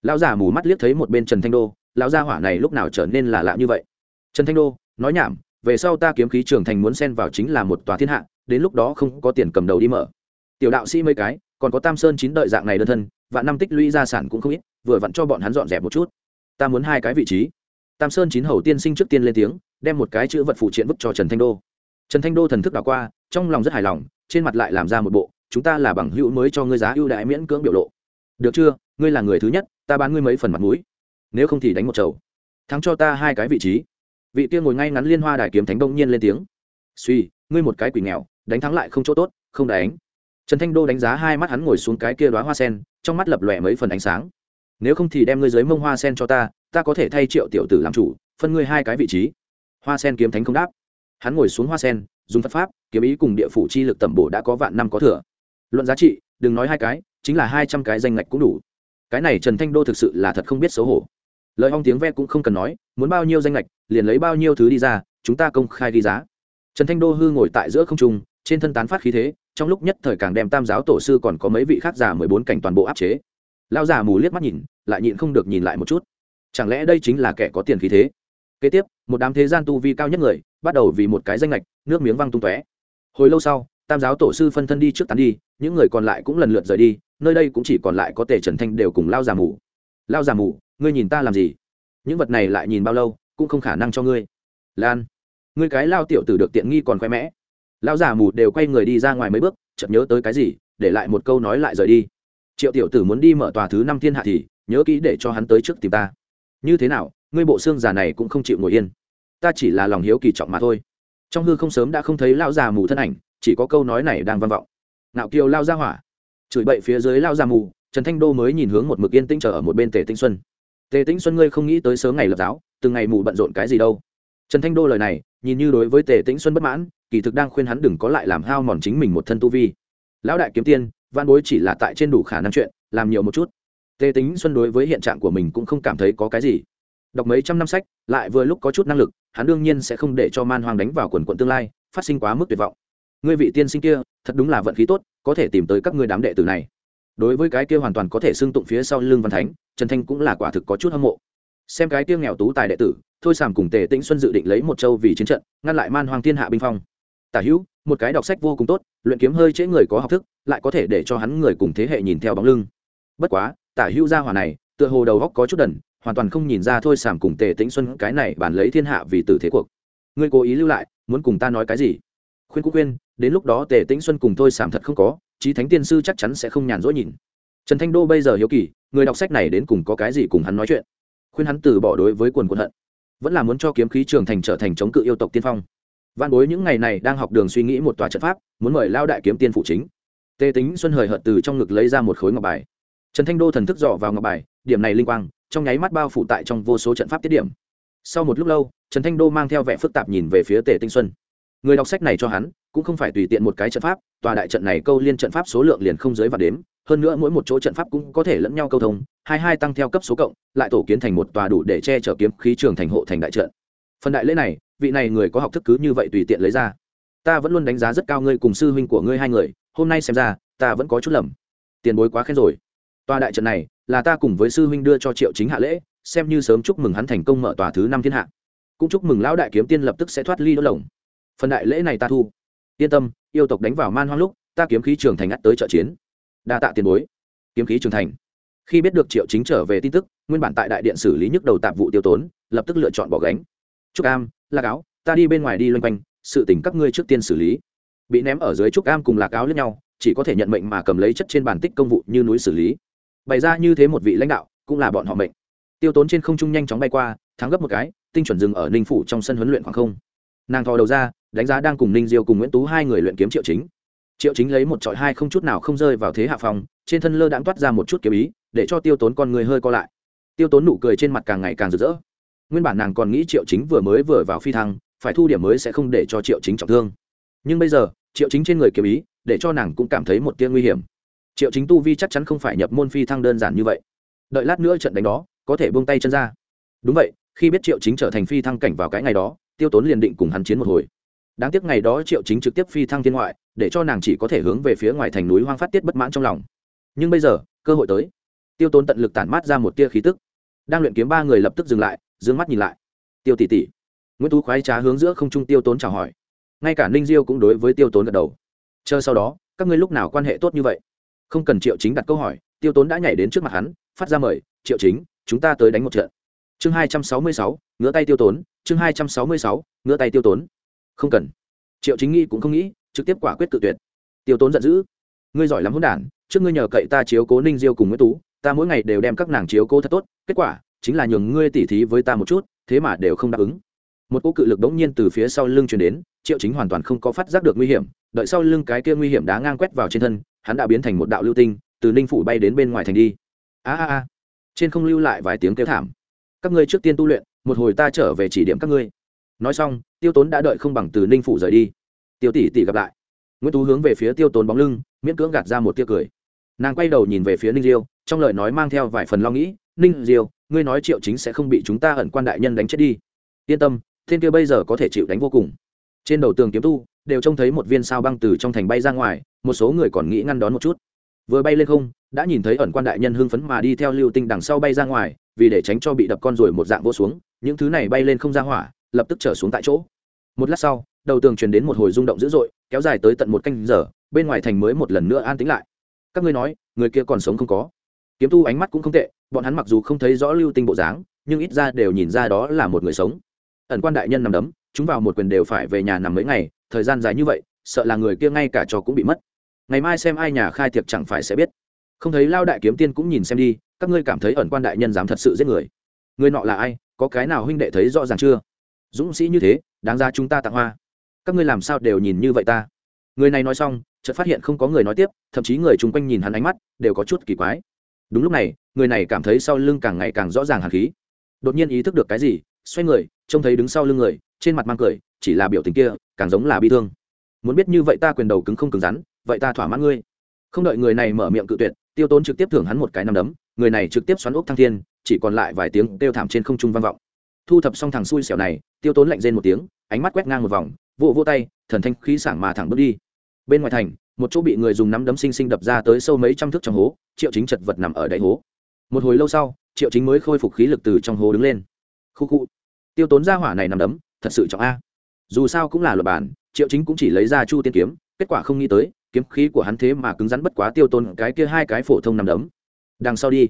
Lão già mù mắt liếc thấy một bên trần thanh đô, lão gia hỏa này lúc nào trở nên là lạ như vậy? Trần thanh đô, nói nhảm, về sau ta kiếm khí trưởng thành muốn xen vào chính là một tòa thiên hạ, đến lúc đó không có tiền cầm đầu đi mở tiểu đạo sĩ mấy cái, còn có tam sơn chín đợi dạng này đơn thân và năm tích lũy gia sản cũng không ít, vừa vặn cho bọn hắn dọn dẹp một chút. Ta muốn hai cái vị trí. Tam sơn chín hầu tiên sinh trước tiên lên tiếng, đem một cái chữ vật phụ triện bức cho trần thanh đô. Trần thanh đô thần thức đảo qua, trong lòng rất hài lòng, trên mặt lại làm ra một bộ, chúng ta là bằng hữu mới cho ngươi giá ưu đãi miễn cưỡng biểu lộ. Được chưa? Ngươi là người thứ nhất, ta bán ngươi mấy phần mặt mũi. Nếu không thì đánh một chầu. Thắng cho ta hai cái vị trí. Vị kia ngồi ngay ngắn liên hoa đài kiếm thánh đông nhiên lên tiếng. Suy ngươi một cái quỷ nghèo, đánh thắng lại không chỗ tốt, không đánh trần thanh đô đánh giá hai mắt hắn ngồi xuống cái kia đoá hoa sen, trong mắt lập lòe mấy phần ánh sáng. Nếu không thì đem ngươi dưới mông hoa sen cho ta ta có thể thay triệu tiểu tử làm chủ, phân ngươi hai cái vị trí. Hoa sen kiếm thánh không đáp. Hắn ngồi xuống hoa sen, dùng phật pháp, kiếm ý cùng địa phủ chi lực tẩm bổ đã có vạn năm có thừa. Luận giá trị, đừng nói hai cái, chính là hai trăm cái danh ngạch cũng đủ. Cái này trần thanh đô thực sự là thật không biết xấu hổ. Lời hong tiếng ve cũng không cần nói, muốn bao nhiêu danh lệch liền lấy bao nhiêu thứ đi ra, chúng ta công khai ghi giá. Trần thanh đô hư ngồi tại giữa không trung, trên thân tán phát khí thế trong lúc nhất thời càng đem tam giáo tổ sư còn có mấy vị khác già mười bốn cảnh toàn bộ áp chế. Lao già mù liếc mắt nhìn, lại nhịn không được nhìn lại một chút. Chẳng lẽ đây chính là kẻ có tiền khí thế? Kế tiếp, một đám thế gian tu vi cao nhất người, bắt đầu vì một cái danh lệch nước miếng văng tung tóe. Hồi lâu sau, tam giáo tổ sư phân thân đi trước tán đi, những người còn lại cũng lần lượt rời đi, nơi đây cũng chỉ còn lại có tề trần thanh đều cùng lao già mù. Lao già mù, ngươi nhìn ta làm gì? Những vật này lại nhìn bao lâu, cũng không khả năng cho ngươi. Lan, ngươi cái lao tiểu tử được tiện nghi còn khoe mẽ lão già mù đều quay người đi ra ngoài mấy bước, chợt nhớ tới cái gì, để lại một câu nói lại rời đi. Triệu tiểu tử muốn đi mở tòa thứ năm thiên hạ thì, nhớ kỹ để cho hắn tới trước tìm ta. Như thế nào, ngươi bộ xương già này cũng không chịu ngồi yên. Ta chỉ là lòng hiếu kỳ trọng mà thôi. Trong hư không sớm đã không thấy lão già mù thân ảnh, chỉ có câu nói này đang vang vọng. Nạo kiều lao ra hỏa. Chửi bậy phía dưới lao già mù, trần thanh đô mới nhìn hướng một mực yên tĩnh chờ ở một bên tề tinh xuân. Tề tĩnh xuân ngươi không nghĩ tới sớm ngày lập giáo, từng ngày mù bận rộn cái gì đâu? Trần thanh đô lời này nhìn như đối với tề tĩnh xuân bất mãn, kỳ thực đang khuyên hắn đừng có lại làm hao mòn chính mình một thân tu vi. Lão đại kiếm tiên, văn bối chỉ là tại trên đủ khả năng chuyện, làm nhiều một chút. Tề tĩnh xuân đối với hiện trạng của mình cũng không cảm thấy có cái gì. Đọc mấy trăm năm sách, lại vừa lúc có chút năng lực, hắn đương nhiên sẽ không để cho man hoang đánh vào quần quận tương lai, phát sinh quá mức tuyệt vọng. Ngươi vị tiên sinh kia, thật đúng là vận khí tốt, có thể tìm tới các ngươi đám đệ tử này. Đối với cái kia hoàn toàn có thể xưng tụng phía sau lưng văn thánh, trần thanh cũng là quả thực có chút hâm mộ xem cái tiêu nghèo tú tài đệ tử, thôi sàm cùng tề tĩnh xuân dự định lấy một châu vì chiến trận, ngăn lại man hoàng thiên hạ binh phong. Tả hữu, một cái đọc sách vô cùng tốt, luyện kiếm hơi chế người có học thức, lại có thể để cho hắn người cùng thế hệ nhìn theo bóng lưng. Bất quá, tả hữu gia hỏa này, tựa hồ đầu góc có chút đần, hoàn toàn không nhìn ra thôi sàm cùng tề tĩnh xuân cái này bàn lấy thiên hạ vì tử thế cuộc. Ngươi cố ý lưu lại, muốn cùng ta nói cái gì? Khuyên cũng khuyên đến lúc đó tề tĩnh xuân cùng thôi sàm thật không có, chí thánh tiên sư chắc chắn sẽ không nhàn rỗi nhìn. Trần thanh đô bây giờ hiếu kỳ, người đọc sách này đến cùng có cái gì cùng hắn nói chuyện? Khuyên hắn từ bỏ đối với quần quân hận. Vẫn là muốn cho kiếm khí trường thành trở thành chống cự yêu tộc tiên phong. Văn bối những ngày này đang học đường suy nghĩ một tòa trận pháp, muốn mời lao đại kiếm tiên phụ chính. Tề tính xuân hời hợt từ trong ngực lấy ra một khối ngọc bài. Trần thanh đô thần thức dọ vào ngọc bài, điểm này linh quang, trong nháy mắt bao phủ tại trong vô số trận pháp tiết điểm. Sau một lúc lâu, trần thanh đô mang theo vẻ phức tạp nhìn về phía tề tinh xuân. Người đọc sách này cho hắn, cũng không phải tùy tiện một cái trận pháp, tòa đại trận này câu liên trận pháp số lượng liền không dưới và đếm, hơn nữa mỗi một chỗ trận pháp cũng có thể lẫn nhau câu thông hai hai tăng theo cấp số cộng, lại tổ kiến thành một tòa đủ để che chở kiếm khí trường thành hộ thành đại trận. Phần đại lễ này, vị này người có học thức cứ như vậy tùy tiện lấy ra. Ta vẫn luôn đánh giá rất cao ngươi cùng sư huynh của ngươi hai người, hôm nay xem ra, ta vẫn có chút lầm. Tiền bối quá khen rồi. Tòa đại trận này, là ta cùng với sư huynh đưa cho triệu chính hạ lễ, xem như sớm chúc mừng hắn thành công mở tòa thứ năm thiên hạ. Cũng chúc mừng lão đại kiếm tiên lập tức sẽ thoát ly đốt lồng. Phần đại lễ này ta thu. Yên tâm, yêu tộc đánh vào man hoang lúc, ta kiếm khí trường thành ngắt tới trợ chiến. Đa tạ tiền bối. Kiếm khí trường thành khi biết được triệu chính trở về tin tức, nguyên bản tại đại điện xử lý nhức đầu tạp vụ tiêu tốn, lập tức lựa chọn bỏ gánh. Trúc am, lạc áo, ta đi bên ngoài đi loanh quanh, sự tỉnh các ngươi trước tiên xử lý. Bị ném ở dưới trúc am cùng lạc áo lẫn nhau, chỉ có thể nhận mệnh mà cầm lấy chất trên bản tích công vụ như núi xử lý. Bày ra như thế một vị lãnh đạo, cũng là bọn họ mệnh. Tiêu tốn trên không trung nhanh chóng bay qua, thắng gấp một cái, tinh chuẩn dừng ở ninh phủ trong sân huấn luyện khoảng không. Nàng thò đầu ra, đánh giá đang cùng ninh diêu cùng nguyễn tú hai người luyện kiếm triệu chính. Triệu chính lấy một trọi hai không chút nào không rơi vào thế hạ phòng, trên thân lơ đãng toát ra một chút kiếm ý để cho tiêu tốn con người hơi co lại. Tiêu tốn nụ cười trên mặt càng ngày càng rực rỡ. Nguyên bản nàng còn nghĩ triệu chính vừa mới vừa vào phi thăng, phải thu điểm mới sẽ không để cho triệu chính trọng thương. Nhưng bây giờ, triệu chính trên người kiếm ý, để cho nàng cũng cảm thấy một tia nguy hiểm. Triệu chính tu vi chắc chắn không phải nhập môn phi thăng đơn giản như vậy. Đợi lát nữa trận đánh đó, có thể buông tay chân ra. Đúng vậy, khi biết triệu chính trở thành phi thăng cảnh vào cái ngày đó, tiêu tốn liền định cùng hắn chiến một hồi. Đáng tiếc ngày đó triệu chính trực tiếp phi thăng thiên ngoại, để cho nàng chỉ có thể hướng về phía ngoài thành núi hoang phát tiết bất mãn trong lòng. Nhưng bây giờ, cơ hội tới tiêu tốn tận lực tản mát ra một tia khí tức. Đang luyện kiếm ba người lập tức dừng lại d ư ơ n g mắt nhìn lại. Tiêu tỷ tỷ. Nguyễn tú khoái trá hướng giữa không trung tiêu tốn chào hỏi. Ngay cả ninh diêu cũng đối với tiêu tốn gật đầu. Chờ sau đó, các ngươi lúc nào quan hệ tốt như vậy? Không cần triệu chính đặt câu hỏi, tiêu tốn đã nhảy đến trước mặt hắn, phát ra mời, triệu chính, chúng ta tới đánh một trận. Chương hai trăm sáu mươi sáu ngứa tay tiêu tốn, chương hai trăm sáu mươi sáu ngứa tay tiêu tốn. Không cần. Triệu chính nghĩ cũng không nghĩ, trực tiếp quả quyết tự tuyệt. Tiêu tốn giận dữ. Ngươi giỏi lắm hôn đản, trước ngươi nhờ cậy ta chiếu cố ninh diêu cùng nguyễn tú ta mỗi ngày đều đem các nàng chiếu cố thật tốt, kết quả chính là nhường ngươi tỉ thí với ta một chút, thế mà đều không đáp ứng. Một cú cự lực đống nhiên từ phía sau lưng chuyển đến, triệu chính hoàn toàn không có phát giác được nguy hiểm, đợi sau lưng cái kia nguy hiểm đá ngang quét vào trên thân, hắn đã biến thành một đạo lưu tinh, từ ninh phủ bay đến bên ngoài thành đi. A a a. Trên không lưu lại vài tiếng kêu thảm. Các ngươi trước tiên tu luyện, một hồi ta trở về chỉ điểm các ngươi. Nói xong, tiêu tốn đã đợi không bằng từ ninh phủ rời đi. Tiêu tỷ tỷ gặp lại. Nguyễn tú hướng về phía tiêu tốn bóng lưng, miễn cưỡng gạt ra một tia cười. Nàng quay đầu nhìn về phía ninh diêu trong lời nói mang theo vài phần lo nghĩ, ninh diêu, ngươi nói triệu chính sẽ không bị chúng ta ẩn quan đại nhân đánh chết đi. Yên tâm, thiên kia bây giờ có thể chịu đánh vô cùng. Trên đầu tường kiếm tu, đều trông thấy một viên sao băng từ trong thành bay ra ngoài, một số người còn nghĩ ngăn đón một chút. Vừa bay lên không, đã nhìn thấy ẩn quan đại nhân hưng phấn mà đi theo lưu tinh đằng sau bay ra ngoài, vì để tránh cho bị đập con ruồi một dạng vô xuống, những thứ này bay lên không ra hỏa, lập tức trở xuống tại chỗ. Một lát sau, đầu tường truyền đến một hồi rung động dữ dội, kéo dài tới tận một canh giờ, bên ngoài thành mới một lần nữa an tĩnh lại. Các ngươi nói, người kia còn sống không có? Kiếm tu ánh mắt cũng không tệ, bọn hắn mặc dù không thấy rõ lưu tinh bộ dáng, nhưng ít ra đều nhìn ra đó là một người sống. Ẩn quan đại nhân nằm đấm, chúng vào một quyền đều phải về nhà nằm mấy ngày, thời gian dài như vậy, sợ là người kia ngay cả trò cũng bị mất. Ngày mai xem ai nhà khai tiệc chẳng phải sẽ biết. Không thấy lao đại kiếm tiên cũng nhìn xem đi, các ngươi cảm thấy ẩn quan đại nhân dám thật sự giết người. Người nọ là ai, có cái nào huynh đệ thấy rõ ràng chưa? Dũng sĩ như thế, đáng ra chúng ta tặng hoa. Các ngươi làm sao đều nhìn như vậy ta? Người này nói xong, chợt phát hiện không có người nói tiếp, thậm chí người chung quanh nhìn hắn ánh mắt, đều có chút kỳ quái đúng lúc này, người này cảm thấy sau lưng càng ngày càng rõ ràng hàn khí. Đột nhiên ý thức được cái gì, xoay người, trông thấy đứng sau lưng người, trên mặt mang cười, chỉ là biểu tình kia, càng giống là bi thương. Muốn biết như vậy ta quyền đầu cứng không cứng rắn, vậy ta thỏa mãn ngươi. Không đợi người này mở miệng cự tuyệt, tiêu tốn trực tiếp thưởng hắn một cái nằm đấm, người này trực tiếp xoắn ốc thăng thiên, chỉ còn lại vài tiếng kêu thảm trên không trung vang vọng. Thu thập xong thằng xui xẻo này, tiêu tốn lạnh rên một tiếng, ánh mắt quét ngang một vòng, vỗ vỗ tay, thần thanh khí sảng mà thẳng bước đi. Bên ngoài thành một chỗ bị người dùng nắm đấm xinh xinh đập ra tới sâu mấy trăm thước trong hố, triệu chính chật vật nằm ở đáy hố. Một hồi lâu sau, triệu chính mới khôi phục khí lực từ trong hố đứng lên. Khu khu, tiêu tốn ra hỏa này nằm đấm, thật sự trọng a. Dù sao cũng là luật bản, triệu chính cũng chỉ lấy ra chu tiên kiếm, kết quả không nghĩ tới, kiếm khí của hắn thế mà cứng rắn bất quá tiêu tốn cái kia hai cái phổ thông nằm đấm. Đằng sau đi,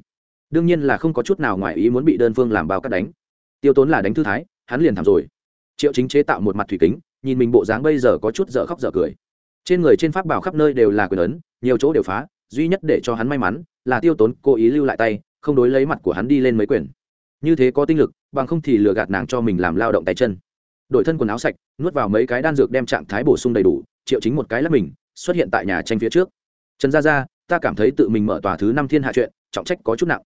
đương nhiên là không có chút nào ngoài ý muốn bị đơn phương làm bao cắt đánh. Tiêu tốn là đánh thư thái, hắn liền thảm rồi. Triệu chính chế tạo một mặt thủy kính, nhìn mình bộ dáng bây giờ có chút dở khóc dở cười trên người trên pháp bảo khắp nơi đều là quyền ấn, nhiều chỗ đều phá, duy nhất để cho hắn may mắn là tiêu tốn cố ý lưu lại tay, không đối lấy mặt của hắn đi lên mấy quyền. Như thế có tinh lực, bằng không thì lừa gạt nàng cho mình làm lao động tay chân. Đổi thân quần áo sạch, nuốt vào mấy cái đan dược đem trạng thái bổ sung đầy đủ, triệu chính một cái lắp mình, xuất hiện tại nhà tranh phía trước. Trần gia gia, ta cảm thấy tự mình mở tòa thứ năm thiên hạ chuyện, trọng trách có chút nặng.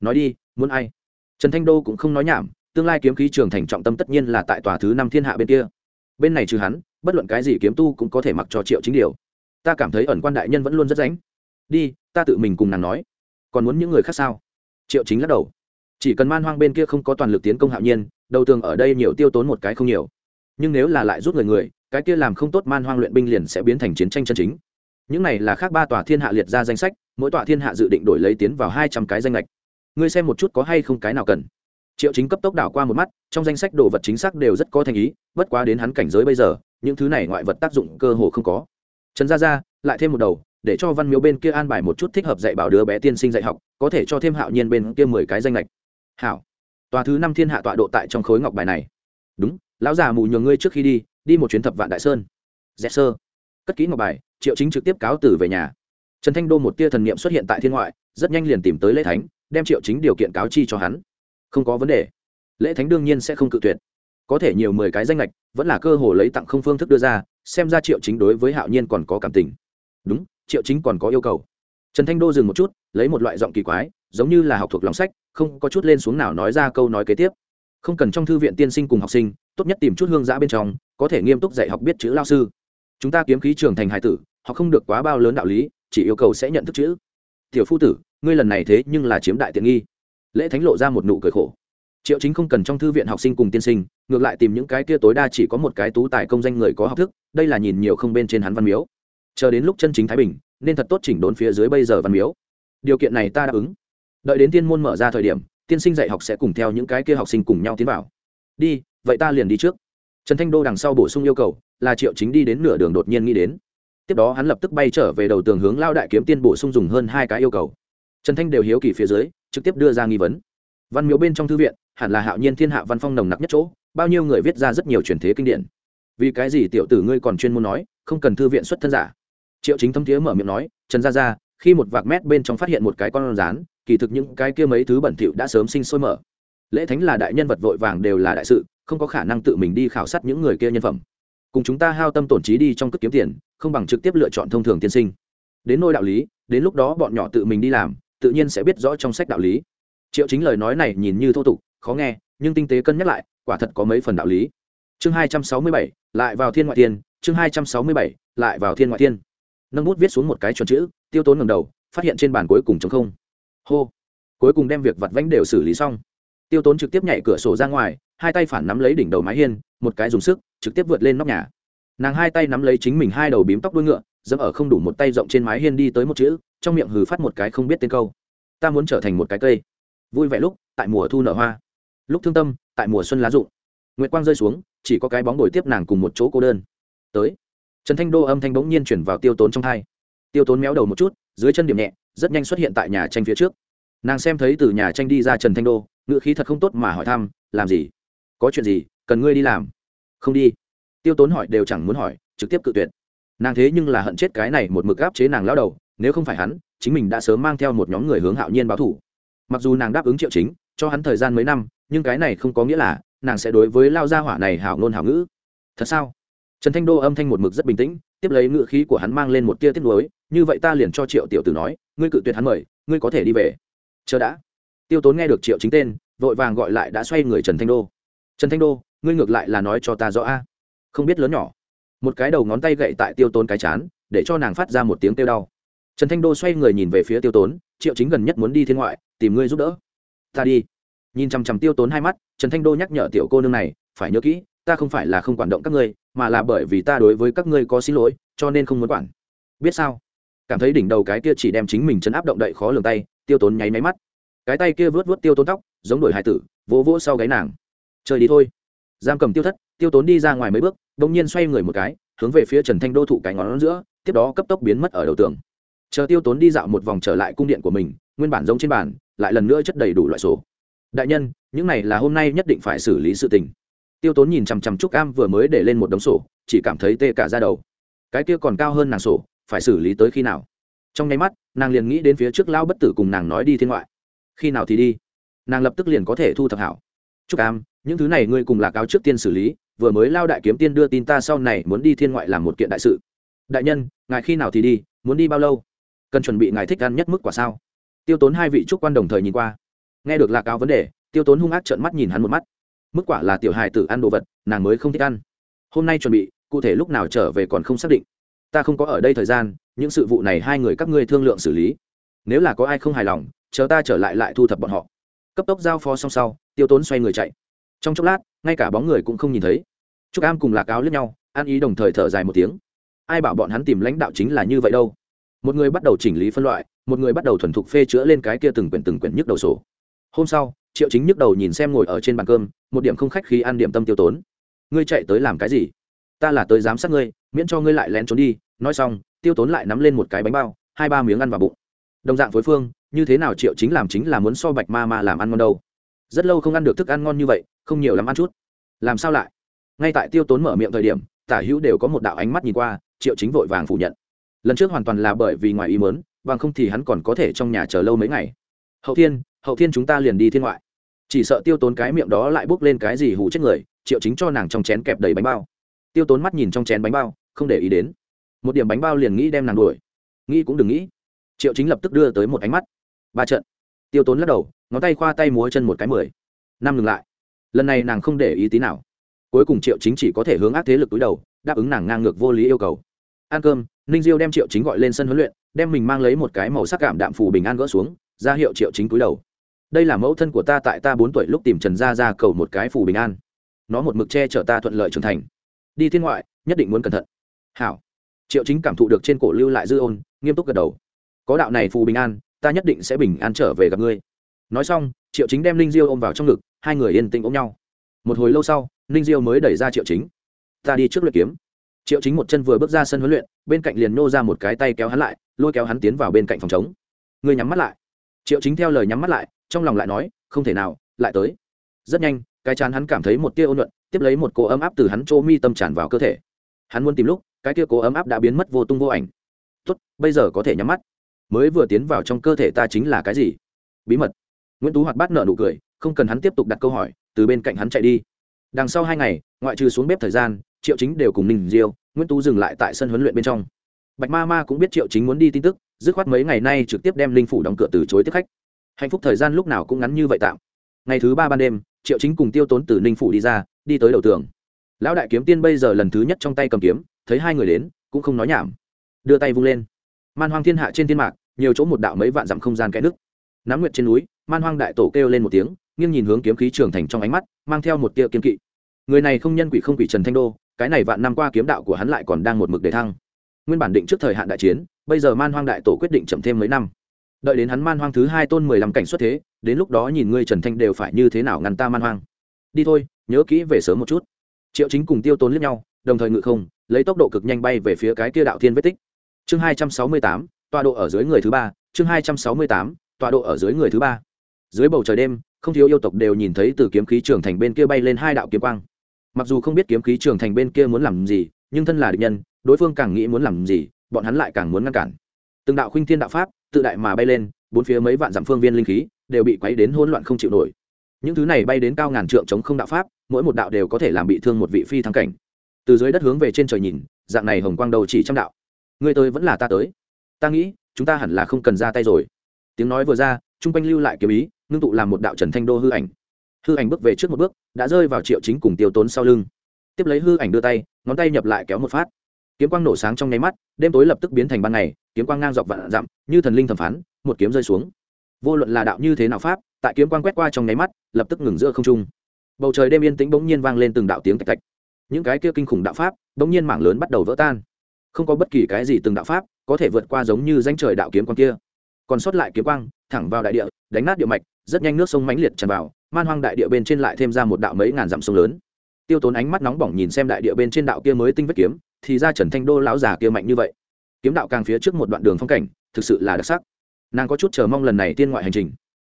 Nói đi, muốn ai? Trần thanh đô cũng không nói nhảm, tương lai kiếm khí trường thành trọng tâm tất nhiên là tại tòa thứ năm thiên hạ bên kia bên này trừ hắn, bất luận cái gì kiếm tu cũng có thể mặc cho triệu chính điều. Ta cảm thấy ẩn quan đại nhân vẫn luôn rất ránh đi, ta tự mình cùng nàng nói. Còn muốn những người khác sao? Triệu chính lắc đầu. Chỉ cần man hoang bên kia không có toàn lực tiến công hạo nhiên, đầu tường ở đây nhiều tiêu tốn một cái không nhiều. Nhưng nếu là lại rút người người, cái kia làm không tốt man hoang luyện binh liền sẽ biến thành chiến tranh chân chính. Những này là khác ba tòa thiên hạ liệt ra danh sách, mỗi tòa thiên hạ dự định đổi lấy tiến vào hai trăm cái danh lệch ngươi xem một chút có hay không cái nào cần triệu chính cấp tốc đảo qua một mắt, trong danh sách đồ vật chính xác đều rất có thành ý, bất quá đến hắn cảnh giới bây giờ, những thứ này ngoại vật tác dụng cơ hồ không có. Trần gia gia, lại thêm một đầu, để cho văn miếu bên kia an bài một chút thích hợp dạy bảo đứa bé tiên sinh dạy học, có thể cho thêm hạo nhiên bên kia mười cái danh lệch hảo. Tòa thứ năm thiên hạ tọa độ tại trong khối ngọc bài này. Đúng, lão già mù nhường ngươi trước khi đi đi một chuyến thập vạn đại sơn. Dẹp sơ. Cất kỹ ngọc bài, triệu chính trực tiếp cáo tử về nhà. Trần thanh đô một tia thần niệm xuất hiện tại thiên ngoại, rất nhanh liền tìm tới lễ thánh, đem triệu chính điều kiện cáo chi cho hắn không có vấn đề. Lễ thánh đương nhiên sẽ không cự tuyệt. Có thể nhiều mười cái danh lệch vẫn là cơ hồ lấy tặng không phương thức đưa ra, xem ra triệu chính đối với hạo nhiên còn có cảm tình. Đúng, triệu chính còn có yêu cầu. Trần thanh đô dừng một chút, lấy một loại giọng kỳ quái, giống như là học thuộc lòng sách, không có chút lên xuống nào nói ra câu nói kế tiếp. Không cần trong thư viện tiên sinh cùng học sinh, tốt nhất tìm chút hương giã bên trong, có thể nghiêm túc dạy học biết chữ lao sư. Chúng ta kiếm khí trường thành hải tử, họ không được quá bao lớn đạo lý, chỉ yêu cầu sẽ nhận thức chữ. Tiểu phu tử, ngươi lần này thế nhưng là chiếm đại tiện nghi lễ thánh lộ ra một nụ cười khổ. Triệu chính không cần trong thư viện học sinh cùng tiên sinh, ngược lại tìm những cái kia tối đa chỉ có một cái tú tài công danh người có học thức, đây là nhìn nhiều không bên trên hắn văn miếu. Chờ đến lúc chân chính thái bình, nên thật tốt chỉnh đốn phía dưới bây giờ văn miếu. Điều kiện này ta đáp ứng. Đợi đến tiên môn mở ra thời điểm, tiên sinh dạy học sẽ cùng theo những cái kia học sinh cùng nhau tiến vào. Đi, vậy ta liền đi trước. Trần thanh đô đằng sau bổ sung yêu cầu, là triệu chính đi đến nửa đường đột nhiên nghĩ đến. Tiếp đó hắn lập tức bay trở về đầu tường hướng lao đại kiếm tiên bổ sung dùng hơn hai cái yêu cầu. Trần thanh đều hiếu kỳ phía dưới trực tiếp đưa ra nghi vấn. Văn miếu bên trong thư viện, hẳn là hạo nhiên thiên hạ văn phong nồng nặc nhất chỗ, bao nhiêu người viết ra rất nhiều truyền thế kinh điển. Vì cái gì tiểu tử ngươi còn chuyên môn nói, không cần thư viện xuất thân giả? Triệu chính thâm thiế mở miệng nói, trần gia gia, khi một vạc mét bên trong phát hiện một cái con rán, kỳ thực những cái kia mấy thứ bẩn thỉu đã sớm sinh sôi mở. Lễ thánh là đại nhân vật vội vàng đều là đại sự, không có khả năng tự mình đi khảo sát những người kia nhân phẩm. Cùng chúng ta hao tâm tổn trí đi trong cất kiếm tiền, không bằng trực tiếp lựa chọn thông thường tiên sinh. Đến nôi đạo lý, đến lúc đó bọn nhỏ tự mình đi làm tự nhiên sẽ biết rõ trong sách đạo lý. Triệu chính lời nói này nhìn như thô tục, khó nghe, nhưng tinh tế cân nhắc lại, quả thật có mấy phần đạo lý. Chương hai trăm sáu mươi bảy, lại vào thiên ngoại thiên. chương hai trăm sáu mươi bảy, lại vào thiên ngoại tiên. Nâng bút viết xuống một cái chuẩn chữ, tiêu tốn ngầm đầu, phát hiện trên bàn cuối cùng chống không. Hô! Cuối cùng đem việc vặt vãnh đều xử lý xong. Tiêu tốn trực tiếp nhảy cửa sổ ra ngoài, hai tay phản nắm lấy đỉnh đầu mái hiên, một cái dùng sức, trực tiếp vượt lên nóc nhà. Nàng hai tay nắm lấy chính mình hai đầu bím tóc đuôi ngựa, dẫm ở không đủ một tay rộng trên mái hiên đi tới một chữ trong miệng hừ phát một cái không biết tên câu. Ta muốn trở thành một cái cây. Vui vẻ lúc, tại mùa thu nở hoa. Lúc thương tâm, tại mùa xuân lá rụng. Nguyệt quang rơi xuống, chỉ có cái bóng đổi tiếp nàng cùng một chỗ cô đơn. Tới. Trần thanh đô âm thanh bỗng nhiên chuyển vào tiêu tốn trong thai. Tiêu tốn méo đầu một chút, dưới chân điểm nhẹ, rất nhanh xuất hiện tại nhà tranh phía trước. Nàng xem thấy từ nhà tranh đi ra trần thanh đô ngựa khí thật không tốt mà hỏi thăm, làm gì? Có chuyện gì? Cần ngươi đi làm. Không đi. Tiêu tốn hỏi đều chẳng muốn hỏi, trực tiếp cự tuyệt. Nàng thế nhưng là hận chết cái này một mực gáp chế nàng lao đầu nếu không phải hắn, chính mình đã sớm mang theo một nhóm người hướng hạo nhiên báo thủ. Mặc dù nàng đáp ứng triệu chính, cho hắn thời gian mấy năm, nhưng cái này không có nghĩa là nàng sẽ đối với lao gia hỏa này hảo ngôn hảo ngữ. Thật sao? Trần thanh đô âm thanh một mực rất bình tĩnh, tiếp lấy ngữ khí của hắn mang lên một tia tiết lối như vậy ta liền cho triệu tiểu tử nói, ngươi cự tuyệt hắn mời, ngươi có thể đi về. Chờ đã. Tiêu tốn nghe được triệu chính tên, vội vàng gọi lại đã xoay người trần thanh đô. Trần thanh đô, ngươi ngược lại là nói cho ta rõ a. Không biết lớn nhỏ. Một cái đầu ngón tay gậy tại tiêu tốn cái chán, để cho nàng phát ra một tiếng kêu đau trần thanh đô xoay người nhìn về phía tiêu tốn, triệu chính gần nhất muốn đi thiên ngoại, tìm ngươi giúp đỡ. Ta đi. Nhìn chằm chằm tiêu tốn hai mắt, trần thanh đô nhắc nhở tiểu cô nương này, phải nhớ kỹ, ta không phải là không quản động các ngươi, mà là bởi vì ta đối với các ngươi có xin lỗi, cho nên không muốn quản. Biết sao? Cảm thấy đỉnh đầu cái kia chỉ đem chính mình chấn áp động đậy khó lường tay, tiêu tốn nháy máy mắt. Cái tay kia vớt vớt tiêu tốn tóc, giống đổi hải tử, vỗ vỗ sau gáy nàng. Chơi đi thôi. Giam cầm tiêu thất, tiêu tốn đi ra ngoài mấy bước đ ỗ n g nhiên xoay người một cái, hướng về phía trần thanh đô thụ cái ngón giữa, tiếp đó cấp tốc biến mất ở đầu tường chờ tiêu tốn đi dạo một vòng trở lại cung điện của mình, nguyên bản giống trên bàn, lại lần nữa chất đầy đủ loại sổ. Đại nhân, những này là hôm nay nhất định phải xử lý sự tình. Tiêu tốn nhìn chằm chằm trúc cam vừa mới để lên một đống sổ, chỉ cảm thấy tê cả ra đầu. Cái kia còn cao hơn nàng sổ, phải xử lý tới khi nào? Trong nháy mắt, nàng liền nghĩ đến phía trước lao bất tử cùng nàng nói đi thiên ngoại. Khi nào thì đi? Nàng lập tức liền có thể thu thập hảo. Trúc am, những thứ này ngươi cùng là cáo trước tiên xử lý, vừa mới lao đại kiếm tiên đưa tin ta sau này muốn đi thiên ngoại làm một kiện đại sự. Đại nhân, ngài khi nào thì đi, muốn đi bao lâu? Cần chuẩn bị ngài thích ăn nhất mức quả sao? Tiêu tốn hai vị trúc quan đồng thời nhìn qua. Nghe được lạc áo vấn đề, tiêu tốn hung ác trợn mắt nhìn hắn một mắt. Mức quả là tiểu hài tử ăn đồ vật, nàng mới không thích ăn. Hôm nay chuẩn bị, cụ thể lúc nào trở về còn không xác định. Ta không có ở đây thời gian, những sự vụ này hai người các ngươi thương lượng xử lý. Nếu là có ai không hài lòng, chờ ta trở lại lại thu thập bọn họ. Cấp tốc giao phó xong sau, tiêu tốn xoay người chạy. Trong chốc lát, ngay cả bóng người cũng không nhìn thấy. Trúc am cùng lạc áo lướt nhau an ý đồng thời thở dài một tiếng. Ai bảo bọn hắn tìm lãnh đạo chính là như vậy đâu? Một người bắt đầu chỉnh lý phân loại, một người bắt đầu thuần thục phê chữa lên cái kia từng quyển từng quyển nhức đầu sổ. Hôm sau, triệu chính nhức đầu nhìn xem ngồi ở trên bàn cơm, một điểm không khách khi ăn điểm tâm tiêu tốn. Ngươi chạy tới làm cái gì? Ta là tới giám sát ngươi, miễn cho ngươi lại lén trốn đi. Nói xong, tiêu tốn lại nắm lên một cái bánh bao, hai ba miếng ăn vào bụng. Đồng dạng phối phương, như thế nào triệu chính làm chính là muốn so bạch ma ma làm ăn ngon đâu. Rất lâu không ăn được thức ăn ngon như vậy, không nhiều lắm ăn chút. Làm sao lại? Ngay tại tiêu tốn mở miệng thời điểm, tả hữu đều có một đạo ánh mắt nhìn qua, triệu chính vội vàng phủ nhận lần trước hoàn toàn là bởi vì ngoài ý mớn bằng không thì hắn còn có thể trong nhà chờ lâu mấy ngày. Hậu thiên hậu thiên chúng ta liền đi thiên ngoại. Chỉ sợ tiêu tốn cái miệng đó lại bốc lên cái gì hủ chết người, triệu chính cho nàng trong chén kẹp đầy bánh bao. Tiêu tốn mắt nhìn trong chén bánh bao, không để ý đến. Một điểm bánh bao liền nghĩ đem nàng đuổi. Nghĩ cũng đừng nghĩ. Triệu chính lập tức đưa tới một ánh mắt. Ba trận. Tiêu tốn lắc đầu, ngón tay khoa tay múa chân một cái mười. Năm ngừng lại. Lần này nàng không để ý tí nào. Cuối cùng triệu chính chỉ có thể hướng ác thế lực túi đầu, đáp ứng nàng ngang ngược vô lý yêu cầu ăn cơm, ninh diêu đem triệu chính gọi lên sân huấn luyện, đem mình mang lấy một cái màu sắc cảm đạm phủ bình an gỡ xuống, ra hiệu triệu chính cúi đầu. Đây là mẫu thân của ta tại ta bốn tuổi lúc tìm trần gia ra cầu một cái phù bình an. Nó một mực che chở ta thuận lợi trưởng thành. Đi thiên ngoại, nhất định muốn cẩn thận. Hảo. Triệu chính cảm thụ được trên cổ lưu lại dư ôn, nghiêm túc gật đầu. Có đạo này phù bình an, ta nhất định sẽ bình an trở về gặp ngươi. Nói xong, triệu chính đem linh diêu ôm vào trong ngực, hai người yên tĩnh ôm nhau. Một hồi lâu sau, ninh diêu mới đẩy ra triệu chính. Ta đi trước luyện kiếm triệu chính một chân vừa bước ra sân huấn luyện, bên cạnh liền nô ra một cái tay kéo hắn lại, lôi kéo hắn tiến vào bên cạnh phòng chống. Ngươi nhắm mắt lại. Triệu chính theo lời nhắm mắt lại, trong lòng lại nói, không thể nào, lại tới. Rất nhanh, cái chán hắn cảm thấy một tia ôn luận tiếp lấy một cỗ ấm áp từ hắn chỗ mi tâm tràn vào cơ thể. Hắn muốn tìm lúc, cái tia cỗ ấm áp đã biến mất vô tung vô ảnh. Tốt, bây giờ có thể nhắm mắt. Mới vừa tiến vào trong cơ thể ta chính là cái gì? Bí mật. Nguyễn tú hoạt bát nợ nụ cười, không cần hắn tiếp tục đặt câu hỏi, từ bên cạnh hắn chạy đi. Đằng sau hai ngày, ngoại trừ xuống bếp thời gian triệu chính đều cùng ninh diêu, nguyễn tú dừng lại tại sân huấn luyện bên trong. Bạch ma ma cũng biết triệu chính muốn đi tin tức, dứt khoát mấy ngày nay trực tiếp đem linh phủ đóng cửa từ chối tiếp khách. Hạnh phúc thời gian lúc nào cũng ngắn như vậy tạm. Ngày thứ ba ban đêm, triệu chính cùng tiêu tốn từ ninh phủ đi ra, đi tới đầu tường. Lão đại kiếm tiên bây giờ lần thứ nhất trong tay cầm kiếm, thấy hai người đến, cũng không nói nhảm. Đưa tay vung lên. Man hoang thiên hạ trên thiên mạc, nhiều chỗ một đạo mấy vạn dặm không gian kẽ nước nắm nguyệt trên núi, man hoang đại tổ kêu lên một tiếng, nghiêng nhìn hướng kiếm khí trường thành trong ánh mắt, mang theo một tia kiên kỵ. Người này không nhân quỷ không quỷ trần thanh đô cái này vạn năm qua kiếm đạo của hắn lại còn đang một mực đề thăng. Nguyên bản định trước thời hạn đại chiến, bây giờ man hoang đại tổ quyết định chậm thêm mấy năm. Đợi đến hắn man hoang thứ hai tôn mười lăm cảnh xuất thế, đến lúc đó nhìn ngươi trần thanh đều phải như thế nào ngăn ta man hoang. Đi thôi, nhớ kỹ về sớm một chút. Triệu chính cùng tiêu tốn lẫn nhau, đồng thời ngự không, lấy tốc độ cực nhanh bay về phía cái kia đạo thiên vết tích. Chương hai trăm sáu mươi tám, tọa độ ở dưới người thứ ba, chương hai trăm sáu mươi tám, tọa độ ở dưới người thứ ba. Dưới bầu trời đêm, không thiếu yêu tộc đều nhìn thấy từ kiếm khí trường thành bên kia bay lên hai đạo kiếm quang mặc dù không biết kiếm khí trường thành bên kia muốn làm gì, nhưng thân là địch nhân, đối phương càng nghĩ muốn làm gì, bọn hắn lại càng muốn ngăn cản. Từng đạo khuynh thiên đạo pháp, tự đại mà bay lên, bốn phía mấy vạn dặm phương viên linh khí, đều bị quấy đến hỗn loạn không chịu nổi. Những thứ này bay đến cao ngàn trượng chống không đạo pháp, mỗi một đạo đều có thể làm bị thương một vị phi thăng cảnh. Từ dưới đất hướng về trên trời nhìn, dạng này hồng quang đầu chỉ trăm đạo. Người tới vẫn là ta tới. Ta nghĩ, chúng ta hẳn là không cần ra tay rồi. Tiếng nói vừa ra, chung quanh lưu lại kiếm ý, ngưng tụ làm một đạo trần thanh đô hư ảnh hư ảnh bước về trước một bước, đã rơi vào triệu chính cùng tiêu tốn sau lưng. Tiếp lấy hư ảnh đưa tay, ngón tay nhập lại kéo một phát. Kiếm quang nổ sáng trong nháy mắt, đêm tối lập tức biến thành ban ngày, kiếm quang ngang dọc vạn dặm, như thần linh thẩm phán, một kiếm rơi xuống. Vô luận là đạo như thế nào pháp, tại kiếm quang quét qua trong nháy mắt, lập tức ngừng giữa không trung. Bầu trời đêm yên tĩnh bỗng nhiên vang lên từng đạo tiếng tạch tạch. Những cái kia kinh khủng đạo pháp, bỗng nhiên mảng lớn bắt đầu vỡ tan. Không có bất kỳ cái gì từng đạo pháp có thể vượt qua giống như danh trời đạo kiếm quang kia. Còn sót lại kiếm quang, thẳng vào đại địa, đánh nát địa mạch, rất nhanh nước sông mãnh liệt tràn vào man hoang đại địa bên trên lại thêm ra một đạo mấy ngàn dặm sông lớn. Tiêu tốn ánh mắt nóng bỏng nhìn xem đại địa bên trên đạo kia mới tinh vết kiếm, thì ra trần thanh đô lão già kia mạnh như vậy. Kiếm đạo càng phía trước một đoạn đường phong cảnh, thực sự là đặc sắc. Nàng có chút chờ mong lần này Thiên ngoại hành trình.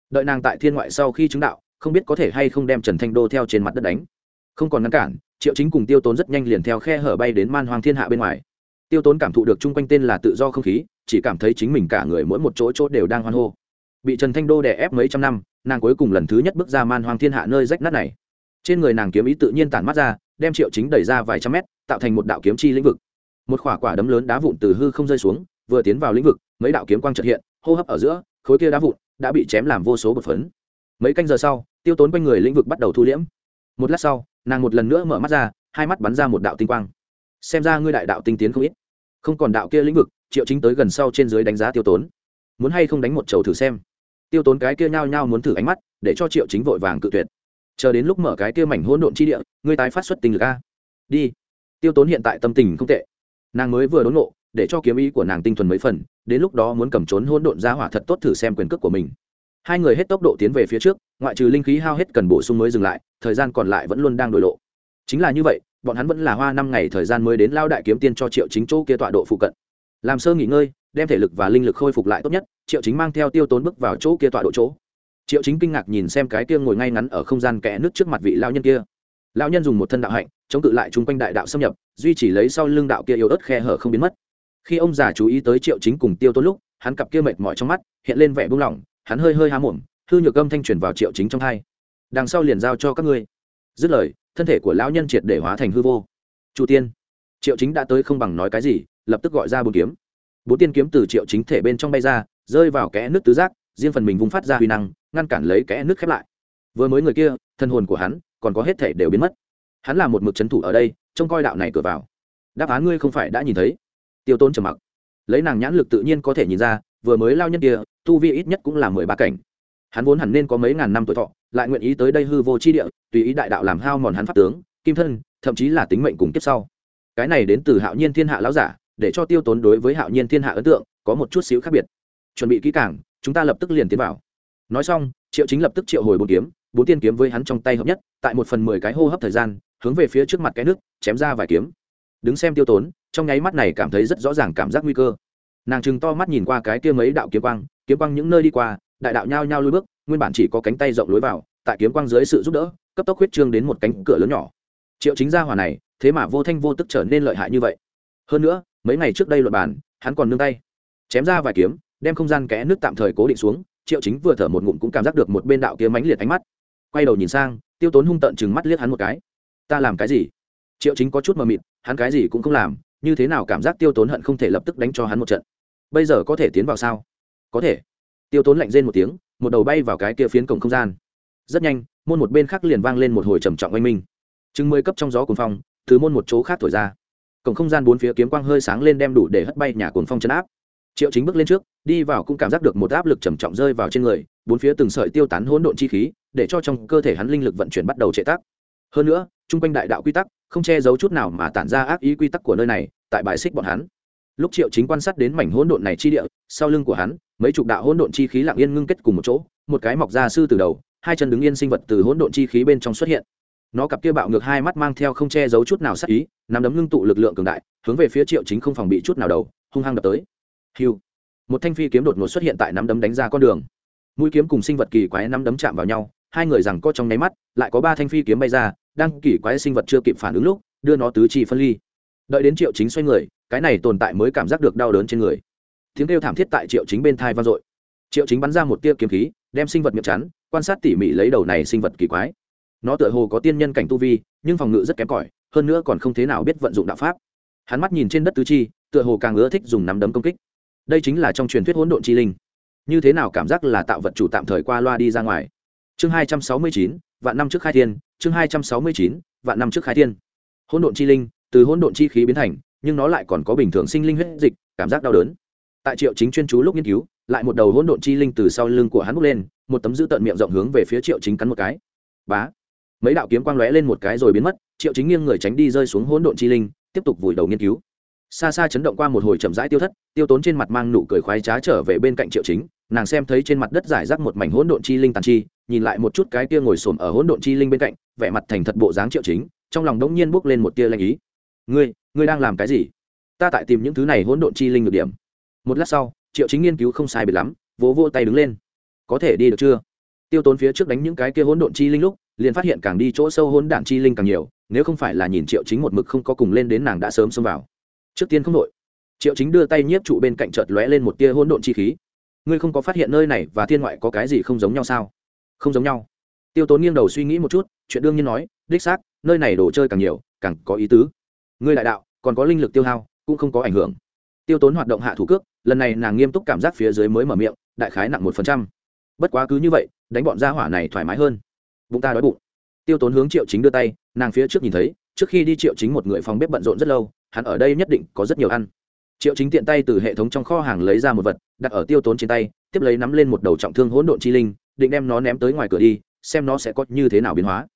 Đợi nàng tại thiên ngoại sau khi chứng đạo, không biết có thể hay không đem trần thanh đô theo trên mặt đất đánh. Không còn ngăn cản, triệu chính cùng tiêu tốn rất nhanh liền theo khe hở bay đến man hoang thiên hạ bên ngoài. Tiêu tốn cảm thụ được chung quanh tên là tự do không khí, chỉ cảm thấy chính mình cả người mỗi một chỗ chỗ đều đang hoan hô. Bị trần thanh đô đè ép mấy trăm năm nàng cuối cùng lần thứ nhất bước ra man hoang thiên hạ nơi rách nát này. Trên người nàng kiếm ý tự nhiên tản mắt ra, đem triệu chính đẩy ra vài trăm mét, tạo thành một đạo kiếm chi lĩnh vực. Một khỏa quả đấm lớn đá vụn từ hư không rơi xuống, vừa tiến vào lĩnh vực, mấy đạo kiếm quang trật hiện, hô hấp ở giữa, khối kia đá vụn đã bị chém làm vô số bột phấn. Mấy canh giờ sau, tiêu tốn quanh người lĩnh vực bắt đầu thu liễm. Một lát sau, nàng một lần nữa mở mắt ra, hai mắt bắn ra một đạo tinh quang. Xem ra ngươi đại đạo tinh tiến không ít. Không còn đạo kia lĩnh vực, triệu chính tới gần sau trên dưới đánh giá tiêu tốn. Muốn hay không đánh một chầu thử xem tiêu tốn cái kia nhao nhao muốn thử ánh mắt, để cho triệu chính vội vàng cự tuyệt. Chờ đến lúc mở cái kia mảnh hỗn độn chi địa, ngươi tái phát xuất tình lực a. Đi. Tiêu tốn hiện tại tâm tình không tệ. Nàng mới vừa đốn nộ để cho kiếm ý của nàng tinh thuần mấy phần, đến lúc đó muốn cầm trốn hỗn độn ra hỏa thật tốt thử xem quyền cước của mình. Hai người hết tốc độ tiến về phía trước, ngoại trừ linh khí hao hết cần bổ sung mới dừng lại, thời gian còn lại vẫn luôn đang đổi lộ. Chính là như vậy, bọn hắn vẫn là hoa năm ngày thời gian mới đến lao đại kiếm tiên cho triệu chính chỗ kia tọa độ phụ cận. Làm sơ nghỉ ngơi đem thể lực và linh lực khôi phục lại tốt nhất, triệu chính mang theo tiêu tốn bước vào chỗ kia tọa độ chỗ. Triệu chính kinh ngạc nhìn xem cái kia ngồi ngay ngắn ở không gian kẽ nước trước mặt vị lao nhân kia. Lao nhân dùng một thân đạo hạnh, chống cự lại chung quanh đại đạo xâm nhập, duy chỉ lấy sau lưng đạo kia yếu ớt khe hở không biến mất. Khi ông già chú ý tới triệu chính cùng tiêu tốn lúc, hắn cặp kia mệt mỏi trong mắt hiện lên vẻ buông lỏng, hắn hơi hơi há mồm, hư nhược âm thanh truyền vào triệu chính trong hai. Đằng sau liền giao cho các ngươi. Dứt lời, thân thể của lão nhân triệt để hóa thành hư vô. Chủ tiên. Triệu chính đã tới không bằng nói cái gì, lập tức gọi ra bùn kiếm bốn tiên kiếm từ triệu chính thể bên trong bay ra, rơi vào kẽ nước tứ giác, riêng phần mình vung phát ra huy năng, ngăn cản lấy kẽ nước khép lại. Vừa mới người kia, thân hồn của hắn, còn có hết thể đều biến mất. Hắn là một mực c thủ ở đây, trông coi đạo này cửa vào. Đáp án ngươi không phải đã nhìn thấy. Tiêu tốn trầm mặc. Lấy nàng nhãn lực tự nhiên có thể nhìn ra, vừa mới lao nhân kia, tu vi ít nhất cũng là mười ba cảnh. Hắn vốn hẳn nên có mấy ngàn năm tuổi thọ, lại nguyện ý tới đây hư vô chi địa, tùy ý đại đạo làm hao mòn hắn pháp tướng, kim thân, thậm chí là tính mệnh cùng kiếp sau. Cái này đến từ hạo nhiên thiên hạ lão giả để cho tiêu tốn đối với hạo nhiên thiên hạ ấn tượng có một chút xíu khác biệt. Chuẩn bị kỹ càng, chúng ta lập tức liền tiến vào. Nói xong, triệu chính lập tức triệu hồi bốn kiếm, bốn tiên kiếm với hắn trong tay hợp nhất, tại một phần mười cái hô hấp thời gian, hướng về phía trước mặt cái nước, chém ra vài kiếm. Đứng xem tiêu tốn, trong nháy mắt này cảm thấy rất rõ ràng cảm giác nguy cơ. Nàng chừng to mắt nhìn qua cái kia mấy đạo kiếm quang kiếm quang những nơi đi qua, đại đạo nhao nhao lùi bước, nguyên bản chỉ có cánh tay rộng lối vào, tại kiếm quang dưới sự giúp đỡ, cấp tốc huyết trương đến một cánh cửa lớn nhỏ. Triệu chính gia hỏa này, thế mà vô thanh vô tức trở nên lợi hại như vậy. Hơn nữa mấy ngày trước đây luật bản hắn còn nương tay. Chém ra vài kiếm, đem không gian kẽ nước tạm thời cố định xuống, triệu chính vừa thở một ngụm cũng cảm giác được một bên đạo kia mãnh liệt ánh mắt. Quay đầu nhìn sang, tiêu tốn hung tợn chừng mắt liếc hắn một cái. Ta làm cái gì? Triệu chính có chút mờ mịt, hắn cái gì cũng không làm, như thế nào cảm giác tiêu tốn hận không thể lập tức đánh cho hắn một trận? Bây giờ có thể tiến vào sao? Có thể. Tiêu tốn lạnh rên một tiếng, một đầu bay vào cái kia phiến cổng không gian. Rất nhanh, môn một bên khác liền vang lên một hồi trầm trọng oanh minh. Chừng mười cấp trong gió cuồng phong, thứ môn một chỗ khác thổi ra cổng không gian bốn phía kiếm quang hơi sáng lên đem đủ để hất bay nhà cồn phong chấn áp. Triệu chính bước lên trước, đi vào cũng cảm giác được một áp lực trầm trọng rơi vào trên người, bốn phía từng sợi tiêu tán hỗn độn chi khí, để cho trong cơ thể hắn linh lực vận chuyển bắt đầu chạy tác hơn nữa, chung quanh đại đạo quy tắc không che giấu chút nào mà tản ra ác ý quy tắc của nơi này, tại bài xích bọn hắn. Lúc triệu chính quan sát đến mảnh hỗn độn này chi địa, sau lưng của hắn, mấy chục đạo hỗn độn chi khí lặng yên ngưng kết cùng một chỗ, một cái mọc ra sư từ đầu, hai chân đứng yên sinh vật từ hỗn độn chi khí bên trong xuất hiện nó cặp kia bạo ngược hai mắt mang theo không che giấu chút nào sắc ý, nắm đấm ngưng tụ lực lượng cường đại, hướng về phía triệu chính không phòng bị chút nào đầu, hung hăng đập tới. Hiu. Một thanh phi kiếm đột ngột xuất hiện tại nắm đấm đánh ra con đường. Mũi kiếm cùng sinh vật kỳ quái nắm đấm chạm vào nhau, hai người rằng co trong nháy mắt, lại có ba thanh phi kiếm bay ra, đang kỳ quái sinh vật chưa kịp phản ứng lúc, đưa nó tứ chi phân ly. Đợi đến triệu chính xoay người, cái này tồn tại mới cảm giác được đau đớn trên người. Tiếng kêu thảm thiết tại triệu chính bên thai vang dội. Triệu chính bắn ra một tia kiếm khí, đem sinh vật miệng chắn, quan sát tỉ mỉ lấy đầu này sinh vật kỳ quái nó tựa hồ có tiên nhân cảnh tu vi, nhưng phòng ngự rất kém cỏi, hơn nữa còn không thế nào biết vận dụng đạo pháp. Hắn mắt nhìn trên đất tứ chi, tựa hồ càng ưa thích dùng nắm đấm công kích. Đây chính là trong truyền thuyết hỗn độn chi linh. Như thế nào cảm giác là tạo vật chủ tạm thời qua loa đi ra ngoài? Chương hai trăm sáu mươi chín, vạn năm trước khai thiên, chương hai trăm sáu mươi chín, vạn năm trước khai thiên. Hỗn độn chi linh, từ hỗn độn chi khí biến thành, nhưng nó lại còn có bình thường sinh linh huyết dịch, cảm giác đau đớn. Tại triệu chính chuyên chú lúc nghiên cứu, lại một đầu hỗn độn chi linh từ sau lưng của hắn bốc lên, một tấm dữ tợn miệng rộng hướng về phía triệu chính cắn một cái. Bá! Mấy đạo kiếm quang lóe lên một cái rồi biến mất, triệu chính nghiêng người tránh đi rơi xuống hỗn độn chi linh, tiếp tục vùi đầu nghiên cứu. Xa xa chấn động qua một hồi chậm rãi tiêu thất, tiêu tốn trên mặt mang nụ cười khoái trá trở về bên cạnh triệu chính, nàng xem thấy trên mặt đất giải rác một mảnh hỗn độn chi linh tàn chi, nhìn lại một chút cái kia ngồi xổm ở hỗn độn chi linh bên cạnh, vẻ mặt thành thật bộ dáng triệu chính, trong lòng đống nhiên bước lên một tia lanh ý. Ngươi ngươi đang làm cái gì? Ta tại tìm những thứ này hỗn độn chi linh được điểm. Một lát sau, triệu chính nghiên cứu không sai biệt lắm, vỗ vỗ tay đứng lên. Có thể đi được chưa? Tiêu tốn phía trước đánh những cái kia hỗn độn chi linh lúc liền phát hiện càng đi chỗ sâu hỗn đạn chi linh càng nhiều, nếu không phải là nhìn triệu chính một mực không có cùng lên đến nàng đã sớm xông vào. Trước tiên không đội. Triệu chính đưa tay nhiếp trụ bên cạnh chợt lóe lên một tia hỗn độn chi khí. Ngươi không có phát hiện nơi này và thiên ngoại có cái gì không giống nhau sao? Không giống nhau. Tiêu tốn nghiêng đầu suy nghĩ một chút, chuyện đương nhiên nói, đích xác, nơi này đồ chơi càng nhiều, càng có ý tứ. Ngươi đại đạo, còn có linh lực tiêu hao, cũng không có ảnh hưởng. Tiêu tốn hoạt động hạ thủ cước, lần này nàng nghiêm túc cảm giác phía dưới mới mở miệng, đại khái nặng một phần trăm. Bất quá cứ như vậy, đánh bọn gia hỏa này thoải mái hơn bụng ta đói bụng. Tiêu tốn hướng triệu chính đưa tay, nàng phía trước nhìn thấy, trước khi đi triệu chính một người phòng bếp bận rộn rất lâu, hắn ở đây nhất định có rất nhiều ăn. Triệu chính tiện tay từ hệ thống trong kho hàng lấy ra một vật, đặt ở tiêu tốn trên tay, tiếp lấy nắm lên một đầu trọng thương hỗn độn chi linh, định đem nó ném tới ngoài cửa đi, xem nó sẽ có như thế nào biến hóa.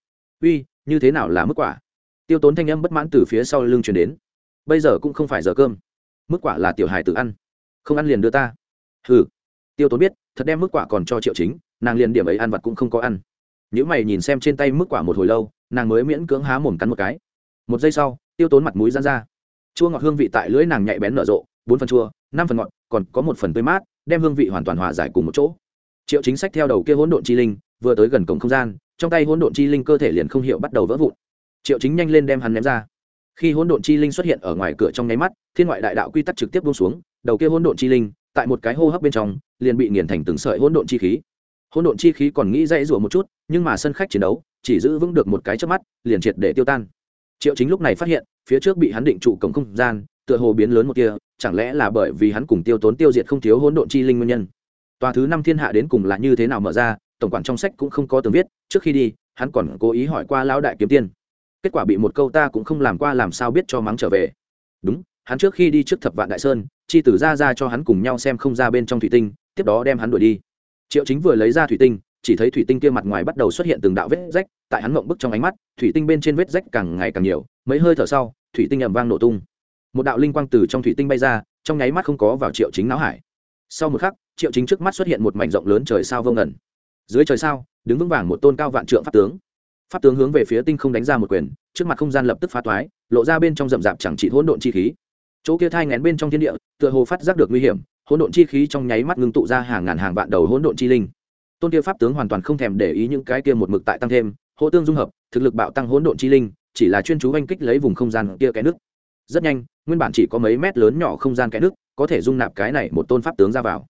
Uy, như thế nào là mức quả? Tiêu tốn thanh âm bất mãn từ phía sau lưng truyền đến. Bây giờ cũng không phải giờ cơm. Mức quả là tiểu hài tự ăn. Không ăn liền đưa ta. Hừ. Tiêu tốn biết, thật đem mức quả còn cho triệu chính, nàng liền điểm ấy ăn vặt cũng không có ăn nếu mày nhìn xem trên tay mức quả một hồi lâu, nàng mới miễn cưỡng há mồm cắn một cái. Một giây sau, tiêu tốn mặt mũi ra ra. Chua ngọt hương vị tại lưỡi nàng nhạy bén nở rộ, bốn phần chua, năm phần ngọt, còn có một phần tươi mát, đem hương vị hoàn toàn hòa giải cùng một chỗ. Triệu chính sách theo đầu kia hỗn độn chi linh, vừa tới gần cổng không gian, trong tay hỗn độn chi linh cơ thể liền không hiểu bắt đầu vỡ vụn. Triệu chính nhanh lên đem hắn ném ra. Khi hỗn độn chi linh xuất hiện ở ngoài cửa trong nháy mắt, thiên ngoại đại đạo quy tắc trực tiếp buông xuống, đầu kia hỗn độn chi linh, tại một cái hô hấp bên trong, liền bị nghiền thành từng sợi hỗn độn chi khí hỗn độn chi khí còn nghĩ dãy rủa một chút, nhưng mà sân khách chiến đấu, chỉ giữ vững được một cái trước mắt, liền triệt để tiêu tan. Triệu chính lúc này phát hiện, phía trước bị hắn định trụ cổng không gian, tựa hồ biến lớn một kia chẳng lẽ là bởi vì hắn cùng tiêu tốn tiêu diệt không thiếu hỗn độn chi linh nguyên nhân? Tòa thứ năm thiên hạ đến cùng là như thế nào mở ra, tổng quản trong sách cũng không có tường viết, trước khi đi, hắn còn cố ý hỏi qua lão đại kiếm tiên. Kết quả bị một câu ta cũng không làm qua làm sao biết cho mắng trở về. Đúng, hắn trước khi đi trước thập vạn đại sơn, chi tử ra ra cho hắn cùng nhau xem không ra bên trong thủy tinh, tiếp đó đem hắn đuổi đi triệu chính vừa lấy ra thủy tinh, chỉ thấy thủy tinh kia mặt ngoài bắt đầu xuất hiện từng đạo vết rách, tại hắn mộng bức trong ánh mắt, thủy tinh bên trên vết rách càng ngày càng nhiều, mấy hơi thở sau, thủy tinh ẩm vang nổ tung. Một đạo linh quang từ trong thủy tinh bay ra, trong nháy mắt không có vào triệu chính não hải. Sau một khắc, triệu chính trước mắt xuất hiện một mảnh rộng lớn trời sao vô ngẩn. Dưới trời sao, đứng vững vàng một tôn cao vạn trượng pháp tướng. Pháp tướng hướng về phía tinh không đánh ra một quyền, trước mặt không gian lập tức phá toái, lộ ra bên trong rậm rạp chẳng chỉ hỗn độn chi khí. Chỗ kia thai ngén bên trong thiên địa, tựa hồ phát giác được nguy hiểm hỗn độn chi khí trong nháy mắt ngưng tụ ra hàng ngàn hàng vạn đầu hỗn độn chi linh. Tôn kia pháp tướng hoàn toàn không thèm để ý những cái kia một mực tại tăng thêm, hỗ tương dung hợp, thực lực bạo tăng hỗn độn chi linh, chỉ là chuyên chú oanh kích lấy vùng không gian kia cái nước rất nhanh, nguyên bản chỉ có mấy mét lớn nhỏ không gian cái nước có thể dung nạp cái này một tôn pháp tướng ra vào.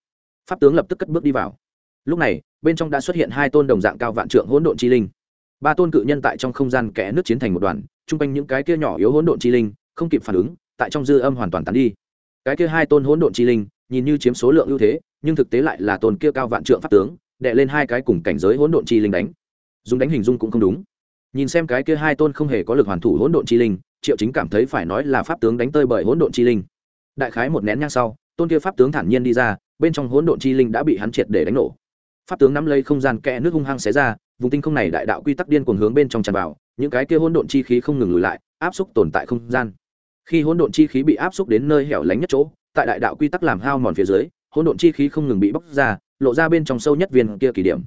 Pháp tướng lập tức cất bước đi vào. Lúc này, bên trong đã xuất hiện hai tôn đồng dạng cao vạn trượng hỗn độn chi linh. Ba tôn cự nhân tại trong không gian kẽ nước chiến thành một đoàn, chung quanh những cái kia nhỏ yếu hỗn độn chi linh, không kịp phản ứng, tại trong dư âm hoàn toàn tán đi. Cái kia hai tôn hỗn độn chi linh nhìn như chiếm số lượng ưu thế, nhưng thực tế lại là tôn kia cao vạn trượng pháp tướng đệ lên hai cái cùng cảnh giới hỗn độn chi linh đánh. Dùng đánh hình dung cũng không đúng. Nhìn xem cái kia hai tôn không hề có lực hoàn thủ hỗn độn chi linh, triệu chính cảm thấy phải nói là pháp tướng đánh tơi bởi hỗn độn chi linh. Đại khái một nén nhang sau, tôn kia pháp tướng thản nhiên đi ra, bên trong hỗn độn chi linh đã bị hắn triệt để đánh nổ. Pháp tướng nắm lấy không gian kẽ nước hung hăng xé ra, vùng tinh không này đại đạo quy tắc điên cuồng hướng bên trong tràn vào, những cái kia hỗn độn chi khí không ngừng lùi lại, áp xúc tồn tại không gian. Khi hỗn độn chi khí bị áp xúc đến nơi hẻo lánh nhất chỗ tại đại đạo quy tắc làm hao mòn phía dưới, hỗn độn chi khí không ngừng bị bóc ra, lộ ra bên trong sâu nhất viên kia kỳ điểm.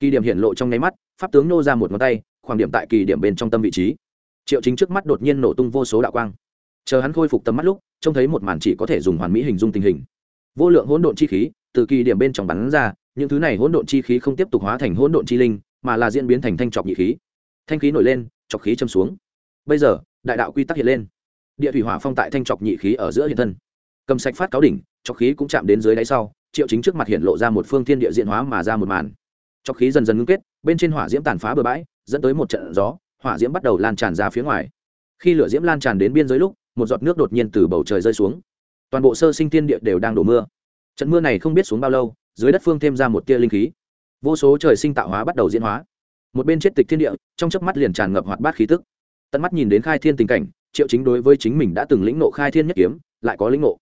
Kỳ điểm hiện lộ trong nháy mắt, pháp tướng nô ra một ngón tay, khoảng điểm tại kỳ điểm bên trong tâm vị trí. Triệu chính trước mắt đột nhiên nổ tung vô số đạo quang. Chờ hắn khôi phục tầm mắt lúc, trông thấy một màn chỉ có thể dùng hoàn mỹ hình dung tình hình. Vô lượng hỗn độn chi khí, từ kỳ điểm bên trong bắn ra, những thứ này hỗn độn chi khí không tiếp tục hóa thành hỗn độn chi linh, mà là diễn biến thành thanh trọc nhị khí. Thanh khí nổi lên trọc khí châm xuống. Bây giờ, đại đạo quy tắc hiện lên. Địa thủy hỏa phong tại thanh trọc nhị khí ở giữa hiện thân cầm sạch phát cáo đỉnh, cho khí cũng chạm đến dưới đáy sau, triệu chính trước mặt hiện lộ ra một phương thiên địa diện hóa mà ra một màn. Cho khí dần dần ngưng kết, bên trên hỏa diễm tàn phá bừa bãi, dẫn tới một trận gió, hỏa diễm bắt đầu lan tràn ra phía ngoài. Khi lửa diễm lan tràn đến biên giới lúc, một giọt nước đột nhiên từ bầu trời rơi xuống. Toàn bộ sơ sinh thiên địa đều đang đổ mưa. Trận mưa này không biết xuống bao lâu, dưới đất phương thêm ra một tia linh khí. Vô số trời sinh tạo hóa bắt đầu diễn hóa. Một bên chết tịch thiên địa, trong chớp mắt liền tràn ngập hoạt bát khí tức. Tận mắt nhìn đến khai thiên tình cảnh, triệu chính đối với chính mình đã từng lĩnh nộ khai thiên nhất kiếm, lại có lĩnh nộ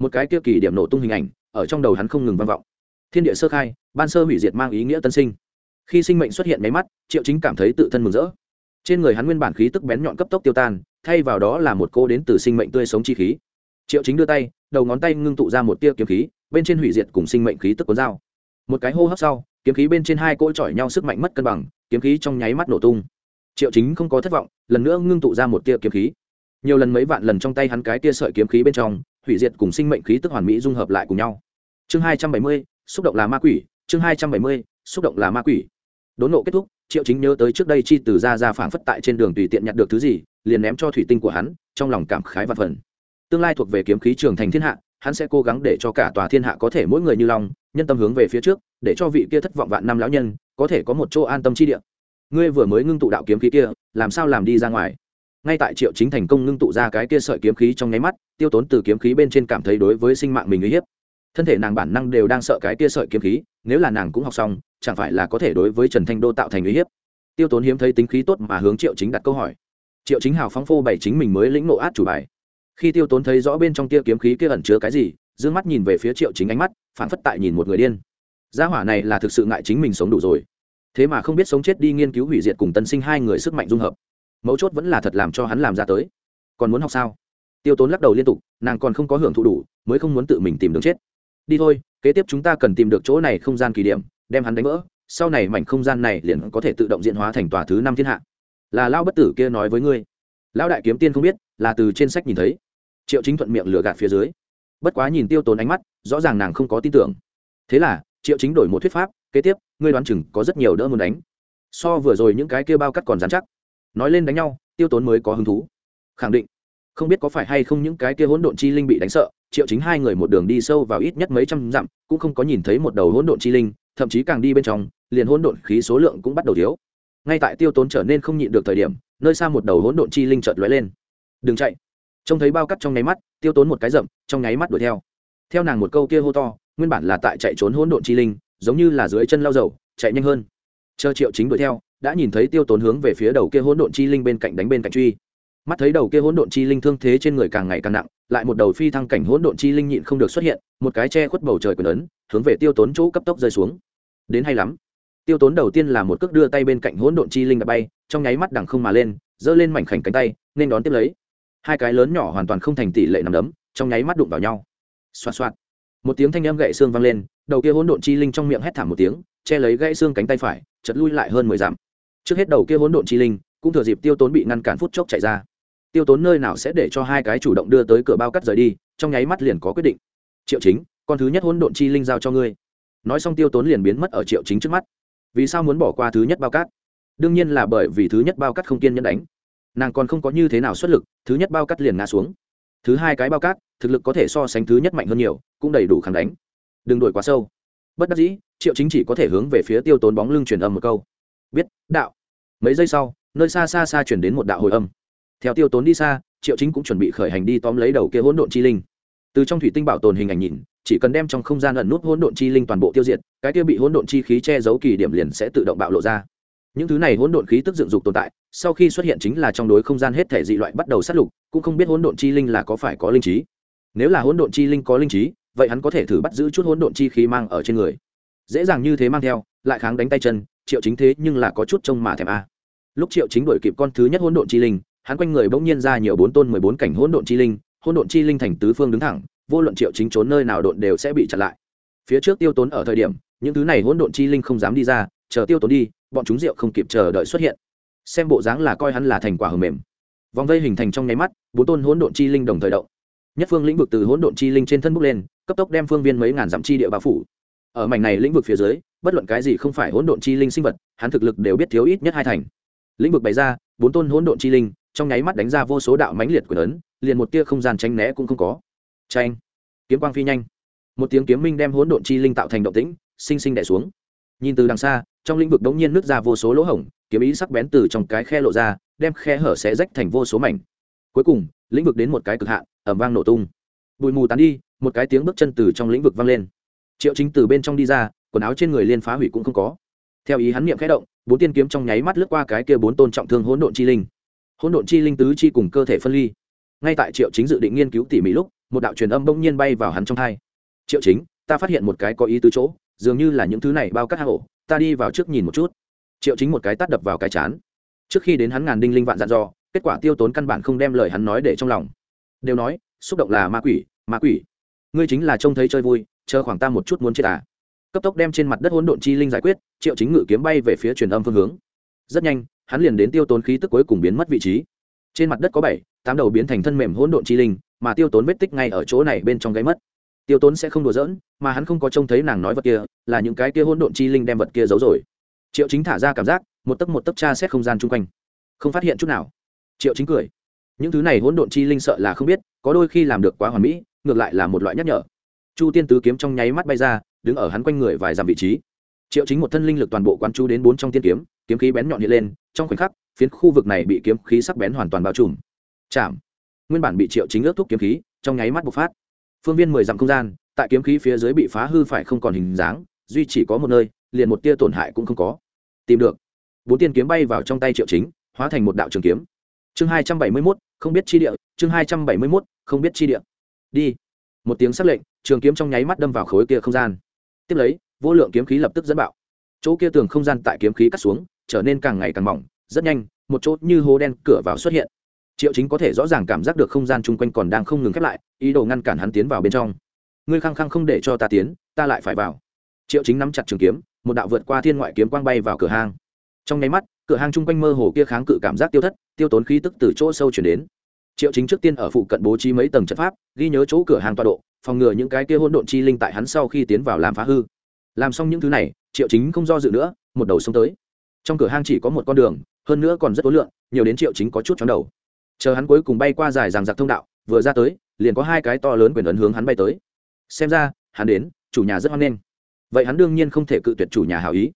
một cái kia kỳ điểm nổ tung hình ảnh, ở trong đầu hắn không ngừng vang vọng. Thiên địa sơ khai, ban sơ hủy diệt mang ý nghĩa tân sinh. Khi sinh mệnh xuất hiện máy mắt, triệu chính cảm thấy tự thân mừng rỡ. Trên người hắn nguyên bản khí tức bén nhọn cấp tốc tiêu tan, thay vào đó là một cô đến từ sinh mệnh tươi sống chi khí. Triệu chính đưa tay, đầu ngón tay ngưng tụ ra một tia kiếm khí, bên trên hủy diệt cùng sinh mệnh khí tức cuốn dao. Một cái hô hấp sau, kiếm khí bên trên hai cỗ chọi nhau sức mạnh mất cân bằng, kiếm khí trong nháy mắt nổ tung. Triệu chính không có thất vọng, lần nữa ngưng tụ ra một tia kiếm khí. Nhiều lần mấy vạn lần trong tay hắn cái tia sợi kiếm khí bên trong hủy diệt cùng sinh mệnh khí tức hoàn mỹ dung hợp lại cùng nhau. Chương hai trăm bảy mươi, xúc động là ma quỷ. Chương hai trăm bảy mươi, xúc động là ma quỷ. Đốn nộ kết thúc, triệu chính nhớ tới trước đây chi từ ra ra phảng phất tại trên đường tùy tiện nhặt được thứ gì, liền ném cho thủy tinh của hắn, trong lòng cảm khái và phần. Tương lai thuộc về kiếm khí trường thành thiên hạ, hắn sẽ cố gắng để cho cả tòa thiên hạ có thể mỗi người như lòng. nhân tâm hướng về phía trước, để cho vị kia thất vọng vạn năm lão nhân, có thể có một chỗ an tâm chi địa. Ngươi vừa mới ngưng tụ đạo kiếm khí kia, làm sao làm đi ra ngoài? Ngay tại triệu chính thành công ngưng tụ ra cái kia sợi kiếm khí trong nháy mắt, tiêu tốn từ kiếm khí bên trên cảm thấy đối với sinh mạng mình uy hiếp. Thân thể nàng bản năng đều đang sợ cái kia sợi kiếm khí, nếu là nàng cũng học xong, chẳng phải là có thể đối với trần thanh đô tạo thành uy hiếp. Tiêu tốn hiếm thấy tính khí tốt mà hướng triệu chính đặt câu hỏi. Triệu chính hào phóng phô bày chính mình mới lĩnh nộ át chủ bài. Khi tiêu tốn thấy rõ bên trong tia kiếm khí kia ẩn chứa cái gì d ư ơ n g mắt nhìn về phía triệu chính ánh mắt, phản phất tại nhìn một người điên. Gia hỏa này là thực sự ngại chính mình sống đủ rồi. Thế mà không biết sống chết đi nghiên cứu hủy diệt cùng tân sinh hai người sức mạnh dung hợp mấu chốt vẫn là thật làm cho hắn làm ra tới. Còn muốn học sao? Tiêu tốn lắc đầu liên tục, nàng còn không có hưởng thụ đủ, mới không muốn tự mình tìm đường chết. Đi thôi, kế tiếp chúng ta cần tìm được chỗ này không gian kỳ điểm đem hắn đánh vỡ, sau này mảnh không gian này liền có thể tự động diễn hóa thành tòa thứ năm thiên hạ. Là lao bất tử kia nói với ngươi. Lão đại kiếm tiên không biết, là từ trên sách nhìn thấy. Triệu chính thuận miệng lừa gạt phía dưới. Bất quá nhìn tiêu tốn ánh mắt, rõ ràng nàng không có tin tưởng. Thế là, triệu chính đổi một thuyết pháp, kế tiếp, ngươi đoán chừng có rất nhiều đỡ muốn đánh. So vừa rồi những cái kia bao cắt còn dán chắc nói lên đánh nhau, tiêu tốn mới có hứng thú. Khẳng định. Không biết có phải hay không những cái kia hỗn độn chi linh bị đánh sợ, triệu chính hai người một đường đi sâu vào ít nhất mấy trăm dặm, cũng không có nhìn thấy một đầu hỗn độn chi linh, thậm chí càng đi bên trong, liền hỗn độn khí số lượng cũng bắt đầu thiếu. Ngay tại tiêu tốn trở nên không nhịn được thời điểm, nơi xa một đầu hỗn độn chi linh chợt lóe lên. Đừng chạy. Trông thấy bao cắt trong nháy mắt, tiêu tốn một cái rậm, trong nháy mắt đuổi theo. Theo nàng một câu kia hô to, nguyên bản là tại chạy trốn hỗn độn chi linh, giống như là dưới chân lao dầu, chạy nhanh hơn. Chờ triệu chính đuổi theo đã nhìn thấy tiêu tốn hướng về phía đầu kia hỗn độn chi linh bên cạnh đánh bên cạnh truy. Mắt thấy đầu kia hỗn độn chi linh thương thế trên người càng ngày càng nặng, lại một đầu phi thăng cảnh hỗn độn chi linh nhịn không được xuất hiện, một cái che khuất bầu trời quyền ấn, hướng về tiêu tốn chỗ cấp tốc rơi xuống. Đến hay lắm. Tiêu tốn đầu tiên là một cước đưa tay bên cạnh hỗn độn chi linh đã bay, trong nháy mắt đằng không mà lên, giơ lên mảnh khảnh cánh tay, nên đón tiếp lấy. Hai cái lớn nhỏ hoàn toàn không thành tỷ lệ nằm đấm, trong nháy mắt đụng vào nhau. Xoa xoa một tiếng thanh âm gậy xương vang lên, đầu kia hỗn độn chi linh trong miệng hét thảm một tiếng, che lấy gãy xương cánh tay phải chật lui lại hơn mười dặm trước hết đầu kia hỗn độn chi linh, cũng thừa dịp tiêu tốn bị ngăn cản phút chốc chạy ra. Tiêu tốn nơi nào sẽ để cho hai cái chủ động đưa tới cửa bao cắt rời đi, trong nháy mắt liền có quyết định. Triệu chính, con thứ nhất hỗn độn chi linh giao cho ngươi. Nói xong tiêu tốn liền biến mất ở triệu chính trước mắt. Vì sao muốn bỏ qua thứ nhất bao cát đương nhiên là bởi vì thứ nhất bao cát không kiên nhẫn đánh. Nàng còn không có như thế nào xuất lực, thứ nhất bao cát liền ngã xuống. Thứ hai cái bao cát thực lực có thể so sánh thứ nhất mạnh hơn nhiều, cũng đầy đủ kháng đánh. Đừng đuổi quá sâu. Bất đắc dĩ, triệu chính chỉ có thể hướng về phía tiêu tốn bóng lưng truyền âm một câu biết, đạo. Mấy giây sau, nơi xa xa xa chuyển đến một đạo hồi âm. Theo tiêu tốn đi xa, triệu chính cũng chuẩn bị khởi hành đi tóm lấy đầu kia hỗn độn chi linh. Từ trong thủy tinh bảo tồn hình ảnh nhìn, chỉ cần đem trong không gian ẩn nút hỗn độn chi linh toàn bộ tiêu diệt, cái kia bị hỗn độn chi khí che giấu kỳ điểm liền sẽ tự động bạo lộ ra. Những thứ này hỗn độn khí tức dựng dục tồn tại, sau khi xuất hiện chính là trong đối không gian hết thể dị loại bắt đầu sát lục, cũng không biết hỗn độn chi linh là có phải có linh trí. Nếu là hỗn độn chi linh có linh trí, vậy hắn có thể thử bắt giữ chút hỗn độn chi khí mang ở trên người. Dễ dàng như thế mang theo, lại kháng đánh tay chân triệu chính thế nhưng là có chút trông mà thèm a. Lúc triệu chính đổi kịp con thứ nhất hỗn độn chi linh, hắn quanh người bỗng nhiên ra nhiều bốn tôn mười bốn cảnh hỗn độn chi linh, hỗn độn chi linh thành tứ phương đứng thẳng, vô luận triệu chính trốn nơi nào độn đều sẽ bị chặn lại. Phía trước tiêu tốn ở thời điểm, những thứ này hỗn độn chi linh không dám đi ra, chờ tiêu tốn đi, bọn chúng rượu không kịp chờ đợi xuất hiện. Xem bộ dáng là coi hắn là thành quả hầm mềm. Vòng vây hình thành trong nháy mắt, bốn tôn hỗn độn chi linh đồng thời động. Nhất phương lĩnh vực từ hỗn độn chi linh trên thân bốc lên, cấp tốc đem phương viên mấy ngàn dặm chi địa bao phủ ở mảnh này lĩnh vực phía dưới, bất luận cái gì không phải hỗn độn chi linh sinh vật, hắn thực lực đều biết thiếu ít nhất hai thành. Lĩnh vực bày ra, bốn tôn hỗn độn chi linh, trong nháy mắt đánh ra vô số đạo mãnh liệt của ấn, liền một tia không gian tránh né cũng không có. Tranh kiếm quang phi nhanh. Một tiếng kiếm minh đem hỗn độn chi linh tạo thành động tĩnh, sinh sinh đẻ xuống. Nhìn từ đằng xa, trong lĩnh vực đống nhiên nứt ra vô số lỗ hổng, kiếm ý sắc bén từ trong cái khe lộ ra, đem khe hở sẽ rách thành vô số mảnh. Cuối cùng, lĩnh vực đến một cái cực hạn ẩm vang nổ tung. Bụi mù tán đi, một cái tiếng bước chân từ trong lĩnh vực vang lên triệu chính từ bên trong đi ra, quần áo trên người liên phá hủy cũng không có. Theo ý hắn niệm khẽ động, bốn tiên kiếm trong nháy mắt lướt qua cái kia bốn tôn trọng thương hỗn độn chi linh. Hỗn độn chi linh tứ chi cùng cơ thể phân ly. Ngay tại triệu chính dự định nghiên cứu tỉ mỉ lúc, một đạo truyền âm bỗng nhiên bay vào hắn trong thai triệu chính, ta phát hiện một cái có ý tứ chỗ, dường như là những thứ này bao các hạ hổ, ta đi vào trước nhìn một chút. Triệu chính một cái tắt đập vào cái chán. Trước khi đến hắn ngàn đinh linh vạn dặn dò, kết quả tiêu tốn căn bản không đem lời hắn nói để trong lòng. Đều nói, xúc động là ma quỷ ma quỷ. Ngươi chính là trông thấy chơi vui chờ khoảng ta một chút muốn chết à. Cấp tốc đem trên mặt đất hỗn độn chi linh giải quyết, triệu chính ngự kiếm bay về phía truyền âm phương hướng. Rất nhanh, hắn liền đến tiêu tốn khí tức cuối cùng biến mất vị trí. Trên mặt đất có bảy, tám đầu biến thành thân mềm hỗn độn chi linh, mà tiêu tốn vết tích ngay ở chỗ này bên trong gáy mất. Tiêu tốn sẽ không đùa giỡn, mà hắn không có trông thấy nàng nói vật kia, là những cái kia hỗn độn chi linh đem vật kia giấu rồi. Triệu chính thả ra cảm giác, một tấc một tấc tra xét không gian chung quanh. Không phát hiện chút nào. Triệu chính cười. Những thứ này hỗn độn chi linh sợ là không biết, có đôi khi làm được quá hoàn mỹ, ngược lại là một loại nhắc nhở chu tiên tứ kiếm trong nháy mắt bay ra, đứng ở hắn quanh người vài dặm vị trí. Triệu chính một thân linh lực toàn bộ quán chú đến bốn trong tiên kiếm kiếm khí bén nhọn hiện lên, trong khoảnh khắc, phiến khu vực này bị kiếm khí sắc bén hoàn toàn bao trùm. Chạm. Nguyên bản bị triệu chính ước thúc kiếm khí, trong nháy mắt bộc phát. Phương viên mười dặm không gian, tại kiếm khí phía dưới bị phá hư phải không còn hình dáng, duy chỉ có một nơi, liền một tia tổn hại cũng không có. Tìm được. Bốn tiên kiếm bay vào trong tay triệu chính, hóa thành một đạo trường kiếm. Chương hai trăm bảy mươi mốt, không biết chi địa, chương hai trăm bảy mươi mốt, không biết chi địa. Đi một tiếng s lệnh, trường kiếm trong nháy mắt đâm vào khối kia không gian. Tiếp lấy, vô lượng kiếm khí lập tức dẫn bạo. Chỗ kia tường không gian tại kiếm khí cắt xuống, trở nên càng ngày càng mỏng, rất nhanh, một chỗ như hố đen cửa vào xuất hiện. Triệu chính có thể rõ ràng cảm giác được không gian chung quanh còn đang không ngừng khép lại, ý đồ ngăn cản hắn tiến vào bên trong. Ngươi khăng khăng không để cho ta tiến, ta lại phải vào. Triệu chính nắm chặt trường kiếm, một đạo vượt qua thiên ngoại kiếm quang bay vào cửa hang. Trong nháy mắt, cửa hang chung quanh mơ hồ kia kháng cự cảm giác tiêu thất, tiêu tốn khí tức từ chỗ sâu chuyển đến triệu chính trước tiên ở phụ cận bố trí mấy tầng trận pháp, ghi nhớ chỗ cửa hàng tọa độ, phòng ngừa những cái kia hỗn độn chi linh tại hắn sau khi tiến vào làm phá hư. Làm xong những thứ này, triệu chính không do dự nữa, một đầu xông tới. Trong cửa hang chỉ có một con đường, hơn nữa còn rất ối lượng nhiều đến triệu chính có chút chóng đầu. Chờ hắn cuối cùng bay qua dài ràng giặc thông đạo, vừa ra tới, liền có hai cái to lớn quyền ấn hướng hắn bay tới. Xem ra, hắn đến, chủ nhà rất hoan nghênh. Vậy hắn đương nhiên không thể cự tuyệt chủ nhà hảo ý.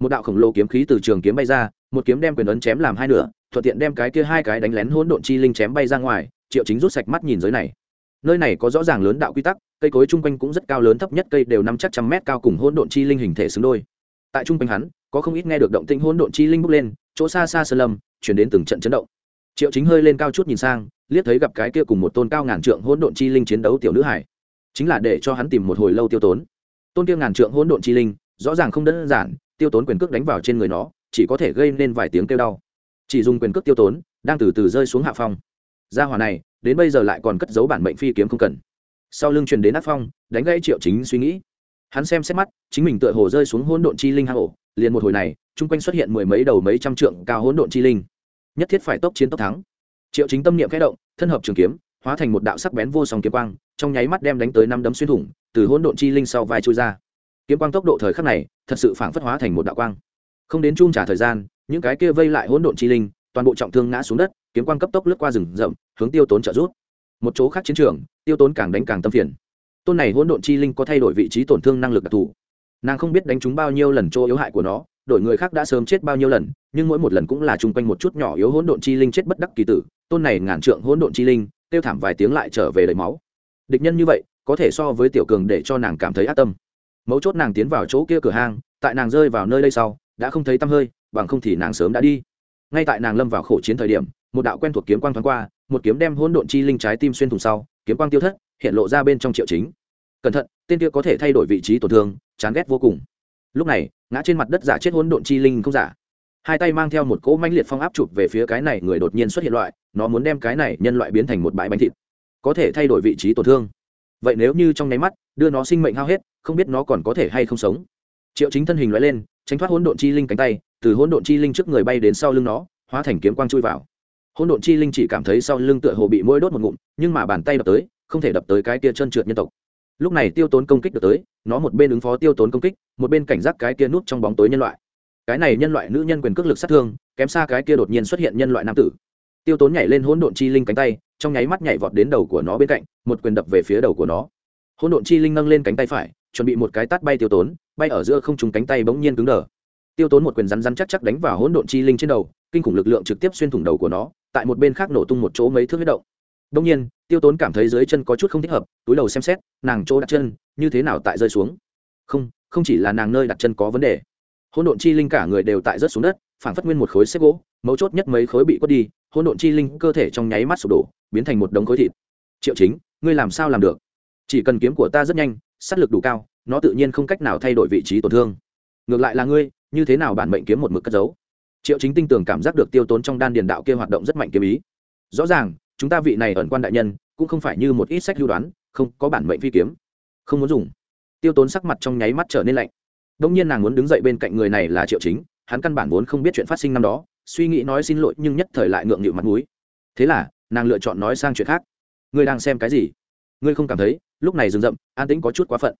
Một đạo khổng lồ kiếm khí từ trường kiếm bay ra, một kiếm đem quyền ấn chém làm hai nửa thuận tiện đem cái kia hai cái đánh lén hỗn độn chi linh chém bay ra ngoài, triệu chính rút sạch mắt nhìn giới này. Nơi này có rõ ràng lớn đạo quy tắc, cây cối chung quanh cũng rất cao lớn thấp nhất, cây đều năm chắc trăm mét cao cùng hỗn độn chi linh hình thể xứng đôi. Tại trung quanh hắn, có không ít nghe được động tĩnh hỗn độn chi linh bốc lên, chỗ xa xa sơn lâm, chuyển đến từng trận chấn động. Triệu chính hơi lên cao chút nhìn sang, liếc thấy gặp cái kia cùng một tôn cao ngàn trượng hỗn độn chi linh chiến đấu tiểu nữ hải. Chính là để cho hắn tìm một hồi lâu tiêu tốn. Tôn kia ngàn trượng hỗn độn chi linh, rõ ràng không đơn giản, tiêu tốn quyền cước đánh vào trên người nó, chỉ có thể gây nên vài tiếng kêu đau chỉ dùng quyền cước tiêu tốn, đang từ từ rơi xuống hạ phong. Gia hỏa này, đến bây giờ lại còn cất giấu bản mệnh phi kiếm không cần. Sau lưng truyền đến ác phong, đánh gãy triệu chính suy nghĩ. Hắn xem xét mắt, chính mình tựa hồ rơi xuống hỗn độn chi linh hạ ổ, liền một hồi này, chung quanh xuất hiện mười mấy đầu mấy trăm trượng cao hỗn độn chi linh. Nhất thiết phải tốc chiến tốc thắng. Triệu chính tâm niệm khẽ động, thân hợp trường kiếm, hóa thành một đạo sắc bén vô song kiếm quang, trong nháy mắt đem đánh tới năm đấm xuyên thủng, từ hỗn độn chi linh sau vai trôi ra. Kiếm quang tốc độ thời khắc này, thật sự phảng phất hóa thành một đạo quang. Không đến chung trả thời gian những cái kia vây lại hỗn độn chi linh, toàn bộ trọng thương ngã xuống đất, kiếm quang cấp tốc lướt qua rừng rậm, hướng tiêu tốn trợ rút một chỗ khác chiến trường, tiêu tốn càng đánh càng tâm phiền. Tôn này hỗn độn chi linh có thay đổi vị trí tổn thương năng lực đặc thù. Nàng không biết đánh trúng bao nhiêu lần chỗ yếu hại của nó, đổi người khác đã sớm chết bao nhiêu lần, nhưng mỗi một lần cũng là chung quanh một chút nhỏ yếu hỗn độn chi linh chết bất đắc kỳ tử. Tôn này ngàn trượng hỗn độn chi linh, tiêu thảm vài tiếng lại trở về đầy máu. Địch nhân như vậy, có thể so với tiểu cường để cho nàng cảm thấy ác tâm. Mấu chốt nàng tiến vào chỗ kia cửa hang, tại nàng rơi vào nơi đây sau, đã không thấy tăm hơi bằng không thì nàng sớm đã đi. Ngay tại nàng lâm vào khổ chiến thời điểm, một đạo quen thuộc kiếm quang thoáng qua, một kiếm đem hỗn độn chi linh trái tim xuyên thủng sau, kiếm quang tiêu thất, hiện lộ ra bên trong triệu chính. Cẩn thận, tên kia có thể thay đổi vị trí tổn thương, chán ghét vô cùng. Lúc này, ngã trên mặt đất giả chết hỗn độn chi linh không giả. Hai tay mang theo một cỗ manh liệt phong áp chụp về phía cái này người đột nhiên xuất hiện loại, nó muốn đem cái này nhân loại biến thành một bãi bánh thịt. Có thể thay đổi vị trí tổn thương. Vậy nếu như trong nháy mắt, đưa nó sinh mệnh hao hết, không biết nó còn có thể hay không sống. Triệu chính thân hình loại lên tránh thoát hỗn độn chi linh cánh tay, từ hỗn độn chi linh trước người bay đến sau lưng nó, hóa thành kiếm quang chui vào. Hỗn độn chi linh chỉ cảm thấy sau lưng tựa hồ bị mũi đốt một ngụm, nhưng mà bàn tay đập tới, không thể đập tới cái kia chân trượt nhân tộc. Lúc này tiêu tốn công kích được tới, nó một bên ứng phó tiêu tốn công kích, một bên cảnh giác cái kia núp trong bóng tối nhân loại. Cái này nhân loại nữ nhân quyền cước lực sát thương, kém xa cái kia đột nhiên xuất hiện nhân loại nam tử. Tiêu tốn nhảy lên hỗn độn chi linh cánh tay, trong nháy mắt nhảy vọt đến đầu của nó bên cạnh, một quyền đập về phía đầu của nó. Hỗn độn chi linh nâng lên cánh tay phải, chuẩn bị một cái tát bay tiêu tốn bay ở giữa không trùng cánh tay bỗng nhiên cứng đờ. Tiêu tốn một quyền rắn rắn chắc chắc đánh vào hỗn độn chi linh trên đầu, kinh khủng lực lượng trực tiếp xuyên thủng đầu của nó, tại một bên khác nổ tung một chỗ mấy thước huyết động. Đông nhiên, tiêu tốn cảm thấy dưới chân có chút không thích hợp, túi đầu xem xét, nàng chỗ đặt chân, như thế nào tại rơi xuống? Không không chỉ là nàng nơi đặt chân có vấn đề. Hỗn độn chi linh cả người đều tại rớt xuống đất phản phất nguyên một khối xếp gỗ, mấu chốt nhất mấy khối bị quất đi, hỗn độn chi linh cơ thể trong nháy mắt sụp đổ, biến thành một đống khối thịt. Triệu chính, ngươi làm sao làm được? Chỉ cần kiếm của ta rất nhanh, sát lực đủ cao nó tự nhiên không cách nào thay đổi vị trí tổn thương. Ngược lại là ngươi, như thế nào bản mệnh kiếm một mực cất giấu? Triệu chính tinh tường cảm giác được tiêu tốn trong đan điền đạo kia hoạt động rất mạnh kiếm ý. Rõ ràng, chúng ta vị này ẩn quan đại nhân, cũng không phải như một ít sách lưu đoán, không có bản mệnh phi kiếm. Không muốn dùng. Tiêu tốn sắc mặt trong nháy mắt trở nên lạnh. Đông nhiên nàng muốn đứng dậy bên cạnh người này là triệu chính, hắn căn bản vốn không biết chuyện phát sinh năm đó, suy nghĩ nói xin lỗi nhưng nhất thời lại ngượng nghịu mặt mũi. Thế là, nàng lựa chọn nói sang chuyện khác. Ngươi đang xem cái gì? Ngươi không cảm thấy, lúc này rừng rậm, an tĩnh có chút quá phận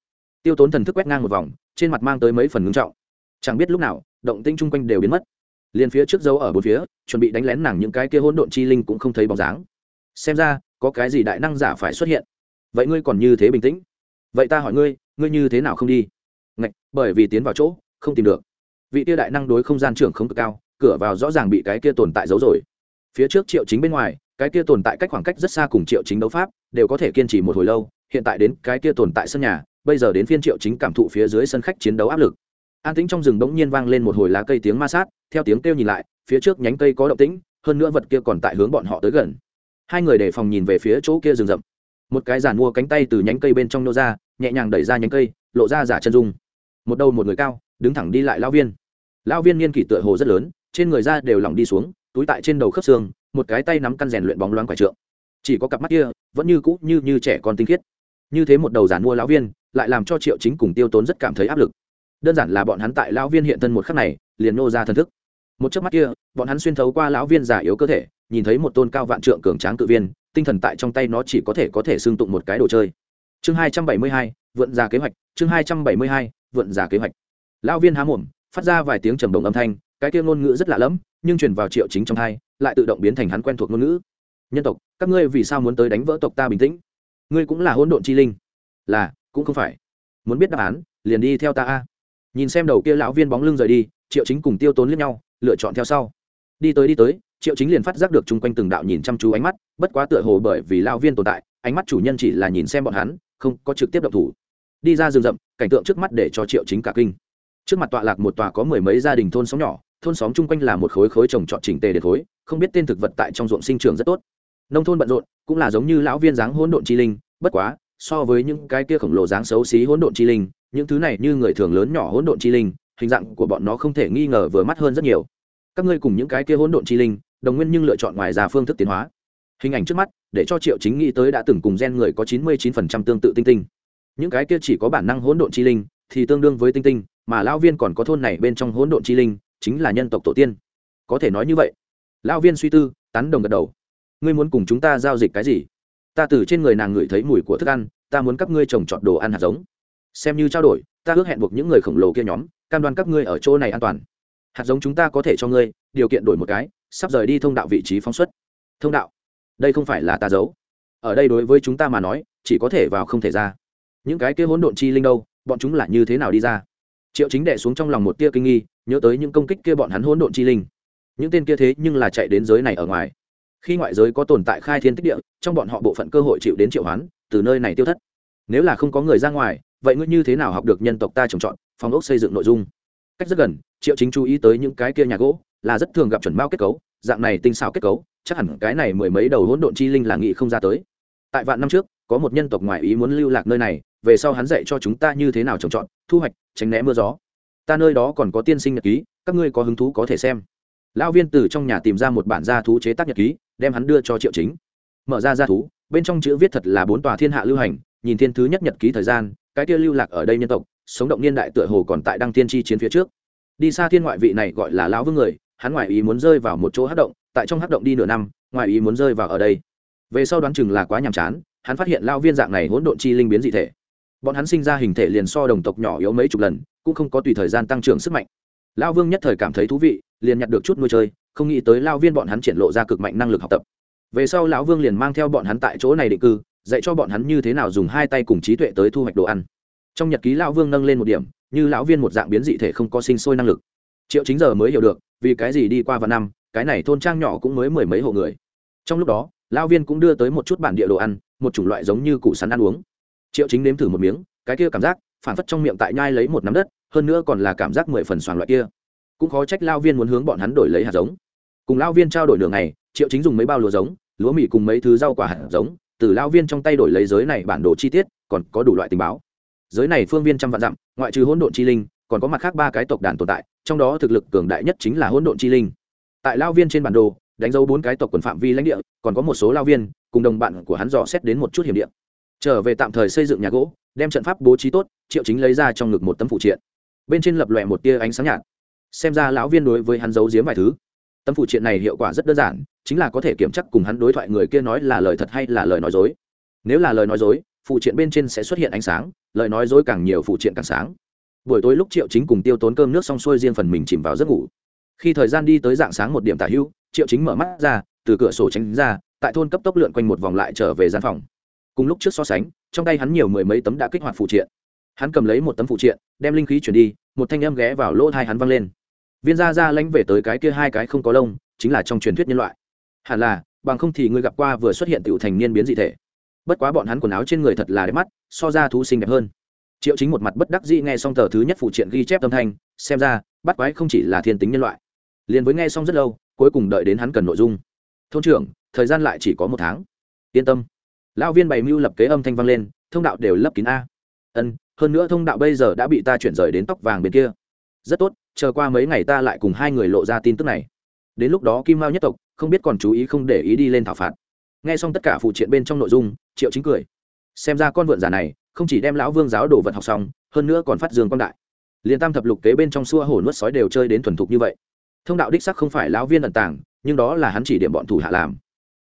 tiêu tốn thần thức quét ngang một vòng trên mặt mang tới mấy phần ngưng trọng. Chẳng biết lúc nào động tinh chung quanh đều biến mất. Liền phía trước dấu ở bốn phía chuẩn bị đánh lén nàng những cái kia hỗn độn chi linh cũng không thấy bóng dáng. Xem ra có cái gì đại năng giả phải xuất hiện. Vậy ngươi còn như thế bình tĩnh? Vậy ta hỏi ngươi ngươi như thế nào không đi? Ngạch, bởi vì tiến vào chỗ không tìm được. Vị tia đại năng đối không gian trưởng không cực cao cửa vào rõ ràng bị cái kia tồn tại giấu rồi. Phía trước triệu chính bên ngoài cái kia tồn tại cách khoảng cách rất xa cùng triệu chính đấu pháp đều có thể kiên trì một hồi lâu hiện tại đến cái kia tồn tại sân nhà bây giờ đến phiên triệu chính cảm thụ phía dưới sân khách chiến đấu áp lực. An tĩnh trong rừng bỗng nhiên vang lên một hồi lá cây tiếng ma sát, theo tiếng kêu nhìn lại, phía trước nhánh cây có động tĩnh, hơn nữa vật kia còn tại hướng bọn họ tới gần. Hai người đề phòng nhìn về phía chỗ kia rừng rậm. Một cái giàn mua cánh tay từ nhánh cây bên trong nô ra, nhẹ nhàng đẩy ra nhánh cây, lộ ra giả chân dung. Một đầu một người cao, đứng thẳng đi lại lao viên. Lao viên niên kỷ tựa hồ rất lớn, trên người da đều lỏng đi xuống, túi tại trên đầu khớp xương, một cái tay nắm căn rèn luyện bóng loáng quải trượng. Chỉ có cặp mắt kia, vẫn như cũ như như trẻ con tinh khiết. Như thế một đầu giàn mua lão viên lại làm cho triệu chính cùng tiêu tốn rất cảm thấy áp lực. Đơn giản là bọn hắn tại lão viên hiện thân một khắc này, liền nô ra thần thức. Một chớp mắt kia, bọn hắn xuyên thấu qua lão viên già yếu cơ thể, nhìn thấy một tôn cao vạn trượng cường tráng cự viên, tinh thần tại trong tay nó chỉ có thể có thể xương tụng một cái đồ chơi. Chương hai trăm bảy mươi hai, vượn già kế hoạch, chương hai trăm bảy mươi hai, vượn già kế hoạch. Lão viên há mồm, phát ra vài tiếng trầm đồng âm thanh, cái kia ngôn ngữ rất lạ lẫm, nhưng truyền vào triệu chính trong thai lại tự động biến thành hắn quen thuộc ngôn ngữ. Nhân tộc, các ngươi vì sao muốn tới đánh vỡ tộc ta bình tĩnh? Ngươi cũng là hỗn độn chi linh. Là cũng không phải. Muốn biết đáp án, liền đi theo ta a. Nhìn xem đầu kia lão viên bóng lưng rời đi, triệu chính cùng tiêu tốn liếc nhau, lựa chọn theo sau. Đi tới đi tới, triệu chính liền phát giác được chung quanh từng đạo nhìn chăm chú ánh mắt, bất quá tựa hồ bởi vì lao viên tồn tại, ánh mắt chủ nhân chỉ là nhìn xem bọn hắn, không có trực tiếp động thủ. Đi ra rừng rậm, cảnh tượng trước mắt để cho triệu chính cả kinh. Trước mặt tọa lạc một tòa có mười mấy gia đình thôn xóm nhỏ, thôn xóm chung quanh là một khối khối trồng trọt chỉnh tề để khối, không biết tên thực vật tại trong ruộng sinh trường rất tốt. Nông thôn bận rộn, cũng là giống như lão viên dáng hỗn độn chi linh, bất quá so với những cái kia khổng lồ dáng xấu xí hỗn độn chi linh, những thứ này như người thường lớn nhỏ hỗn độn chi linh, hình dạng của bọn nó không thể nghi ngờ vừa mắt hơn rất nhiều. Các ngươi cùng những cái kia hỗn độn chi linh, đồng nguyên nhưng lựa chọn ngoài ra phương thức tiến hóa. Hình ảnh trước mắt, để cho triệu chính nghĩ tới đã từng cùng gen người có chín mươi chín phần trăm tương tự tinh tinh. Những cái kia chỉ có bản năng hỗn độn chi linh, thì tương đương với tinh tinh, mà lão viên còn có thôn này bên trong hỗn độn chi linh, chính là nhân tộc tổ tiên. Có thể nói như vậy. Lão viên suy tư, tán đồng gật đầu. Ngươi muốn cùng chúng ta giao dịch cái gì? Ta từ trên người nàng ngửi thấy mùi của thức ăn, ta muốn các ngươi trồng trọt đồ ăn hạt giống. Xem như trao đổi, ta ước hẹn buộc những người khổng lồ kia nhóm, cam đoan các ngươi ở chỗ này an toàn. Hạt giống chúng ta có thể cho ngươi, điều kiện đổi một cái, sắp rời đi thông đạo vị trí phóng xuất. Thông đạo? Đây không phải là ta giấu ở đây đối với chúng ta mà nói, chỉ có thể vào không thể ra. Những cái kia hỗn độn chi linh đâu, bọn chúng là như thế nào đi ra? Triệu chính đệ xuống trong lòng một tia kinh nghi, nhớ tới những công kích kia bọn hắn hỗn độn chi linh. Những tên kia thế nhưng là chạy đến giới này ở ngoài khi ngoại giới có tồn tại khai thiên tích địa, trong bọn họ bộ phận cơ hội chịu đến triệu hoán, từ nơi này tiêu thất. Nếu là không có người ra ngoài, vậy ngươi như thế nào học được nhân tộc ta trồng trọt phòng ốc xây dựng nội dung? Cách rất gần, triệu chính chú ý tới những cái kia nhà gỗ, là rất thường gặp chuẩn mao kết cấu, dạng này tinh xảo kết cấu, chắc hẳn cái này mười mấy đầu hỗn độn chi linh là nghị không ra tới. Tại vạn năm trước, có một nhân tộc ngoại ý muốn lưu lạc nơi này, về sau hắn dạy cho chúng ta như thế nào trồng trọt, thu hoạch, tránh né mưa gió. Ta nơi đó còn có tiên sinh nhật ký, các ngươi có hứng thú có thể xem. Lão viên từ trong nhà tìm ra một bản gia thú chế tác nhật ký đem hắn đưa cho triệu chính. Mở ra gia thú, bên trong chữ viết thật là bốn tòa thiên hạ lưu hành, nhìn thiên thứ nhất nhật ký thời gian, cái kia lưu lạc ở đây nhân tộc, sống động niên đại tựa hồ còn tại đăng tiên chi chiến phía trước. Đi xa thiên ngoại vị này gọi là lão vương người, hắn ngoại ý muốn rơi vào một chỗ hát động, tại trong hát động đi nửa năm, ngoại ý muốn rơi vào ở đây. Về sau đoán chừng là quá nhàm chán, hắn phát hiện lao viên dạng này hỗn độn chi linh biến dị thể. Bọn hắn sinh ra hình thể liền so đồng tộc nhỏ yếu mấy chục lần, cũng không có tùy thời gian tăng trưởng sức mạnh. Lao vương nhất thời cảm thấy thú vị, liền nhặt được chút nuôi chơi không nghĩ tới lao viên bọn hắn triển lộ ra cực mạnh năng lực học tập. Về sau lão vương liền mang theo bọn hắn tại chỗ này định cư, dạy cho bọn hắn như thế nào dùng hai tay cùng trí tuệ tới thu hoạch đồ ăn. Trong nhật ký lão vương nâng lên một điểm, như lão viên một dạng biến dị thể không có sinh sôi năng lực. Triệu chính giờ mới hiểu được, vì cái gì đi qua vài năm, cái này thôn trang nhỏ cũng mới mười mấy hộ người. Trong lúc đó, lão viên cũng đưa tới một chút bản địa đồ ăn, một chủng loại giống như củ sắn ăn uống. Triệu chính nếm thử một miếng, cái kia cảm giác phản phất trong miệng tại nhai lấy một nắm đất, hơn nữa còn là cảm giác mười phần xoàn loại kia. Cũng khó trách lao viên muốn hướng bọn hắn đổi lấy hạt giống cùng lao viên trao đổi đường này triệu chính dùng mấy bao lúa giống, lúa mì cùng mấy thứ rau quả hạt giống, từ lao viên trong tay đổi lấy giới này bản đồ chi tiết, còn có đủ loại tình báo. Giới này phương viên trăm vạn dặm, ngoại trừ hỗn độn chi linh, còn có mặt khác ba cái tộc đàn tồn tại, trong đó thực lực cường đại nhất chính là hỗn độn chi linh. Tại lao viên trên bản đồ, đánh dấu bốn cái tộc quần phạm vi lãnh địa, còn có một số lao viên, cùng đồng bạn của hắn dò xét đến một chút hiểm địa. Trở về tạm thời xây dựng nhà gỗ, đem trận pháp bố trí tốt, triệu chính lấy ra trong ngực một tấm phụ triện. Bên trên lập lòe một tia ánh sáng nhạt. Xem ra lão viên đối với hắn giấu giếm vài thứ tấm phụ triện này hiệu quả rất đơn giản, chính là có thể kiểm chắc cùng hắn đối thoại người kia nói là lời thật hay là lời nói dối. Nếu là lời nói dối, phụ triện bên trên sẽ xuất hiện ánh sáng, lời nói dối càng nhiều phụ triện càng sáng. Buổi tối lúc triệu chính cùng tiêu tốn cơm nước xong xuôi riêng phần mình chìm vào giấc ngủ. Khi thời gian đi tới dạng sáng một điểm tả hưu, triệu chính mở mắt ra, từ cửa sổ tránh ra, tại thôn cấp tốc lượn quanh một vòng lại trở về gian phòng. Cùng lúc trước so sánh, trong tay hắn nhiều mười mấy tấm đã kích hoạt phụ triện. Hắn cầm lấy một tấm phụ triện, đem linh khí chuyển đi, một thanh âm ghé vào lỗ thai hắn văng lên viên gia gia lãnh về tới cái kia hai cái không có lông, chính là trong truyền thuyết nhân loại. Hẳn là, bằng không thì người gặp qua vừa xuất hiện tiểu thành niên biến dị thể. Bất quá bọn hắn quần áo trên người thật là đẹp mắt, so ra thú sinh đẹp hơn. Triệu chính một mặt bất đắc dĩ nghe xong tờ thứ nhất phụ triện ghi chép âm thanh, xem ra, bắt quái không chỉ là thiên tính nhân loại. Liền với nghe xong rất lâu, cuối cùng đợi đến hắn cần nội dung. Thôn trưởng, thời gian lại chỉ có một tháng. Yên tâm. Lão viên bày mưu lập kế âm thanh vang lên, thông đạo đều lấp kín a. Ân, hơn nữa thông đạo bây giờ đã bị ta chuyển rời đến tóc vàng bên kia rất tốt, chờ qua mấy ngày ta lại cùng hai người lộ ra tin tức này. Đến lúc đó kim mao nhất tộc, không biết còn chú ý không để ý đi lên thảo phạt. Nghe xong tất cả phụ triện bên trong nội dung, triệu chính cười. Xem ra con vượn giả này, không chỉ đem lão vương giáo đồ vật học xong, hơn nữa còn phát dương quan đại. Liền tam thập lục kế bên trong xua hổ nuốt sói đều chơi đến thuần thục như vậy. Thông đạo đích sắc không phải lão viên ẩn tàng, nhưng đó là hắn chỉ điểm bọn thủ hạ làm.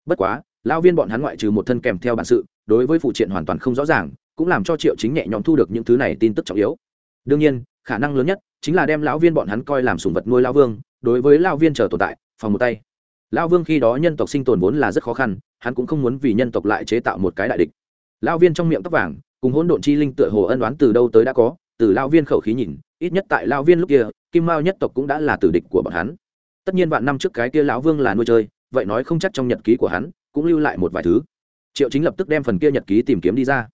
Bất quá, lão viên bọn hắn ngoại trừ một thân kèm theo bản sự, đối với phụ triện hoàn toàn không rõ ràng, cũng làm cho triệu chính nhẹ nhõm thu được những thứ này tin tức trọng yếu. Đương nhiên, khả năng lớn nhất chính là đem lão viên bọn hắn coi làm sùng vật nuôi lão vương, đối với lão viên chờ tồn tại, phòng một tay. Lão vương khi đó nhân tộc sinh tồn vốn là rất khó khăn, hắn cũng không muốn vì nhân tộc lại chế tạo một cái đại địch. Lão viên trong miệng tóc vàng, cùng hỗn độn chi linh tựa hồ ân đoán từ đâu tới đã có, từ lão viên khẩu khí nhìn, ít nhất tại lão viên lúc kia, kim mao nhất tộc cũng đã là tử địch của bọn hắn. Tất nhiên vạn năm trước cái kia lão vương là nuôi chơi, vậy nói không chắc trong nhật ký của hắn cũng lưu lại một vài thứ. Triệu chính lập tức đem phần kia nhật ký tìm kiếm đi ra.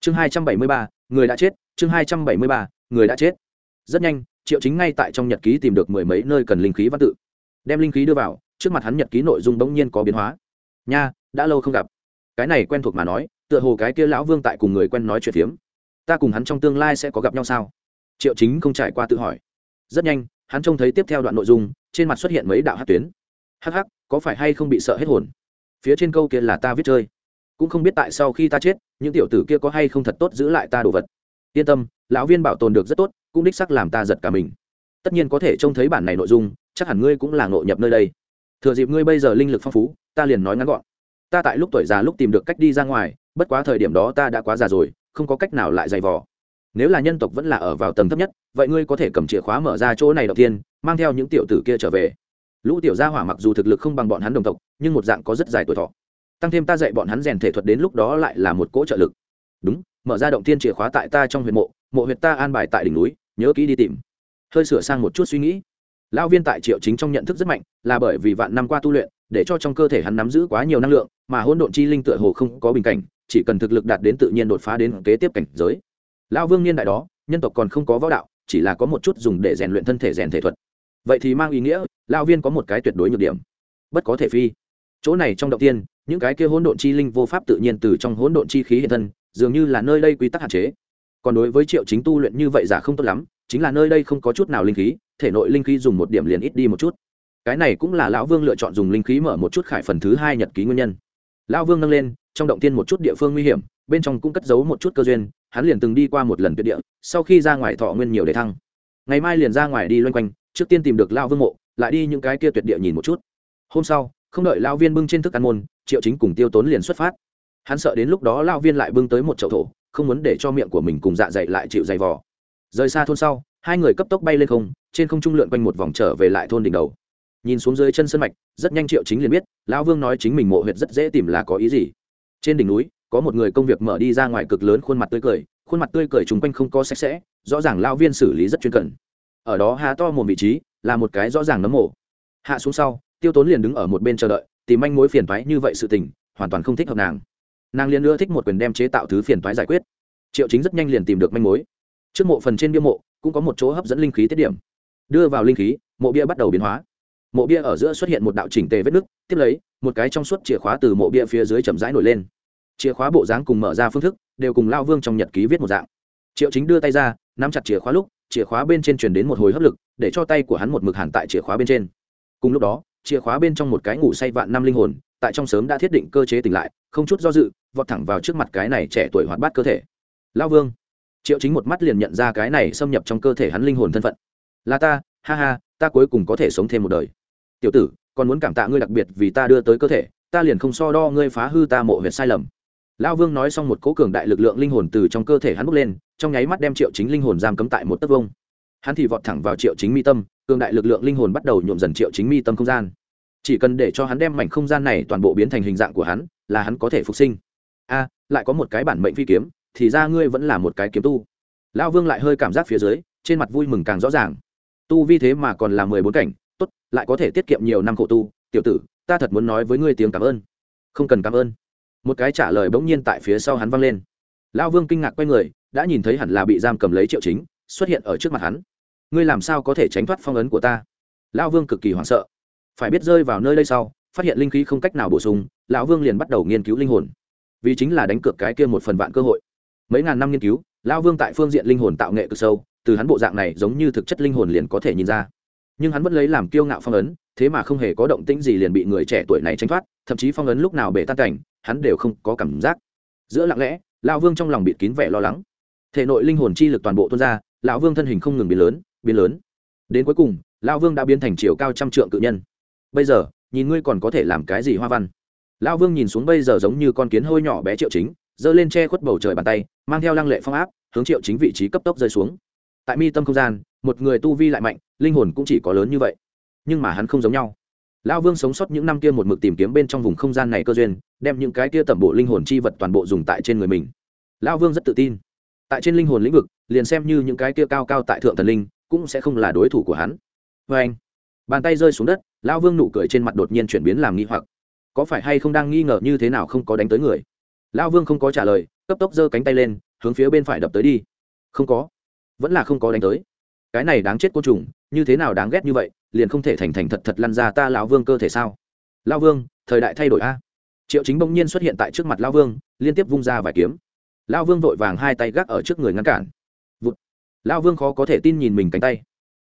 Chương hai trăm bảy mươi ba, người đã chết, chương hai trăm bảy mươi ba, người đã chết rất nhanh, triệu chính ngay tại trong nhật ký tìm được mười mấy nơi cần linh khí văn tự. Đem linh khí đưa vào, trước mặt hắn nhật ký nội dung bỗng nhiên có biến hóa. Nha, đã lâu không gặp. Cái này quen thuộc mà nói, tựa hồ cái kia lão vương tại cùng người quen nói chuyện phiếm. Ta cùng hắn trong tương lai sẽ có gặp nhau sao? Triệu chính không trải qua tự hỏi. Rất nhanh, hắn trông thấy tiếp theo đoạn nội dung, trên mặt xuất hiện mấy đạo hát tuyến. Hắc hắc, có phải hay không bị sợ hết hồn? Phía trên câu kia là ta viết chơi. Cũng không biết tại sau khi ta chết, những tiểu tử kia có hay không thật tốt giữ lại ta đồ vật. Yên tâm, lão viên bảo tồn được rất tốt cũng đích sắc làm ta giật cả mình. Tất nhiên có thể trông thấy bản này nội dung, chắc hẳn ngươi cũng là ngộ nhập nơi đây. Thừa dịp ngươi bây giờ linh lực phong phú, ta liền nói ngắn gọn. Ta tại lúc tuổi già lúc tìm được cách đi ra ngoài, bất quá thời điểm đó ta đã quá già rồi, không có cách nào lại dày vò. Nếu là nhân tộc vẫn là ở vào tầng thấp nhất, vậy ngươi có thể cầm chìa khóa mở ra chỗ này đầu tiên, mang theo những tiểu tử kia trở về. Lũ tiểu gia hỏa mặc dù thực lực không bằng bọn hắn đồng tộc, nhưng một dạng có rất dài tuổi thọ. Tăng thêm ta dạy bọn hắn rèn thể thuật đến lúc đó lại là một cỗ trợ lực. Đúng, mở ra động tiên chìa khóa tại ta trong huyện mộ mộ huyện ta an bài tại đỉnh núi nhớ kỹ đi tìm. Hơi sửa sang một chút suy nghĩ. Lão viên tại triệu chính trong nhận thức rất mạnh, là bởi vì vạn năm qua tu luyện, để cho trong cơ thể hắn nắm giữ quá nhiều năng lượng, mà hỗn độn chi linh tựa hồ không có bình cảnh, chỉ cần thực lực đạt đến tự nhiên đột phá đến kế tiếp cảnh giới. Lão vương niên đại đó, nhân tộc còn không có võ đạo, chỉ là có một chút dùng để rèn luyện thân thể rèn thể thuật. Vậy thì mang ý nghĩa, lão viên có một cái tuyệt đối nhược điểm. Bất có thể phi. Chỗ này trong động tiên, những cái kia hỗn độn chi linh vô pháp tự nhiên từ trong hỗn độn chi khí hiện thân, dường như là nơi đây quy tắc hạn chế còn đối với triệu chính tu luyện như vậy giả không tốt lắm, chính là nơi đây không có chút nào linh khí, thể nội linh khí dùng một điểm liền ít đi một chút. Cái này cũng là lão vương lựa chọn dùng linh khí mở một chút khải phần thứ hai nhật ký nguyên nhân. Lão vương nâng lên, trong động tiên một chút địa phương nguy hiểm, bên trong cũng cất giấu một chút cơ duyên, hắn liền từng đi qua một lần tuyệt địa, sau khi ra ngoài thọ nguyên nhiều để thăng. Ngày mai liền ra ngoài đi loanh quanh, trước tiên tìm được lao vương mộ, lại đi những cái kia tuyệt địa nhìn một chút. Hôm sau, không đợi lao viên bưng trên thức ăn môn, triệu chính cùng tiêu tốn liền xuất phát. Hắn sợ đến lúc đó lao viên lại bưng tới một chậu thổ không muốn để cho miệng của mình cùng dạ dày lại chịu dày vò. Rời xa thôn sau, hai người cấp tốc bay lên không, trên không trung lượn quanh một vòng trở về lại thôn đỉnh đầu. Nhìn xuống dưới chân sân mạch, rất nhanh triệu chính liền biết, lão vương nói chính mình mộ huyệt rất dễ tìm là có ý gì. Trên đỉnh núi, có một người công việc mở đi ra ngoài cực lớn khuôn mặt tươi cười, khuôn mặt tươi cười chung quanh không có sạch sẽ, rõ ràng lao viên xử lý rất chuyên cần. Ở đó há to một vị trí, là một cái rõ ràng nấm mổ hạ xuống sau, tiêu tốn liền đứng ở một bên chờ đợi, tìm manh mối phiền thoái như vậy sự tình, hoàn toàn không thích hợp nàng nàng liền ưa thích một quyền đem chế tạo thứ phiền toái giải quyết. Triệu chính rất nhanh liền tìm được manh mối. Trước mộ phần trên bia mộ, cũng có một chỗ hấp dẫn linh khí tiết điểm. Đưa vào linh khí, mộ bia bắt đầu biến hóa. Mộ bia ở giữa xuất hiện một đạo chỉnh tề vết nứt, tiếp lấy, một cái trong suốt chìa khóa từ mộ bia phía dưới chậm rãi nổi lên. Chìa khóa bộ dáng cùng mở ra phương thức, đều cùng lao vương trong nhật ký viết một dạng. Triệu chính đưa tay ra, nắm chặt chìa khóa lúc, chìa khóa bên trên truyền đến một hồi hấp lực, để cho tay của hắn một mực hàn tại chìa khóa bên trên. Cùng lúc đó, chìa khóa bên trong một cái ngủ say vạn năm linh hồn, tại trong sớm đã thiết định cơ chế tỉnh lại không chút do dự, vọt thẳng vào trước mặt cái này trẻ tuổi hoạt bát cơ thể. Lao vương. Triệu chính một mắt liền nhận ra cái này xâm nhập trong cơ thể hắn linh hồn thân phận. Là ta, ha ha, ta cuối cùng có thể sống thêm một đời. Tiểu tử, còn muốn cảm tạ ngươi đặc biệt vì ta đưa tới cơ thể, ta liền không so đo ngươi phá hư ta mộ huyệt sai lầm. Lão vương nói xong một cố cường đại lực lượng linh hồn từ trong cơ thể hắn bốc lên, trong nháy mắt đem triệu chính linh hồn giam cấm tại một tấc vông hắn thì vọt thẳng vào triệu chính mi tâm, cường đại lực lượng linh hồn bắt đầu nhuộm dần triệu chính mi tâm không gian chỉ cần để cho hắn đem mảnh không gian này toàn bộ biến thành hình dạng của hắn, là hắn có thể phục sinh. A, lại có một cái bản mệnh phi kiếm, thì ra ngươi vẫn là một cái kiếm tu. Lão vương lại hơi cảm giác phía dưới, trên mặt vui mừng càng rõ ràng. Tu vi thế mà còn là mười bốn cảnh, tốt, lại có thể tiết kiệm nhiều năm khổ tu. Tiểu tử, ta thật muốn nói với ngươi tiếng cảm ơn. Không cần cảm ơn. Một cái trả lời bỗng nhiên tại phía sau hắn vang lên. Lão vương kinh ngạc quay người, đã nhìn thấy hẳn là bị giam cầm lấy triệu chính, xuất hiện ở trước mặt hắn. Ngươi làm sao có thể tránh thoát phong ấn của ta? Lão vương cực kỳ hoảng sợ phải biết rơi vào nơi đây sau, phát hiện linh khí không cách nào bổ sung, lão vương liền bắt đầu nghiên cứu linh hồn. Vì chính là đánh cược cái kia một phần vạn cơ hội. Mấy ngàn năm nghiên cứu, lão vương tại phương diện linh hồn tạo nghệ cực sâu, từ hắn bộ dạng này giống như thực chất linh hồn liền có thể nhìn ra. Nhưng hắn vẫn lấy làm kiêu ngạo phong ấn, thế mà không hề có động tĩnh gì liền bị người trẻ tuổi này tranh thoát, thậm chí phong ấn lúc nào bể tan cảnh, hắn đều không có cảm giác. Giữa lặng lẽ, lão vương trong lòng bịt kín vẻ lo lắng. Thể nội linh hồn chi lực toàn bộ tuôn ra, lão vương thân hình không ngừng biến lớn biến lớn. Đến cuối cùng, lão vương đã biến thành chiều cao trăm trượng cự nhân bây giờ, nhìn ngươi còn có thể làm cái gì hoa văn? Lão vương nhìn xuống bây giờ giống như con kiến hôi nhỏ bé triệu chính, giơ lên che khuất bầu trời bàn tay, mang theo lăng lệ phong áp, hướng triệu chính vị trí cấp tốc rơi xuống. Tại mi tâm không gian, một người tu vi lại mạnh, linh hồn cũng chỉ có lớn như vậy. Nhưng mà hắn không giống nhau. Lão vương sống sót những năm kia một mực tìm kiếm bên trong vùng không gian này cơ duyên, đem những cái kia tẩm bộ linh hồn chi vật toàn bộ dùng tại trên người mình. Lão vương rất tự tin. Tại trên linh hồn lĩnh vực, liền xem như những cái kia cao cao tại thượng thần linh, cũng sẽ không là đối thủ của hắn. Vê anh, bàn tay rơi xuống đất lão vương nụ cười trên mặt đột nhiên chuyển biến làm nghi hoặc. Có phải hay không đang nghi ngờ như thế nào không có đánh tới người? Lão vương không có trả lời, cấp tốc giơ cánh tay lên, hướng phía bên phải đập tới đi. Không có. Vẫn là không có đánh tới. Cái này đáng chết côn trùng, như thế nào đáng ghét như vậy, liền không thể thành thành thật thật lăn ra ta lão vương cơ thể sao? Lão vương, thời đại thay đổi a. Triệu chính bỗng nhiên xuất hiện tại trước mặt lão vương, liên tiếp vung ra vài kiếm. Lão vương vội vàng hai tay gác ở trước người ngăn cản. Vụt. lão vương khó có thể tin nhìn mình cánh tay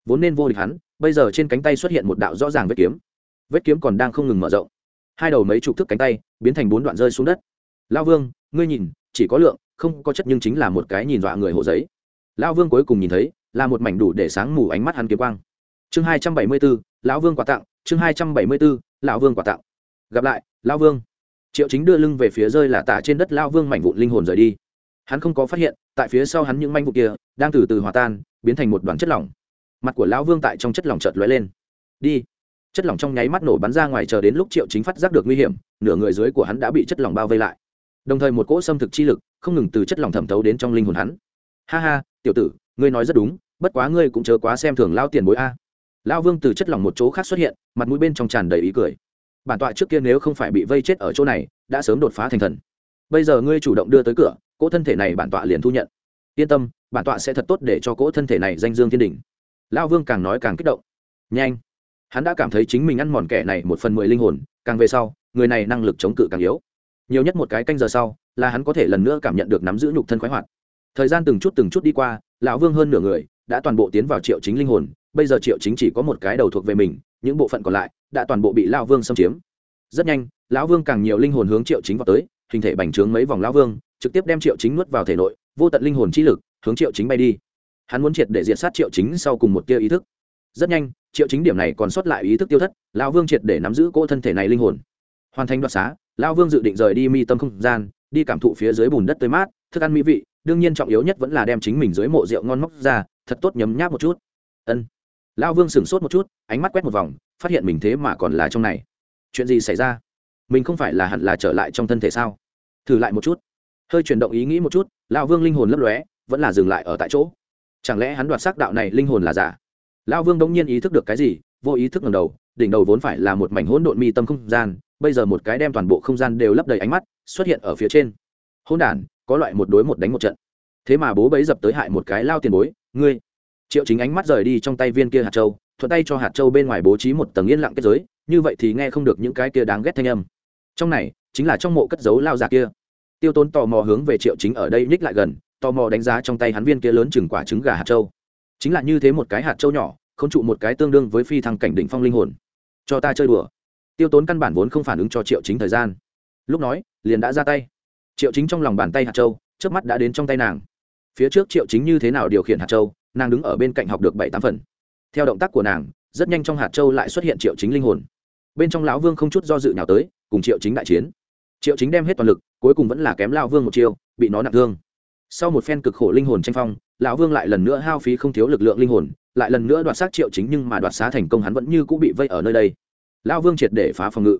vốn nên vô địch hắn, bây giờ trên cánh tay xuất hiện một đạo rõ ràng vết kiếm. Vết kiếm còn đang không ngừng mở rộng. Hai đầu mấy chục thức cánh tay biến thành bốn đoạn rơi xuống đất. Lao vương, ngươi nhìn, chỉ có lượng, không có chất nhưng chính là một cái nhìn dọa người hộ giấy. Lao vương cuối cùng nhìn thấy, là một mảnh đủ để sáng mù ánh mắt hắn kiếm quang. Chương hai trăm bảy mươi b ố lão vương quà tặng, chương hai trăm bảy mươi b ố lão vương quà tặng. Gặp lại lao vương. Triệu chính đưa lưng về phía rơi là tả trên đất lao vương mảnh vụn linh hồn rời đi. Hắn không có phát hiện, tại phía sau hắn những manh vụ kia đang từ từ hòa tan, biến thành một đoàn chất lỏng mặt của lão vương tại trong chất lỏng chợt lóe lên. Đi. Chất lỏng trong nháy mắt nổ bắn ra ngoài chờ đến lúc triệu chính phát giác được nguy hiểm, nửa người dưới của hắn đã bị chất lỏng bao vây lại. Đồng thời một cỗ xâm thực chi lực, không ngừng từ chất lỏng thẩm thấu đến trong linh hồn hắn. Ha ha, tiểu tử, ngươi nói rất đúng, bất quá ngươi cũng chớ quá xem thường lao tiền bối a. Lao vương từ chất lỏng một chỗ khác xuất hiện, mặt mũi bên trong tràn đầy ý cười. Bản tọa trước kia nếu không phải bị vây chết ở chỗ này, đã sớm đột phá thành thần. Bây giờ ngươi chủ động đưa tới cửa, cỗ thân thể này bản tọa liền thu nhận. Yên tâm, bản tọa sẽ thật tốt để cho cỗ thân thể này danh dương thiên đình lao vương càng nói càng kích động. Nhanh. Hắn đã cảm thấy chính mình ăn mòn kẻ này một phần mười linh hồn, càng về sau, người này năng lực chống cự càng yếu. Nhiều nhất một cái canh giờ sau, là hắn có thể lần nữa cảm nhận được nắm giữ nhục thân khoái hoạt. Thời gian từng chút từng chút đi qua, lão vương hơn nửa người đã toàn bộ tiến vào triệu chính linh hồn, bây giờ triệu chính chỉ có một cái đầu thuộc về mình, những bộ phận còn lại đã toàn bộ bị lão vương xâm chiếm. Rất nhanh, lão vương càng nhiều linh hồn hướng triệu chính vào tới, hình thể bành trướng mấy vòng lão vương, trực tiếp đem triệu chính nuốt vào thể nội, vô tận linh hồn chi lực hướng triệu chính bay đi hắn muốn triệt để diệt sát triệu chính sau cùng một tia ý thức. Rất nhanh, triệu chính điểm này còn sót lại ý thức tiêu thất, lão vương triệt để nắm giữ cỗ thân thể này linh hồn. Hoàn thành đoạt xá, lão vương dự định rời đi mi tâm không gian, đi cảm thụ phía dưới bùn đất tươi mát, thức ăn mỹ vị, đương nhiên trọng yếu nhất vẫn là đem chính mình dưới mộ rượu ngon móc ra, thật tốt nhấm nháp một chút. Ân. Lão vương sửng sốt một chút, ánh mắt quét một vòng, phát hiện mình thế mà còn là trong này. Chuyện gì xảy ra? Mình không phải là hẳn là trở lại trong thân thể sao? Thử lại một chút. Hơi chuyển động ý nghĩ một chút, lão vương linh hồn lấp lóe, vẫn là dừng lại ở tại chỗ chẳng lẽ hắn đoạt xác đạo này linh hồn là giả? Lão vương đống nhiên ý thức được cái gì, vô ý thức ngầm đầu, đỉnh đầu vốn phải là một mảnh hỗn độn mi tâm không gian, bây giờ một cái đem toàn bộ không gian đều lấp đầy ánh mắt, xuất hiện ở phía trên. Hỗn đản, có loại một đối một đánh một trận. Thế mà bố bấy dập tới hại một cái lao tiền bối, ngươi. Triệu chính ánh mắt rời đi trong tay viên kia hạt châu, thuận tay cho hạt châu bên ngoài bố trí một tầng yên lặng kết giới, như vậy thì nghe không được những cái kia đáng ghét thanh âm. Trong này, chính là trong mộ cất giấu lao già kia. Tiêu tốn tò mò hướng về triệu chính ở đây ních lại gần tò mò đánh giá trong tay hắn viên kia lớn chừng quả trứng gà hạt châu. Chính là như thế một cái hạt châu nhỏ, không trụ một cái tương đương với phi thăng cảnh đỉnh phong linh hồn. Cho ta chơi đùa. Tiêu tốn căn bản vốn không phản ứng cho triệu chính thời gian. Lúc nói, liền đã ra tay. Triệu chính trong lòng bàn tay hạt châu trước mắt đã đến trong tay nàng. Phía trước triệu chính như thế nào điều khiển hạt châu, nàng đứng ở bên cạnh học được bảy tám phần. Theo động tác của nàng, rất nhanh trong hạt châu lại xuất hiện triệu chính linh hồn. Bên trong lão vương không chút do dự nào tới, cùng triệu chính đại chiến. Triệu chính đem hết toàn lực, cuối cùng vẫn là kém lao vương một chiêu, bị nó nặng thương sau một phen cực khổ linh hồn tranh phong, lão vương lại lần nữa hao phí không thiếu lực lượng linh hồn, lại lần nữa đoạt xác triệu chính nhưng mà đoạt xá thành công hắn vẫn như cũng bị vây ở nơi đây. Lão vương triệt để phá phòng ngự.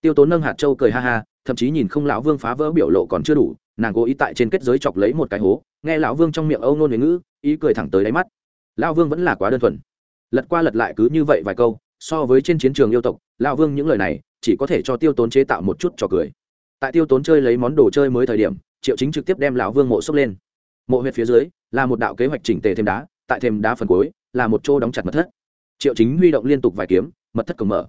Tiêu tốn nâng hạt châu cười ha ha, thậm chí nhìn không lão vương phá vỡ biểu lộ còn chưa đủ, nàng cố ý tại trên kết giới chọc lấy một cái hố, nghe lão vương trong miệng âu nôn huế ngữ, ý cười thẳng tới đáy mắt. Lão vương vẫn là quá đơn thuần. Lật qua lật lại cứ như vậy vài câu, so với trên chiến trường yêu tộc, lão vương những lời này chỉ có thể cho tiêu tốn chế tạo một chút trò cười. Tại tiêu tốn chơi lấy món đồ chơi mới thời điểm triệu chính trực tiếp đem lão vương mộ xốc lên. Mộ huyệt phía dưới, là một đạo kế hoạch chỉnh tề thêm đá, tại thêm đá phần cuối, là một chỗ đóng chặt mật thất. Triệu chính huy động liên tục vài kiếm, mật thất cổng mở.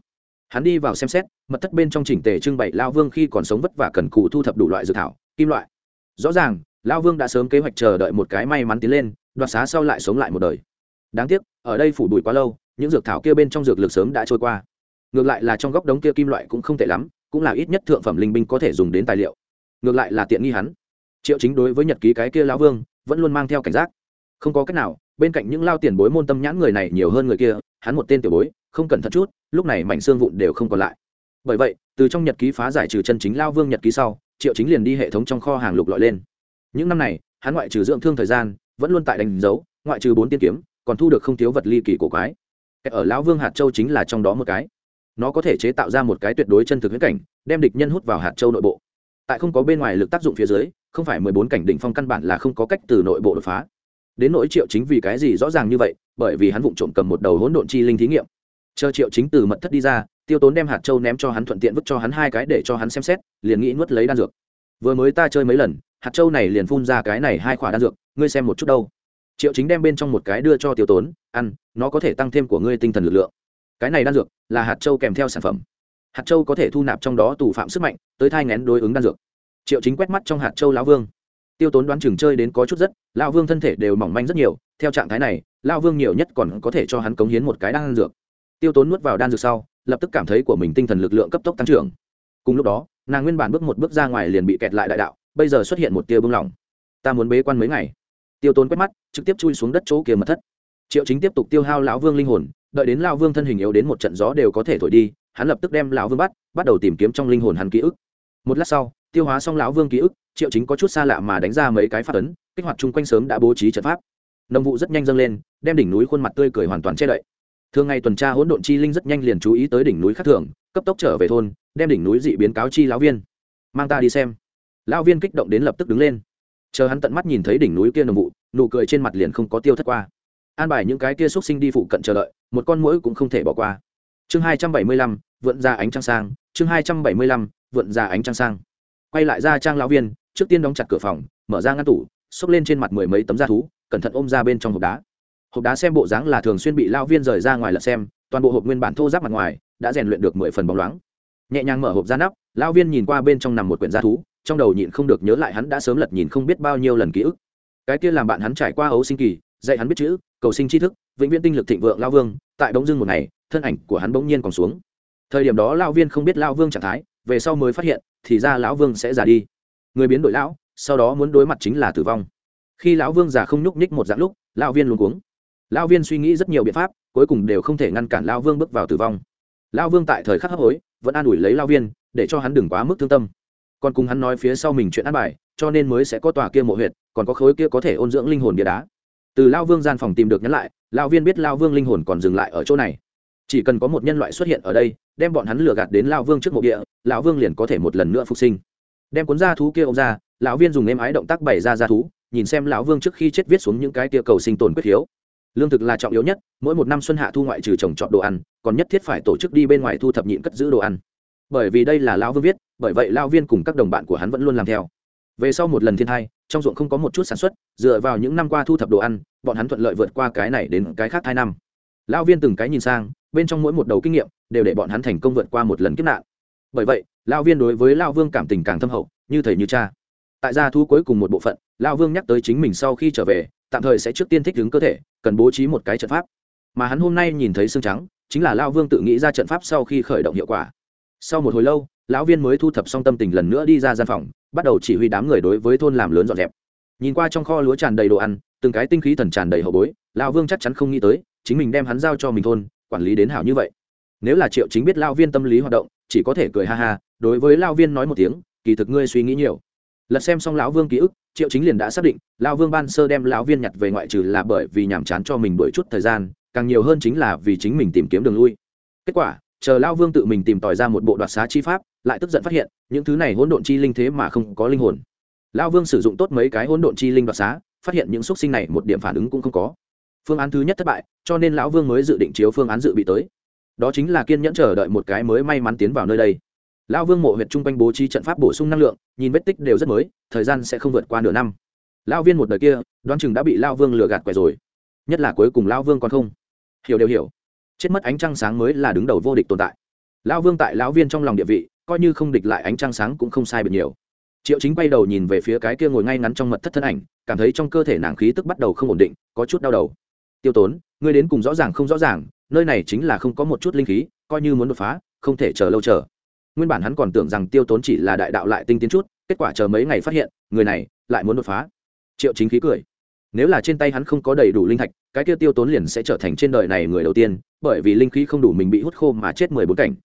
Hắn đi vào xem xét, mật thất bên trong chỉnh tề trưng bày lao vương khi còn sống vất vả cần cù thu thập đủ loại dược thảo, kim loại. Rõ ràng lao vương đã sớm kế hoạch chờ đợi một cái may mắn tiến lên, đoạt xá sau lại sống lại một đời. Đáng tiếc, ở đây phủ bụi quá lâu, những dược thảo kia bên trong dược lực sớm đã trôi qua. Ngược lại là trong góc đống kia kim loại cũng không tệ lắm, cũng là ít nhất thượng phẩm linh binh có thể dùng đến tài liệu. Ngược lại là tiện nghi hắn triệu chính đối với nhật ký cái kia lão vương, vẫn luôn mang theo cảnh giác. Không có cách nào, bên cạnh những lao tiền bối môn tâm nhãn người này nhiều hơn người kia, hắn một tên tiểu bối, không cẩn thận chút, lúc này mảnh xương vụn đều không còn lại. Bởi vậy, từ trong nhật ký phá giải trừ chân chính lao vương nhật ký sau, triệu chính liền đi hệ thống trong kho hàng lục lọi lên. Những năm này, hắn ngoại trừ dưỡng thương thời gian, vẫn luôn tại đánh dấu, ngoại trừ bốn tiên kiếm, còn thu được không thiếu vật ly kỳ cổ quái. Ở lão vương hạt châu chính là trong đó một cái. Nó có thể chế tạo ra một cái tuyệt đối chân thực huyễn cảnh, đem địch nhân hút vào hạt châu nội bộ. Tại không có bên ngoài lực tác dụng phía dưới không phải mười bốn cảnh đỉnh phong căn bản là không có cách từ nội bộ đột phá. Đến nỗi triệu chính vì cái gì rõ ràng như vậy, bởi vì hắn vụng trộm cầm một đầu hỗn độn chi linh thí nghiệm. Chờ triệu chính từ mật thất đi ra, tiêu tốn đem hạt châu ném cho hắn thuận tiện vứt cho hắn hai cái để cho hắn xem xét, liền nghĩ nuốt lấy đan dược. Vừa mới ta chơi mấy lần, hạt châu này liền phun ra cái này hai quả đan dược, ngươi xem một chút đâu. Triệu chính đem bên trong một cái đưa cho tiêu tốn, ăn, nó có thể tăng thêm của ngươi tinh thần lực lượng. Cái này đan dược là hạt châu kèm theo sản phẩm. Hạt châu có thể thu nạp trong đó tù phạm sức mạnh, tới thai ngén đối ứng đan dược triệu chính quét mắt trong hạt châu lão vương. Tiêu tốn đoán chừng chơi đến có chút rất, lão vương thân thể đều mỏng manh rất nhiều, theo trạng thái này, Lão vương nhiều nhất còn có thể cho hắn cống hiến một cái đan dược. Tiêu tốn nuốt vào đan dược sau, lập tức cảm thấy của mình tinh thần lực lượng cấp tốc tăng trưởng. Cùng lúc đó, nàng nguyên bản bước một bước ra ngoài liền bị kẹt lại đại đạo, bây giờ xuất hiện một tia bưng lỏng. Ta muốn bế quan mấy ngày. Tiêu tốn quét mắt, trực tiếp chui xuống đất chỗ kia mật thất. Triệu chính tiếp tục tiêu hao lão vương linh hồn, đợi đến lão vương thân hình yếu đến một trận gió đều có thể thổi đi, hắn lập tức đem lão vương bắt bắt đầu tìm kiếm trong linh hồn hắn ký ức. Một lát sau tiêu hóa xong lão vương ký ức, triệu chính có chút xa lạ mà đánh ra mấy cái phát ấn, kích hoạt chung quanh sớm đã bố trí trận pháp. Nông vụ rất nhanh dâng lên, đem đỉnh núi khuôn mặt tươi cười hoàn toàn che đậy. Thường ngày tuần tra hỗn độn chi linh rất nhanh liền chú ý tới đỉnh núi khác thường, cấp tốc trở về thôn, đem đỉnh núi dị biến cáo chi lão viên. Mang ta đi xem. Lão viên kích động đến lập tức đứng lên. Chờ hắn tận mắt nhìn thấy đỉnh núi kia nồng vụ, nụ cười trên mặt liền không có tiêu thất qua. An bài những cái kia x sinh đi phụ cận chờ đợi, một con mũi cũng không thể bỏ qua. Chương hai trăm bảy mươi lăm, vượn ra ánh trăng sang, chương hai trăm bảy mươi lăm, vượn ra ánh trăng sang quay lại ra trang lão viên, trước tiên đóng chặt cửa phòng, mở ra ngăn tủ, xốc lên trên mặt mười mấy tấm da thú, cẩn thận ôm ra bên trong hộp đá. Hộp đá xem bộ dáng là thường xuyên bị lao viên rời ra ngoài lật xem, toàn bộ hộp nguyên bản thô giáp mặt ngoài, đã rèn luyện được mười phần bóng loáng. Nhẹ nhàng mở hộp ra nắp lao viên nhìn qua bên trong nằm một quyển da thú, trong đầu nhịn không được nhớ lại hắn đã sớm lật nhìn không biết bao nhiêu lần ký ức. Cái kia làm bạn hắn trải qua ấu sinh kỳ, dạy hắn biết chữ, cầu sinh tri thức, vĩnh viễn tinh lực thịnh vượng lao vương, tại đống dưng một ngày, thân ảnh của hắn bỗng nhiên còn xuống. Thời điểm đó lao viên không biết lao vương trạng thái, về sau mới phát hiện thì ra lão vương sẽ già đi. Người biến đổi lão, sau đó muốn đối mặt chính là tử vong. Khi lão vương già không nhúc nhích một dạng lúc, lão viên luôn cuống. Lão viên suy nghĩ rất nhiều biện pháp, cuối cùng đều không thể ngăn cản lão vương bước vào tử vong. Lão vương tại thời khắc hấp hối, vẫn an ủi lấy lão viên, để cho hắn đừng quá mức thương tâm. Còn cùng hắn nói phía sau mình chuyện ăn bài, cho nên mới sẽ có tòa kia mộ huyệt, còn có khối kia có thể ôn dưỡng linh hồn bia đá. Từ lão vương gian phòng tìm được nhắn lại, lão viên biết lão vương linh hồn còn dừng lại ở chỗ này chỉ cần có một nhân loại xuất hiện ở đây, đem bọn hắn lừa gạt đến lao vương trước mộ địa, lão vương liền có thể một lần nữa phục sinh. Đem cuốn da thú kia ông ra, lão viên dùng êm ái động tác bày ra da thú, nhìn xem lão vương trước khi chết viết xuống những cái tia cầu sinh tồn quyết hiếu. Lương thực là trọng yếu nhất, mỗi một năm xuân hạ thu ngoại trừ trồng trọt đồ ăn, còn nhất thiết phải tổ chức đi bên ngoài thu thập nhịn cất giữ đồ ăn. Bởi vì đây là lão vương viết, bởi vậy lao viên cùng các đồng bạn của hắn vẫn luôn làm theo. Về sau một lần thiên thai, trong ruộng không có một chút sản xuất, dựa vào những năm qua thu thập đồ ăn, bọn hắn thuận lợi vượt qua cái này đến cái khác hai năm. Lao viên từng cái nhìn sang bên trong mỗi một đầu kinh nghiệm đều để bọn hắn thành công vượt qua một lần kiếp nạn. Bởi vậy lao viên đối với lao vương cảm tình càng thâm hậu, như thầy như cha. Tại gia thu cuối cùng một bộ phận lao vương nhắc tới chính mình sau khi trở về, tạm thời sẽ trước tiên thích ứng cơ thể, cần bố trí một cái trận pháp. Mà hắn hôm nay nhìn thấy xương trắng, chính là lao vương tự nghĩ ra trận pháp sau khi khởi động hiệu quả. Sau một hồi lâu, lão viên mới thu thập xong tâm tình lần nữa đi ra gian phòng, bắt đầu chỉ huy đám người đối với thôn làm lớn dọn dẹp. Nhìn qua trong kho lúa tràn đầy đồ ăn, từng cái tinh khí thần tràn đầy hậu bối, lão vương chắc chắn không nghĩ tới, chính mình đem hắn giao cho mình thôn quản lý đến hảo như vậy. Nếu là triệu chính biết lao viên tâm lý hoạt động, chỉ có thể cười ha ha, đối với lao viên nói một tiếng, kỳ thực ngươi suy nghĩ nhiều. Lật xem xong lão vương ký ức, triệu chính liền đã xác định, lao vương ban sơ đem lão viên nhặt về ngoại trừ là bởi vì nhàm chán cho mình đổi chút thời gian, càng nhiều hơn chính là vì chính mình tìm kiếm đường lui. Kết quả, chờ lao vương tự mình tìm tòi ra một bộ đoạt xá chi pháp, lại tức giận phát hiện, những thứ này hỗn độn chi linh thế mà không có linh hồn. Lao vương sử dụng tốt mấy cái hỗn độn chi linh đoạt xá, phát hiện những xúc sinh này một điểm phản ứng cũng không có phương án thứ nhất thất bại, cho nên lão vương mới dự định chiếu phương án dự bị tới. Đó chính là kiên nhẫn chờ đợi một cái mới may mắn tiến vào nơi đây. Lão vương mộ huyện trung quanh bố trí trận pháp bổ sung năng lượng, nhìn vết tích đều rất mới, thời gian sẽ không vượt qua nửa năm. Lão viên một đời kia, đoán chừng đã bị lão vương lừa gạt quẻ rồi. Nhất là cuối cùng lão vương còn không. Hiểu đều hiểu. Chết mất ánh trăng sáng mới là đứng đầu vô địch tồn tại. Lão vương tại lão viên trong lòng địa vị, coi như không địch lại ánh trăng sáng cũng không sai biệt nhiều. Triệu chính quay đầu nhìn về phía cái kia ngồi ngay ngắn trong mật thất thân ảnh, cảm thấy trong cơ thể nàng khí tức bắt đầu không ổn định, có chút đau đầu tiêu tốn, ngươi đến cùng rõ ràng không rõ ràng, nơi này chính là không có một chút linh khí, coi như muốn đột phá, không thể chờ lâu chờ. Nguyên bản hắn còn tưởng rằng tiêu tốn chỉ là đại đạo lại tinh tiến chút, kết quả chờ mấy ngày phát hiện, người này lại muốn đột phá. Triệu chính khí cười. Nếu là trên tay hắn không có đầy đủ linh thạch, cái kia tiêu tốn liền sẽ trở thành trên đời này người đầu tiên, bởi vì linh khí không đủ mình bị hút khô mà chết mười bốn cảnh.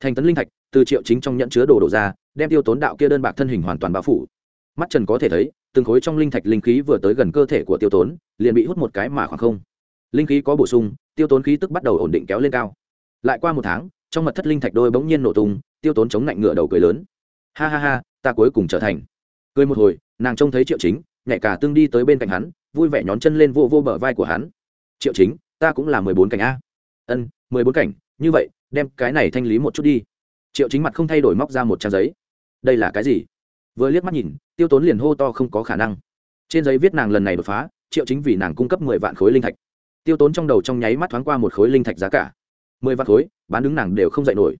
Thành tấn linh thạch, từ triệu chính trong nhận chứa đồ đổ ra, đem tiêu tốn đạo kia đơn bạc thân hình hoàn toàn bao phủ. Mắt trần có thể thấy, từng khối trong linh thạch linh khí vừa tới gần cơ thể của tiêu tốn, liền bị hút một cái mà khoảng không linh khí có bổ sung, tiêu tốn khí tức bắt đầu ổn định kéo lên cao. Lại qua một tháng, trong mật thất linh thạch đôi bỗng nhiên nổ tung, tiêu tốn chống lạnh ngựa đầu cười lớn. Ha ha ha, ta cuối cùng trở thành. Cười một hồi, nàng trông thấy triệu chính, nhẹ cả tương đi tới bên cạnh hắn, vui vẻ nhón chân lên vô vô bờ vai của hắn. Triệu chính, ta cũng là mười bốn cảnh a. Ân, mười bốn cảnh, như vậy, đem cái này thanh lý một chút đi. Triệu chính mặt không thay đổi móc ra một trang giấy. Đây là cái gì? Vừa liếc mắt nhìn, tiêu tốn liền hô to không có khả năng. Trên giấy viết nàng lần này đột phá, triệu chính vì nàng cung cấp mười vạn khối linh thạch tiêu tốn trong đầu trong nháy mắt thoáng qua một khối linh thạch giá cả. Mười vạn khối, bán đứng nàng đều không dạy nổi.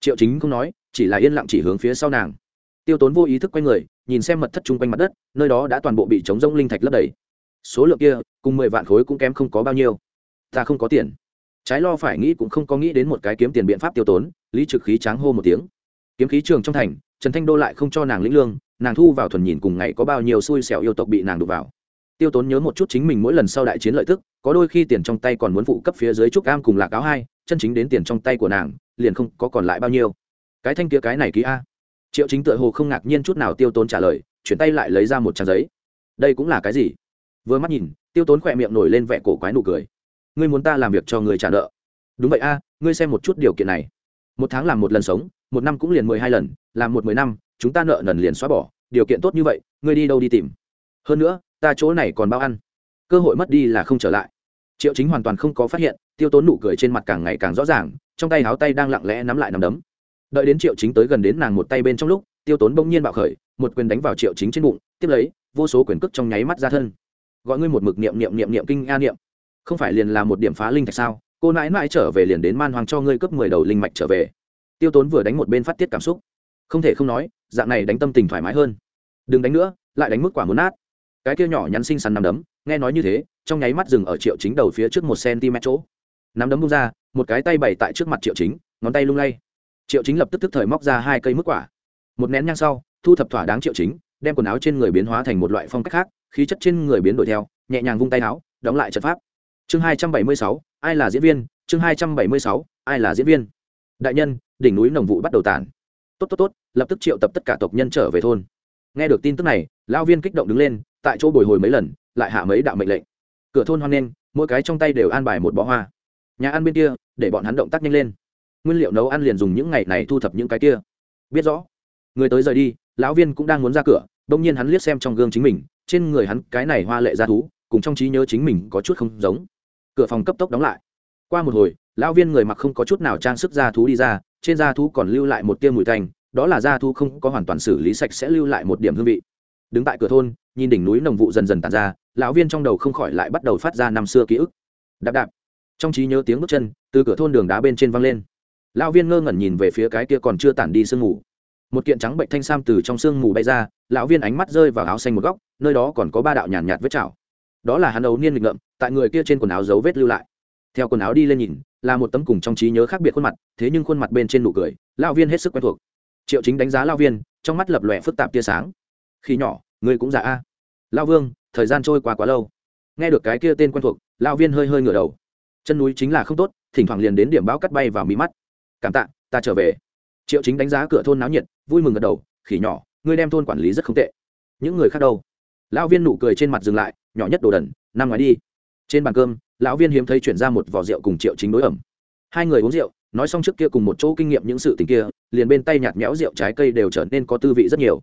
Triệu chính không nói, chỉ là yên lặng chỉ hướng phía sau nàng. Tiêu tốn vô ý thức quay người, nhìn xem mật thất chung quanh mặt đất, nơi đó đã toàn bộ bị chống rông linh thạch lấp đầy. Số lượng kia, cùng mười vạn khối cũng kém không có bao nhiêu. Ta không có tiền. Trái lo phải nghĩ cũng không có nghĩ đến một cái kiếm tiền biện pháp tiêu tốn, lý trực khí tráng hô một tiếng. Kiếm khí trường trong thành, trần thanh đô lại không cho nàng lĩnh lương, nàng thu vào thuần nhìn cùng ngày có bao nhiêu xui xẻo yêu tộc bị nàng đụng vào tiêu tốn nhớ một chút chính mình mỗi lần sau đại chiến lợi tức, có đôi khi tiền trong tay còn muốn phụ cấp phía dưới trúc cam cùng lạc áo hai, chân chính đến tiền trong tay của nàng, liền không có còn lại bao nhiêu. Cái thanh kia cái này ký a. Triệu chính tựa hồ không ngạc nhiên chút nào tiêu tốn trả lời, chuyển tay lại lấy ra một trang giấy. Đây cũng là cái gì? Vừa mắt nhìn, tiêu tốn khỏe miệng nổi lên vẻ cổ quái nụ cười. Ngươi muốn ta làm việc cho người trả nợ? Đúng vậy a, ngươi xem một chút điều kiện này. Một tháng làm một lần sống, một năm cũng liền mười hai lần, làm một mười năm, chúng ta nợ nần liền xóa bỏ, điều kiện tốt như vậy, ngươi đi đâu đi tìm? Hơn nữa ta chỗ này còn bao ăn. Cơ hội mất đi là không trở lại. Triệu chính hoàn toàn không có phát hiện, tiêu tốn nụ cười trên mặt càng ngày càng rõ ràng, trong tay háo tay đang lặng lẽ nắm lại nắm đấm. Đợi đến triệu chính tới gần đến nàng một tay bên trong lúc, tiêu tốn bỗng nhiên bạo khởi, một quyền đánh vào triệu chính trên bụng, tiếp lấy, vô số quyền cước trong nháy mắt ra thân. Gọi ngươi một mực niệm niệm niệm niệm kinh a niệm. Không phải liền là một điểm phá linh thạch sao? Cô nãi nãi trở về liền đến man hoàng cho ngươi cấp mười đầu linh mạch trở về. Tiêu tốn vừa đánh một bên phát tiết cảm xúc. Không thể không nói, dạng này đánh tâm tình thoải mái hơn. Đừng đánh nữa, lại đánh mức quả muốn nát cái kia nhỏ nhắn xinh xắn nắm đấm, nghe nói như thế, trong nháy mắt dừng ở triệu chính đầu phía trước một cm chỗ. Nắm đấm bung ra, một cái tay bày tại trước mặt triệu chính, ngón tay lung lay. Triệu chính lập tức tức thời móc ra hai cây mức quả. Một nén nhang sau, thu thập thỏa đáng triệu chính, đem quần áo trên người biến hóa thành một loại phong cách khác, khí chất trên người biến đổi theo, nhẹ nhàng vung tay áo, đóng lại trận pháp. Chương hai trăm bảy mươi sáu, ai là diễn viên? Chương hai trăm bảy mươi sáu, ai là diễn viên? Đại nhân, đỉnh núi nồng vụ bắt đầu tàn tốt tốt tốt, lập tức triệu tập tất cả tộc nhân trở về thôn. Nghe được tin tức này lao viên kích động đứng lên tại chỗ bồi hồi mấy lần, lại hạ mấy đạo mệnh lệnh. Cửa thôn hoan nghênh, mỗi cái trong tay đều an bài một bó hoa. Nhà ăn bên kia, để bọn hắn động tác nhanh lên. Nguyên liệu nấu ăn liền dùng những ngày này thu thập những cái kia. Biết rõ, người tới rời đi, lão viên cũng đang muốn ra cửa đông nhiên hắn liếc xem trong gương chính mình, trên người hắn cái này hoa lệ ra thú, cùng trong trí nhớ chính mình có chút không giống. Cửa phòng cấp tốc đóng lại. Qua một hồi, lão viên người mặc không có chút nào trang sức ra thú đi ra, trên da thú còn lưu lại một tia mùi thành đó là da thú không có hoàn toàn xử lý sạch sẽ lưu lại một điểm hương vị đứng tại cửa thôn nhìn đỉnh núi nồng vụ dần dần tàn ra lão viên trong đầu không khỏi lại bắt đầu phát ra năm xưa ký ức. Đạp đạp. Trong trí nhớ tiếng bước chân từ cửa thôn đường đá bên trên văng lên. Lão viên ngơ ngẩn nhìn về phía cái kia còn chưa tản đi sương mù. Một kiện trắng bệnh thanh sam từ trong sương mù bay ra lão viên ánh mắt rơi vào áo xanh một góc nơi đó còn có ba đạo nhàn nhạt, nhạt vết chảo. Đó là hắn ấu niên nghịch ngợm tại người kia trên quần áo dấu vết lưu lại. Theo quần áo đi lên nhìn là một tấm cùng trong trí nhớ khác biệt khuôn mặt thế nhưng khuôn mặt bên trên nụ cười lão viên hết sức quen thuộc. Triệu chính đánh giá lão viên trong mắt lập lòe phức tạp tia sáng khi nhỏ, ngươi cũng già a. Lão vương, thời gian trôi qua quá lâu. Nghe được cái kia tên quen thuộc, lão viên hơi hơi ngửa đầu. Chân núi chính là không tốt, thỉnh thoảng liền đến điểm bão cắt bay vào mí mắt. Cảm tạ, ta trở về. Triệu chính đánh giá cửa thôn náo nhiệt, vui mừng gật đầu, khỉ nhỏ, ngươi đem thôn quản lý rất không tệ. Những người khác đâu? Lão viên nụ cười trên mặt dừng lại, nhỏ nhất đồ đần năm ngoài đi. Trên bàn cơm, lão viên hiếm thấy chuyển ra một vỏ rượu cùng triệu chính đối ẩm. Hai người uống rượu, nói xong trước kia cùng một chỗ kinh nghiệm những sự tình kia, liền bên tay nhạt nhẽo rượu trái cây đều trở nên có tư vị rất nhiều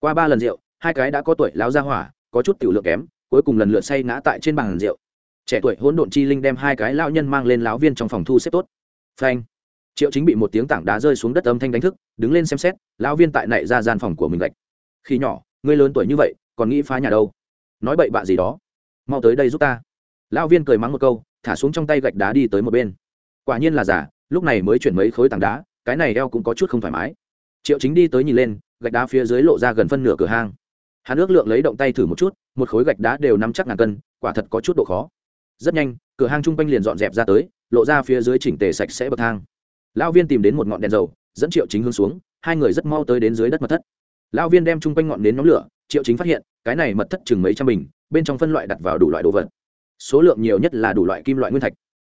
qua ba lần rượu, hai cái đã có tuổi láo ra hỏa, có chút tiểu lượng kém, cuối cùng lần lượt say ngã tại trên bàn rượu. Trẻ tuổi hỗn độn chi linh đem hai cái lão nhân mang lên lão viên trong phòng thu xếp tốt. Phanh. Triệu chính bị một tiếng tảng đá rơi xuống đất âm thanh đánh thức, đứng lên xem xét, lão viên tại nại ra gian phòng của mình gạch. Khi nhỏ, ngươi lớn tuổi như vậy, còn nghĩ phá nhà đâu? Nói bậy bạ gì đó. Mau tới đây giúp ta. Lão viên cười mắng một câu, thả xuống trong tay gạch đá đi tới một bên. Quả nhiên là giả, lúc này mới chuyển mấy khối tảng đá, cái này eo cũng có chút không thoải mái. Triệu chính đi tới nhìn lên gạch đá phía dưới lộ ra gần phân nửa cửa hang. Hắn ước lượng lấy động tay thử một chút, một khối gạch đá đều nắm chắc ngàn cân, quả thật có chút độ khó. Rất nhanh, cửa hang chung quanh liền dọn dẹp ra tới, lộ ra phía dưới chỉnh tề sạch sẽ bậc thang. Lão viên tìm đến một ngọn đèn dầu, dẫn triệu chính hướng xuống, hai người rất mau tới đến dưới đất mật thất. Lão viên đem chung quanh ngọn đến nhóm lửa, triệu chính phát hiện, cái này mật thất chừng mấy trăm bình, bên trong phân loại đặt vào đủ loại đồ vật. Số lượng nhiều nhất là đủ loại kim loại nguyên thạch.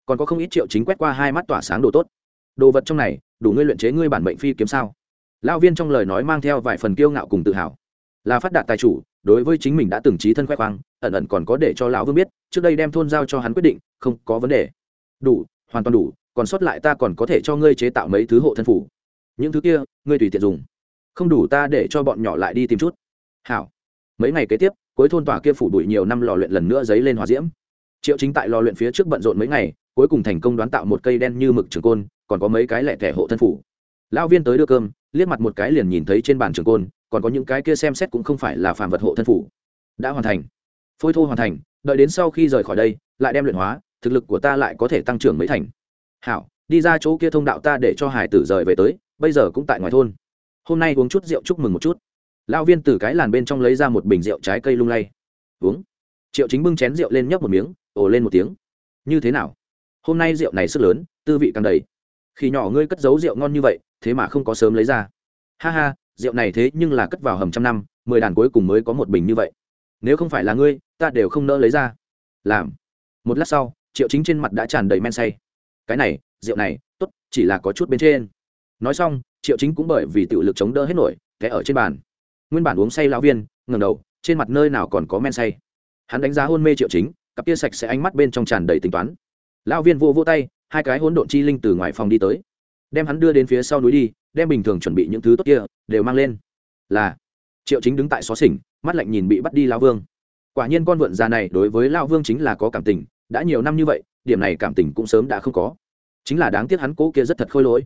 Còn có không ít triệu chính quét qua hai mắt tỏa sáng đồ tốt. Đồ vật trong này, đủ ngươi luyện chế ngươi bản mệnh phi kiếm sao? Lão viên trong lời nói mang theo vài phần kiêu ngạo cùng tự hào. Là phát đạt tài chủ, đối với chính mình đã từng trí thân khoe khoang, ẩn ẩn còn có để cho lão vương biết, trước đây đem thôn giao cho hắn quyết định, không có vấn đề. Đủ, hoàn toàn đủ, còn sót lại ta còn có thể cho ngươi chế tạo mấy thứ hộ thân phủ. Những thứ kia, ngươi tùy tiện dùng. Không đủ ta để cho bọn nhỏ lại đi tìm chút. Hảo. Mấy ngày kế tiếp, cuối thôn tòa kia phủ bụi nhiều năm lò luyện lần nữa dấy lên hòa diễm. Triệu chính tại lò luyện phía trước bận rộn mấy ngày, cuối cùng thành công đoán tạo một cây đen như mực trường côn, còn có mấy cái lẻ thẻ hộ thân phủ lão viên tới đưa cơm, liếc mặt một cái liền nhìn thấy trên bàn trường côn, còn có những cái kia xem xét cũng không phải là phàm vật hộ thân phủ. Đã hoàn thành. Phôi thô hoàn thành, đợi đến sau khi rời khỏi đây, lại đem luyện hóa, thực lực của ta lại có thể tăng trưởng mấy thành. Hảo, đi ra chỗ kia thông đạo ta để cho hải tử rời về tới, bây giờ cũng tại ngoài thôn. Hôm nay uống chút rượu chúc mừng một chút. Lão viên từ cái làn bên trong lấy ra một bình rượu trái cây lung lay. Uống. Triệu chính bưng chén rượu lên nhấp một miếng, ồ lên một tiếng. Như thế nào? Hôm nay rượu này sức lớn, tư vị càng đầy. Khi nhỏ ngươi cất giấu rượu ngon như vậy thế mà không có sớm lấy ra. Ha ha, rượu này thế nhưng là cất vào hầm trăm năm, mười đàn cuối cùng mới có một bình như vậy. Nếu không phải là ngươi, ta đều không nỡ lấy ra. Làm. Một lát sau, triệu chính trên mặt đã tràn đầy men say. Cái này, rượu này, tốt, chỉ là có chút bên trên. Nói xong, triệu chính cũng bởi vì tự lực chống đỡ hết nổi, té ở trên bàn. Nguyên bản uống say lão viên ngầm đầu, trên mặt nơi nào còn có men say. Hắn đánh giá hôn mê triệu chính, cặp tia sạch sẽ ánh mắt bên trong tràn đầy tính toán. Lão viên vô vô tay, hai cái hỗn độn chi linh từ ngoài phòng đi tới đem hắn đưa đến phía sau núi đi, đem bình thường chuẩn bị những thứ tốt kia đều mang lên. Là, triệu chính đứng tại xó xỉnh, mắt lạnh nhìn bị bắt đi lao vương. Quả nhiên con vượn già này đối với lao vương chính là có cảm tình, đã nhiều năm như vậy, điểm này cảm tình cũng sớm đã không có. Chính là đáng tiếc hắn cố kia rất thật khôi lỗi.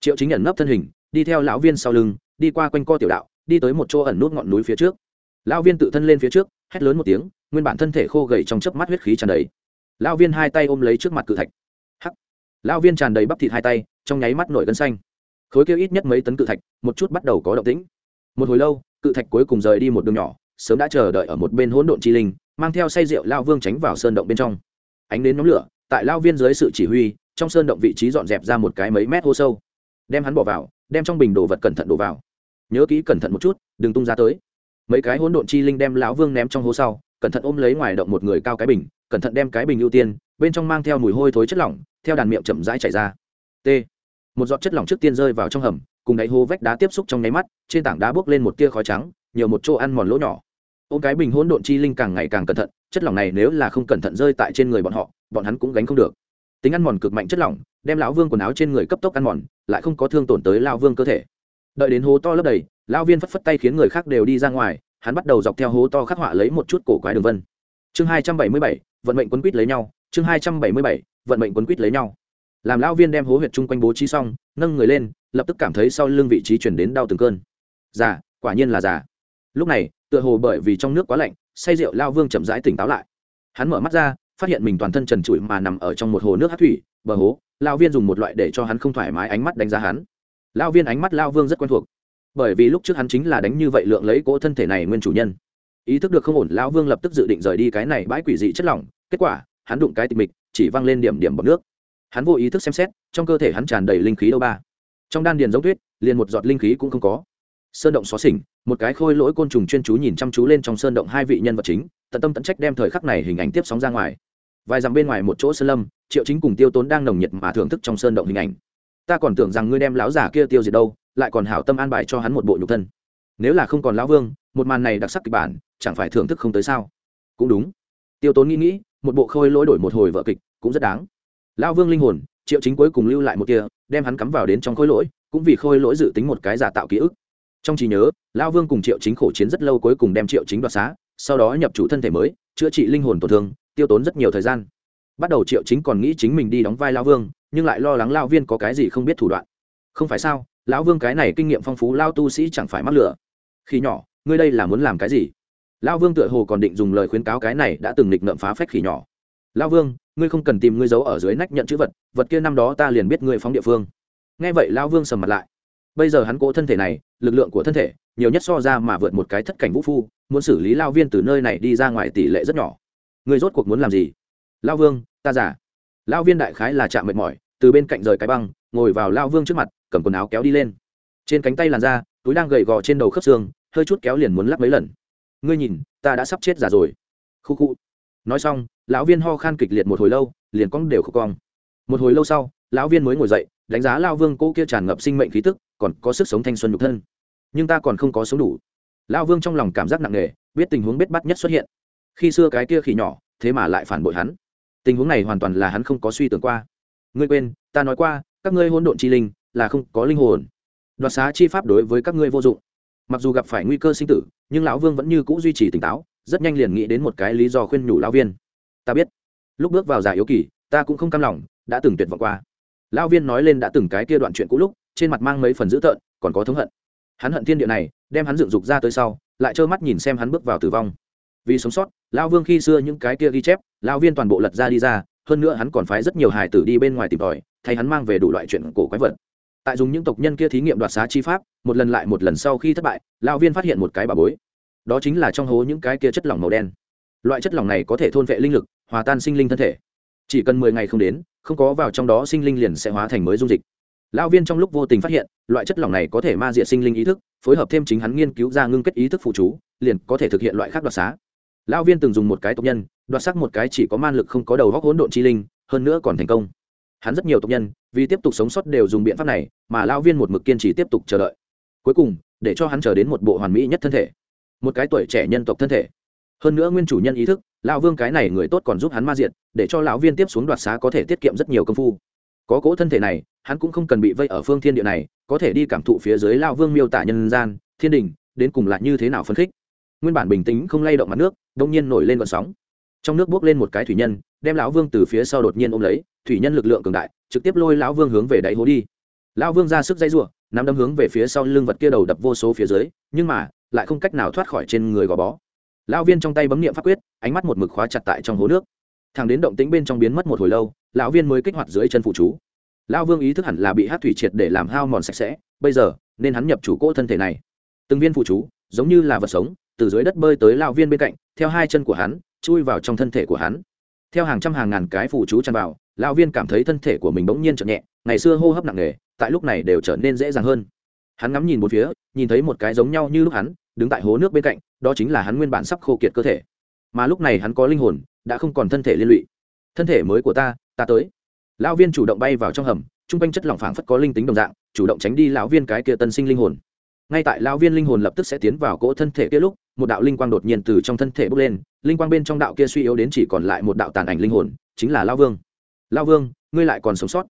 Triệu chính ẩn nấp thân hình, đi theo lão viên sau lưng, đi qua quanh co tiểu đạo, đi tới một chỗ ẩn nút ngọn núi phía trước. Lão viên tự thân lên phía trước, hét lớn một tiếng, nguyên bản thân thể khô gầy trong chớp mắt huyết khí tràn đầy. Lão viên hai tay ôm lấy trước mặt cự thạch. Hắc. Lão viên tràn đầy bắp thịt hai tay trong nháy mắt nổi gân xanh. Khối kia ít nhất mấy tấn cự thạch, một chút bắt đầu có động tĩnh. Một hồi lâu, cự thạch cuối cùng rời đi một đường nhỏ, sớm đã chờ đợi ở một bên hỗn độn chi linh, mang theo say rượu lao vương tránh vào sơn động bên trong. Ánh đến nhóm lửa, tại lao viên dưới sự chỉ huy, trong sơn động vị trí dọn dẹp ra một cái mấy mét hô sâu. Đem hắn bỏ vào, đem trong bình đồ vật cẩn thận đổ vào. Nhớ kỹ cẩn thận một chút, đừng tung ra tới. Mấy cái hỗn độn chi linh đem lão vương ném trong hố sau, cẩn thận ôm lấy ngoài động một người cao cái bình, cẩn thận đem cái bình ưu tiên, bên trong mang theo mùi hôi thối chất lỏng, theo đàn miệng chậm rãi chảy ra. T một giọt chất lỏng trước tiên rơi vào trong hầm, cùng đáy hô vách đá tiếp xúc trong nháy mắt, trên tảng đá bốc lên một tia khói trắng, nhiều một chỗ ăn mòn lỗ nhỏ. Ôm cái bình hỗn độn chi linh càng ngày càng cẩn thận, chất lỏng này nếu là không cẩn thận rơi tại trên người bọn họ, bọn hắn cũng gánh không được. Tính ăn mòn cực mạnh chất lỏng, đem lão vương quần áo trên người cấp tốc ăn mòn, lại không có thương tổn tới lao vương cơ thể. Đợi đến hố to lấp đầy lao viên phất phất tay khiến người khác đều đi ra ngoài, hắn bắt đầu dọc theo hố to khắc họa lấy một chút cổ quái đường vân. Chương hai trăm bảy mươi bảy, vận mệnh quấn quýt lấy nhau, chương hai trăm bảy mươi bảy, vận mệnh quấn quýt lấy nhau làm Lão viên đem hố huyệt chung quanh bố trí xong, nâng người lên, lập tức cảm thấy sau lưng vị trí chuyển đến đau từng cơn. Già, quả nhiên là già. Lúc này, tựa hồ bởi vì trong nước quá lạnh, say rượu lao vương chậm rãi tỉnh táo lại. Hắn mở mắt ra, phát hiện mình toàn thân trần trụi mà nằm ở trong một hồ nước hát thủy, bờ hố, lao viên dùng một loại để cho hắn không thoải mái ánh mắt đánh giá hắn. Lao viên ánh mắt lao vương rất quen thuộc, bởi vì lúc trước hắn chính là đánh như vậy lượng lấy cỗ thân thể này nguyên chủ nhân. Ý thức được không ổn, lao vương lập tức dự định rời đi cái này bãi quỷ dị chất lỏng, kết quả, hắn đụng cái tịch mịch, chỉ văng lên điểm điểm bọc nước hắn vô ý thức xem xét, trong cơ thể hắn tràn đầy linh khí đâu ba. Trong đan điền giống tuyết, liền một giọt linh khí cũng không có. Sơn động xó xỉnh, một cái khôi lỗi côn trùng chuyên chú nhìn chăm chú lên trong sơn động hai vị nhân vật chính, tận tâm tận trách đem thời khắc này hình ảnh tiếp sóng ra ngoài. Vài dặm bên ngoài một chỗ sơn lâm, triệu chính cùng tiêu tốn đang nồng nhiệt mà thưởng thức trong sơn động hình ảnh. Ta còn tưởng rằng ngươi đem láo giả kia tiêu diệt đâu, lại còn hảo tâm an bài cho hắn một bộ nhục thân. Nếu là không còn lão vương, một màn này đặc sắc kịch bản, chẳng phải thưởng thức không tới sao? Cũng đúng. Tiêu tốn nghĩ nghĩ, một bộ khôi lỗi đổi một hồi vợ kịch, cũng rất đáng lão vương linh hồn, triệu chính cuối cùng lưu lại một kia đem hắn cắm vào đến trong khôi lỗi, cũng vì khôi lỗi dự tính một cái giả tạo ký ức. Trong trí nhớ, lão vương cùng triệu chính khổ chiến rất lâu cuối cùng đem triệu chính đoạt xá, sau đó nhập chủ thân thể mới, chữa trị linh hồn tổn thương, tiêu tốn rất nhiều thời gian. Bắt đầu triệu chính còn nghĩ chính mình đi đóng vai lao vương, nhưng lại lo lắng lao viên có cái gì không biết thủ đoạn. Không phải sao, lão vương cái này kinh nghiệm phong phú lao tu sĩ chẳng phải mắc lửa. Khi nhỏ, ngươi đây là muốn làm cái gì? Lao vương tựa hồ còn định dùng lời khuyến cáo cái này đã từng nịch ngợm phá phách khỉ nhỏ lao vương, ngươi không cần tìm ngươi giấu ở dưới nách nhận chữ vật vật kia năm đó ta liền biết ngươi phóng địa phương. Nghe vậy lao vương sầm mặt lại. Bây giờ hắn cố thân thể này, lực lượng của thân thể, nhiều nhất so ra mà vượt một cái thất cảnh vũ phu, muốn xử lý lao viên từ nơi này đi ra ngoài tỷ lệ rất nhỏ. Ngươi rốt cuộc muốn làm gì? Lao vương, ta giả lao viên đại khái là chạm mệt mỏi, từ bên cạnh rời cái băng, ngồi vào lao vương trước mặt, cầm quần áo kéo đi lên. Trên cánh tay làn da, túi đang gầy gò trên đầu khớp xương, hơi chút kéo liền muốn lắp mấy lần. Ngươi nhìn, ta đã sắp chết giả rồi. Khu khu. Nói xong lão viên ho khan kịch liệt một hồi lâu, liền cong đều khô cong. Một hồi lâu sau, lão viên mới ngồi dậy, đánh giá lao vương cỗ kia tràn ngập sinh mệnh khí tức, còn có sức sống thanh xuân nhục thân. Nhưng ta còn không có sống đủ. Lao vương trong lòng cảm giác nặng nề, biết tình huống biết bắt nhất xuất hiện. Khi xưa cái kia khỉ nhỏ, thế mà lại phản bội hắn. Tình huống này hoàn toàn là hắn không có suy tưởng qua. Ngươi quên, ta nói qua, các ngươi hôn độn chi linh, là không có linh hồn. Đoạt xá chi pháp đối với các ngươi vô dụng. Mặc dù gặp phải nguy cơ sinh tử, nhưng lão vương vẫn như c ũ duy trì tỉnh táo, rất nhanh liền nghĩ đến một cái lý do khuyên nhủ lão viên ta biết. Lúc bước vào giải yếu kỳ, ta cũng không cam lòng, đã từng tuyệt vọng qua. Lão viên nói lên đã từng cái kia đoạn chuyện cũ lúc, trên mặt mang mấy phần dữ tợn, còn có thống hận. Hắn hận thiên địa này, đem hắn dựng dục ra tới sau, lại trơ mắt nhìn xem hắn bước vào tử vong. Vì sống sót lao vương khi xưa những cái kia ghi chép lao viên toàn bộ lật ra đi ra, hơn nữa hắn còn phái rất nhiều hài tử đi bên ngoài tìm tòi, thay hắn mang về đủ loại chuyện cổ quái vật. Tại dùng những tộc nhân kia thí nghiệm đoạt xá chi pháp, một lần lại một lần sau khi thất bại lao viên phát hiện một cái bà bối. Đó chính là trong hố những cái kia chất lỏng màu đen loại chất lỏng này có thể thôn vệ linh lực, hòa tan sinh linh thân thể. Chỉ cần mười ngày không đến, không có vào trong đó sinh linh liền sẽ hóa thành mới dung dịch. Lão viên trong lúc vô tình phát hiện, loại chất lỏng này có thể ma diệt sinh linh ý thức, phối hợp thêm chính hắn nghiên cứu ra ngưng kết ý thức phụ chú, liền có thể thực hiện loại khác đoạt xá. Lão viên từng dùng một cái tộc nhân, đoạt sắc một cái chỉ có man lực không có đầu góc hỗn độn chi linh, hơn nữa còn thành công. Hắn rất nhiều tộc nhân, vì tiếp tục sống sót đều dùng biện pháp này, mà lão viên một mực kiên trì tiếp tục chờ đợi. Cuối cùng, để cho hắn chờ đến một bộ hoàn mỹ nhất thân thể. Một cái tuổi trẻ nhân tộc thân thể hơn nữa nguyên chủ nhân ý thức, lão vương cái này người tốt còn giúp hắn ma diện để cho lão viên tiếp xuống đoạt xá có thể tiết kiệm rất nhiều công phu. Có cỗ thân thể này, hắn cũng không cần bị vây ở phương thiên địa này, có thể đi cảm thụ phía dưới lão vương miêu tả nhân gian, thiên đình, đến cùng lại như thế nào phân khích. Nguyên bản bình tĩnh không lay động mặt nước, đông nhiên nổi lên vận sóng. Trong nước bước lên một cái thủy nhân, đem lão vương từ phía sau đột nhiên ôm lấy, thủy nhân lực lượng cường đại, trực tiếp lôi lão vương hướng về đáy hố đi. Lão vương ra sức dây rủa, nắm đấm hướng về phía sau lưng vật kia đầu đập vô số phía dưới, nhưng mà, lại không cách nào thoát khỏi trên người gò bó lão viên trong tay bấm niệm pháp quyết, ánh mắt một mực khóa chặt tại trong hố nước. Thằng đến động tĩnh bên trong biến mất một hồi lâu, lão viên mới kích hoạt dưới chân phụ chú. Lão vương ý thức hẳn là bị hát thủy triệt để làm hao mòn sạch sẽ, bây giờ, nên hắn nhập chủ cỗ thân thể này. Từng viên phụ chú, giống như là vật sống, từ dưới đất bơi tới lão viên bên cạnh, theo hai chân của hắn, chui vào trong thân thể của hắn. Theo hàng trăm hàng ngàn cái phụ chú chăn vào, lão viên cảm thấy thân thể của mình bỗng nhiên chậm nhẹ, ngày xưa hô hấp nặng nề, tại lúc này đều trở nên dễ dàng hơn. Hắn ngắm nhìn một phía, nhìn thấy một cái giống nhau như lúc hắn, đứng tại hố nước bên cạnh đó chính là hắn nguyên bản sắp khô kiệt cơ thể. Mà lúc này hắn có linh hồn, đã không còn thân thể liên lụy. Thân thể mới của ta ta tới. Lão viên chủ động bay vào trong hầm t r u n g quanh chất lỏng phảng phất có linh tính đồng dạng, chủ động tránh đi lão viên cái kia tân sinh linh hồn. Ngay tại lão viên linh hồn lập tức sẽ tiến vào cỗ thân thể kia lúc, một đạo linh quang đột nhiên từ trong thân thể bốc lên, linh quang bên trong đạo kia suy yếu đến chỉ còn lại một đạo tàn ảnh linh hồn, chính là lão vương. Lão vương, ngươi lại còn sống sót.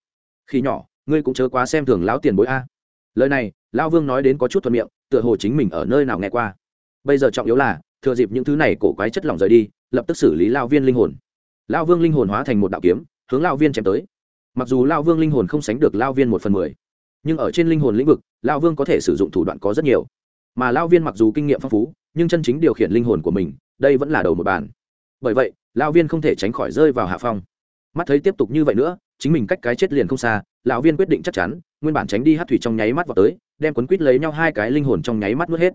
Khi nhỏ, ngươi cũng chớ quá xem thường lão tiền bối a. Lời này, lão vương nói đến có chút thuận miệng, tựa hồ chính mình ở nơi nào nghe qua bây giờ trọng yếu là, thừa dịp những thứ này cổ quái chất lỏng rời đi, lập tức xử lý lao viên linh hồn. Lao vương linh hồn hóa thành một đạo kiếm, hướng lao viên chém tới. Mặc dù lao vương linh hồn không sánh được lao viên một phần mười, nhưng ở trên linh hồn lĩnh vực, lao vương có thể sử dụng thủ đoạn có rất nhiều. Mà lao viên mặc dù kinh nghiệm phong phú, nhưng chân chính điều khiển linh hồn của mình, đây vẫn là đầu một bàn. Bởi vậy, lao viên không thể tránh khỏi rơi vào hạ phong. Mắt thấy tiếp tục như vậy nữa, chính mình cách cái chết liền không xa lão viên quyết định chắc chắn, nguyên bản tránh đi hát thủy trong nháy mắt vào tới, đem quấn quýt lấy nhau hai cái linh hồn trong nháy mắt nuốt hết.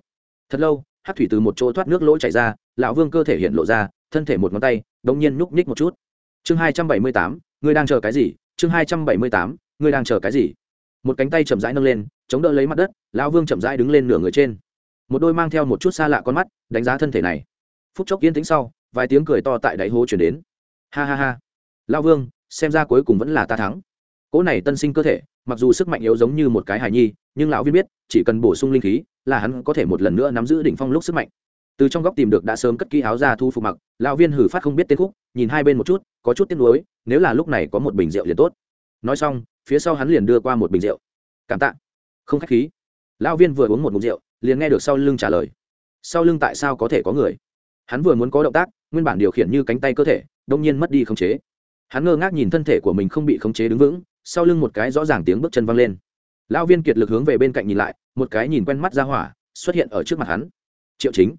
Thật lâu hát thủy từ một chỗ thoát nước lỗ chảy ra, lão vương cơ thể hiện lộ ra, thân thể một ngón tay, đống nhiên nhúc nhích một chút. Chương hai trăm bảy mươi tám, ngươi đang chờ cái gì? Chương hai trăm bảy mươi tám, ngươi đang chờ cái gì? Một cánh tay chậm rãi nâng lên, chống đỡ lấy mặt đất, lão vương chậm rãi đứng lên nửa người trên. Một đôi mang theo một chút xa lạ con mắt, đánh giá thân thể này. Phút chốc yên tĩnh sau, vài tiếng cười to tại đáy hố chuyển đến. Ha ha ha. Lão vương, xem ra cuối cùng vẫn là ta thắng. Cỗ này tân sinh cơ thể, mặc dù sức mạnh yếu giống như một cái hài nhi nhưng lão viên biết, chỉ cần bổ sung linh khí, là hắn có thể một lần nữa nắm giữ đỉnh phong lúc sức mạnh. Từ trong góc tìm được đã sớm cất kỹ áo ra thu phục mặc, lão viên hử phát không biết tên khúc, nhìn hai bên một chút, có chút tiếc nuối, nếu là lúc này có một bình rượu liền tốt. Nói xong, phía sau hắn liền đưa qua một bình rượu. Cảm tạ. Không khách khí. Lão viên vừa uống một ngụm rượu, liền nghe được sau lưng trả lời. Sau lưng tại sao có thể có người? Hắn vừa muốn có động tác, nguyên bản điều khiển như cánh tay cơ thể đông nhiên mất đi khống chế. Hắn ngơ ngác nhìn thân thể của mình không bị khống chế đứng vững, sau lưng một cái rõ ràng tiếng bước chân văng lên lão viên kiệt lực hướng về bên cạnh nhìn lại, một cái nhìn quen mắt ra hỏa xuất hiện ở trước mặt hắn. Triệu chính.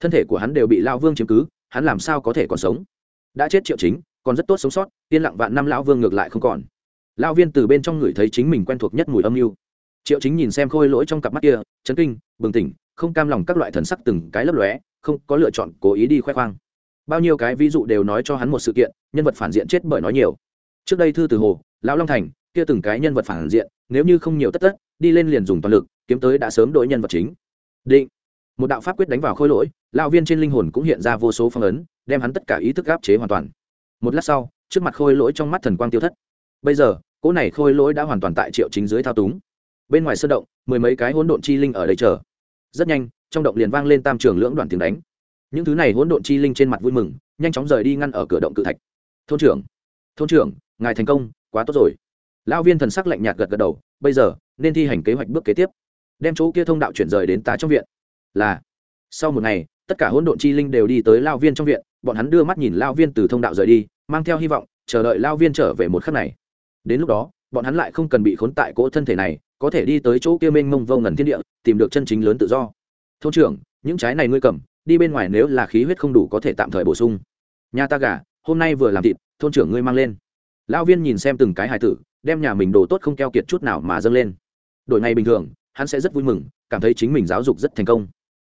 Thân thể của hắn đều bị lao vương chiếm cứ, hắn làm sao có thể còn sống? Đã chết triệu chính, còn rất tốt sống sót, yên lặng vạn năm lão vương ngược lại không còn. Lao viên từ bên trong người thấy chính mình quen thuộc nhất mùi âm mưu. Triệu chính nhìn xem khôi lỗi trong cặp mắt kia, chấn kinh, bừng tỉnh, không cam lòng các loại thần sắc từng cái lấp lóe, không có lựa chọn, cố ý đi khoe khoang. Bao nhiêu cái ví dụ đều nói cho hắn một sự kiện, nhân vật phản diện chết bởi nói nhiều. Trước đây thư từ hồ, lão long thành kia từng cái nhân vật phản diện, nếu như không nhiều tất tất, đi lên liền dùng toàn lực, kiếm tới đã sớm đổi nhân vật chính. Định. Một đạo pháp quyết đánh vào khôi lỗi, lão viên trên linh hồn cũng hiện ra vô số phong ấn, đem hắn tất cả ý thức áp chế hoàn toàn. Một lát sau, trước mặt khôi lỗi trong mắt thần quang tiêu thất. Bây giờ, cỗ này khôi lỗi đã hoàn toàn tại triệu chính dưới thao túng. Bên ngoài sơn động, mười mấy cái hỗn độn chi linh ở đây chờ. Rất nhanh, trong động liền vang lên tam trường lưỡng đoạn tiếng đánh. Những thứ này hỗn độn chi linh trên mặt vui mừng, nhanh chóng rời đi ngăn ở cửa động cự thạch. Thôn trưởng thôn trưởng, ngài thành công, quá tốt rồi lão viên thần sắc lạnh nhạt gật gật đầu, bây giờ, nên thi hành kế hoạch bước kế tiếp. Đem chỗ kia thông đạo chuyển rời đến tá trong viện. Là, sau một ngày, tất cả hỗn độn chi linh đều đi tới lao viên trong viện, bọn hắn đưa mắt nhìn lao viên từ thông đạo rời đi, mang theo hy vọng, chờ đợi lao viên trở về một khắc này. Đến lúc đó, bọn hắn lại không cần bị khốn tại cỗ thân thể này, có thể đi tới chỗ kia mênh mông vô ngần thiên địa, tìm được chân chính lớn tự do. Thôn trưởng, những trái này ngươi cầm, đi bên ngoài nếu là khí huyết không đủ có thể tạm thời bổ sung. Nhà ta gà, hôm nay vừa làm thịt, thôn trưởng ngươi mang lên. Lão viên nhìn xem từng cái hài tử đem nhà mình đồ tốt không keo kiệt chút nào mà dâng lên. Đổi ngày bình thường, hắn sẽ rất vui mừng, cảm thấy chính mình giáo dục rất thành công.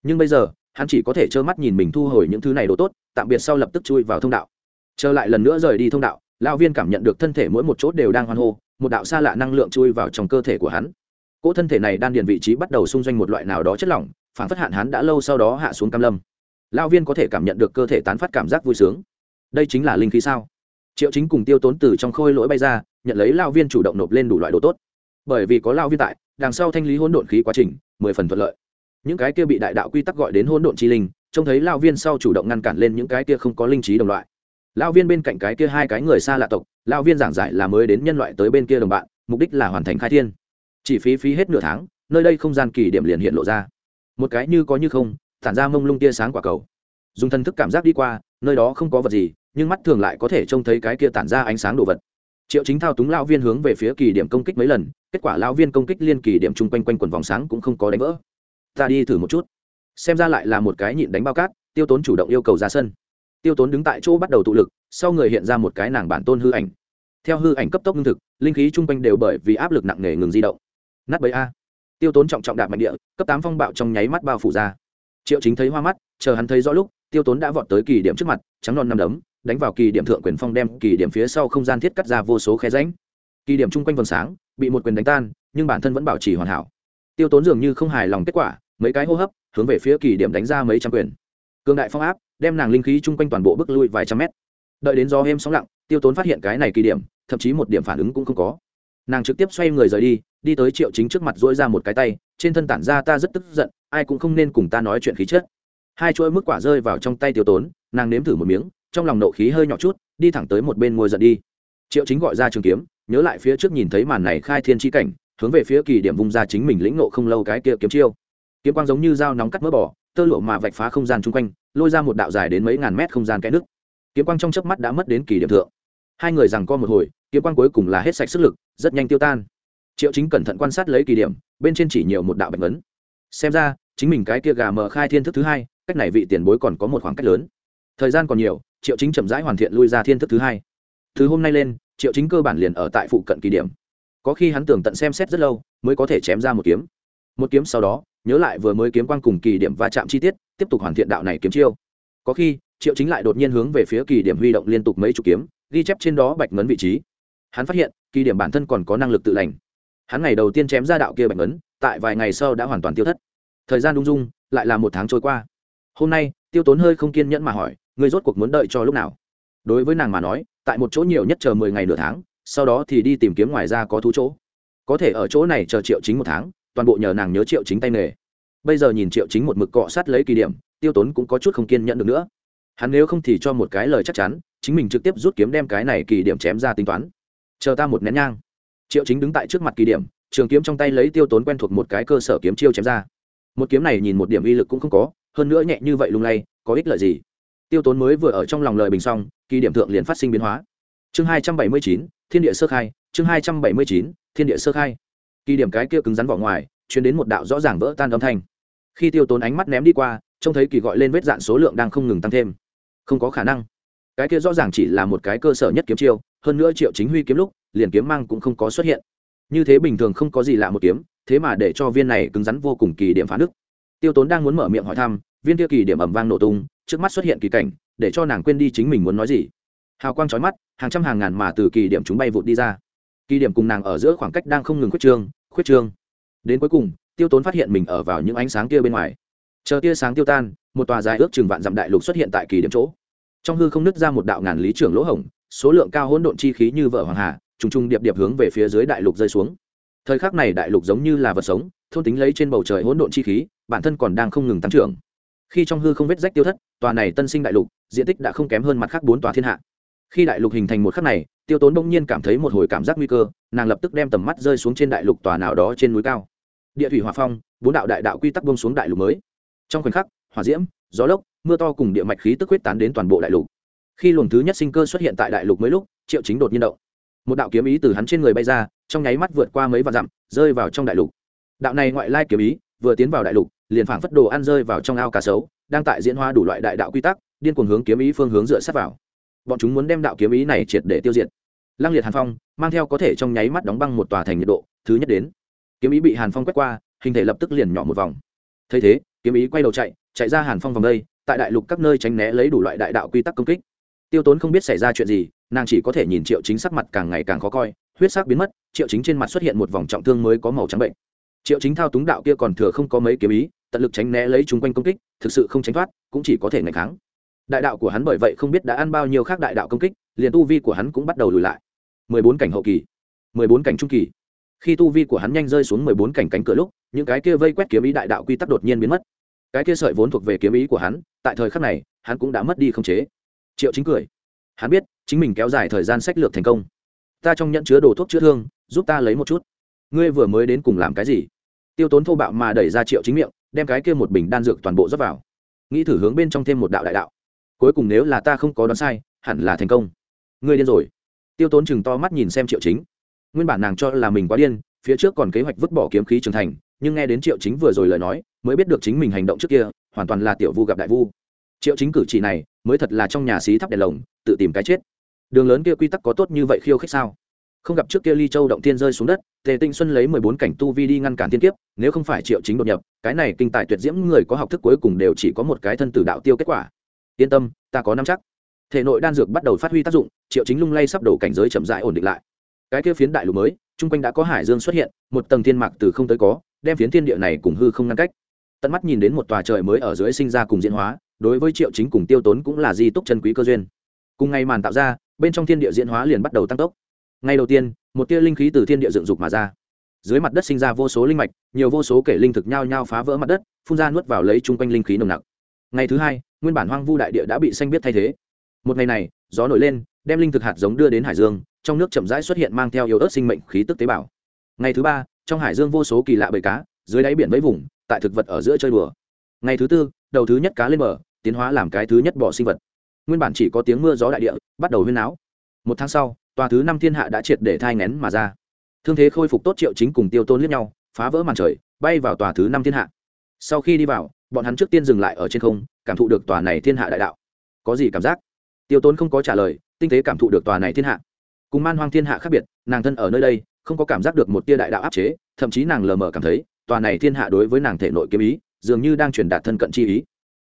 Nhưng bây giờ, hắn chỉ có thể trơ mắt nhìn mình thu hồi những thứ này đồ tốt, tạm biệt sau lập tức chui vào thông đạo. Trở lại lần nữa rời đi thông đạo, lão viên cảm nhận được thân thể mỗi một chốt đều đang hoan hô, một đạo xa lạ năng lượng chui vào trong cơ thể của hắn. Cỗ thân thể này đan điền vị trí bắt đầu xung doanh một loại nào đó chất lỏng, phản phất hạn hắn đã lâu sau đó hạ xuống cam lâm. Lão viên có thể cảm nhận được cơ thể tán phát cảm giác vui sướng. Đây chính là linh khí sao? Triệu chính cùng tiêu tốn từ trong khôi lỗi bay ra, nhận lấy lao viên chủ động nộp lên đủ loại đồ tốt. Bởi vì có lao viên tại, đằng sau thanh lý hỗn độn khí quá trình, mười phần thuận lợi. Những cái kia bị đại đạo quy tắc gọi đến hỗn độn chi linh, trông thấy lao viên sau chủ động ngăn cản lên những cái kia không có linh trí đồng loại. Lao viên bên cạnh cái kia hai cái người xa lạ tộc, lao viên giảng giải là mới đến nhân loại tới bên kia đồng bạn, mục đích là hoàn thành khai thiên. Chỉ phí phí hết nửa tháng, nơi đây không gian kỳ điểm liền hiện lộ ra. Một cái như có như không, tản ra mông lung tia sáng quả cầu. Dùng thân thức cảm giác đi qua, nơi đó không có vật gì nhưng mắt thường lại có thể trông thấy cái kia tản ra ánh sáng đồ vật. Triệu chính thao túng lao viên hướng về phía kỳ điểm công kích mấy lần, kết quả lao viên công kích liên kỳ điểm chung quanh quanh quần vòng sáng cũng không có đánh vỡ. Ta đi thử một chút. Xem ra lại là một cái nhịn đánh bao cát, tiêu tốn chủ động yêu cầu ra sân. Tiêu tốn đứng tại chỗ bắt đầu tụ lực, sau người hiện ra một cái nàng bản tôn hư ảnh. Theo hư ảnh cấp tốc lương thực, linh khí chung quanh đều bởi vì áp lực nặng nề ngừng di động. Nát bấy a. Tiêu tốn trọng trọng đạp mạnh địa, cấp tám phong bạo trong nháy mắt bao phủ ra. Triệu chính thấy hoa mắt, chờ hắn thấy rõ lúc, tiêu tốn đã vọt tới kỳ điểm trước mặt, trắng non năm đấm đánh vào kỳ điểm thượng quyền phong đem kỳ điểm phía sau không gian thiết cắt ra vô số khe ránh kỳ điểm chung quanh vầng sáng, bị một quyền đánh tan, nhưng bản thân vẫn bảo trì hoàn hảo. Tiêu tốn dường như không hài lòng kết quả, mấy cái hô hấp, hướng về phía kỳ điểm đánh ra mấy trăm quyền. Cường đại phong áp, đem nàng linh khí chung quanh toàn bộ bước lui vài trăm mét. Đợi đến gió êm sóng lặng, tiêu tốn phát hiện cái này kỳ điểm, thậm chí một điểm phản ứng cũng không có. Nàng trực tiếp xoay người rời đi đi tới triệu chính trước mặt dỗi ra một cái tay, trên thân tản ra ta rất tức giận, ai cũng không nên cùng ta nói chuyện khí chết hai chuỗi mức quả rơi vào trong tay tiêu tốn, nàng nếm thử một miếng trong lòng nộ khí hơi nhỏ chút, đi thẳng tới một bên ngồi giận đi. Triệu chính gọi ra trường kiếm, nhớ lại phía trước nhìn thấy màn này khai thiên tri cảnh, hướng về phía kỳ điểm vung ra chính mình lĩnh nộ không lâu cái kia kiếm chiêu. Kiếm quang giống như dao nóng cắt mỡ bỏ tơ lụa mà vạch phá không gian chung quanh, lôi ra một đạo dài đến mấy ngàn mét không gian kẽ nước. Kiếm quang trong chớp mắt đã mất đến kỳ điểm thượng. Hai người rằng co một hồi, kiếm quang cuối cùng là hết sạch sức lực, rất nhanh tiêu tan. Triệu chính cẩn thận quan sát lấy kỳ điểm, bên trên chỉ nhiều một đạo bạch vấn xem ra, chính mình cái kia gà mờ khai thiên thức thứ hai, cách này vị tiền bối còn có một khoảng cách lớn. Thời gian còn nhiều triệu chính chậm rãi hoàn thiện lui ra thiên thức thứ hai. Từ hôm nay lên, triệu chính cơ bản liền ở tại phụ cận kỳ điểm. Có khi hắn tưởng tận xem xét rất lâu, mới có thể chém ra một kiếm. Một kiếm sau đó, nhớ lại vừa mới kiếm quan cùng kỳ điểm và chạm chi tiết, tiếp tục hoàn thiện đạo này kiếm chiêu. Có khi, triệu chính lại đột nhiên hướng về phía kỳ điểm huy động liên tục mấy chục kiếm, ghi chép trên đó bạch ngấn vị trí. Hắn phát hiện, kỳ điểm bản thân còn có năng lực tự lành. Hắn ngày đầu tiên chém ra đạo kia bạch ngấn, tại vài ngày sau đã hoàn toàn tiêu thất. Thời gian ung dung, lại là một tháng trôi qua. Hôm nay, tiêu tốn hơi không kiên nhẫn mà hỏi Ngươi rốt cuộc muốn đợi cho lúc nào? Đối với nàng mà nói, tại một chỗ nhiều nhất chờ mười ngày nửa tháng, sau đó thì đi tìm kiếm ngoài ra có thú chỗ. Có thể ở chỗ này chờ triệu chính một tháng, toàn bộ nhờ nàng nhớ triệu chính tay nghề. Bây giờ nhìn triệu chính một mực cọ sát lấy kỳ điểm, tiêu tốn cũng có chút không kiên nhẫn được nữa. Hắn nếu không thì cho một cái lời chắc chắn, chính mình trực tiếp rút kiếm đem cái này kỳ điểm chém ra tính toán. Chờ ta một nén nhang. Triệu chính đứng tại trước mặt kỳ điểm, trường kiếm trong tay lấy tiêu tốn quen thuộc một cái cơ sở kiếm chiêu chém ra. Một kiếm này nhìn một điểm uy lực cũng không có, hơn nữa nhẹ như vậy lung lay, có ích lợi gì? Tiêu tốn mới vừa ở trong lòng lời bình xong, kỳ điểm thượng liền phát sinh biến hóa. Chương hai trăm bảy mươi chín, thiên địa sơ khai, chương hai trăm bảy mươi chín, thiên địa sơ khai. Kỳ điểm cái kia cứng rắn vỏ ngoài chuyển đến một đạo rõ ràng vỡ tan âm thanh. Khi tiêu tốn ánh mắt ném đi qua, trông thấy kỳ gọi lên vết dạn số lượng đang không ngừng tăng thêm. Không có khả năng. Cái kia rõ ràng chỉ là một cái cơ sở nhất kiếm chiêu, hơn nữa triệu chính huy kiếm lúc, liền kiếm mang cũng không có xuất hiện. Như thế bình thường không có gì lạ một kiếm, thế mà để cho viên này cứng rắn vô cùng kỳ điểm phá nước tiêu tốn đang muốn mở miệng hỏi thăm, viên kia kỳ điểm ẩm vang nổ tung trước mắt xuất hiện kỳ cảnh, để cho nàng quên đi chính mình muốn nói gì. Hào quang trói mắt, hàng trăm hàng ngàn mà từ kỳ điểm chúng bay vụt đi ra. Kỳ điểm cùng nàng ở giữa khoảng cách đang không ngừng khuyết trương khuyết trương. Đến cuối cùng, tiêu tốn phát hiện mình ở vào những ánh sáng kia bên ngoài. Chờ tia sáng tiêu tan, một tòa dài ước chừng vạn dặm đại lục xuất hiện tại kỳ điểm chỗ. Trong hư không nứt ra một đạo ngàn lý trưởng lỗ hổng, số lượng cao hỗn độn chi khí như vợ hoàng hà, trùng trùng điệp điệp hướng về phía dưới đại lục rơi xuống. Thời khắc này đại lục giống như là vật sống, thôn tính lấy trên bầu trời hỗn độn chi khí, bản thân còn đang không ngừng tăng trưởng khi trong hư không vết rách tiêu thất, tòa này tân sinh đại lục, diện tích đã không kém hơn mặt khác bốn tòa thiên hạ. Khi đại lục hình thành một khắc này, tiêu tốn bỗng nhiên cảm thấy một hồi cảm giác nguy cơ, nàng lập tức đem tầm mắt rơi xuống trên đại lục tòa nào đó trên núi cao. Địa thủy hòa phong, bốn đạo đại đạo quy tắc bông xuống đại lục mới. Trong khoảnh khắc, hỏa diễm, gió lốc, mưa to cùng địa mạch khí tức huyết tán đến toàn bộ đại lục. Khi luồng thứ nhất sinh cơ xuất hiện tại đại lục mới lúc, triệu chính đột nhiên động. Một đạo kiếm ý từ hắn trên người bay ra, trong nháy mắt vượt qua mấy vạn dặm, rơi vào trong đại lục. Đạo này ngoại lai kiếm ý, vừa tiến vào đại lục liền phảng phất đồ ăn rơi vào trong ao cá sấu, đang tại diễn hóa đủ loại đại đạo quy tắc, điên cuồng hướng kiếm ý phương hướng dựa sát vào. Bọn chúng muốn đem đạo kiếm ý này triệt để tiêu diệt. Lăng liệt hàn phong mang theo có thể trong nháy mắt đóng băng một tòa thành nhiệt độ, thứ nhất đến. Kiếm ý bị hàn phong quét qua, hình thể lập tức liền nhỏ một vòng. Thấy thế, kiếm ý quay đầu chạy chạy ra hàn phong vòng đây, tại đại lục các nơi tránh né lấy đủ loại đại đạo quy tắc công kích. Tiêu tốn không biết xảy ra chuyện gì, nàng chỉ có thể nhìn triệu chính sắc mặt càng ngày càng khó coi, huyết sắc biến mất, triệu chính trên mặt xuất hiện một vòng trọng thương mới có màu trắng bệnh. Triệu chính thao túng đạo kia còn thừa không có mấy kiếm ý tận lực tránh né lấy chúng quanh công kích, thực sự không tránh thoát, cũng chỉ có thể ngày kháng. Đại đạo của hắn bởi vậy không biết đã ăn bao nhiêu khác đại đạo công kích, liền tu vi của hắn cũng bắt đầu lùi lại. Mười bốn cảnh hậu kỳ, mười bốn cảnh trung kỳ. Khi tu vi của hắn nhanh rơi xuống mười bốn cảnh cánh cửa lúc, những cái kia vây quét kiếm ý đại đạo quy tắc đột nhiên biến mất. Cái kia sợi vốn thuộc về kiếm ý của hắn, tại thời khắc này, hắn cũng đã mất đi không chế. Triệu chính cười. Hắn biết, chính mình kéo dài thời gian sách lược thành công. Ta trong nhận chứa đồ thuốc chữa thương, giúp ta lấy một chút. Ngươi vừa mới đến cùng làm cái gì? Tiêu tốn thô bạo mà đẩy ra triệu chính miệng đem cái kia một bình đan dược toàn bộ rót vào. Nghĩ thử hướng bên trong thêm một đạo đại đạo. Cuối cùng nếu là ta không có đoán sai, hẳn là thành công. Ngươi điên rồi. Tiêu tốn chừng to mắt nhìn xem triệu chính. Nguyên bản nàng cho là mình quá điên, phía trước còn kế hoạch vứt bỏ kiếm khí trưởng thành, nhưng nghe đến triệu chính vừa rồi lời nói, mới biết được chính mình hành động trước kia, hoàn toàn là tiểu vu gặp đại vu. Triệu chính cử chỉ này, mới thật là trong nhà xí thắp đèn lồng, tự tìm cái chết. Đường lớn kia quy tắc có tốt như vậy khiêu khích sao? Không gặp trước kia ly châu động tiên rơi xuống đất, tề tinh xuân lấy mười bốn cảnh tu vi đi ngăn cản tiên kiếp, nếu không phải triệu chính đột nhập, cái này kinh tài tuyệt diễm người có học thức cuối cùng đều chỉ có một cái thân tử đạo tiêu kết quả. Yên tâm, ta có năm chắc. Thể nội đan dược bắt đầu phát huy tác dụng, triệu chính lung lay sắp đổ cảnh giới chậm rãi ổn định lại. Cái kia phiến đại lục mới, chung quanh đã có hải dương xuất hiện, một tầng thiên mạc từ không tới có, đem phiến thiên địa này cùng hư không ngăn cách. Tận mắt nhìn đến một tòa trời mới ở dưới sinh ra cùng diễn hóa, đối với triệu chính cùng tiêu tốn cũng là di túc chân quý cơ duyên. Cùng ngày màn tạo ra, bên trong thiên địa diễn hóa liền bắt đầu tăng tốc ngay đầu tiên, một tia linh khí từ thiên địa dựng dục mà ra. Dưới mặt đất sinh ra vô số linh mạch, nhiều vô số kể linh thực nhao nhao phá vỡ mặt đất, phun ra nuốt vào lấy chung quanh linh khí nồng nặc. Ngày thứ hai, nguyên bản hoang vu đại địa đã bị xanh biết thay thế. Một ngày này, gió nổi lên, đem linh thực hạt giống đưa đến hải dương, trong nước chậm rãi xuất hiện mang theo yếu ớt sinh mệnh khí tức tế bào. Ngày thứ ba, trong hải dương vô số kỳ lạ bầy cá, dưới đáy biển với vùng, tại thực vật ở giữa chơi đùa. Ngày thứ tư, đầu thứ nhất cá lên bờ, tiến hóa làm cái thứ nhất bỏ sinh vật. Nguyên bản chỉ có tiếng mưa gió đại địa, bắt đầu huyên náo. Một tháng sau tòa thứ năm thiên hạ đã triệt để thai ngén mà ra. Thương thế khôi phục tốt triệu chính cùng tiêu tôn liếc nhau, phá vỡ màn trời, bay vào tòa thứ năm thiên hạ. Sau khi đi vào, bọn hắn trước tiên dừng lại ở trên không, cảm thụ được tòa này thiên hạ đại đạo. Có gì cảm giác? Tiêu tôn không có trả lời, tinh tế cảm thụ được tòa này thiên hạ. Cùng man hoang thiên hạ khác biệt, nàng thân ở nơi đây, không có cảm giác được một tia đại đạo áp chế, thậm chí nàng lờ mờ cảm thấy, tòa này thiên hạ đối với nàng thể nội kiếm ý, dường như đang truyền đạt thân cận chi ý.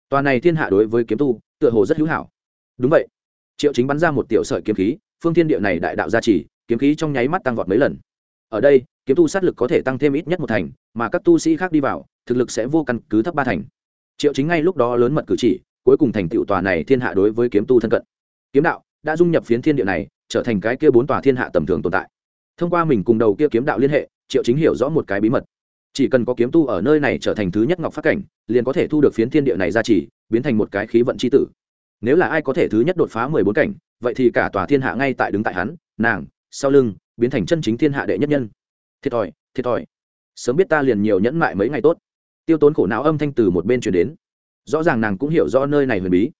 Tòa này thiên hạ đối với kiếm tu, tựa hồ rất hữu hảo. Đúng vậy. Triệu chính bắn ra một tiểu sợi kiếm khí phương thiên địa này đại đạo gia trì, kiếm khí trong nháy mắt tăng vọt mấy lần. Ở đây, kiếm tu sát lực có thể tăng thêm ít nhất một thành, mà các tu sĩ khác đi vào, thực lực sẽ vô căn cứ thấp ba thành. Triệu chính ngay lúc đó lớn mật cử chỉ, cuối cùng thành tựu tòa này thiên hạ đối với kiếm tu thân cận. Kiếm đạo đã dung nhập phiến thiên địa này, trở thành cái kia bốn tòa thiên hạ tầm thường tồn tại. Thông qua mình cùng đầu kia kiếm đạo liên hệ, triệu chính hiểu rõ một cái bí mật. Chỉ cần có kiếm tu ở nơi này trở thành thứ nhất ngọc phát cảnh, liền có thể thu được phiến thiên địa này ra chỉ biến thành một cái khí vận c h i tử nếu là ai có thể thứ nhất đột phá mười bốn cảnh, vậy thì cả tòa thiên hạ ngay tại đứng tại hắn, nàng, sau lưng, biến thành chân chính thiên hạ đệ nhất nhân. Thiệt thòi thiệt thòi. Sớm biết ta liền nhiều nhẫn mại mấy ngày tốt. Tiêu tốn khổ não âm thanh từ một bên chuyển đến. Rõ ràng nàng cũng hiểu rõ nơi này huyền bí.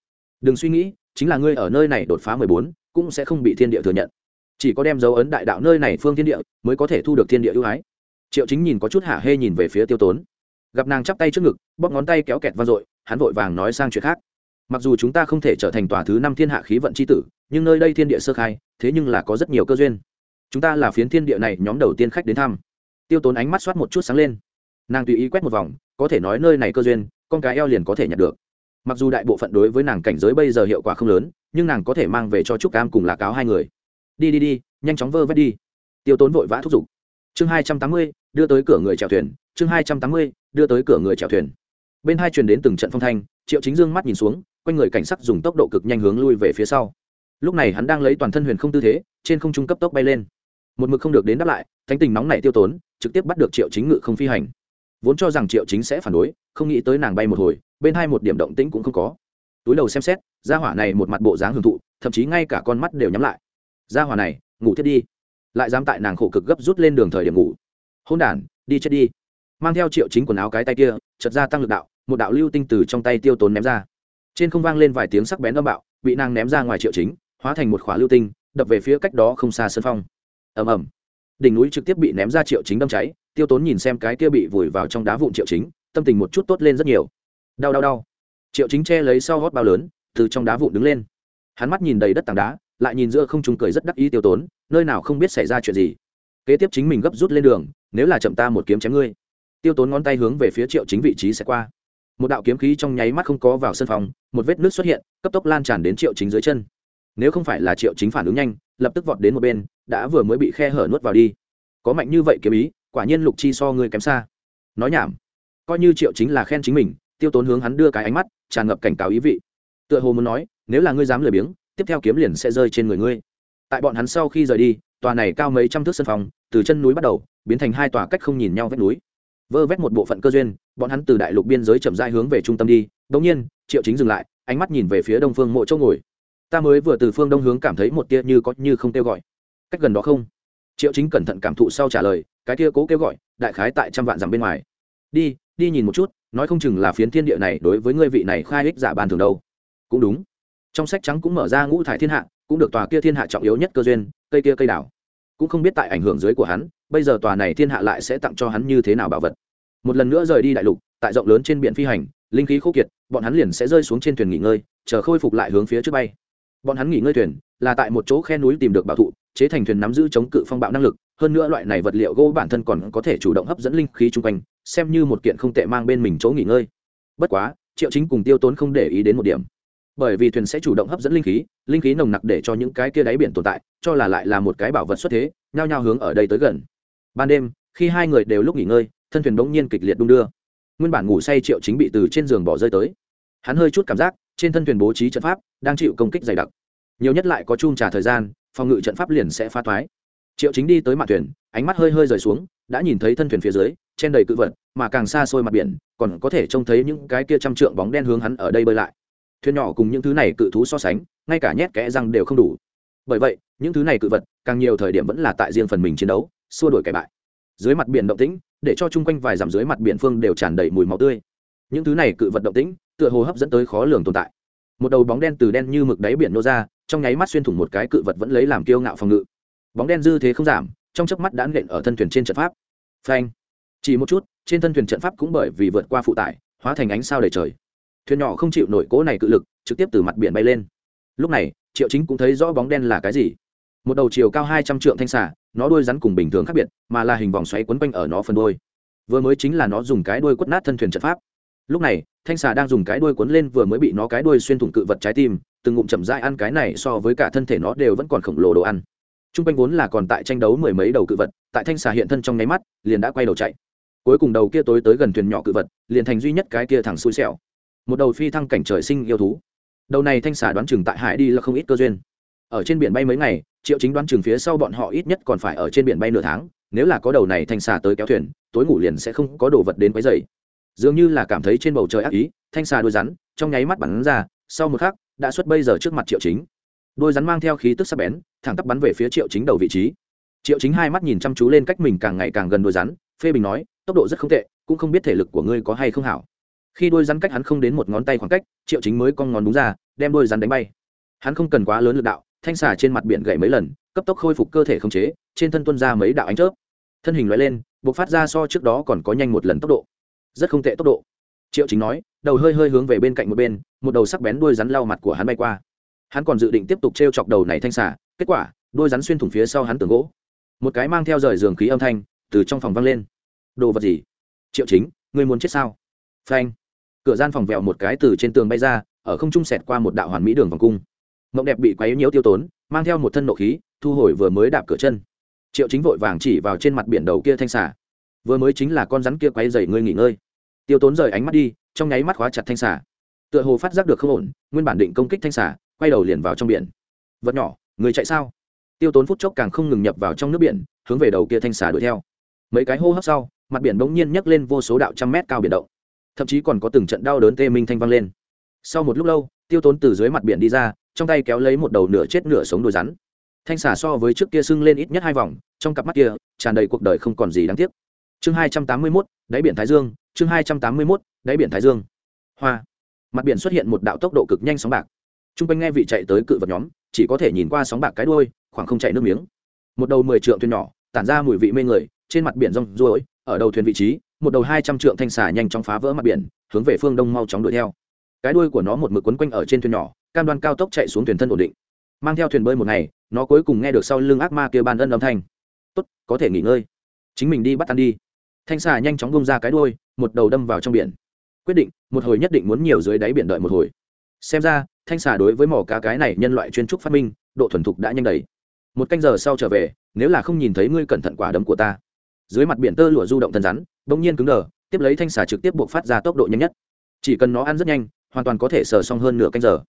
Đừng suy nghĩ, chính là ngươi ở nơi này đột phá mười bốn, cũng sẽ không bị thiên địa thừa nhận. Chỉ có đem dấu ấn đại đạo nơi này phương thiên địa, mới có thể thu được thiên địa ưu ái. Triệu chính nhìn có chút hạ hê nhìn về phía tiêu tốn. Gặp nàng chắp tay trước ngực, bóp ngón tay kéo kẹt vang dội, hắn vội vàng nói sang chuyện khác mặc dù chúng ta không thể trở thành tòa thứ năm thiên hạ khí vận c h i tử, nhưng nơi đây thiên địa sơ khai, thế nhưng là có rất nhiều cơ duyên. Chúng ta là phiến thiên địa này nhóm đầu tiên khách đến thăm. Tiêu tốn ánh mắt soát một chút sáng lên. Nàng tùy ý quét một vòng, có thể nói nơi này cơ duyên, con cái eo liền có thể nhận được. Mặc dù đại bộ phận đối với nàng cảnh giới bây giờ hiệu quả không lớn, nhưng nàng có thể mang về cho trúc cam cùng lạc cáo hai người. Đi đi đi, nhanh chóng vơ vét đi. Tiêu tốn vội vã thúc giục. Chương hai trăm tám mươi, đưa tới cửa người chèo thuyền. Chương hai trăm tám mươi, đưa tới cửa người chèo thuyền. Bên hai truyền đến từng trận phong thanh, triệu chính dương mắt nhìn xuống quanh người cảnh sắc dùng tốc độ cực nhanh hướng lui về phía sau. Lúc này hắn đang lấy toàn thân huyền không tư thế, trên không trung cấp tốc bay lên. Một mực không được đến đáp lại, thánh tình nóng này tiêu tốn, trực tiếp bắt được triệu chính ngự không phi hành. Vốn cho rằng triệu chính sẽ phản đối, không nghĩ tới nàng bay một hồi, bên hai một điểm động tĩnh cũng không có. Túi đầu xem xét, gia hỏa này một mặt bộ dáng hưởng thụ, thậm chí ngay cả con mắt đều nhắm lại. Gia hỏa này, ngủ thiết đi. Lại dám tại nàng khổ cực gấp rút lên đường thời điểm ngủ. Hôn đản đi chết đi. Mang theo triệu chính quần áo cái tay kia chật ra tăng lực đạo, một đạo lưu tinh từ trong tay tiêu tốn ném ra trên không vang lên vài tiếng sắc bén âm bạo, bị nàng ném ra ngoài triệu chính, hóa thành một khóa lưu tinh, đập về phía cách đó không xa sân phong. Ầm ầm. Đỉnh núi trực tiếp bị ném ra triệu chính đâm cháy, tiêu tốn nhìn xem cái kia bị vùi vào trong đá vụn triệu chính, tâm tình một chút tốt lên rất nhiều. Đau đau đau. Triệu chính che lấy sau hót bao lớn, từ trong đá vụn đứng lên. Hắn mắt nhìn đầy đất tảng đá, lại nhìn giữa không trung cười rất đắc ý tiêu tốn, nơi nào không biết xảy ra chuyện gì. Kế tiếp chính mình gấp rút lên đường, nếu là chậm ta một kiếm chém ngươi. Tiêu tốn ngón tay hướng về phía triệu chính vị trí sẽ qua một đạo kiếm khí trong nháy mắt không có vào sân phòng, một vết nước xuất hiện, cấp tốc lan tràn đến triệu chính dưới chân. Nếu không phải là triệu chính phản ứng nhanh, lập tức vọt đến một bên, đã vừa mới bị khe hở nuốt vào đi. Có mạnh như vậy kiếm ý, quả nhiên lục chi so ngươi kém xa. Nói nhảm. Coi như triệu chính là khen chính mình, tiêu tốn hướng hắn đưa cái ánh mắt, tràn ngập cảnh cáo ý vị. Tựa hồ muốn nói, nếu là ngươi dám lười biếng, tiếp theo kiếm liền sẽ rơi trên người ngươi. Tại bọn hắn sau khi rời đi, tòa này cao mấy trăm thước sân phòng, từ chân núi bắt đầu, biến thành hai tòa cách không nhìn nhau vách núi vơ vét một bộ phận cơ duyên, bọn hắn từ đại lục biên giới chậm rãi hướng về trung tâm đi. Đ nhiên, triệu chính dừng lại, ánh mắt nhìn về phía đông phương mộ châu ngồi. Ta mới vừa từ phương đông hướng cảm thấy một tia như có như không kêu gọi. Cách gần đó không? Triệu chính cẩn thận cảm thụ sau trả lời, cái tia cố kêu gọi, đại khái tại trăm vạn dặm bên ngoài. Đi đi nhìn một chút, nói không chừng là phiến thiên địa này đối với ngươi vị này khai ích giả bàn thường đâu. Cũng đúng. Trong sách trắng cũng mở ra ngũ thải thiên hạ, cũng được tòa kia thiên hạ trọng yếu nhất cơ duyên, cây kia cây đảo. Cũng không biết tại ảnh hưởng dưới của hắn bây giờ tòa này thiên hạ lại sẽ tặng cho hắn như thế nào bảo vật? Một lần nữa rời đi đại lục, tại rộng lớn trên biển phi hành, linh khí khô kiệt, bọn hắn liền sẽ rơi xuống trên thuyền nghỉ ngơi, chờ khôi phục lại hướng phía trước bay. Bọn hắn nghỉ ngơi thuyền, là tại một chỗ khe núi tìm được bảo thụ, chế thành thuyền nắm giữ chống cự phong bạo năng lực, hơn nữa loại này vật liệu gỗ bản thân còn có thể chủ động hấp dẫn linh khí chung quanh, xem như một kiện không tệ mang bên mình chỗ nghỉ ngơi. Bất quá, triệu chính cùng tiêu tốn không để ý đến một điểm. Bởi vì thuyền sẽ chủ động hấp dẫn linh khí linh khí nồng nặc để cho những cái kia đáy biển tồn tại, cho là lại là một cái bảo vật xuất thế, nhao nhao hướng ở đây tới gần ban đêm, khi hai người đều lúc nghỉ ngơi, thân thuyền bỗng nhiên kịch liệt đung đưa. Nguyên bản ngủ say triệu chính bị từ trên giường bỏ rơi tới. Hắn hơi chút cảm giác, trên thân thuyền bố trí trận pháp đang chịu công kích dày đặc. Nhiều nhất lại có chung trả thời gian, phòng ngự trận pháp liền sẽ phá thoái. Triệu chính đi tới mặt thuyền, ánh mắt hơi hơi rời xuống, đã nhìn thấy thân thuyền phía dưới, trên đầy cự vật, mà càng xa xôi mặt biển, còn có thể trông thấy những cái kia trăm trượng bóng đen hướng hắn ở đây bơi lại. Thuyền nhỏ cùng những thứ này cự thú so sánh, ngay cả nhét kẽ răng đều không đủ. Bởi vậy, những thứ này cự vật, càng nhiều thời điểm vẫn là tại riêng phần mình chiến đấu xua đuổi kẻ bại. Dưới mặt biển động tĩnh, để cho chung quanh vài dặm dưới mặt biển phương đều tràn đầy mùi máu tươi. Những thứ này cự vật động tĩnh, tựa hồ hấp dẫn tới khó lường tồn tại. Một đầu bóng đen từ đen như mực đáy biển nô ra, trong nháy mắt xuyên thủng một cái cự vật vẫn lấy làm kiêu ngạo phòng ngự. Bóng đen dư thế không giảm, trong chớp mắt đã nện ở thân thuyền trên trận pháp. Phanh! Chỉ một chút, trên thân thuyền trận pháp cũng bởi vì vượt qua phụ tải, hóa thành ánh sao đầy trời. Thuyền nhỏ không chịu nổi cố này cự lực, trực tiếp từ mặt biển bay lên. Lúc này, triệu chính cũng thấy rõ bóng đen là cái gì. Một đầu chiều cao hai trăm trượng thanh xà nó đuôi rắn cùng bình thường khác biệt, mà là hình vòng xoáy quấn quanh ở nó phần đuôi. Vừa mới chính là nó dùng cái đuôi quất nát thân thuyền trận pháp. Lúc này, thanh xà đang dùng cái đuôi quấn lên vừa mới bị nó cái đuôi xuyên thủng cự vật trái tim, từng ngụm chậm dai ăn cái này so với cả thân thể nó đều vẫn còn khổng lồ đồ ăn. T r u n g quanh vốn là còn tại tranh đấu mười mấy đầu cự vật, tại thanh xà hiện thân trong nháy mắt, liền đã quay đầu chạy. Cuối cùng đầu kia tối tới gần thuyền nhỏ cự vật, liền thành duy nhất cái kia thẳng xui xẻo. Một đầu phi thăng cảnh trời sinh yêu thú. Đầu này thanh xà đoán chừng tại hải đi là không ít cơ duyên. Ở trên biển bay mấy ngày triệu chính đoán chừng phía sau bọn họ ít nhất còn phải ở trên biển bay nửa tháng, nếu là có đầu này thanh xà tới kéo thuyền, tối ngủ liền sẽ không có đồ vật đến quấy dày dường như là cảm thấy trên bầu trời ác ý, thanh xà đôi rắn, trong nháy mắt bắn ra, sau một khắc, đã xuất bây giờ trước mặt triệu chính. Đôi rắn mang theo khí tức sắc bén, thẳng tắp bắn về phía triệu chính đầu vị trí. Triệu chính hai mắt nhìn chăm chú lên cách mình càng ngày càng gần đôi rắn, phê bình nói, tốc độ rất không tệ, cũng không biết thể lực của ngươi có hay không hảo. Khi đôi rắn cách hắn không đến một ngón tay khoảng cách, triệu chính mới con ngón đúng ra, đem đôi rắn đánh bay. Hắn không cần quá lớn lực đạo thanh xà trên mặt biển gậy mấy lần, cấp tốc khôi phục cơ thể không chế, trên thân tuân ra mấy đạo ánh chớp. Thân hình loại lên buộc phát ra so trước đó còn có nhanh một lần tốc độ. Rất không tệ tốc độ. Triệu chính nói, đầu hơi hơi hướng về bên cạnh một bên, một đầu sắc bén đuôi rắn lau mặt của hắn bay qua. Hắn còn dự định tiếp tục t r e o chọc đầu này thanh xả kết quả, đuôi rắn xuyên thủng phía sau hắn tường gỗ. Một cái mang theo rời giường khí âm thanh, từ trong phòng văng lên. Đồ vật gì? Triệu chính ngươi muốn chết sao? Phanh. Cửa gian phòng vẹo một cái từ trên tường bay ra, ở không trung sẹt qua một đạo hoàn mỹ đường vòng cung mộng đẹp bị quấy nhiễu tiêu tốn, mang theo một thân nộ khí, thu hồi vừa mới đạp cửa chân. Triệu chính vội vàng chỉ vào trên mặt biển đầu kia thanh xả vừa mới chính là con rắn kia quay dày ngươi nghỉ ngơi. Tiêu tốn rời ánh mắt đi, trong nháy mắt khóa chặt thanh xà. Tựa hồ phát giác được không ổn, nguyên bản định công kích thanh xà, quay đầu liền vào trong biển. Vật nhỏ, người chạy sao? Tiêu tốn phút chốc càng không ngừng nhập vào trong nước biển, hướng về đầu kia thanh xà đuổi theo. Mấy cái hô hấp sau, mặt biển bỗng nhiên nhấc lên vô số đạo trăm mét cao biển động. Thậm chí còn có từng trận đau đớn tê minh thanh vang lên. Sau một lúc lâu tiêu tốn từ dưới mặt biển đi ra, trong tay kéo lấy một đầu nửa chết nửa sống đôi rắn. Thanh xà so với trước kia sưng lên ít nhất hai vòng, trong cặp mắt kia, tràn đầy cuộc đời không còn gì đáng tiếc. Chương hai trăm tám mươi mốt, đáy biển thái dương, chương hai trăm tám mươi mốt, đáy biển thái dương. Hoa. Mặt biển xuất hiện một đạo tốc độ cực nhanh sóng bạc. T r u n g quanh nghe vị chạy tới cự vật nhóm, chỉ có thể nhìn qua sóng bạc cái đôi khoảng không chạy nước miếng. Một đầu mười trượng thuyền nhỏ, tản ra mùi vị mê người, trên mặt biển rong ruổi, ở đầu thuyền vị trí, một đầu hai trăm trượng thanh xà nhanh chóng phá vỡ mặt biển, hướng về phương đông mau chóng đuổi theo cái đuôi của nó một mực quấn quanh ở trên thuyền nhỏ, cam đoan cao tốc chạy xuống thuyền thân ổn định. Mang theo thuyền bơi một ngày, nó cuối cùng nghe được sau lưng ác ma kia ban ân âm thanh. Tốt, có thể nghỉ ngơi. Chính mình đi bắt ăn đi. Thanh xà nhanh chóng bông ra cái đuôi, một đầu đâm vào trong biển. Quyết định, một hồi nhất định muốn nhiều dưới đáy biển đợi một hồi. Xem ra, thanh xà đối với mỏ cá cái này nhân loại chuyên trúc phát minh, độ thuần thục đã nhanh đầy. Một canh giờ sau trở về, nếu là không nhìn thấy ngươi cẩn thận quả đấm của ta. Dưới mặt biển tơ lụa du động thân rắn, bỗng nhiên cứng đờ, tiếp lấy thanh xà trực tiếp buộc phát ra tốc độ nhanh nhất. Chỉ cần nó ăn rất nhanh hoàn toàn có thể sờ xong hơn nửa canh giờ.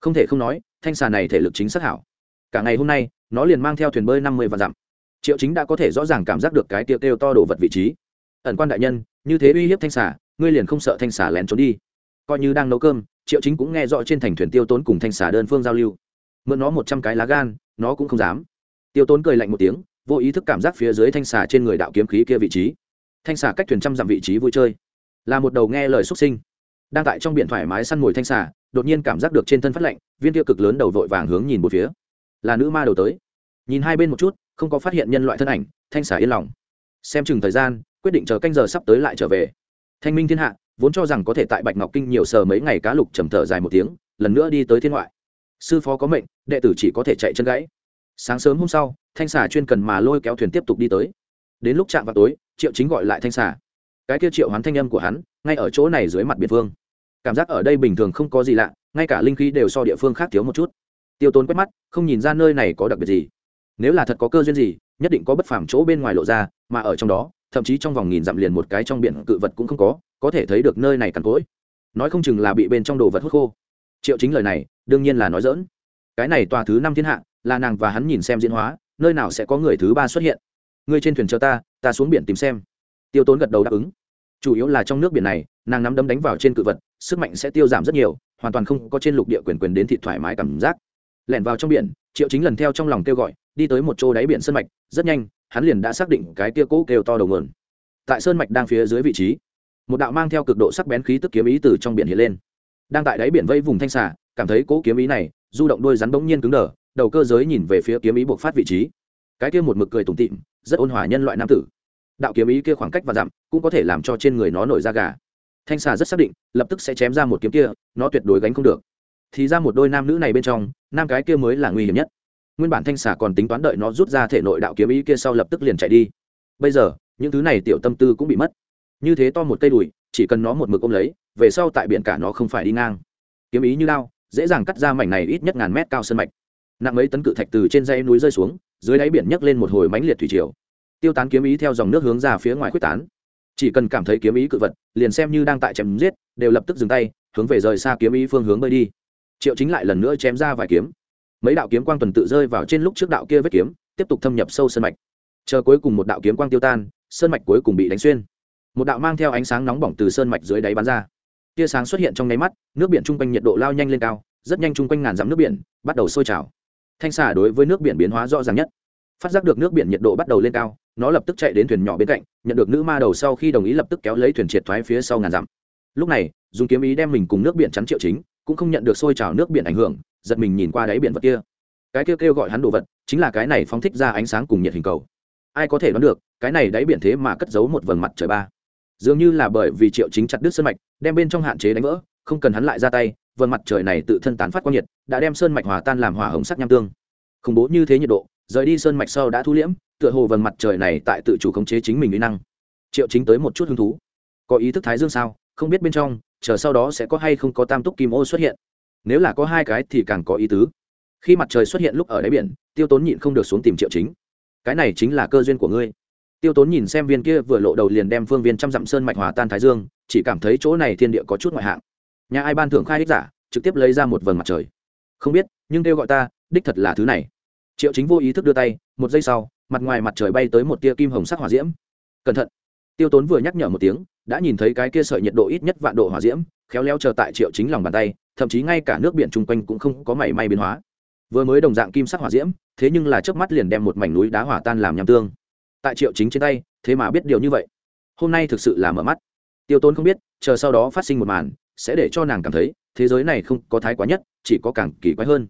Không thể không nói, thanh xà này thể lực chính xác hảo. Cả ngày hôm nay, nó liền mang theo thuyền bơi năm mươi vạn dặm. Triệu chính đã có thể rõ ràng cảm giác được cái tiêu tiêu to đổ vật vị trí. Ẩn quan đại nhân, như thế uy hiếp thanh xà, ngươi liền không sợ thanh xà lén trốn đi. Coi như đang nấu cơm, triệu chính cũng nghe rõ trên thành thuyền tiêu tốn cùng thanh xà đơn phương giao lưu. Mượn nó một trăm cái lá gan, nó cũng không dám. Tiêu tốn cười lạnh một tiếng, vô ý thức cảm giác phía dưới thanh xà trên người đạo kiếm khí kia vị trí. Thanh xà cách thuyền trăm dặm vị trí vui chơi. Là một đầu nghe lời xuất sinh đang tại trong biển thoải mái săn mồi thanh xà, đột nhiên cảm giác được trên thân phát lạnh, viên tiêu cực lớn đầu vội vàng hướng nhìn một phía. Là nữ ma đầu tới. Nhìn hai bên một chút, không có phát hiện nhân loại thân ảnh, thanh xà yên lòng. Xem chừng thời gian, quyết định chờ canh giờ sắp tới lại trở về. Thanh minh thiên hạ, vốn cho rằng có thể tại bạch ngọc kinh nhiều sờ mấy ngày cá lục trầm thở dài một tiếng, lần nữa đi tới thiên ngoại. Sư phó có mệnh, đệ tử chỉ có thể chạy chân gãy. Sáng sớm hôm sau, thanh xà chuyên cần mà lôi kéo thuyền tiếp tục đi tới. Đến lúc chạm vào tối, triệu chính gọi lại thanh xà. Cái kia triệu hoán thanh âm của hắn, ngay ở chỗ này dưới mặt biển vương cảm giác ở đây bình thường không có gì lạ, ngay cả linh khí đều so địa phương khác thiếu một chút. Tiêu tốn quét mắt, không nhìn ra nơi này có đặc biệt gì. Nếu là thật có cơ duyên gì, nhất định có bất phàm chỗ bên ngoài lộ ra, mà ở trong đó, thậm chí trong vòng nghìn dặm liền một cái trong biển cự vật cũng không có có thể thấy được nơi này cằn cỗi. Nói không chừng là bị bên trong đồ vật hút khô. Triệu chính lời này, đương nhiên là nói dỡn cái này tòa thứ năm thiên hạ, là nàng và hắn nhìn xem diễn hóa, nơi nào sẽ có người thứ ba xuất hiện? Ngươi trên thuyền chờ ta ta xuống biển tìm xem. Tiêu tốn gật đầu đáp ứng. Chủ yếu là trong nước biển này, nàng nắm đấm đánh vào trên cự vật sức mạnh sẽ tiêu giảm rất nhiều, hoàn toàn không có trên lục địa quyền quyền đến thịt thoải mái cảm giác. Lẻn vào trong biển, triệu chính lần theo trong lòng kêu gọi, đi tới một chỗ đáy biển sơn mạch, rất nhanh, hắn liền đã xác định cái tia cỗ kêu to đầu nguồn. Tại sơn mạch đang phía dưới vị trí, một đạo mang theo cực độ sắc bén khí tức kiếm ý từ trong biển hiện lên. Đang tại đáy biển vây vùng thanh xà, cảm thấy cỗ kiếm ý này, du động đôi rắn bỗng nhiên cứng đờ, đầu cơ giới nhìn về phía kiếm ý buộc phát vị trí. Cái kia một mực cười tủm tịm, rất ôn hòa nhân loại nam tử. Đạo kiếm ý kia khoảng cách và dặm, cũng có thể làm cho trên người nó nổi da gà thanh xà rất xác định, lập tức sẽ chém ra một kiếm kia, nó tuyệt đối gánh không được. Thì ra một đôi nam nữ này bên trong, nam cái kia mới là nguy hiểm nhất. Nguyên bản thanh xà còn tính toán đợi nó rút ra thể nội đạo kiếm ý kia sau lập tức liền chạy đi. Bây giờ, những thứ này tiểu tâm tư cũng bị mất. Như thế to một cây đùi, chỉ cần nó một mực ôm lấy, về sau tại biển cả nó không phải đi ngang. Kiếm ý như lao, dễ dàng cắt ra mảnh này ít nhất ngàn mét cao sân mạch. Nặng mấy tấn cự thạch từ trên dây núi rơi xuống, dưới đáy biển nhấc lên một hồi mãnh liệt thủy triều. Tiêu tán kiếm ý theo dòng nước hướng ra phía ngoài quyết tán chỉ cần cảm thấy kiếm ý cự vật, liền xem như đang tại chém giết, đều lập tức dừng tay, hướng về rời xa kiếm ý phương hướng bơi đi. Triệu chính lại lần nữa chém ra vài kiếm. Mấy đạo kiếm quang tuần tự rơi vào trên lúc trước đạo kia vết kiếm, tiếp tục thâm nhập sâu sân mạch. Chờ cuối cùng một đạo kiếm quang tiêu tan, sơn mạch cuối cùng bị đánh xuyên. Một đạo mang theo ánh sáng nóng bỏng từ sơn mạch dưới đáy bắn ra. Tia sáng xuất hiện trong nháy mắt, nước biển chung quanh nhiệt độ lao nhanh lên cao, rất nhanh chung quanh ngàn dặm nước biển, bắt đầu sôi trào. Thanh xả đối với nước biển biến hóa rõ ràng nhất phát giác được nước biển nhiệt độ bắt đầu lên cao, nó lập tức chạy đến thuyền nhỏ bên cạnh, nhận được nữ ma đầu sau khi đồng ý lập tức kéo lấy thuyền triệt thoái phía sau ngàn dặm. Lúc này, dùng kiếm ý đem mình cùng nước biển chắn triệu chính, cũng không nhận được sôi trào nước biển ảnh hưởng, giật mình nhìn qua đáy biển vật kia. Cái kia kêu gọi hắn đồ vật, chính là cái này phóng thích ra ánh sáng cùng nhiệt hình cầu. Ai có thể đoán được, cái này đáy biển thế mà cất giấu một vầng mặt trời ba. Dường như là bởi vì triệu chính chặt đứt sơn mạch, đem bên trong hạn chế đánh vỡ, không cần hắn lại ra tay, vầng mặt trời này tự thân tán phát quang nhiệt, đã đem sơn mạch hòa tan làm hỏa hồng sắc nham tương. Khủng bố như thế nhiệt độ rời đi sơn mạch sau đã thu liễm, tựa hồ vầng mặt trời này tại tự chủ khống chế chính mình uy năng. Triệu chính tới một chút hứng thú. Có ý thức thái dương sao? Không biết bên trong, chờ sau đó sẽ có hay không có tam túc kim ô xuất hiện. Nếu là có hai cái thì càng có ý tứ. Khi mặt trời xuất hiện lúc ở đáy biển, tiêu tốn nhịn không được xuống tìm triệu chính. Cái này chính là cơ duyên của ngươi. Tiêu tốn nhìn xem viên kia vừa lộ đầu liền đem phương viên trăm dặm sơn mạch hòa tan thái dương, chỉ cảm thấy chỗ này thiên địa có chút ngoại hạng. Nhà ai ban thưởng khai đích giả, trực tiếp lấy ra một vầng mặt trời. Không biết, nhưng kêu gọi ta, đích thật là thứ này triệu chính vô ý thức đưa tay, một giây sau, mặt ngoài mặt trời bay tới một tia kim hồng sắc hỏa diễm. Cẩn thận. Tiêu tốn vừa nhắc nhở một tiếng, đã nhìn thấy cái kia sợi nhiệt độ ít nhất vạn độ hỏa diễm, khéo léo chờ tại triệu chính lòng bàn tay, thậm chí ngay cả nước biển chung quanh cũng không có mảy may biến hóa. Vừa mới đồng dạng kim sắc hỏa diễm, thế nhưng là trước mắt liền đem một mảnh núi đá hỏa tan làm nham tương. Tại triệu chính trên tay, thế mà biết điều như vậy. Hôm nay thực sự là mở mắt. Tiêu tốn không biết, chờ sau đó phát sinh một màn, sẽ để cho nàng cảm thấy, thế giới này không có thái quá nhất, chỉ có càng kỳ quái hơn.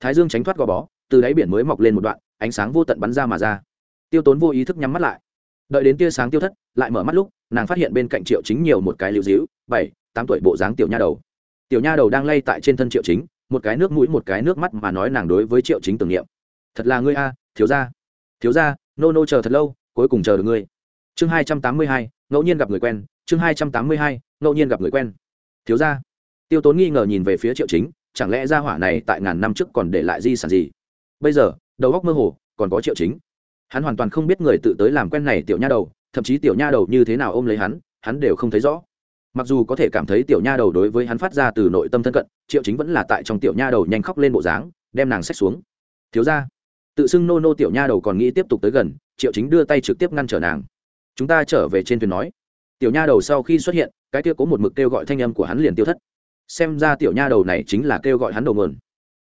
Thái dương tránh thoát gò bó từ đáy biển mới mọc lên một đoạn, ánh sáng vô tận bắn ra mà ra. Tiêu tốn vô ý thức nhắm mắt lại. Đợi đến tia sáng tiêu thất, lại mở mắt lúc, nàng phát hiện bên cạnh triệu chính nhiều một cái lưu dĩu bảy, tám tuổi bộ dáng tiểu nha đầu. Tiểu nha đầu đang lay tại trên thân triệu chính, một cái nước mũi, một cái nước mắt mà nói nàng đối với triệu chính tưởng niệm. Thật là ngươi a, thiếu gia. Thiếu gia, nô nô chờ thật lâu, cuối cùng chờ được ngươi. Chương hai trăm tám mươi hai, ngẫu nhiên gặp người quen. Chương hai trăm tám mươi hai, ngẫu nhiên gặp người quen. Thiếu gia. Tiêu tốn nghi ngờ nhìn về phía triệu chính, chẳng lẽ gia hỏa này tại ngàn năm trước còn để lại di sản gì? Bây giờ, đầu góc mơ hồ, còn có triệu chính. Hắn hoàn toàn không biết người tự tới làm quen này tiểu nha đầu, thậm chí tiểu nha đầu như thế nào ôm lấy hắn hắn đều không thấy rõ. Mặc dù có thể cảm thấy tiểu nha đầu đối với hắn phát ra từ nội tâm thân cận, triệu chính vẫn là tại trong tiểu nha đầu nhanh khóc lên bộ dáng, đem nàng xách xuống. Thiếu ra tự xưng nô nô tiểu nha đầu còn nghĩ tiếp tục tới gần, triệu chính đưa tay trực tiếp ngăn trở nàng. Chúng ta trở về trên thuyền nói. Tiểu nha đầu sau khi xuất hiện, cái kia có một mực kêu gọi thanh âm của hắn liền tiêu thất. Xem ra tiểu nha đầu này chính là kêu gọi hắn đầu mượn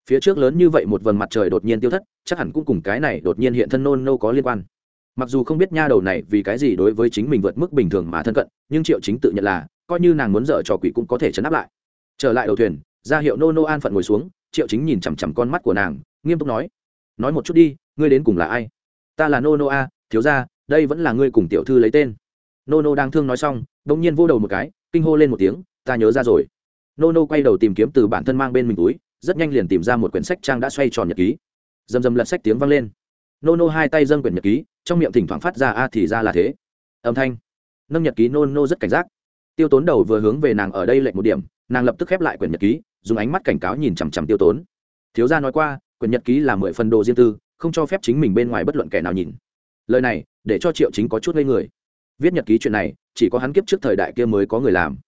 phía trước lớn như vậy một vầng mặt trời đột nhiên tiêu thất, chắc hẳn cũng cùng cái này đột nhiên hiện thân nôn nô có liên quan. Mặc dù không biết nha đầu này vì cái gì đối với chính mình vượt mức bình thường mà thân cận, nhưng triệu chính tự nhận là, coi như nàng muốn dở trò quỷ cũng có thể chấn áp lại. Trở lại đầu thuyền, ra hiệu nô nô an phận ngồi xuống, triệu chính nhìn chằm chằm con mắt của nàng, nghiêm túc nói nói một chút đi, ngươi đến cùng là ai? Ta là nô nô a, thiếu ra đây vẫn là ngươi cùng tiểu thư lấy tên. Nô nô đang thương nói xong đ ỗ n g nhiên vô đầu một cái, kinh hô lên một tiếng, ta nhớ ra rồi. Nô nô quay đầu tìm kiếm từ bản thân mang bên mình túi rất nhanh liền tìm ra một quyển sách trang đã xoay tròn nhật ký. Dầm dầm lật sách tiếng vang lên. Nô nô hai tay dâng quyển nhật ký, trong miệng thỉnh thoảng phát ra a thì ra là thế. Âm thanh. Nâng nhật ký nô nô rất cảnh giác. Tiêu tốn đầu vừa hướng về nàng ở đây lệnh một điểm, nàng lập tức khép lại quyển nhật ký, dùng ánh mắt cảnh cáo nhìn chằm chằm tiêu tốn. Thiếu gia nói qua, quyển nhật ký là mười phần đồ riêng tư, không cho phép chính mình bên ngoài bất luận kẻ nào nhìn. Lời này, để cho triệu chính có chút ngây người. Viết nhật ký chuyện này, chỉ có hắn kiếp trước thời đại kia mới có người làm.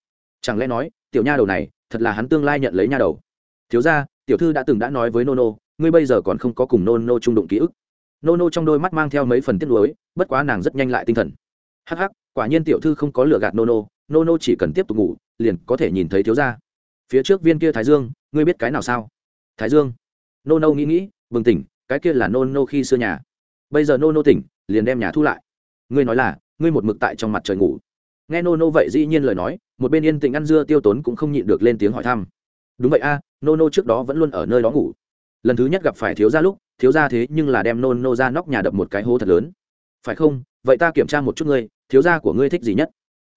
Chẳng lẽ nói, tiểu nha đầu này, thật là hắn tương lai nhận lấy nha đầu? Thiếu ra tiểu thư đã từng đã nói với nono, ngươi bây giờ còn không có cùng nono trung đụng ký ức. Nono trong đôi mắt mang theo mấy phần tiếc nuối, bất quá nàng rất nhanh lại tinh thần. Hắc hắc, quả nhiên tiểu thư không có lựa gạt nono nono chỉ cần tiếp tục ngủ, liền có thể nhìn thấy thiếu ra phía trước viên kia thái dương, ngươi biết cái nào sao? Thái dương. Nono nghĩ nghĩ, bừng tỉnh, cái kia là nono khi xưa nhà. Bây giờ nono tỉnh, liền đem nhà thu lại. Ngươi nói là, ngươi một mực tại trong mặt trời ngủ. Nghe nô nô vậy dĩ nhiên lời nói, một bên yên tĩnh ăn dưa tiêu tốn cũng không nhịn được lên tiếng hỏi thăm đúng vậy a à, nô nô trước đó vẫn luôn ở nơi đó ngủ. Lần thứ nhất gặp phải thiếu gia lúc thiếu gia thế nhưng là đem nô nô ra nóc nhà đập một cái hố thật lớn. Phải không? Vậy ta kiểm tra một chút ngươi thiếu gia của ngươi thích gì nhất?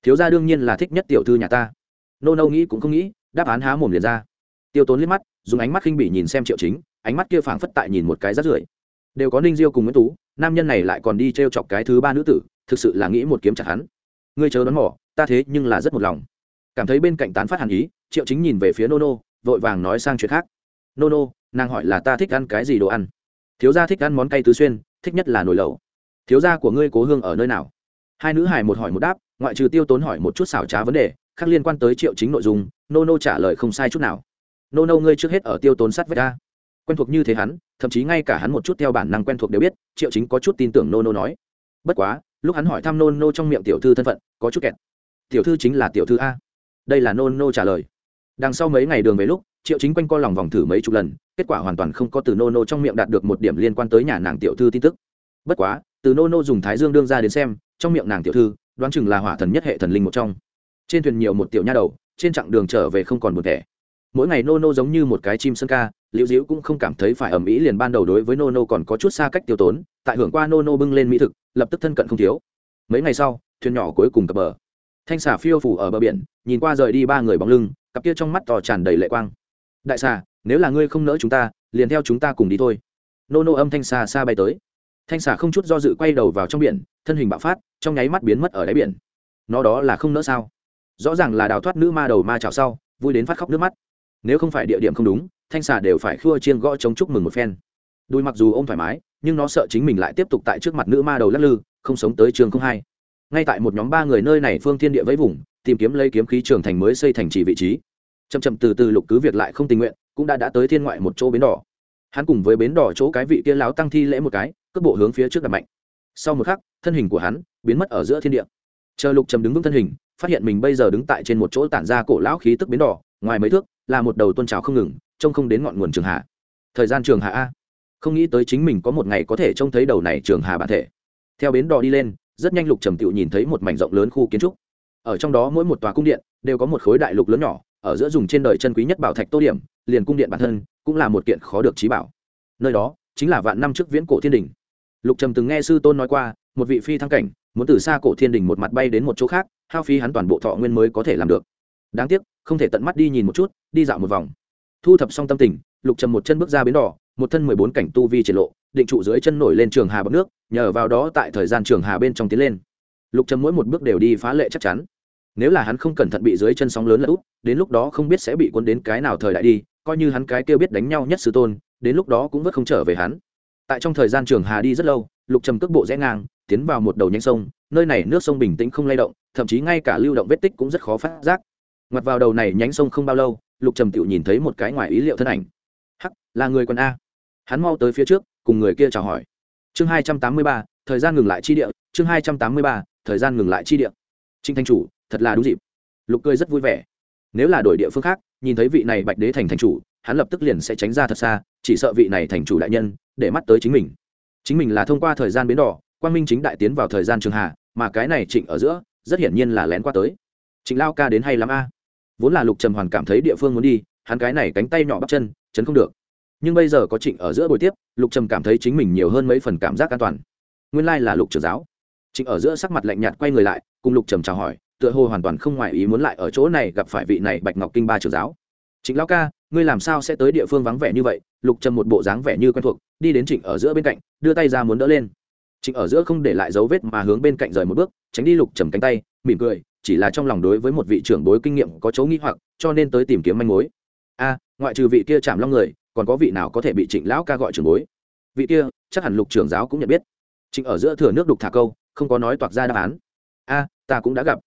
Thiếu gia đương nhiên là thích nhất tiểu thư nhà ta. Nô nô nghĩ cũng không nghĩ đáp án há mồm liền ra. Tiêu tốn liếc mắt dùng ánh mắt khinh bỉ nhìn xem triệu chính ánh mắt kia phảng phất tại nhìn một cái rát rưởi. Đều có ninh diêu cùng nguyễn tú nam nhân này lại còn đi t r e o chọc cái thứ ba nữ tử thực sự là nghĩ một kiếm chặt hắn. Ngươi chớ đón mỏ ta thế nhưng là rất một lòng. Cảm thấy bên cạnh tán phát hàn ý triệu chính nhìn về phía nô nô vội vàng nói sang chuyện khác. Nô nô nàng hỏi là ta thích ăn cái gì đồ ăn? Thiếu gia thích ăn món cay tứ xuyên, thích nhất là nồi lẩu. Thiếu gia của ngươi cố hương ở nơi nào? Hai nữ hài một hỏi một đáp, ngoại trừ tiêu tốn hỏi một chút xảo trá vấn đề, khác liên quan tới triệu chính nội dung nô nô trả lời không sai chút nào. Nô nô ngươi trước hết ở tiêu tốn sát với ta. Quen thuộc như thế hắn, thậm chí ngay cả hắn một chút theo bản năng quen thuộc đều biết, triệu chính có chút tin tưởng nô nô nói. Bất quá, lúc hắn hỏi thăm nô nô trong miệng tiểu thư thân phận, có chút kẹt. Tiểu thư chính là tiểu thư a. Đây là nô nô trả lời đằng sau mấy ngày đường về lúc, triệu chính quanh co lòng vòng thử mấy chục lần, kết quả hoàn toàn không có từ nô nô trong miệng đạt được một điểm liên quan tới nhà nàng tiểu thư tin tức. Bất quá, từ nô nô dùng thái dương đương ra đến xem, trong miệng nàng tiểu thư, đoán chừng là hỏa thần nhất hệ thần linh một trong. Trên thuyền nhiều một tiểu nha đầu, trên chặng đường trở về không còn một thẻ mỗi ngày nô nô giống như một cái chim sân ca, liễu diễu cũng không cảm thấy phải ầm ĩ liền ban đầu đối với nô nô còn có chút xa cách tiêu tốn, tại hưởng qua nô nô bưng lên mỹ thực, lập tức thân cận không thiếu. Mấy ngày sau, thuyền nhỏ cuối cùng cập bờ. Thanh xà phiêu phủ ở bờ biển, nhìn qua rời đi ba người bóng lưng cặp kia trong mắt to tràn đầy lệ quang. Đại xà, nếu là ngươi không nỡ chúng ta, liền theo chúng ta cùng đi thôi. Nô nô âm thanh xà xa bay tới. Thanh xà không chút do dự quay đầu vào trong biển, thân hình bạo phát, trong nháy mắt biến mất ở đáy biển. Nó đó là không nỡ sao? Rõ ràng là đào thoát nữ ma đầu ma chảo sau, vui đến phát khóc nước mắt. Nếu không phải địa điểm không đúng, thanh xà đều phải khua chiên gõ chống chúc mừng một phen. Đùi mặc dù ô m thoải mái, nhưng nó sợ chính mình lại tiếp tục tại trước mặt nữ ma đầu lắc lư, không sống tới trường không hai. Ngay tại một nhóm ba người nơi này phương thiên địa vẫy vùng tìm kiếm lấy kiếm khí trường thành mới xây thành trì vị trí. Chậm chậm từ từ lục cứ việc lại không tình nguyện, cũng đã đã tới thiên ngoại một chỗ bến đỏ. Hắn cùng với bến đỏ chỗ cái vị kia láo tăng thi lễ một cái, cước bộ hướng phía trước đặt mạnh. Sau một khắc, thân hình của hắn biến mất ở giữa thiên địa. Chờ lục trầm đứng vững thân hình, phát hiện mình bây giờ đứng tại trên một chỗ tản ra cổ lão khí tức bến đỏ, ngoài mấy thước, là một đầu tôn trào không ngừng, trông không đến ngọn nguồn trường hạ. Thời gian trường hạ a. Không nghĩ tới chính mình có một ngày có thể trông thấy đầu này trường hà bản thể. Theo bến đò đi lên, rất nhanh lục trầm tựu nhìn thấy một mảnh rộng lớn khu kiến trúc ở trong đó mỗi một tòa cung điện đều có một khối đại lục lớn nhỏ, ở giữa dùng trên đời chân quý nhất bảo thạch tô điểm, liền cung điện bản thân cũng là một kiện khó được trí bảo. Nơi đó chính là vạn năm trước viễn cổ thiên đình. Lục trầm từng nghe sư tôn nói qua, một vị phi thăng cảnh, muốn từ xa cổ thiên đình một mặt bay đến một chỗ khác, hao phí hắn toàn bộ thọ nguyên mới có thể làm được. Đáng tiếc, không thể tận mắt đi nhìn một chút, đi dạo một vòng. Thu thập xong tâm tình, lục trầm một chân bước ra bến đỏ, một thân mười bốn cảnh tu vi triển lộ, định trụ dưới chân nổi lên trường hà bọc nước, nhờ vào đó tại thời gian trường hà bên trong tiến lên lục trầm mỗi một bước đều đi phá lệ chắc chắn. Nếu là hắn không cẩn thận bị dưới chân sóng lớn lật úp, đến lúc đó không biết sẽ bị cuốn đến cái nào thời đại đi, coi như hắn cái kêu biết đánh nhau nhất sư tôn, đến lúc đó cũng vớt không trở về hắn. Tại trong thời gian trường hà đi rất lâu, lục trầm cước bộ rẽ ngang, tiến vào một đầu nhánh sông, nơi này nước sông bình tĩnh không lay động, thậm chí ngay cả lưu động vết tích cũng rất khó phát giác. Ngoặt vào đầu này nhánh sông không bao lâu, lục trầm tự nhìn thấy một cái ngoài ý liệu thân ảnh. Hắc, là người quân a. Hắn mau tới phía trước, cùng người kia chào hỏi. Chương hai trăm tám mươi ba, thời gian ngừng lại chi địa, chương hai trăm tám mươi ba thời gian ngừng lại chi địa. Trinh thanh chủ, thật là đúng dịp. Lục cười rất vui vẻ. Nếu là đổi địa phương khác, nhìn thấy vị này bạch đế thành thành chủ, hắn lập tức liền sẽ tránh ra thật xa, chỉ sợ vị này thành chủ đại nhân, để mắt tới chính mình. Chính mình là thông qua thời gian biến đỏ, quang minh chính đại tiến vào thời gian trường hạ, mà cái này trịnh ở giữa, rất hiển nhiên là lén qua tới. Trịnh lao ca đến hay lắm a? Vốn là lục trầm hoàn cảm thấy địa phương muốn đi, hắn cái này cánh tay nhỏ bắp chân, chấn không được. Nhưng bây giờ có trịnh ở giữa buổi tiếp, lục trầm cảm thấy chính mình nhiều hơn mấy phần cảm giác an toàn. Nguyên lai là lục trưởng giáo trịnh ở giữa sắc mặt lạnh nhạt quay người lại, cùng lục trầm chào hỏi, tựa hồ hoàn toàn không ngoài ý muốn lại ở chỗ này gặp phải vị này bạch ngọc kinh ba trưởng giáo. Trịnh lão ca, ngươi làm sao sẽ tới địa phương vắng vẻ như vậy? Lục trầm một bộ dáng vẻ như quen thuộc, đi đến trịnh ở giữa bên cạnh, đưa tay ra muốn đỡ lên. Trịnh ở giữa không để lại dấu vết mà hướng bên cạnh rời một bước, tránh đi lục trầm cánh tay, mỉm cười, chỉ là trong lòng đối với một vị trưởng bối kinh nghiệm có chỗ nghi hoặc, cho nên tới tìm kiếm manh mối. A, ngoại trừ vị kia chạm long người, còn có vị nào có thể bị trịnh lão ca gọi trưởng bối? Vị kia, chắc hẳn lục trưởng giáo cũng nhận biết. Trịnh ở giữa thừa nước đục thả câu không có nói toạc ra đáp án. A, ta cũng đã gặp.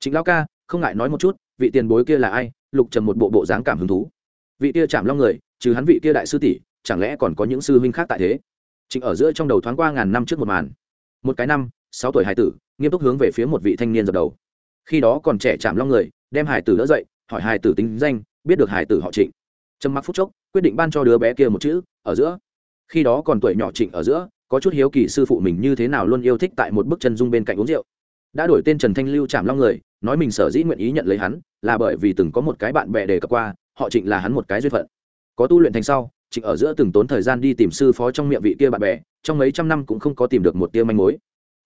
Chính lão ca, không ngại nói một chút, vị tiền bối kia là ai? Lục trầm một bộ bộ dáng cảm hứng thú. Vị kia chạm long người, trừ hắn vị kia đại sư tỷ, chẳng lẽ còn có những sư huynh khác tại thế? Trịnh ở giữa trong đầu thoáng qua ngàn năm trước một màn. Một cái năm, sáu tuổi hải tử, nghiêm túc hướng về phía một vị thanh niên dập đầu. Khi đó còn trẻ chạm long người, đem hải tử đỡ dậy, hỏi hải tử tính danh, biết được hải tử họ trịnh. Trầm mặc phút chốc, quyết định ban cho đứa bé kia một chữ, ở giữa. Khi đó còn tuổi nhỏ trịnh ở giữa có chút hiếu kỳ sư phụ mình như thế nào luôn yêu thích tại một bức chân dung bên cạnh uống rượu. Đã đổi tên trần thanh lưu chạm long người, nói mình sở dĩ nguyện ý nhận lấy hắn, là bởi vì từng có một cái bạn bè đề cập qua, họ trịnh là hắn một cái duyên phận. Có tu luyện thành sau, trịnh ở giữa từng tốn thời gian đi tìm sư phó trong miệng vị kia bạn bè, trong mấy trăm năm cũng không có tìm được một tia manh mối.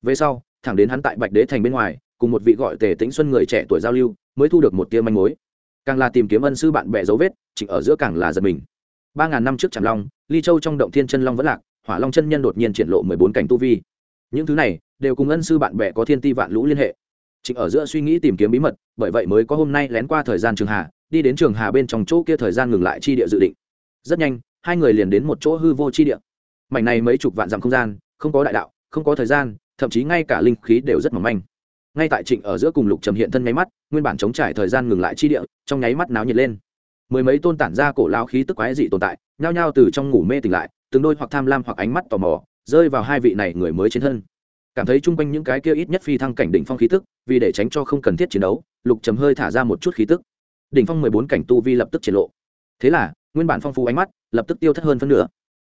Về sau, thẳng đến hắn tại bạch đế thành bên ngoài, cùng một vị gọi tề tĩnh xuân người trẻ tuổi giao lưu, mới thu được một tia manh mối. Càng là tìm kiếm ân sư bạn bè dấu vết, trịnh ở giữa càng là giật mình. Ba ngàn năm trước tràng long, ly châu trong động thiên chân long vẫn lạc hỏa long chân nhân đột nhiên triển lộ mười bốn cảnh tu vi. Những thứ này đều cùng ân sư bạn bè có thiên ti vạn lũ liên hệ. Trịnh ở giữa suy nghĩ tìm kiếm bí mật, bởi vậy mới có hôm nay lén qua thời gian trường hà, đi đến trường hà bên trong chỗ kia thời gian ngừng lại chi địa dự định. Rất nhanh, hai người liền đến một chỗ hư vô chi địa. Mảnh này mấy chục vạn dặm không gian, không có đại đạo, không có thời gian, thậm chí ngay cả linh khí đều rất mỏng manh. Ngay tại trịnh ở giữa cùng lục trầm hiện thân nháy mắt, nguyên bản chống trải thời gian ngừng lại chi địa, trong nháy mắt náo nhiệt lên. Mười mấy tôn tản ra cổ lao khí tức quái dị tồn tại, nhao nhao từ trong ngủ mê tỉnh lại từng đôi hoặc tham lam hoặc ánh mắt tò mò, rơi vào hai vị này người mới trên thân. Cảm thấy chung quanh những cái kia ít nhất phi thăng cảnh đỉnh phong khí tức, vì để tránh cho không cần thiết chiến đấu, lục trầm hơi thả ra một chút khí tức. Đỉnh phong mười bốn cảnh tu vi lập tức triển lộ. Thế là, nguyên bản phong phú ánh mắt lập tức tiêu thất hơn phân nửa.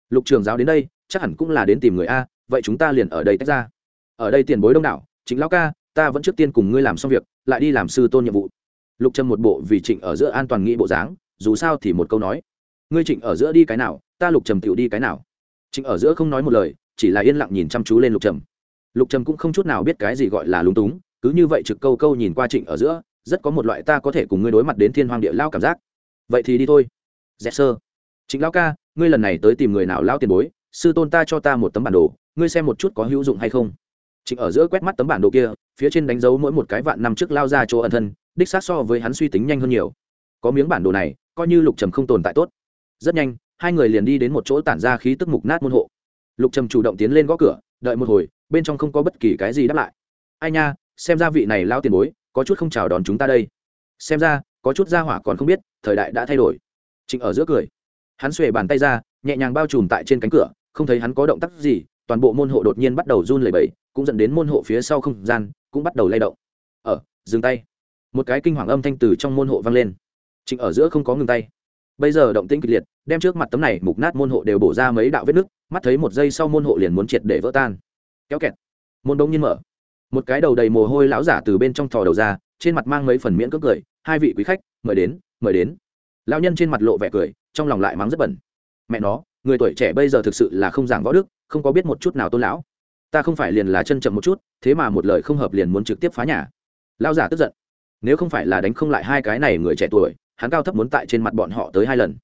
Lục trường giáo đến đây, chắc hẳn cũng là đến tìm người a, vậy chúng ta liền ở đây tách ra. Ở đây tiền bối đông đảo chính lão ca, ta vẫn trước tiên cùng ngươi làm xong việc, lại đi làm sư tôn nhiệm vụ. Lục trầm một bộ vì trịnh ở giữa an toàn nghĩ bộ dáng, dù sao thì một câu nói. Ngươi trịnh ở giữa đi cái nào ta lục trầm tựu đi cái nào? Trịnh ở giữa không nói một lời, chỉ là yên lặng nhìn chăm chú lên lục trầm. Lục trầm cũng không chút nào biết cái gì gọi là lúng túng, cứ như vậy trực câu câu nhìn qua trịnh ở giữa, rất có một loại ta có thể cùng ngươi đối mặt đến thiên hoàng địa lao cảm giác. Vậy thì đi thôi. Dẹp sơ. Trịnh lão ca, ngươi lần này tới tìm người nào lao tiền bối, sư tôn ta cho ta một tấm bản đồ, ngươi xem một chút có hữu dụng hay không. Trịnh ở giữa quét mắt tấm bản đồ kia, phía trên đánh dấu mỗi một cái vạn năm trước lao ra chỗ ẩn thân, đích xác so với hắn suy tính nhanh hơn nhiều. Có miếng bản đồ này, coi như lục trầm không tồn tại tốt. Rất nhanh hai người liền đi đến một chỗ tản ra khí tức mục nát môn hộ. Lục trầm chủ động tiến lên gõ cửa, đợi một hồi, bên trong không có bất kỳ cái gì đáp lại. Ai nha, xem ra vị này lao tiền bối, có chút không chào đón chúng ta đây. Xem ra, có chút gia hỏa còn không biết, thời đại đã thay đổi. Trịnh ở giữa cười. Hắn xuề bàn tay ra, nhẹ nhàng bao trùm tại trên cánh cửa, không thấy hắn có động tác gì, toàn bộ môn hộ đột nhiên bắt đầu run lẩy bẩy, cũng dẫn đến môn hộ phía sau không gian, cũng bắt đầu lay động. Ở, dừng tay. Một cái kinh hoàng âm thanh từ trong môn hộ vang lên. Trịnh ở giữa không có ngừng tay bây giờ động tĩnh kịch liệt, đem trước mặt tấm này mục nát môn hộ đều bổ ra mấy đạo vết nứt, mắt thấy một giây sau môn hộ liền muốn triệt để vỡ tan. Kéo kẹt. Môn đông nhiên mở. Một cái đầu đầy mồ hôi lão giả từ bên trong thò đầu ra, trên mặt mang mấy phần miễn cước cười, hai vị quý khách, mời đến mời đến. Lão nhân trên mặt lộ vẻ cười, trong lòng lại mắng rất bẩn. Mẹ nó, người tuổi trẻ bây giờ thực sự là không giảng võ đức, không có biết một chút nào tôn lão. Ta không phải liền là chân chậm một chút, thế mà một lời không hợp liền muốn trực tiếp phá nhà. Lão giả tức giận. Nếu không phải là đánh không lại hai cái này người trẻ tuổi hắn cao thấp muốn tại trên mặt bọn họ tới hai lần.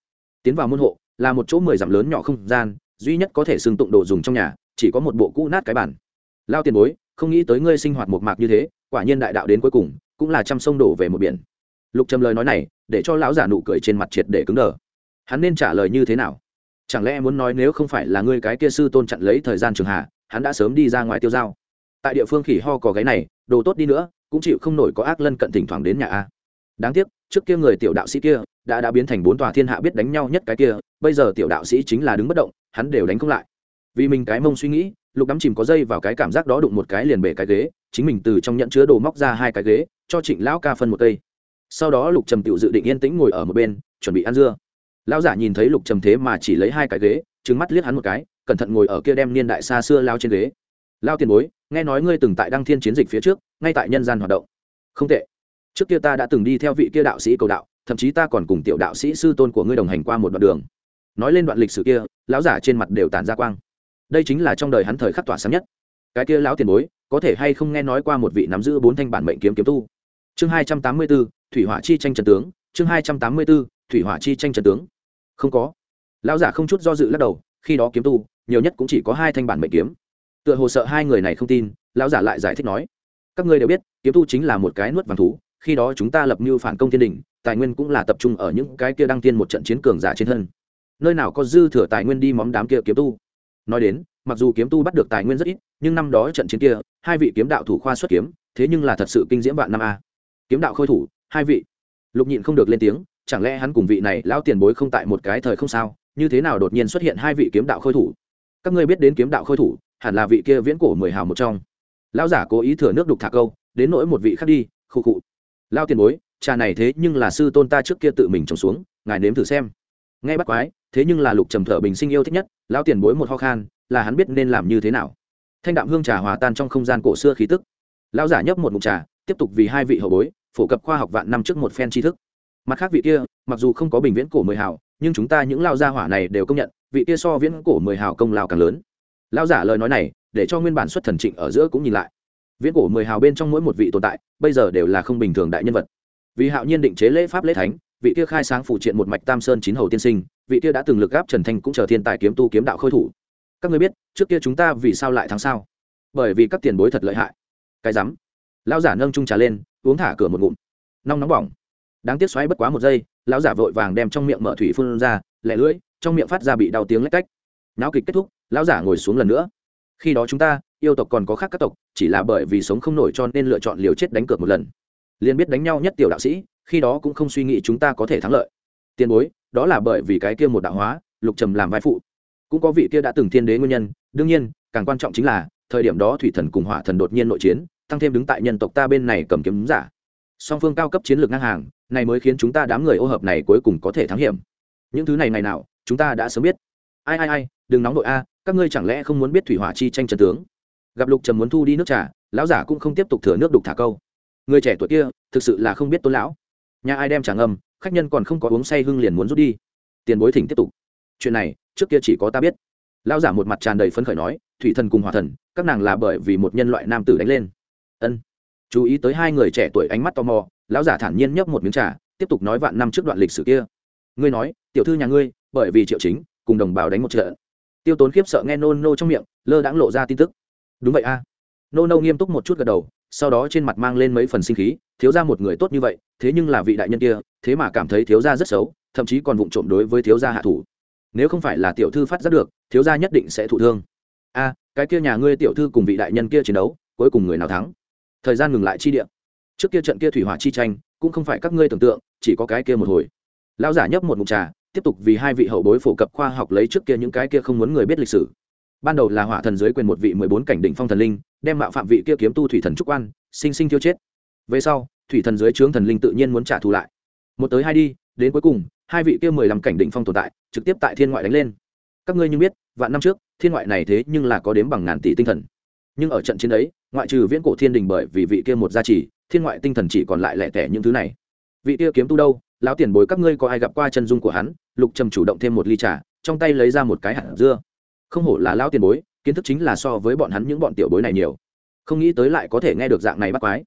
Tiến vào môn hộ, là một chỗ mười dặm lớn nhỏ không gian, duy nhất có thể xưng tụng đồ dùng trong nhà, chỉ có một bộ cũ nát cái bản lao tiền bối, không nghĩ tới ngươi sinh hoạt một mạc như thế, quả nhiên đại đạo đến cuối cùng, cũng là trăm sông đổ về một biển. Lục trầm lời nói này, để cho lão giả nụ cười trên mặt triệt để cứng đờ. Hắn nên trả lời như thế nào? Chẳng lẽ muốn nói nếu không phải là ngươi cái kia sư tôn chặn lấy thời gian trường hạ, hắn đã sớm đi ra ngoài tiêu dao? Tại địa phương khỉ ho có gáy này, đồ tốt đi nữa, cũng chịu không nổi có ác lân cận thỉnh thoảng đến nhà a đáng tiếc, trước kia người tiểu đạo sĩ kia đã đã biến thành bốn tòa thiên hạ biết đánh nhau nhất cái kia, bây giờ tiểu đạo sĩ chính là đứng bất động, hắn đều đánh không lại. Vì mình cái mông suy nghĩ, lục đắm chìm có dây vào cái cảm giác đó đụng một cái liền bể cái ghế, chính mình từ trong nhận chứa đồ móc ra hai cái ghế, cho trịnh lão ca phân một cây. Sau đó lục trầm tiểu dự định yên tĩnh ngồi ở một bên, chuẩn bị ăn dưa. Lão giả nhìn thấy lục trầm thế mà chỉ lấy hai cái ghế trứng mắt liếc hắn một cái, cẩn thận ngồi ở kia đem niên đại xa xưa lao trên ghế. Lao tiền bối, nghe nói ngươi từng tại đăng thiên chiến dịch phía trước, ngay tại nhân gian hoạt động. Không tệ trước kia ta đã từng đi theo vị kia đạo sĩ cầu đạo, thậm chí ta còn cùng tiểu đạo sĩ sư tôn của ngươi đồng hành qua một đoạn đường. Nói lên đoạn lịch sử kia, lão giả trên mặt đều tàn ra quang. Đây chính là trong đời hắn thời khắc tỏa sáng nhất. Cái kia lão tiền bối, có thể hay không nghe nói qua một vị nắm giữ bốn thanh bản mệnh kiếm kiếm tu? Chương hai trăm tám mươi b ố thủy hỏa chi tranh trần tướng, chương hai trăm tám mươi b ố thủy hỏa chi tranh trần tướng. Không có. Lão giả không chút do dự lắc đầu, khi đó kiếm tu, nhiều nhất cũng chỉ có hai thanh bản mệnh kiếm. Tựa hồ sợ hai người này không tin, lão giả lại giải thích nói, các ngươi đều biết, kiếm tu chính là một cái nuốt vàng thú khi đó chúng ta lập mưu phản công thiên đình, tài nguyên cũng là tập trung ở những cái kia đăng tiên một trận chiến cường giả trên thân. Nơi nào có dư thừa tài nguyên đi móng đám kia kiếm tu. Nói đến, mặc dù kiếm tu bắt được tài nguyên rất ít, nhưng năm đó trận chiến kia, hai vị kiếm đạo thủ khoa xuất kiếm, thế nhưng là thật sự kinh diễm vạn năm a. Kiếm đạo khôi thủ, hai vị. Lục nhịn không được lên tiếng, chẳng lẽ hắn cùng vị này lão tiền bối không tại một cái thời không sao? Như thế nào đột nhiên xuất hiện hai vị kiếm đạo khôi thủ? Các ngươi biết đến kiếm đạo khôi thủ, hẳn là vị kia viễn cổ mười hào một trong. Lão giả cố ý thừa nước đục thả câu, đến nỗi một vị khác đi khu khụ lao tiền bối, trà này thế nhưng là sư tôn ta trước kia tự mình trồng xuống, ngài nếm thử xem. Nghe bắt quái, thế nhưng là lục trầm thở bình sinh yêu thích nhất, lao tiền bối một ho khan, là hắn biết nên làm như thế nào. Thanh đạm hương trà hòa tan trong không gian cổ xưa khí tức. Lao giả nhấp một mục trà, tiếp tục vì hai vị hậu bối, phổ cập khoa học vạn năm trước một phen tri thức. Mặt khác vị kia, mặc dù không có bình viễn cổ mười hào, nhưng chúng ta những lao gia hỏa này đều công nhận, vị kia so viễn cổ mười hào công lao càng lớn. Lao giả lời nói này, để cho nguyên bản xuất thần trịnh ở giữa cũng nhìn lại viễn cổ mười hào bên trong mỗi một vị tồn tại, bây giờ đều là không bình thường đại nhân vật. Vì hạo nhiên định chế lễ pháp lễ thánh, vị kia khai sáng phụ triện một mạch tam sơn chín hầu tiên sinh, vị kia đã từng lực gáp trần thanh cũng chờ thiên tài kiếm tu kiếm đạo khôi thủ. Các người biết, trước kia chúng ta vì sao lại thắng sao? Bởi vì các tiền bối thật lợi hại. Cái rắm. Lão giả nâng trung trà lên, uống thả cửa một ngụm. Nóng nóng bỏng. Đáng tiếc xoáy bất quá một giây, lão giả vội vàng đem trong miệng mở thủy phun ra lẻ lưỡi, trong miệng phát ra bị đau tiếng lách cách. Náo kịch kết thúc, lão giả ngồi xuống lần nữa. Khi đó chúng ta yêu tộc còn có khác các tộc, chỉ là bởi vì sống không nổi cho nên lựa chọn liều chết đánh cược một lần. Liền biết đánh nhau nhất tiểu đạo sĩ, khi đó cũng không suy nghĩ chúng ta có thể thắng lợi. Tiền bối, đó là bởi vì cái kia một đạo hóa, lục trầm làm vai phụ. Cũng có vị kia đã từng thiên đế nguyên nhân, đương nhiên, càng quan trọng chính là, thời điểm đó thủy thần cùng hỏa thần đột nhiên nội chiến, tăng thêm đứng tại nhân tộc ta bên này cầm kiếm giả. Song phương cao cấp chiến lược ngang hàng, này mới khiến chúng ta đám người ô hợp này cuối cùng có thể thắng hiểm. Những thứ này ngày nào, chúng ta đã sớm biết. Ai ai ai, đừng nóng đội a, các ngươi chẳng lẽ không muốn biết thủy hỏa chi tranh trần tướng? Gặp lục trầm muốn thu đi nước trà, lão giả cũng không tiếp tục thừa nước đục thả câu. Người trẻ tuổi kia, thực sự là không biết tôn lão. Nhà ai đem trà ngâm, khách nhân còn không có uống say hưng liền muốn rút đi. Tiền bối thỉnh tiếp tục. Chuyện này, trước kia chỉ có ta biết. Lão giả một mặt tràn đầy phấn khởi nói, thủy thần cùng hòa thần, các nàng là bởi vì một nhân loại nam tử đánh lên. Ân. Chú ý tới hai người trẻ tuổi ánh mắt tò mò, lão giả thản nhiên nhấp một miếng trà, tiếp tục nói vạn năm trước đoạn lịch sử kia. Ngươi nói, tiểu thư nhà ngươi, bởi vì triệu chính, cùng đồng bào đánh một trận. Tiêu tốn khiếp sợ nghe nôn nô trong miệng, lơ đãng lộ ra tin tức đúng vậy a. Nô nô nghiêm túc một chút gật đầu, sau đó trên mặt mang lên mấy phần sinh khí, thiếu ra một người tốt như vậy, thế nhưng là vị đại nhân kia, thế mà cảm thấy thiếu gia rất xấu, thậm chí còn vụng trộm đối với thiếu gia hạ thủ. Nếu không phải là tiểu thư phát giác được, thiếu gia nhất định sẽ thụ thương. A, cái kia nhà ngươi tiểu thư cùng vị đại nhân kia chiến đấu, cuối cùng người nào thắng? Thời gian ngừng lại chi địa. Trước kia trận kia thủy hỏa chi tranh, cũng không phải các ngươi tưởng tượng, chỉ có cái kia một hồi. Lão giả nhấp một mục trà, tiếp tục vì hai vị hậu bối phổ cập khoa học lấy trước kia những cái kia không muốn người biết lịch sử ban đầu là hỏa thần dưới quyền một vị mười bốn cảnh đỉnh phong thần linh, đem mạo phạm vị kia kiếm tu thủy thần trúc quan, sinh sinh thiêu chết. Về sau, thủy thần dưới trướng thần linh tự nhiên muốn trả thù lại. Một tới hai đi, đến cuối cùng, hai vị kia mười lăm cảnh đỉnh phong tồn tại, trực tiếp tại thiên ngoại đánh lên. Các ngươi như biết, vạn năm trước, thiên ngoại này thế nhưng là có đếm bằng ngàn tỷ tinh thần. Nhưng ở trận chiến ấy, ngoại trừ viễn cổ thiên đình bởi vì vị kia một gia trì, thiên ngoại tinh thần chỉ còn lại lẻ tẻ những thứ này. Vị kia kiếm tu đâu? Lão tiền bối các ngươi có ai gặp qua chân dung của hắn? Lục trầm chủ động thêm một ly trà, trong tay lấy ra một cái hạt dưa không hổ là lão tiền bối, kiến thức chính là so với bọn hắn những bọn tiểu bối này nhiều. Không nghĩ tới lại có thể nghe được dạng này bắt quái.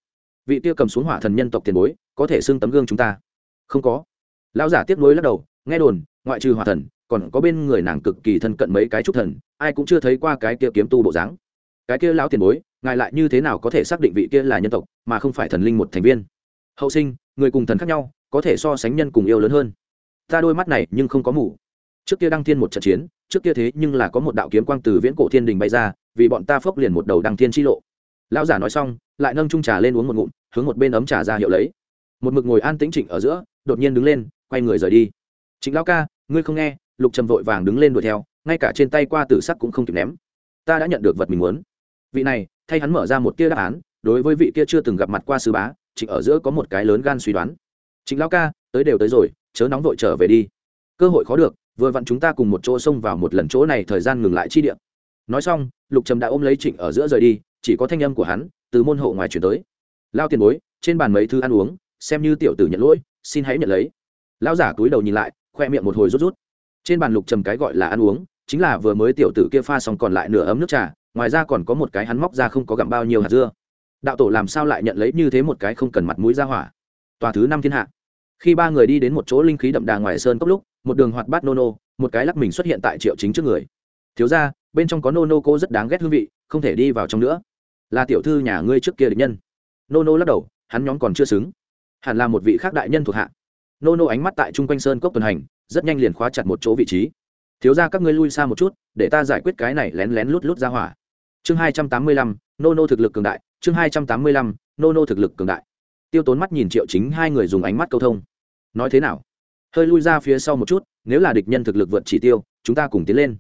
Vị tiêu cầm xuống hỏa thần nhân tộc tiền bối, có thể xưng tấm gương chúng ta? Không có. Lão giả tiếp nối lắc đầu, nghe đồn, ngoại trừ hỏa thần, còn có bên người nàng cực kỳ thân cận mấy cái trúc thần, ai cũng chưa thấy qua cái kia kiếm tu bộ dáng. Cái kia lão tiền bối, ngài lại như thế nào có thể xác định vị kia là nhân tộc, mà không phải thần linh một thành viên? Hậu sinh, người cùng thần khác nhau, có thể so sánh nhân cùng yêu lớn hơn. Ta đôi mắt này nhưng không có mù trước kia đăng thiên một trận chiến, trước kia thế nhưng là có một đạo kiếm quang từ viễn cổ thiên đình bay ra, vì bọn ta phốc liền một đầu đăng thiên chi lộ. Lão giả nói xong, lại nâng trung trà lên uống một ngụm, hướng một bên ấm trà ra hiệu lấy. Một mực ngồi an tĩnh trịnh ở giữa, đột nhiên đứng lên, quay người rời đi. Trịnh lão ca, ngươi không nghe, lục trầm vội vàng đứng lên đuổi theo, ngay cả trên tay qua tử sắc cũng không kịp ném. Ta đã nhận được vật mình muốn. Vị này, thay hắn mở ra một tia đáp án, đối với vị kia chưa từng gặp mặt qua sứ bá, trịnh ở giữa có một cái lớn gan suy đoán. Trịnh lão ca, tới đều tới rồi, chớ nóng vội trở về đi. Cơ hội khó được vừa vặn chúng ta cùng một chỗ xông vào một lần chỗ này, thời gian ngừng lại chi địa. Nói xong, lục trầm đã ôm lấy trịnh ở giữa rời đi, chỉ có thanh âm của hắn từ môn hộ ngoài chuyển tới. Lao tiền bối, trên bàn mấy thứ ăn uống, xem như tiểu tử nhận lỗi, xin hãy nhận lấy. Lão giả túi đầu nhìn lại, khoe miệng một hồi rút rút. Trên bàn lục trầm cái gọi là ăn uống, chính là vừa mới tiểu tử kia pha xong còn lại nửa ấm nước trà, ngoài ra còn có một cái hắn móc ra không có gặm bao nhiêu hạt dưa. Đạo tổ làm sao lại nhận lấy như thế một cái không cần mặt mũi ra hỏa? Tòa thứ năm thiên hạ khi ba người đi đến một chỗ linh khí đậm đà ngoài sơn cốc lúc, một đường hoạt bát nô nô một cái lắc mình xuất hiện tại triệu chính trước người. Thiếu ra bên trong có nô nô cô rất đáng ghét hương vị, không thể đi vào trong nữa. Là tiểu thư nhà ngươi trước kia địch nhân. Nô nô lắc đầu, hắn nhóm còn chưa xứng. Hẳn là một vị khác đại nhân thuộc hạ. Nô nô ánh mắt tại chung quanh sơn cốc tuần hành, rất nhanh liền khóa chặt một chỗ vị trí. Thiếu ra các ngươi lui xa một chút, để ta giải quyết cái này lén lén lút lút ra hỏa. Chương hai trăm tám mươi lăm nô nô thực lực cường đại. Chương hai trăm tám mươi lăm nô nô thực lực cường đại. Tiêu tốn mắt nhìn triệu chính hai người dùng ánh mắt câu thông nói thế nào? Hơi lui ra phía sau một chút, nếu là địch nhân thực lực vượt chỉ tiêu, chúng ta cùng tiến lên.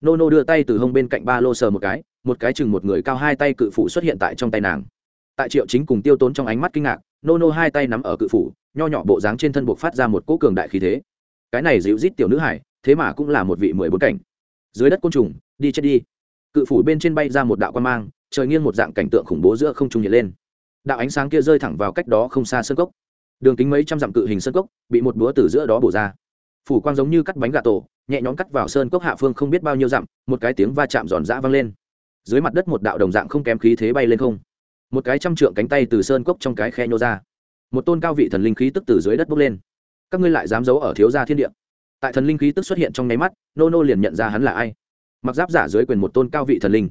Nô nô đưa tay từ hông bên cạnh ba lô sờ một cái một cái chừng một người cao hai tay cự phủ xuất hiện tại trong tay nàng. Tại triệu chính cùng tiêu tốn trong ánh mắt kinh ngạc, nô nô hai tay nắm ở cự phủ, nho nhỏ bộ dáng trên thân buộc phát ra một cỗ cường đại khí thế. Cái này dịu rít tiểu nữ hải, thế mà cũng là một vị mười bốn cảnh. Dưới đất côn trùng, đi chết đi. Cự phủ bên trên bay ra một đạo quan mang, trời nghiêng một dạng cảnh tượng khủng bố giữa không trung nhiệt lên. Đạo ánh sáng kia rơi thẳng vào cách đó không xa sân cốc đường kính mấy trăm dặm cự hình sơn cốc, bị một búa từ giữa đó bổ ra. Phủ quang giống như cắt bánh gà tổ, nhẹ nhõm cắt vào sơn cốc hạ phương không biết bao nhiêu dặm, một cái tiếng va chạm giòn giã vang lên. Dưới mặt đất một đạo đồng dạng không kém khí thế bay lên không. Một cái trăm trượng cánh tay từ sơn cốc trong cái khe nhô ra. Một tôn cao vị thần linh khí tức từ dưới đất bốc lên. Các ngươi lại dám giấu ở thiếu gia thiên địa. Tại thần linh khí tức xuất hiện trong nháy mắt, nô nô liền nhận ra hắn là ai. Mặc giáp giả dưới quyền một tôn cao vị thần linh.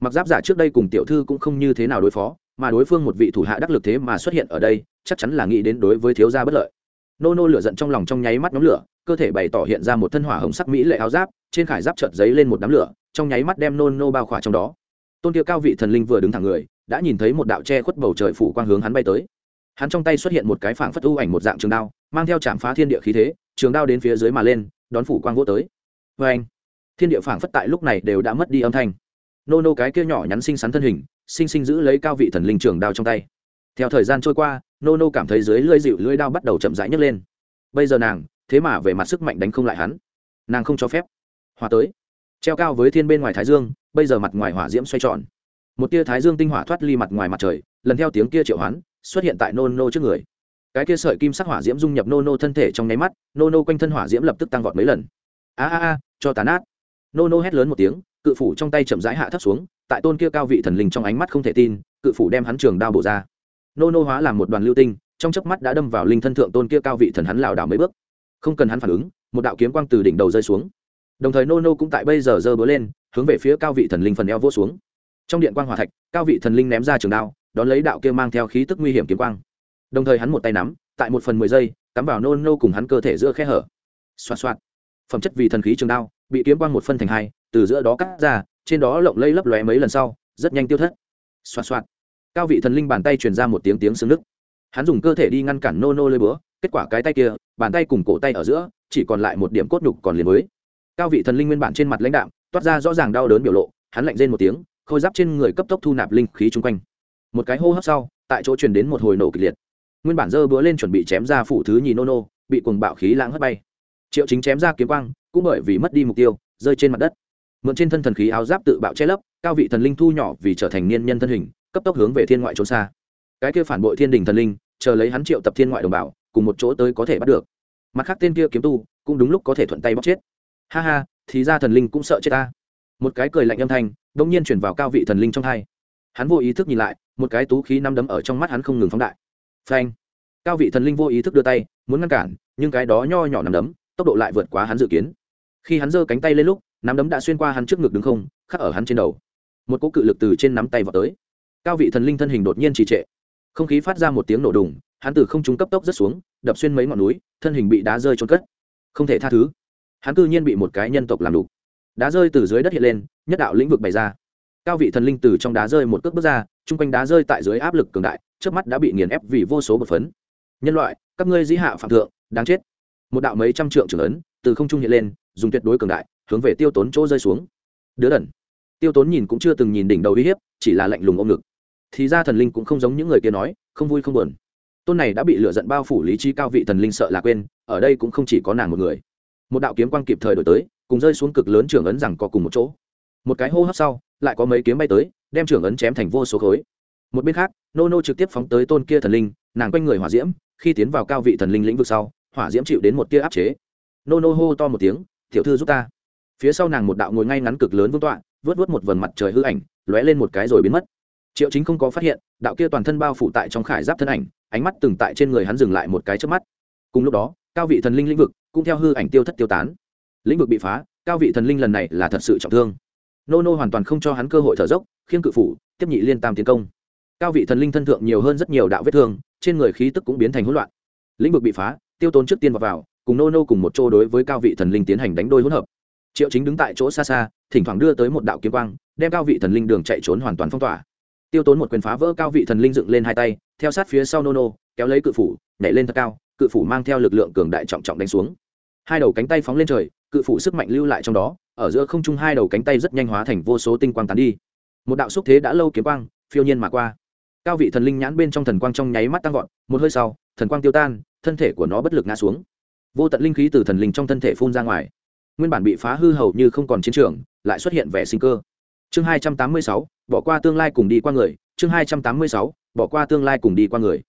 Mặc giáp giả trước đây cùng tiểu thư cũng không như thế nào đối phó mà đối phương một vị thủ hạ đắc lực thế mà xuất hiện ở đây, chắc chắn là nghĩ đến đối với thiếu gia bất lợi. Nô nô lửa giận trong lòng trong nháy mắt nhóm lửa, cơ thể bày tỏ hiện ra một thân hỏa hồng sắc mỹ lệ áo giáp, trên khải giáp trợt giấy lên một đám lửa, trong nháy mắt đem nô nô bao khỏa trong đó. Tôn kia cao vị thần linh vừa đứng thẳng người, đã nhìn thấy một đạo che khuất bầu trời phủ quang hướng hắn bay tới. Hắn trong tay xuất hiện một cái phảng phất u ảnh một dạng trường đao, mang theo chạm phá thiên địa khí thế, trường đao đến phía dưới mà lên, đón phủ quang vô tới. Vê anh thiên địa phảng phất tại lúc này đều đã mất đi âm thanh. Nô nô cái kia nhỏ nhắn xinh xắn thân hình sinh sinh giữ lấy cao vị thần linh trường đao trong tay. Theo thời gian trôi qua, nô nô cảm thấy dưới lưỡi dịu lưỡi đao bắt đầu chậm rãi nhấc lên. Bây giờ nàng, thế mà về mặt sức mạnh đánh không lại hắn. Nàng không cho phép. Hòa tới. Treo cao với thiên bên ngoài thái dương, bây giờ mặt ngoài hỏa diễm xoay tròn. Một tia thái dương tinh hỏa thoát ly mặt ngoài mặt trời, lần theo tiếng kia triệu hoán, xuất hiện tại nô nô trước người. Cái kia sợi kim sắc hỏa diễm dung nhập nô nô thân thể trong nháy mắt, nô nô quanh thân hỏa diễm lập tức tăng vọt mấy lần. A a a, cho tàn át nô nô hét lớn một tiếng, cự phủ trong tay chậm rãi hạ thấp xuống tại tôn kia cao vị thần linh trong ánh mắt không thể tin, cự phủ đem hắn trường đao bổ ra. Nô nô hóa làm một đoàn lưu tinh, trong chớp mắt đã đâm vào linh thân thượng tôn kia cao vị thần hắn lảo đảo mấy bước. Không cần hắn phản ứng, một đạo kiếm quang từ đỉnh đầu rơi xuống. Đồng thời nô nô cũng tại bây giờ giơ búa lên, hướng về phía cao vị thần linh phần eo vỗ xuống. Trong điện quang hòa thạch, cao vị thần linh ném ra trường đao, đón lấy đạo kia mang theo khí tức nguy hiểm kiếm quang. Đồng thời hắn một tay nắm, tại một phần mười giây, cắm vào nô nô cùng hắn cơ thể giữa khe hở. Xoạt xoạt. Phẩm chất vì thần khí trường đao, bị kiếm quang một phân thành hai, từ giữa đó cắt ra trên đó lộng lây lấp lóe mấy lần sau, rất nhanh tiêu thất. Xoa xoa cao vị thần linh bàn tay truyền ra một tiếng tiếng xương nức. Hắn dùng cơ thể đi ngăn cản nô nô lơi búa, kết quả cái tay kia, bàn tay cùng cổ tay ở giữa, chỉ còn lại một điểm cốt nhục còn liền mới. Cao vị thần linh nguyên bản trên mặt lãnh đạm, toát ra rõ ràng đau đớn biểu lộ, hắn lạnh rên một tiếng, khôi giáp trên người cấp tốc thu nạp linh khí chung quanh. Một cái hô hấp sau, tại chỗ truyền đến một hồi nổ kịch liệt. Nguyên bản dơ búa lên chuẩn bị chém ra phủ thứ nhì nô nô, bị cuồng bạo khí lãng hất bay. Triệu chính chém ra kiếm quang, cũng bởi vì mất đi mục tiêu, rơi trên mặt đất mượn trên thân thần khí áo giáp tự bạo che lấp, cao vị thần linh thu nhỏ vì trở thành niên nhân thân hình, cấp tốc hướng về thiên ngoại trốn xa. Cái kia phản bội thiên đình thần linh, chờ lấy hắn triệu tập thiên ngoại đồng bào, cùng một chỗ tới có thể bắt được. Mặt khác tên kia kiếm tu, cũng đúng lúc có thể thuận tay bóc chết. Ha ha, thì ra thần linh cũng sợ chết ta. Một cái cười lạnh âm thanh đ ỗ n g nhiên chuyển vào cao vị thần linh trong thai hắn vô ý thức nhìn lại, một cái tú khí năm đấm ở trong mắt hắn không ngừng phóng đại. Phanh. Cao vị thần linh vô ý thức đưa tay, muốn ngăn cản, nhưng cái đó nho nhỏ nằm đấm, tốc độ lại vượt quá hắn dự kiến. Khi hắn giơ cánh tay lên lúc nắm đấm đã xuyên qua hắn trước ngực đứng không, khắc ở hắn trên đầu. Một cỗ cự lực từ trên nắm tay vào tới. Cao vị thần linh thân hình đột nhiên trì trệ. Không khí phát ra một tiếng nổ đùng, hắn từ không trung cấp tốc rất xuống, đập xuyên mấy ngọn núi, thân hình bị đá rơi trôn cất. Không thể tha thứ. Hắn cư nhiên bị một cái nhân tộc làm đủ đá rơi từ dưới đất hiện lên, nhất đạo lĩnh vực bày ra. Cao vị thần linh từ trong đá rơi một cước bước ra, chung quanh đá rơi tại dưới áp lực cường đại trước mắt đã bị nghiền ép vì vô số bột phấn. Nhân loại, các ngươi dĩ hạ phạm thượng, đáng chết. Một đạo mấy trăm trượng trưởng ấn từ không trung hiện lên, dùng tuyệt đối cường đại hướng về tiêu tốn chỗ rơi xuống. Đứa đần. Tiêu tốn nhìn cũng chưa từng nhìn đỉnh đầu uy hiếp, chỉ là lạnh lùng ôm ngực. Thì ra thần linh cũng không giống những người kia nói, không vui không buồn. Tôn này đã bị lựa giận bao phủ lý trí cao vị thần linh sợ là quên, ở đây cũng không chỉ có nàng một người. Một đạo kiếm quang kịp thời đổi tới, cùng rơi xuống cực lớn trưởng ấn rằng có cùng một chỗ. Một cái hô hấp sau, lại có mấy kiếm bay tới, đem trưởng ấn chém thành vô số khối. Một bên khác, nô nô trực tiếp phóng tới tôn kia thần linh, nàng quanh người hỏa diễm, khi tiến vào cao vị thần linh lĩnh vực sau, hỏa diễm chịu đến một tia áp chế. Nô nô hô to một tiếng, tiểu thư giúp ta phía sau nàng một đạo ngồi ngay ngắn cực lớn vương tọa vớt vớt một vần mặt trời hư ảnh lóe lên một cái rồi biến mất. Triệu chính không có phát hiện đạo kia toàn thân bao phủ tại trong khải giáp thân ảnh ánh mắt từng tại trên người hắn dừng lại một cái trước mắt. Cùng lúc đó cao vị thần linh lĩnh vực cũng theo hư ảnh tiêu thất tiêu tán. Lĩnh vực bị phá cao vị thần linh lần này là thật sự trọng thương. Nô nô hoàn toàn không cho hắn cơ hội thở dốc khiêng cự phủ tiếp nhị liên tam tiến công. Cao vị thần linh thân thượng nhiều hơn rất nhiều đạo vết thương trên người khí tức cũng biến thành hỗn loạn. Lĩnh vực bị phá tiêu tốn trước tiên vào, vào cùng nô nô cùng một chỗ đối với cao vị thần linh tiến hành đánh đôi hỗn hợp triệu chính đứng tại chỗ xa xa, thỉnh thoảng đưa tới một đạo kiếm quang, đem cao vị thần linh đường chạy trốn hoàn toàn phong tỏa. Tiêu tốn một quyền phá vỡ cao vị thần linh dựng lên hai tay, theo sát phía sau nô nô kéo lấy cự phủ, nhảy lên thật cao, cự phủ mang theo lực lượng cường đại trọng trọng đánh xuống. Hai đầu cánh tay phóng lên trời, cự phủ sức mạnh lưu lại trong đó, ở giữa không trung hai đầu cánh tay rất nhanh hóa thành vô số tinh quang tán đi. Một đạo xúc thế đã lâu kiếm quang, phiêu nhiên mà qua. Cao vị thần linh nhãn bên trong thần quang trong nháy mắt tăng vọt, một hơi sau, thần quang tiêu tan, thân thể của nó bất lực ngã xuống. Vô tận linh khí từ thần linh trong thân thể phun ra ngoài nguyên bản bị phá hư hầu như không còn chiến trường, lại xuất hiện vẻ sinh cơ. Chương hai trăm tám mươi sáu, bỏ qua tương lai cùng đi qua người. Chương hai trăm tám mươi sáu, bỏ qua tương lai cùng đi qua người.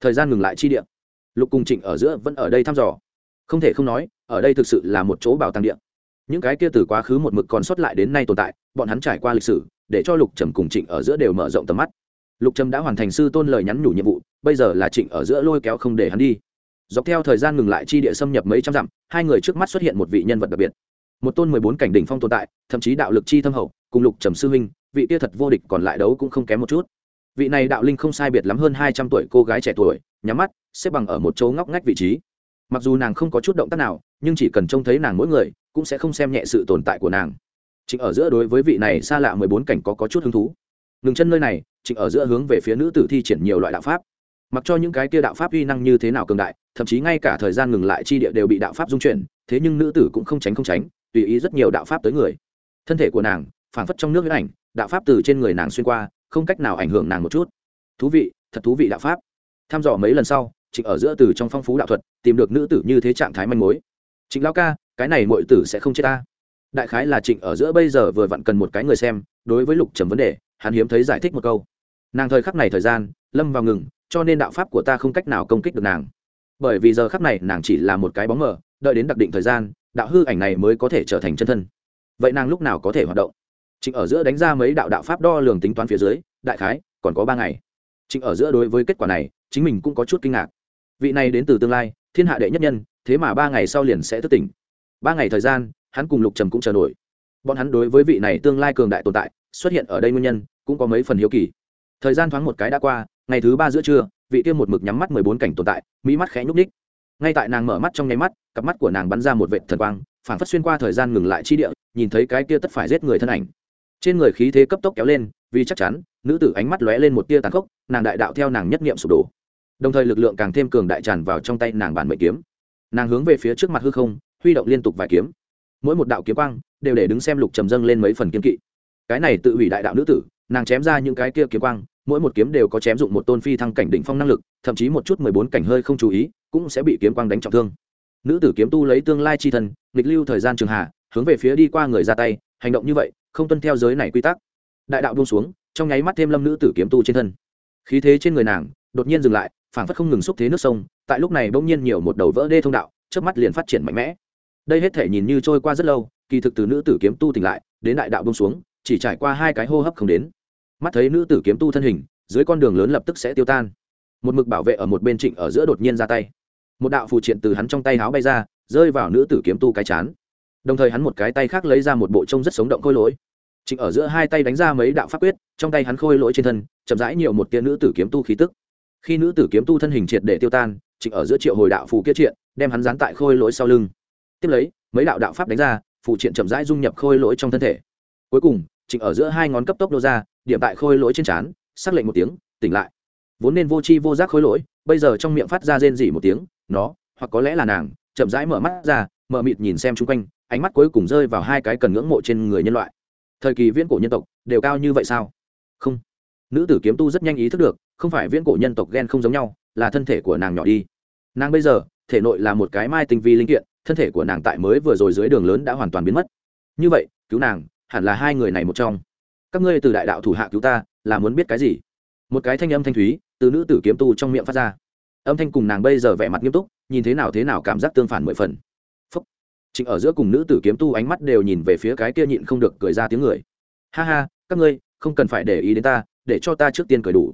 Thời gian ngừng lại chi địa. Lục cùng trịnh ở giữa vẫn ở đây thăm dò. Không thể không nói, ở đây thực sự là một chỗ bảo tàng địa. Những cái kia từ quá khứ một mực còn sót lại đến nay tồn tại, bọn hắn trải qua lịch sử, để cho lục trầm cùng trịnh ở giữa đều mở rộng tầm mắt. Lục trầm đã hoàn thành sư tôn lời nhắn nhủ nhiệm vụ, bây giờ là trịnh ở giữa lôi kéo không để hắn đi dọc theo thời gian ngừng lại chi địa xâm nhập mấy trăm dặm hai người trước mắt xuất hiện một vị nhân vật đặc biệt. Một tôn mười bốn cảnh đỉnh phong tồn tại thậm chí đạo lực chi thâm hậu cùng lục trầm sư huynh vị kia thật vô địch còn lại đấu cũng không kém một chút. Vị này đạo linh không sai biệt lắm hơn hai trăm tuổi cô gái trẻ tuổi nhắm mắt xếp bằng ở một chỗ ngóc ngách vị trí. Mặc dù nàng không có chút động tác nào nhưng chỉ cần trông thấy nàng mỗi người cũng sẽ không xem nhẹ sự tồn tại của nàng. Trịnh ở giữa đối với vị này xa lạ mười bốn cảnh có, có chút hứng thú. Ngừng chân nơi này trịnh ở giữa hướng về phía nữ tử thi triển nhiều loại đạo pháp mặc cho những cái kia đạo pháp uy năng như thế nào cường đại, thậm chí ngay cả thời gian ngừng lại chi địa đều bị đạo pháp dung chuyển, thế nhưng nữ tử cũng không tránh không tránh, tùy ý rất nhiều đạo pháp tới người. Thân thể của nàng, phảng phất trong nước huyết ảnh, đạo pháp từ trên người nàng xuyên qua, không cách nào ảnh hưởng nàng một chút. Thú vị, thật thú vị đạo pháp. Tham dò mấy lần sau, trịnh ở giữa từ trong phong phú đạo thuật, tìm được nữ tử như thế trạng thái manh mối. Trịnh lao ca, cái này mọi tử sẽ không chết ta. Đại khái là trịnh ở giữa bây giờ vừa vặn cần một cái người xem, đối với lục trầm vấn đề, hắn hiếm thấy giải thích một câu. Nàng thời khắc này thời gian lâm vào ngừng, cho nên đạo pháp của ta không cách nào công kích được nàng. Bởi vì giờ khắc này nàng chỉ là một cái bóng mờ, đợi đến đặc định thời gian, đạo hư ảnh này mới có thể trở thành chân thân. Vậy nàng lúc nào có thể hoạt động? Trịnh ở giữa đánh ra mấy đạo đạo pháp đo lường tính toán phía dưới, đại khái, còn có ba ngày. Trịnh ở giữa đối với kết quả này, chính mình cũng có chút kinh ngạc. Vị này đến từ tương lai, thiên hạ đệ nhất nhân, thế mà ba ngày sau liền sẽ thức tỉnh. Ba ngày thời gian, hắn cùng lục trầm cũng chờ nổi. Bọn hắn đối với vị này tương lai cường đại tồn tại, xuất hiện ở đây nguyên nhân, cũng có mấy phần hiếu kỳ. Thời gian thoáng một cái đã qua ngày thứ ba giữa trưa, vị kia một mực nhắm mắt mười bốn cảnh tồn tại, mỹ mắt khẽ nhúc ních ngay tại nàng mở mắt trong nháy mắt, cặp mắt của nàng bắn ra một vệ thần quang phản phất xuyên qua thời gian ngừng lại chi địa, nhìn thấy cái kia tất phải giết người thân ảnh. Trên người khí thế cấp tốc kéo lên, vì chắc chắn, nữ tử ánh mắt lóe lên một tia tàn khốc, nàng đại đạo theo nàng nhất nghiệm sụp đổ. Đồng thời lực lượng càng thêm cường đại tràn vào trong tay nàng bản mệnh kiếm. Nàng hướng về phía trước mặt hư không, huy động liên tục vài kiếm. Mỗi một đạo kiếm quang, đều để đứng xem lục trầm dâng lên mấy phần kiếm kỵ. Cái này tự hủy đại đạo nữ tử nàng chém ra những cái kia kiếm quang, mỗi một kiếm đều có chém dụng một tôn phi thăng cảnh đỉnh phong năng lực, thậm chí một chút mười bốn cảnh hơi không chú ý, cũng sẽ bị kiếm quang đánh trọng thương. Nữ tử kiếm tu lấy tương lai chi thân, nghịch lưu thời gian trường hạ, hướng về phía đi qua người ra tay, hành động như vậy, không tuân theo giới này quy tắc. Đại đạo buông xuống, trong nháy mắt thêm lâm nữ tử kiếm tu trên thân. Khí thế trên người nàng đột nhiên dừng lại, phảng phất không ngừng xúc thế nước sông, tại lúc này bỗng nhiên nhiều một đầu vỡ đê thông đạo trước mắt liền phát triển mạnh mẽ. Đây hết thể nhìn như trôi qua rất lâu, kỳ thực từ nữ tử kiếm tu tỉnh lại, đến đại đạo buông xuống chỉ trải qua hai cái hô hấp không đến. Mắt thấy nữ tử kiếm tu thân hình, dưới con đường lớn lập tức sẽ tiêu tan. Một mực bảo vệ ở một bên trịnh ở giữa đột nhiên ra tay. Một đạo phù triện từ hắn trong tay háo bay ra, rơi vào nữ tử kiếm tu cái chán. Đồng thời hắn một cái tay khác lấy ra một bộ trông rất sống động khôi lỗi. Trịnh ở giữa hai tay đánh ra mấy đạo pháp quyết, trong tay hắn khôi lỗi trên thân, chậm rãi nhiều một tia nữ tử kiếm tu khí tức. Khi nữ tử kiếm tu thân hình triệt để tiêu tan, trịnh ở giữa triệu hồi đạo phù kia triện, đem hắn dán tại khôi lỗi sau lưng. Tiếp lấy, mấy đạo đạo pháp đánh ra, phù triện chậm rãi dung nhập khôi lỗi trong thân thể. Cuối cùng trịnh ở giữa hai ngón cấp tốc đô ra, điểm tại khôi lỗi trên trán, xác lệnh một tiếng, tỉnh lại. Vốn nên vô tri vô giác khôi lỗi, bây giờ trong miệng phát ra rên rỉ một tiếng, nó, hoặc có lẽ là nàng, chậm rãi mở mắt ra, mở mịt nhìn xem chung quanh, ánh mắt cuối cùng rơi vào hai cái cần ngưỡng mộ trên người nhân loại. Thời kỳ viễn cổ nhân tộc, đều cao như vậy sao? Không. Nữ tử kiếm tu rất nhanh ý thức được, không phải viễn cổ nhân tộc ghen không giống nhau, là thân thể của nàng nhỏ đi. Nàng bây giờ, thể nội là một cái mai tinh vi linh kiện, thân thể của nàng tại mới vừa rồi dưới đường lớn đã hoàn toàn biến mất. Như vậy, cứu nàng hẳn là hai người này một trong. Các ngươi từ đại đạo thủ hạ cứu ta, là muốn biết cái gì? Một cái thanh âm thanh thúy từ nữ tử kiếm tu trong miệng phát ra. Âm thanh cùng nàng bây giờ vẻ mặt nghiêm túc, nhìn thế nào thế nào cảm giác tương phản mười phần. Phúc. Chính ở giữa cùng nữ tử kiếm tu ánh mắt đều nhìn về phía cái kia nhịn không được cười ra tiếng người. Ha ha, các ngươi, không cần phải để ý đến ta, để cho ta trước tiên cười đủ.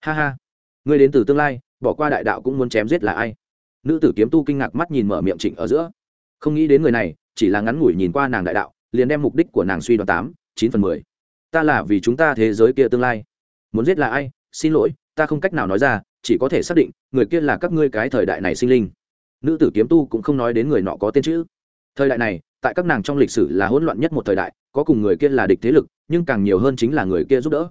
Ha ha. Ngươi đến từ tương lai, bỏ qua đại đạo cũng muốn chém giết là ai? Nữ tử kiếm tu kinh ngạc mắt nhìn mở miệng trịnh ở giữa. Không nghĩ đến người này, chỉ là ngắn ngủi nhìn qua nàng đại đạo liền đem mục đích của nàng suy đoán tám, chín phần mười. Ta là vì chúng ta thế giới kia tương lai. Muốn giết là ai? Xin lỗi, ta không cách nào nói ra, chỉ có thể xác định, người kia là các ngươi cái thời đại này sinh linh. Nữ tử kiếm tu cũng không nói đến người nọ có tên chữ. Thời đại này, tại các nàng trong lịch sử là hỗn loạn nhất một thời đại, có cùng người kia là địch thế lực, nhưng càng nhiều hơn chính là người kia giúp đỡ.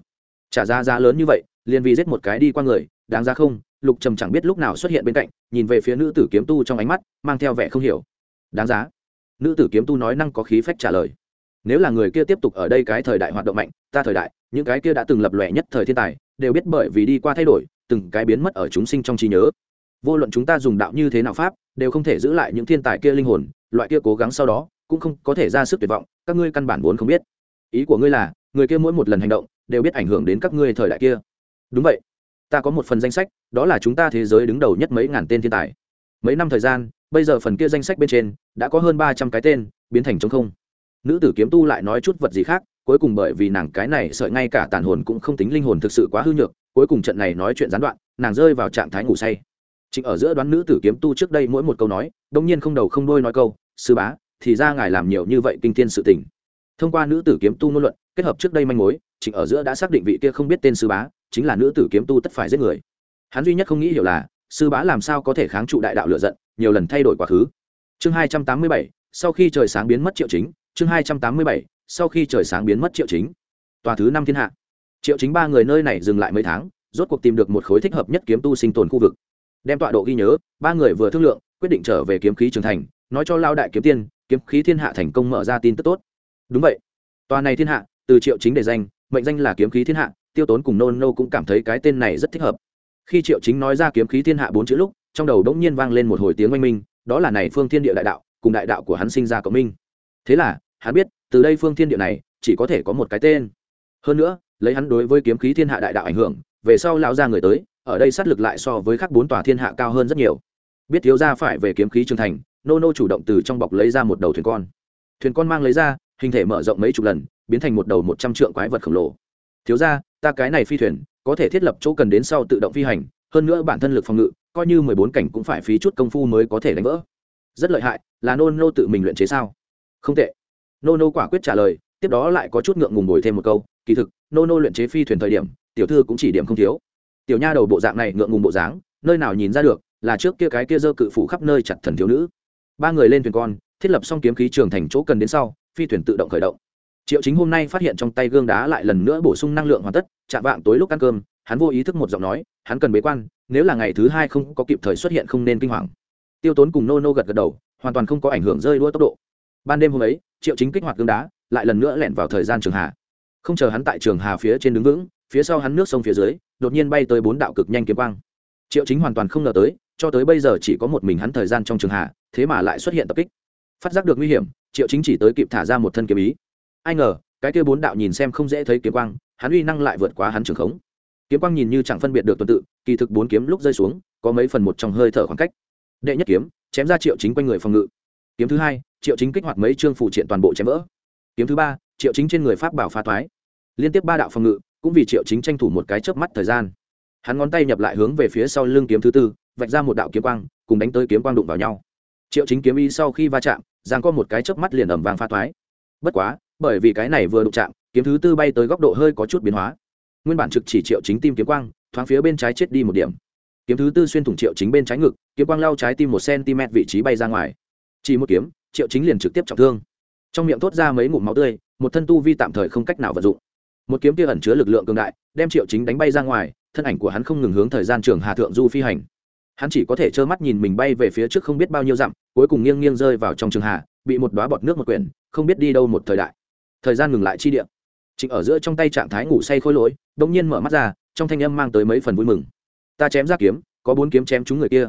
Trả ra giá lớn như vậy, liền vì giết một cái đi qua người, đáng ra không? Lục trầm chẳng biết lúc nào xuất hiện bên cạnh, nhìn về phía nữ tử kiếm tu trong ánh mắt, mang theo vẻ không hiểu. Đáng giá nữ tử kiếm tu nói năng có khí phách trả lời. Nếu là người kia tiếp tục ở đây cái thời đại hoạt động mạnh, ta thời đại, những cái kia đã từng lập lòe nhất thời thiên tài, đều biết bởi vì đi qua thay đổi, từng cái biến mất ở chúng sinh trong trí nhớ. Vô luận chúng ta dùng đạo như thế nào pháp, đều không thể giữ lại những thiên tài kia linh hồn, loại kia cố gắng sau đó, cũng không có thể ra sức tuyệt vọng, các ngươi căn bản vốn không biết. Ý của ngươi là, người kia mỗi một lần hành động, đều biết ảnh hưởng đến các ngươi thời đại kia. Đúng vậy. Ta có một phần danh sách, đó là chúng ta thế giới đứng đầu nhất mấy ngàn tên thiên tài. Mấy năm thời gian bây giờ phần kia danh sách bên trên đã có hơn ba trăm cái tên, biến thành t không. Nữ tử kiếm tu lại nói chút vật gì khác, cuối cùng bởi vì nàng cái này sợi ngay cả tàn hồn cũng không tính linh hồn thực sự quá hư nhược, cuối cùng trận này nói chuyện gián đoạn, nàng rơi vào trạng thái ngủ say. Chính ở giữa đoán nữ tử kiếm tu trước đây mỗi một câu nói, đông nhiên không đầu không đôi nói câu, sư bá, thì ra ngài làm nhiều như vậy kinh thiên sự tình. Thông qua nữ tử kiếm tu ngôn luận, kết hợp trước đây manh mối chính ở giữa đã xác định vị kia không biết tên sư bá, chính là nữ tử kiếm tu tất phải giết người. Hắn duy nhất không nghĩ hiểu là sư bá làm sao có thể kháng trụ đại đạo lựa giận, nhiều lần thay đổi quá khứ. Chương hai trăm tám mươi bảy, sau khi trời sáng biến mất triệu chính, chương hai trăm tám mươi bảy, sau khi trời sáng biến mất triệu chính. Tòa thứ năm thiên hạ. Triệu chính ba người nơi này dừng lại mấy tháng, rốt cuộc tìm được một khối thích hợp nhất kiếm tu sinh tồn khu vực. Đem tọa độ ghi nhớ, ba người vừa thương lượng, quyết định trở về kiếm khí trường thành, nói cho lao đại kiếm tiên, kiếm khí thiên hạ thành công mở ra tin tức tốt. Đúng vậy. Tòa này thiên hạ, từ triệu chính để danh, mệnh danh là kiếm khí thiên hạ, tiêu tốn cùng nô nô cũng cảm thấy cái tên này rất thích hợp khi triệu chính nói ra kiếm khí thiên hạ bốn chữ lúc, trong đầu đống nhiên vang lên một hồi tiếng oanh minh, đó là này phương thiên địa đại đạo, cùng đại đạo của hắn sinh ra cộng minh. Thế là, hắn biết, từ đây phương thiên địa này, chỉ có thể có một cái tên. Hơn nữa, lấy hắn đối với kiếm khí thiên hạ đại đạo ảnh hưởng, về sau lão ra người tới, ở đây sát lực lại so với các bốn tòa thiên hạ cao hơn rất nhiều. Biết thiếu ra phải về kiếm khí trường thành, nô nô chủ động từ trong bọc lấy ra một đầu thuyền con. Thuyền con mang lấy ra, hình thể mở rộng mấy chục lần, biến thành một đầu một trăm trượng quái vật khổng lồ. Thiếu ra ta cái này phi thuyền có thể thiết lập chỗ cần đến sau tự động phi hành, hơn nữa bản thân lực phòng ngự, coi như mười bốn cảnh cũng phải phí chút công phu mới có thể đánh vỡ. Rất lợi hại, là nô nô tự mình luyện chế sao? Không tệ. Nô nô quả quyết trả lời, tiếp đó lại có chút ngượng ngùng bồi thêm một câu, kỳ thực nô nô luyện chế phi thuyền thời điểm, tiểu thư cũng chỉ điểm không thiếu. Tiểu nha đầu bộ dạng này ngượng ngùng bộ dáng, nơi nào nhìn ra được, là trước kia cái kia dơ cự phủ khắp nơi chặt thần thiếu nữ. Ba người lên thuyền con, thiết lập xong kiếm khí trường thành chỗ cần đến sau, phi thuyền tự động khởi động triệu chính hôm nay phát hiện trong tay gương đá lại lần nữa bổ sung năng lượng hoàn tất, chạm vạng tối lúc ăn cơm, hắn vô ý thức một giọng nói, hắn cần bế quan, nếu là ngày thứ hai không có kịp thời xuất hiện không nên kinh hoàng. Tiêu tốn cùng nô nô gật gật đầu, hoàn toàn không có ảnh hưởng rơi đua tốc độ. Ban đêm hôm ấy, triệu chính kích hoạt gương đá, lại lần nữa lẻn vào thời gian trường hà không chờ hắn tại trường hà phía trên đứng vững, phía sau hắn nước sông phía dưới, đột nhiên bay tới bốn đạo cực nhanh kiếm quang. Triệu chính hoàn toàn không ngờ tới, cho tới bây giờ chỉ có một mình hắn thời gian trong trường hà thế mà lại xuất hiện tập kích. Phát giác được nguy hiểm, triệu chính chỉ tới kịp thả ra một thân kiếm ý ai ngờ, cái kia bốn đạo nhìn xem không dễ thấy kiếm quang, hắn uy năng lại vượt quá hắn trường khống. Kiếm quang nhìn như chẳng phân biệt được tuần tự, kỳ thực bốn kiếm lúc rơi xuống, có mấy phần một trong hơi thở khoảng cách. Đệ nhất kiếm, chém ra triệu chính quanh người phòng ngự. Kiếm thứ hai, triệu chính kích hoạt mấy chương phụ triện toàn bộ chém vỡ. Kiếm thứ ba, triệu chính trên người pháp bảo phá thoái. Liên tiếp ba đạo phòng ngự, cũng vì triệu chính tranh thủ một cái chớp mắt thời gian. Hắn ngón tay nhập lại hướng về phía sau lưng kiếm thứ tư, vạch ra một đạo kiếm quang, cùng đánh tới kiếm quang đụng vào nhau. Triệu chính kiếm y sau khi va chạm giang có một cái chớp mắt liền ẩm vàng pha thoái. Bất quá bởi vì cái này vừa đụng chạm, kiếm thứ tư bay tới góc độ hơi có chút biến hóa. Nguyên bản trực chỉ triệu chính tim kiếm quang, thoáng phía bên trái chết đi một điểm. Kiếm thứ tư xuyên thủng triệu chính bên trái ngực, kiếm quang lao trái tim một cm vị trí bay ra ngoài. Chỉ một kiếm, triệu chính liền trực tiếp trọng thương. Trong miệng thốt ra mấy ngụm máu tươi, một thân tu vi tạm thời không cách nào vận dụng. Một kiếm kia ẩn chứa lực lượng cường đại, đem triệu chính đánh bay ra ngoài, thân ảnh của hắn không ngừng hướng thời gian trường hà thượng du phi hành. Hắn chỉ có thể trơ mắt nhìn mình bay về phía trước không biết bao nhiêu dặm, cuối cùng nghiêng nghiêng rơi vào trong trường hà, bị một đoá bọt nước một quyển, không biết đi đâu một thời đại thời gian ngừng lại chi địa, trịnh ở giữa trong tay trạng thái ngủ say khôi lỗi đ ỗ n g nhiên mở mắt ra trong thanh âm mang tới mấy phần vui mừng. Ta chém ra kiếm có bốn kiếm chém chúng người kia.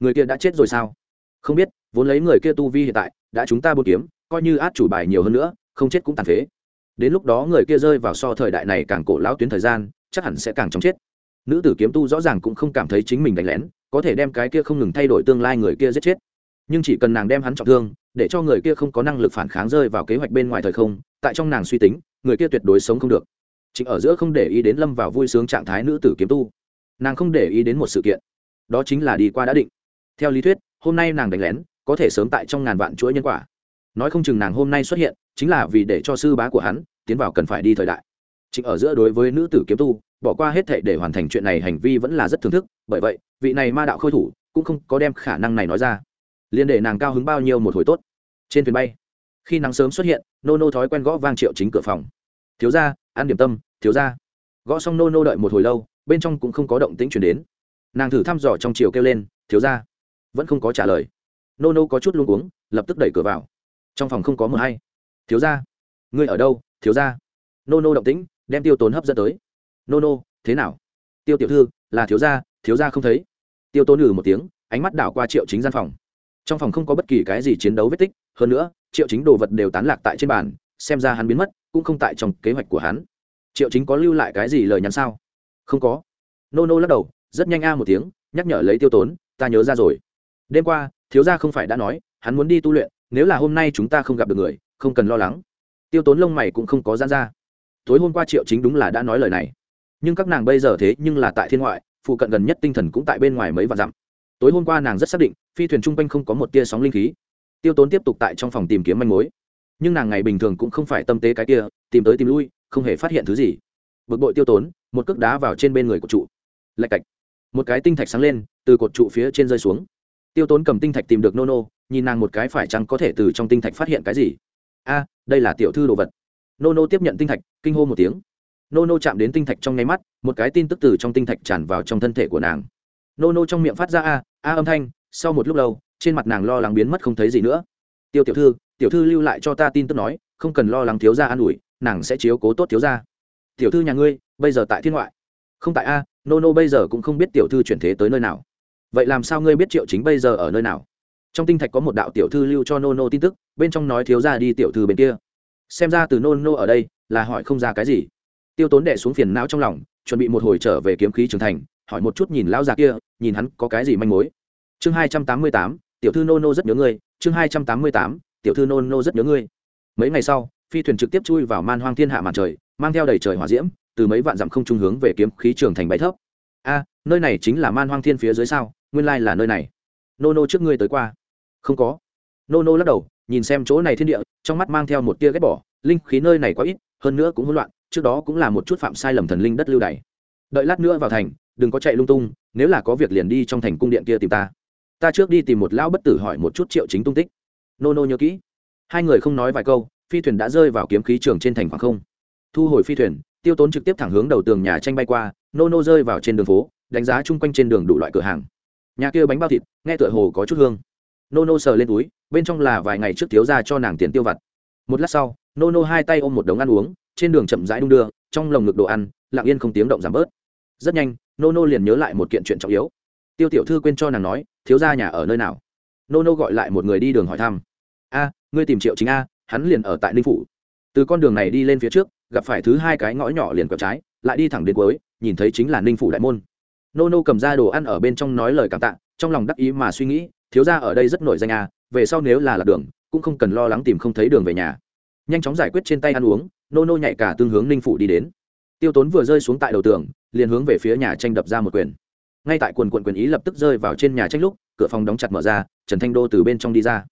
Người kia đã chết rồi sao? Không biết vốn lấy người kia tu vi hiện tại đã chúng ta bốn kiếm coi như át chủ bài nhiều hơn nữa không chết cũng tàn phế. Đến lúc đó người kia rơi vào so thời đại này càng cổ lão tuyến thời gian chắc hẳn sẽ càng chóng chết. Nữ tử kiếm tu rõ ràng cũng không cảm thấy chính mình đánh lén có thể đem cái kia không ngừng thay đổi tương lai người kia giết chết. Nhưng chỉ cần nàng đem hắn trọng thương để cho người kia không có năng lực phản kháng rơi vào kế hoạch bên ngoài thời không tại trong nàng suy tính, người kia tuyệt đối sống không được. Chính ở giữa không để ý đến lâm vào vui sướng trạng thái nữ tử kiếm tu. Nàng không để ý đến một sự kiện. Đó chính là đi qua đã định. Theo lý thuyết, hôm nay nàng đánh lén, có thể sớm tại trong ngàn vạn chuỗi nhân quả. Nói không chừng nàng hôm nay xuất hiện, chính là vì để cho sư bá của hắn tiến vào cần phải đi thời đại. Chính ở giữa đối với nữ tử kiếm tu, bỏ qua hết thệ để hoàn thành chuyện này hành vi vẫn là rất thưởng thức, bởi vậy, vị này ma đạo khôi thủ cũng không có đem khả năng này nói ra. Liên để nàng cao hứng bao nhiêu một hồi tốt. Trên thuyền bay khi nắng sớm xuất hiện nô nô thói quen gõ vang triệu chính cửa phòng. Thiếu ra ăn điểm tâm, thiếu ra gõ xong nô nô đợi một hồi lâu, bên trong cũng không có động tĩnh chuyển đến. Nàng thử thăm dò trong chiều kêu lên, thiếu ra vẫn không có trả lời. Nô nô có chút luôn uống lập tức đẩy cửa vào. Trong phòng không có mờ hay. Thiếu ra ngươi ở đâu? Thiếu ra nô nô động tĩnh, đem tiêu tốn hấp dẫn tới. Nô nô thế nào? Tiêu tiểu thư, là thiếu gia thiếu gia không thấy. Tiêu tốn ừ một tiếng, ánh mắt đảo qua triệu chính gian phòng. Trong phòng không có bất kỳ cái gì chiến đấu vết tích, hơn nữa triệu chính đồ vật đều tán lạc tại trên bàn, xem ra hắn biến mất, cũng không tại trong kế hoạch của hắn. Triệu chính có lưu lại cái gì lời nhắn sao? Không có. Nô nô lắc đầu, rất nhanh a một tiếng, nhắc nhở lấy tiêu tốn, ta nhớ ra rồi. Đêm qua, thiếu gia không phải đã nói, hắn muốn đi tu luyện, nếu là hôm nay chúng ta không gặp được người, không cần lo lắng. Tiêu tốn lông mày cũng không có gian ra. Tối hôm qua triệu chính đúng là đã nói lời này. Nhưng các nàng bây giờ thế nhưng là tại thiên ngoại, phụ cận gần nhất tinh thần cũng tại bên ngoài mấy vạn dặm. Tối hôm qua nàng rất xác định, phi thuyền chung quanh không có một tia sóng linh khí tiêu tốn tiếp tục tại trong phòng tìm kiếm manh mối. Nhưng nàng ngày bình thường cũng không phải tâm tế cái kia, tìm tới tìm lui, không hề phát hiện thứ gì. Bực bội tiêu tốn, một cước đá vào trên bên người của trụ lạch cạch. Một cái tinh thạch sáng lên, từ cột trụ phía trên rơi xuống. Tiêu tốn cầm tinh thạch tìm được nô nô nhìn nàng một cái phải chăng có thể từ trong tinh thạch phát hiện cái gì. A, đây là tiểu thư đồ vật. Nô nô tiếp nhận tinh thạch, kinh hô một tiếng. Nô nô chạm đến tinh thạch trong nháy mắt, một cái tin tức từ trong tinh thạch tràn vào trong thân thể của nàng. Nô nô trong miệng phát ra a a âm thanh sau một lúc lâu, trên mặt nàng lo lắng biến mất không thấy gì nữa. Tiêu tiểu thư tiểu thư lưu lại cho ta tin tức nói, không cần lo lắng thiếu gia an ủi, nàng sẽ chiếu cố tốt thiếu gia. Tiểu thư nhà ngươi, bây giờ tại thiên ngoại? Không tại a nô nô bây giờ cũng không biết tiểu thư chuyển thế tới nơi nào. Vậy làm sao ngươi biết triệu chính bây giờ ở nơi nào? Trong tinh thạch có một đạo tiểu thư lưu cho nô nô tin tức, bên trong nói thiếu gia đi tiểu thư bên kia. Xem ra từ nô nô ở đây là hỏi không ra cái gì. Tiêu tốn đệ xuống phiền não trong lòng, chuẩn bị một hồi trở về kiếm khí trưởng thành, hỏi một chút nhìn lão già kia, nhìn hắn có cái gì manh mối chương hai trăm tám mươi tám, tiểu thư nô nô rất nhớ ngươi. Chương hai trăm tám mươi tám, tiểu thư nô nô rất nhớ ngươi. Mấy ngày sau, phi thuyền trực tiếp chui vào man hoang thiên hạ màn trời, mang theo đầy trời hỏa diễm, từ mấy vạn dặm không trung hướng về kiếm khí trường thành bay thấp. A, nơi này chính là man hoang thiên phía dưới sao? Nguyên lai là nơi này. Nô nô trước ngươi tới qua. Không có. Nô nô lắc đầu, nhìn xem chỗ này thiên địa, trong mắt mang theo một tia ghét bỏ. Linh khí nơi này quá ít, hơn nữa cũng hỗn loạn, trước đó cũng là một chút phạm sai lầm thần linh đất lưu đày. Đợi lát nữa vào thành, đừng có chạy lung tung, nếu là có việc liền đi trong thành cung điện kia tìm ta ta trước đi tìm một lão bất tử hỏi một chút triệu chính tung tích. Nô nô nhớ kỹ. Hai người không nói vài câu, phi thuyền đã rơi vào kiếm khí trường trên thành khoảng không. Thu hồi phi thuyền, tiêu tốn trực tiếp thẳng hướng đầu tường nhà tranh bay qua, nô nô rơi vào trên đường phố, đánh giá chung quanh trên đường đủ loại cửa hàng. Nhà kia bánh bao thịt, nghe tựa hồ có chút hương. Nô nô sờ lên túi, bên trong là vài ngày trước thiếu ra cho nàng tiền tiêu vặt. Một lát sau, nô nô hai tay ôm một đống ăn uống, trên đường chậm rãi đung đưa, trong lồng ngực đồ ăn, lặng yên không tiếng động giảm bớt. Rất nhanh, nô nô liền nhớ lại một kiện chuyện trọng yếu. Tiêu tiểu thư quên cho nàng nói thiếu gia nhà ở nơi nào? Nô nô gọi lại một người đi đường hỏi thăm. A, ngươi tìm triệu chính a, hắn liền ở tại ninh phủ. Từ con đường này đi lên phía trước, gặp phải thứ hai cái ngõ nhỏ liền quẹo trái, lại đi thẳng đến cuối, nhìn thấy chính là ninh phủ đại môn. Nô nô cầm ra đồ ăn ở bên trong nói lời cảm tạ, trong lòng đắc ý mà suy nghĩ, thiếu gia ở đây rất nổi danh a, về sau nếu là lạc đường, cũng không cần lo lắng tìm không thấy đường về nhà. Nhanh chóng giải quyết trên tay ăn uống, nô nô nhảy cả tương hướng ninh phủ đi đến. Tiêu tốn vừa rơi xuống tại đầu tường, liền hướng về phía nhà tranh đập ra một quyền ngay tại quần quận quyền ý lập tức rơi vào trên nhà tranh lúc, cửa phòng đóng chặt mở ra, trần thanh đô từ bên trong đi ra.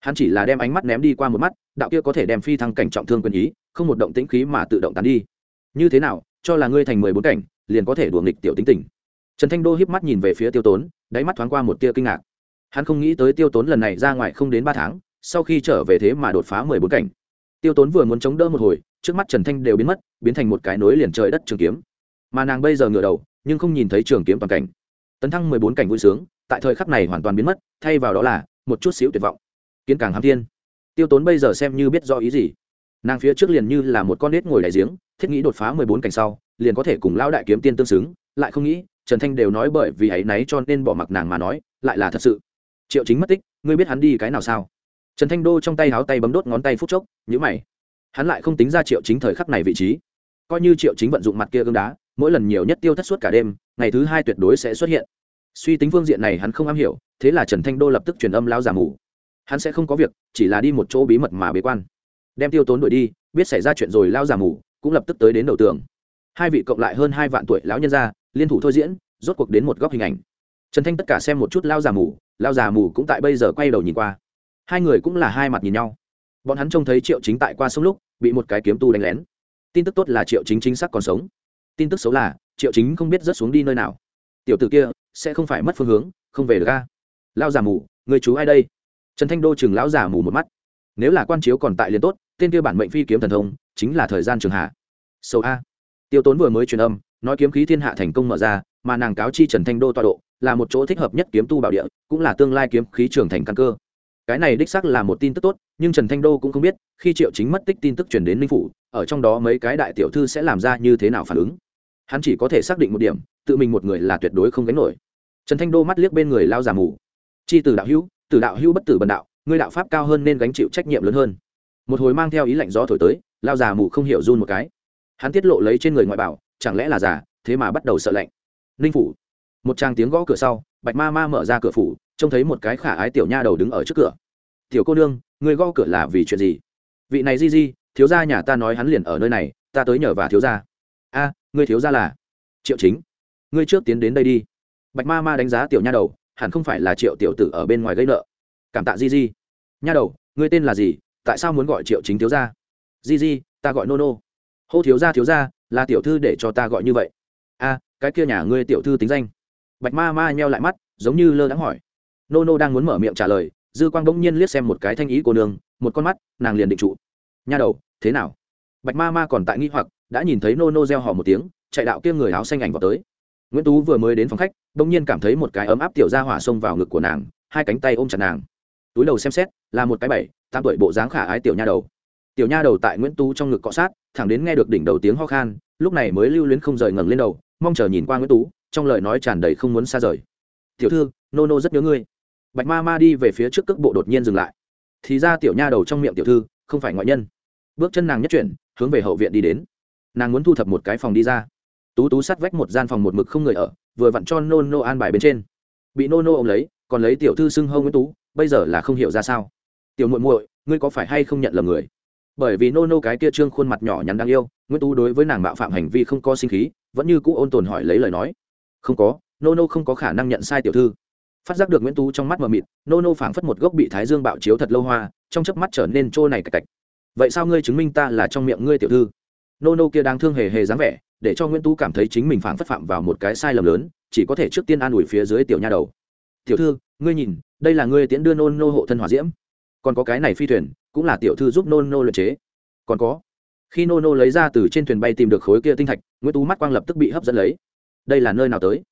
Hắn chỉ là đem ánh mắt ném đi qua một mắt, đạo kia có thể đem phi thăng cảnh trọng thương quyền ý, không một động tĩnh khí mà tự động tán đi. Như thế nào, cho là ngươi thành mười bốn cảnh, liền có thể đùa nghịch tiểu tính tình. Trần thanh đô hiếp mắt nhìn về phía tiêu tốn, đáy mắt thoáng qua một tia kinh ngạc. Hắn không nghĩ tới tiêu tốn lần này ra ngoài không đến ba tháng, sau khi trở về thế mà đột phá mười bốn cảnh. Tiêu tốn vừa muốn chống đỡ một hồi, trước mắt trần thanh đều biến mất, biến thành một cái nối liền trời đất trường kiếm. Mà nàng bây giờ ngửa đầu, nhưng không nhìn thấy trường kiếm toàn cảnh tấn thăng mười bốn cảnh vui sướng, tại thời khắc này hoàn toàn biến mất, thay vào đó là một chút xíu tuyệt vọng. Kiến càng hàm thiên. Tiêu tốn bây giờ xem như biết rõ ý gì? Nàng phía trước liền như là một con nết ngồi đại giếng, thiết nghĩ đột phá mười bốn cảnh sau, liền có thể cùng lão đại kiếm tiên tương xứng, lại không nghĩ, trần thanh đều nói bởi vì ấ y náy cho nên bỏ mặc nàng mà nói, lại là thật sự. Triệu chính mất tích, ngươi biết hắn đi cái nào sao? Trần thanh đô trong tay háo tay bấm đốt ngón tay phút chốc nhữ mày. Hắn lại không tính ra triệu chính thời khắc này vị trí. Coi như triệu chính vận dụng mặt kia gương đá mỗi lần nhiều nhất tiêu thất suốt cả đêm, ngày thứ hai tuyệt đối sẽ xuất hiện. Suy tính phương diện này hắn không am hiểu, thế là trần thanh đô lập tức truyền âm lao giả mù. Hắn sẽ không có việc, chỉ là đi một chỗ bí mật mà bế quan. Đem tiêu tốn đuổi đi, biết xảy ra chuyện rồi lao giả mù cũng lập tức tới đến đầu tường. Hai vị cộng lại hơn hai vạn tuổi lão nhân gia, liên thủ thôi diễn, rốt cuộc đến một góc hình ảnh. Trần thanh tất cả xem một chút lao giả mù, lao giả mù cũng tại bây giờ quay đầu nhìn qua. Hai người cũng là hai mặt nhìn nhau. Bọn hắn trông thấy triệu chính tại qua sông lúc, bị một cái kiếm tu đánh lén. Tin tức tốt là triệu chính chính xác còn sống tin tức xấu là, triệu chính không biết rớt xuống đi nơi nào. Tiểu t ử kia, sẽ không phải mất phương hướng, không về được ga lao giả mù, người chú ai đây? Trần thanh đô chừng lão giả mù một mắt. Nếu là quan chiếu còn tại liền tốt, tên kia bản mệnh phi kiếm thần thông, chính là thời gian trường hạ. Sâu a. Tiêu tốn vừa mới truyền âm, nói kiếm khí thiên hạ thành công mở ra, mà nàng cáo chi trần thanh đô tọa độ, là một chỗ thích hợp nhất kiếm tu bảo địa, cũng là tương lai kiếm khí trường thành căn cơ. Cái này đích xác là một tin tức tốt, nhưng trần thanh đô cũng không biết, khi triệu chính mất tích tin tức chuyển đến ninh phủ, ở trong đó mấy cái đại tiểu thư sẽ làm ra như thế nào phản ứng hắn chỉ có thể xác định một điểm tự mình một người là tuyệt đối không gánh nổi. Trần thanh đô mắt liếc bên người lao già mù. Chi từ đạo hữu từ đạo hữu bất tử bần đạo ngươi đạo pháp cao hơn nên gánh chịu trách nhiệm lớn hơn. Một hồi mang theo ý lạnh gió thổi tới lao già mù không hiểu run một cái. Hắn tiết lộ lấy trên người ngoại bảo chẳng lẽ là già thế mà bắt đầu sợ lạnh. Ninh phủ. Một tràng tiếng gõ cửa sau bạch ma ma mở ra cửa phủ trông thấy một cái khả ái tiểu nha đầu đứng ở trước cửa. Tiểu cô nương người gõ cửa là vì chuyện gì? Vị này di di thiếu gia nhà ta nói hắn liền ở nơi này ta tới nhờ và thiếu gia. A à, Ngươi thiếu gia là triệu chính ngươi trước tiến đến đây đi bạch ma ma đánh giá tiểu nha đầu hẳn không phải là triệu tiểu tử ở bên ngoài gây nợ cảm tạ di di nha đầu ngươi tên là gì tại sao muốn gọi triệu chính thiếu gia di di ta gọi nô nô hô thiếu gia thiếu gia là tiểu thư để cho ta gọi như vậy a cái kia nhà ngươi tiểu thư tính danh bạch ma ma nheo lại mắt giống như lơ đãng hỏi nô nô đang muốn mở miệng trả lời dư quang bỗng nhiên liếc xem một cái thanh ý cô nương một con mắt nàng liền định trụ nha đầu thế nào bạch ma ma còn tại nghi hoặc đã nhìn thấy nô nô reo hò một tiếng, chạy đạo kia người áo xanh ảnh vào tới. Nguyễn tú vừa mới đến phòng khách, bỗng nhiên cảm thấy một cái ấm áp tiểu ra hỏa xông vào ngực của nàng, hai cánh tay ôm chặt nàng. Túi đầu xem xét, là một cái bảy, tám tuổi bộ dáng khả ái tiểu nha đầu. Tiểu nha đầu tại nguyễn tú trong ngực cọ sát, thẳng đến nghe được đỉnh đầu tiếng ho khan, lúc này mới lưu luyến không rời ngẩng lên đầu, mong chờ nhìn qua nguyễn tú, trong lời nói tràn đầy không muốn xa rời. Tiểu thư nô nô rất nhớ ngươi. Bạch ma ma đi về phía trước cước bộ đột nhiên dừng lại. Thì ra tiểu nha đầu trong miệng tiểu thư không phải ngoại nhân. Bước chân nàng nhất chuyển, hướng về hậu viện đi đến nàng muốn thu thập một cái phòng đi ra. Tú tú sắt vách một gian phòng một mực không người ở, vừa vặn cho nô nô an bài bên trên. Bị nô nô ôm lấy, còn lấy tiểu thư xưng hâu nguyễn tú, bây giờ là không hiểu ra sao. Tiểu muội muội, ngươi có phải hay không nhận lầm người? Bởi vì nô nô cái kia trương khuôn mặt nhỏ nhắn đáng yêu, nguyễn tú đối với nàng bạo phạm hành vi không có sinh khí, vẫn như cũ ôn tồn hỏi lấy lời nói. Không có nô nô không có khả năng nhận sai tiểu thư. Phát giác được nguyễn tú trong mắt mờ mịt nô nô phảng phất một gốc bị thái dương bạo chiếu thật lâu hoa, trong chớp mắt trở nên trô này cạch cạch. Vậy sao ngươi chứng minh ta là trong miệng ngươi tiểu thư? Nô nô kia đang thương hề hề dáng vẻ, để cho nguyễn tú cảm thấy chính mình phản phất phạm vào một cái sai lầm lớn, chỉ có thể trước tiên an ủi phía dưới tiểu nha đầu. Tiểu thư, ngươi nhìn, đây là ngươi tiễn đưa nô nô hộ thân hỏa diễm. Còn có cái này phi thuyền, cũng là tiểu thư giúp nô nô luyện chế. Còn có. Khi nô nô lấy ra từ trên thuyền bay tìm được khối kia tinh thạch, nguyễn tú mắt quang lập tức bị hấp dẫn lấy. Đây là nơi nào tới?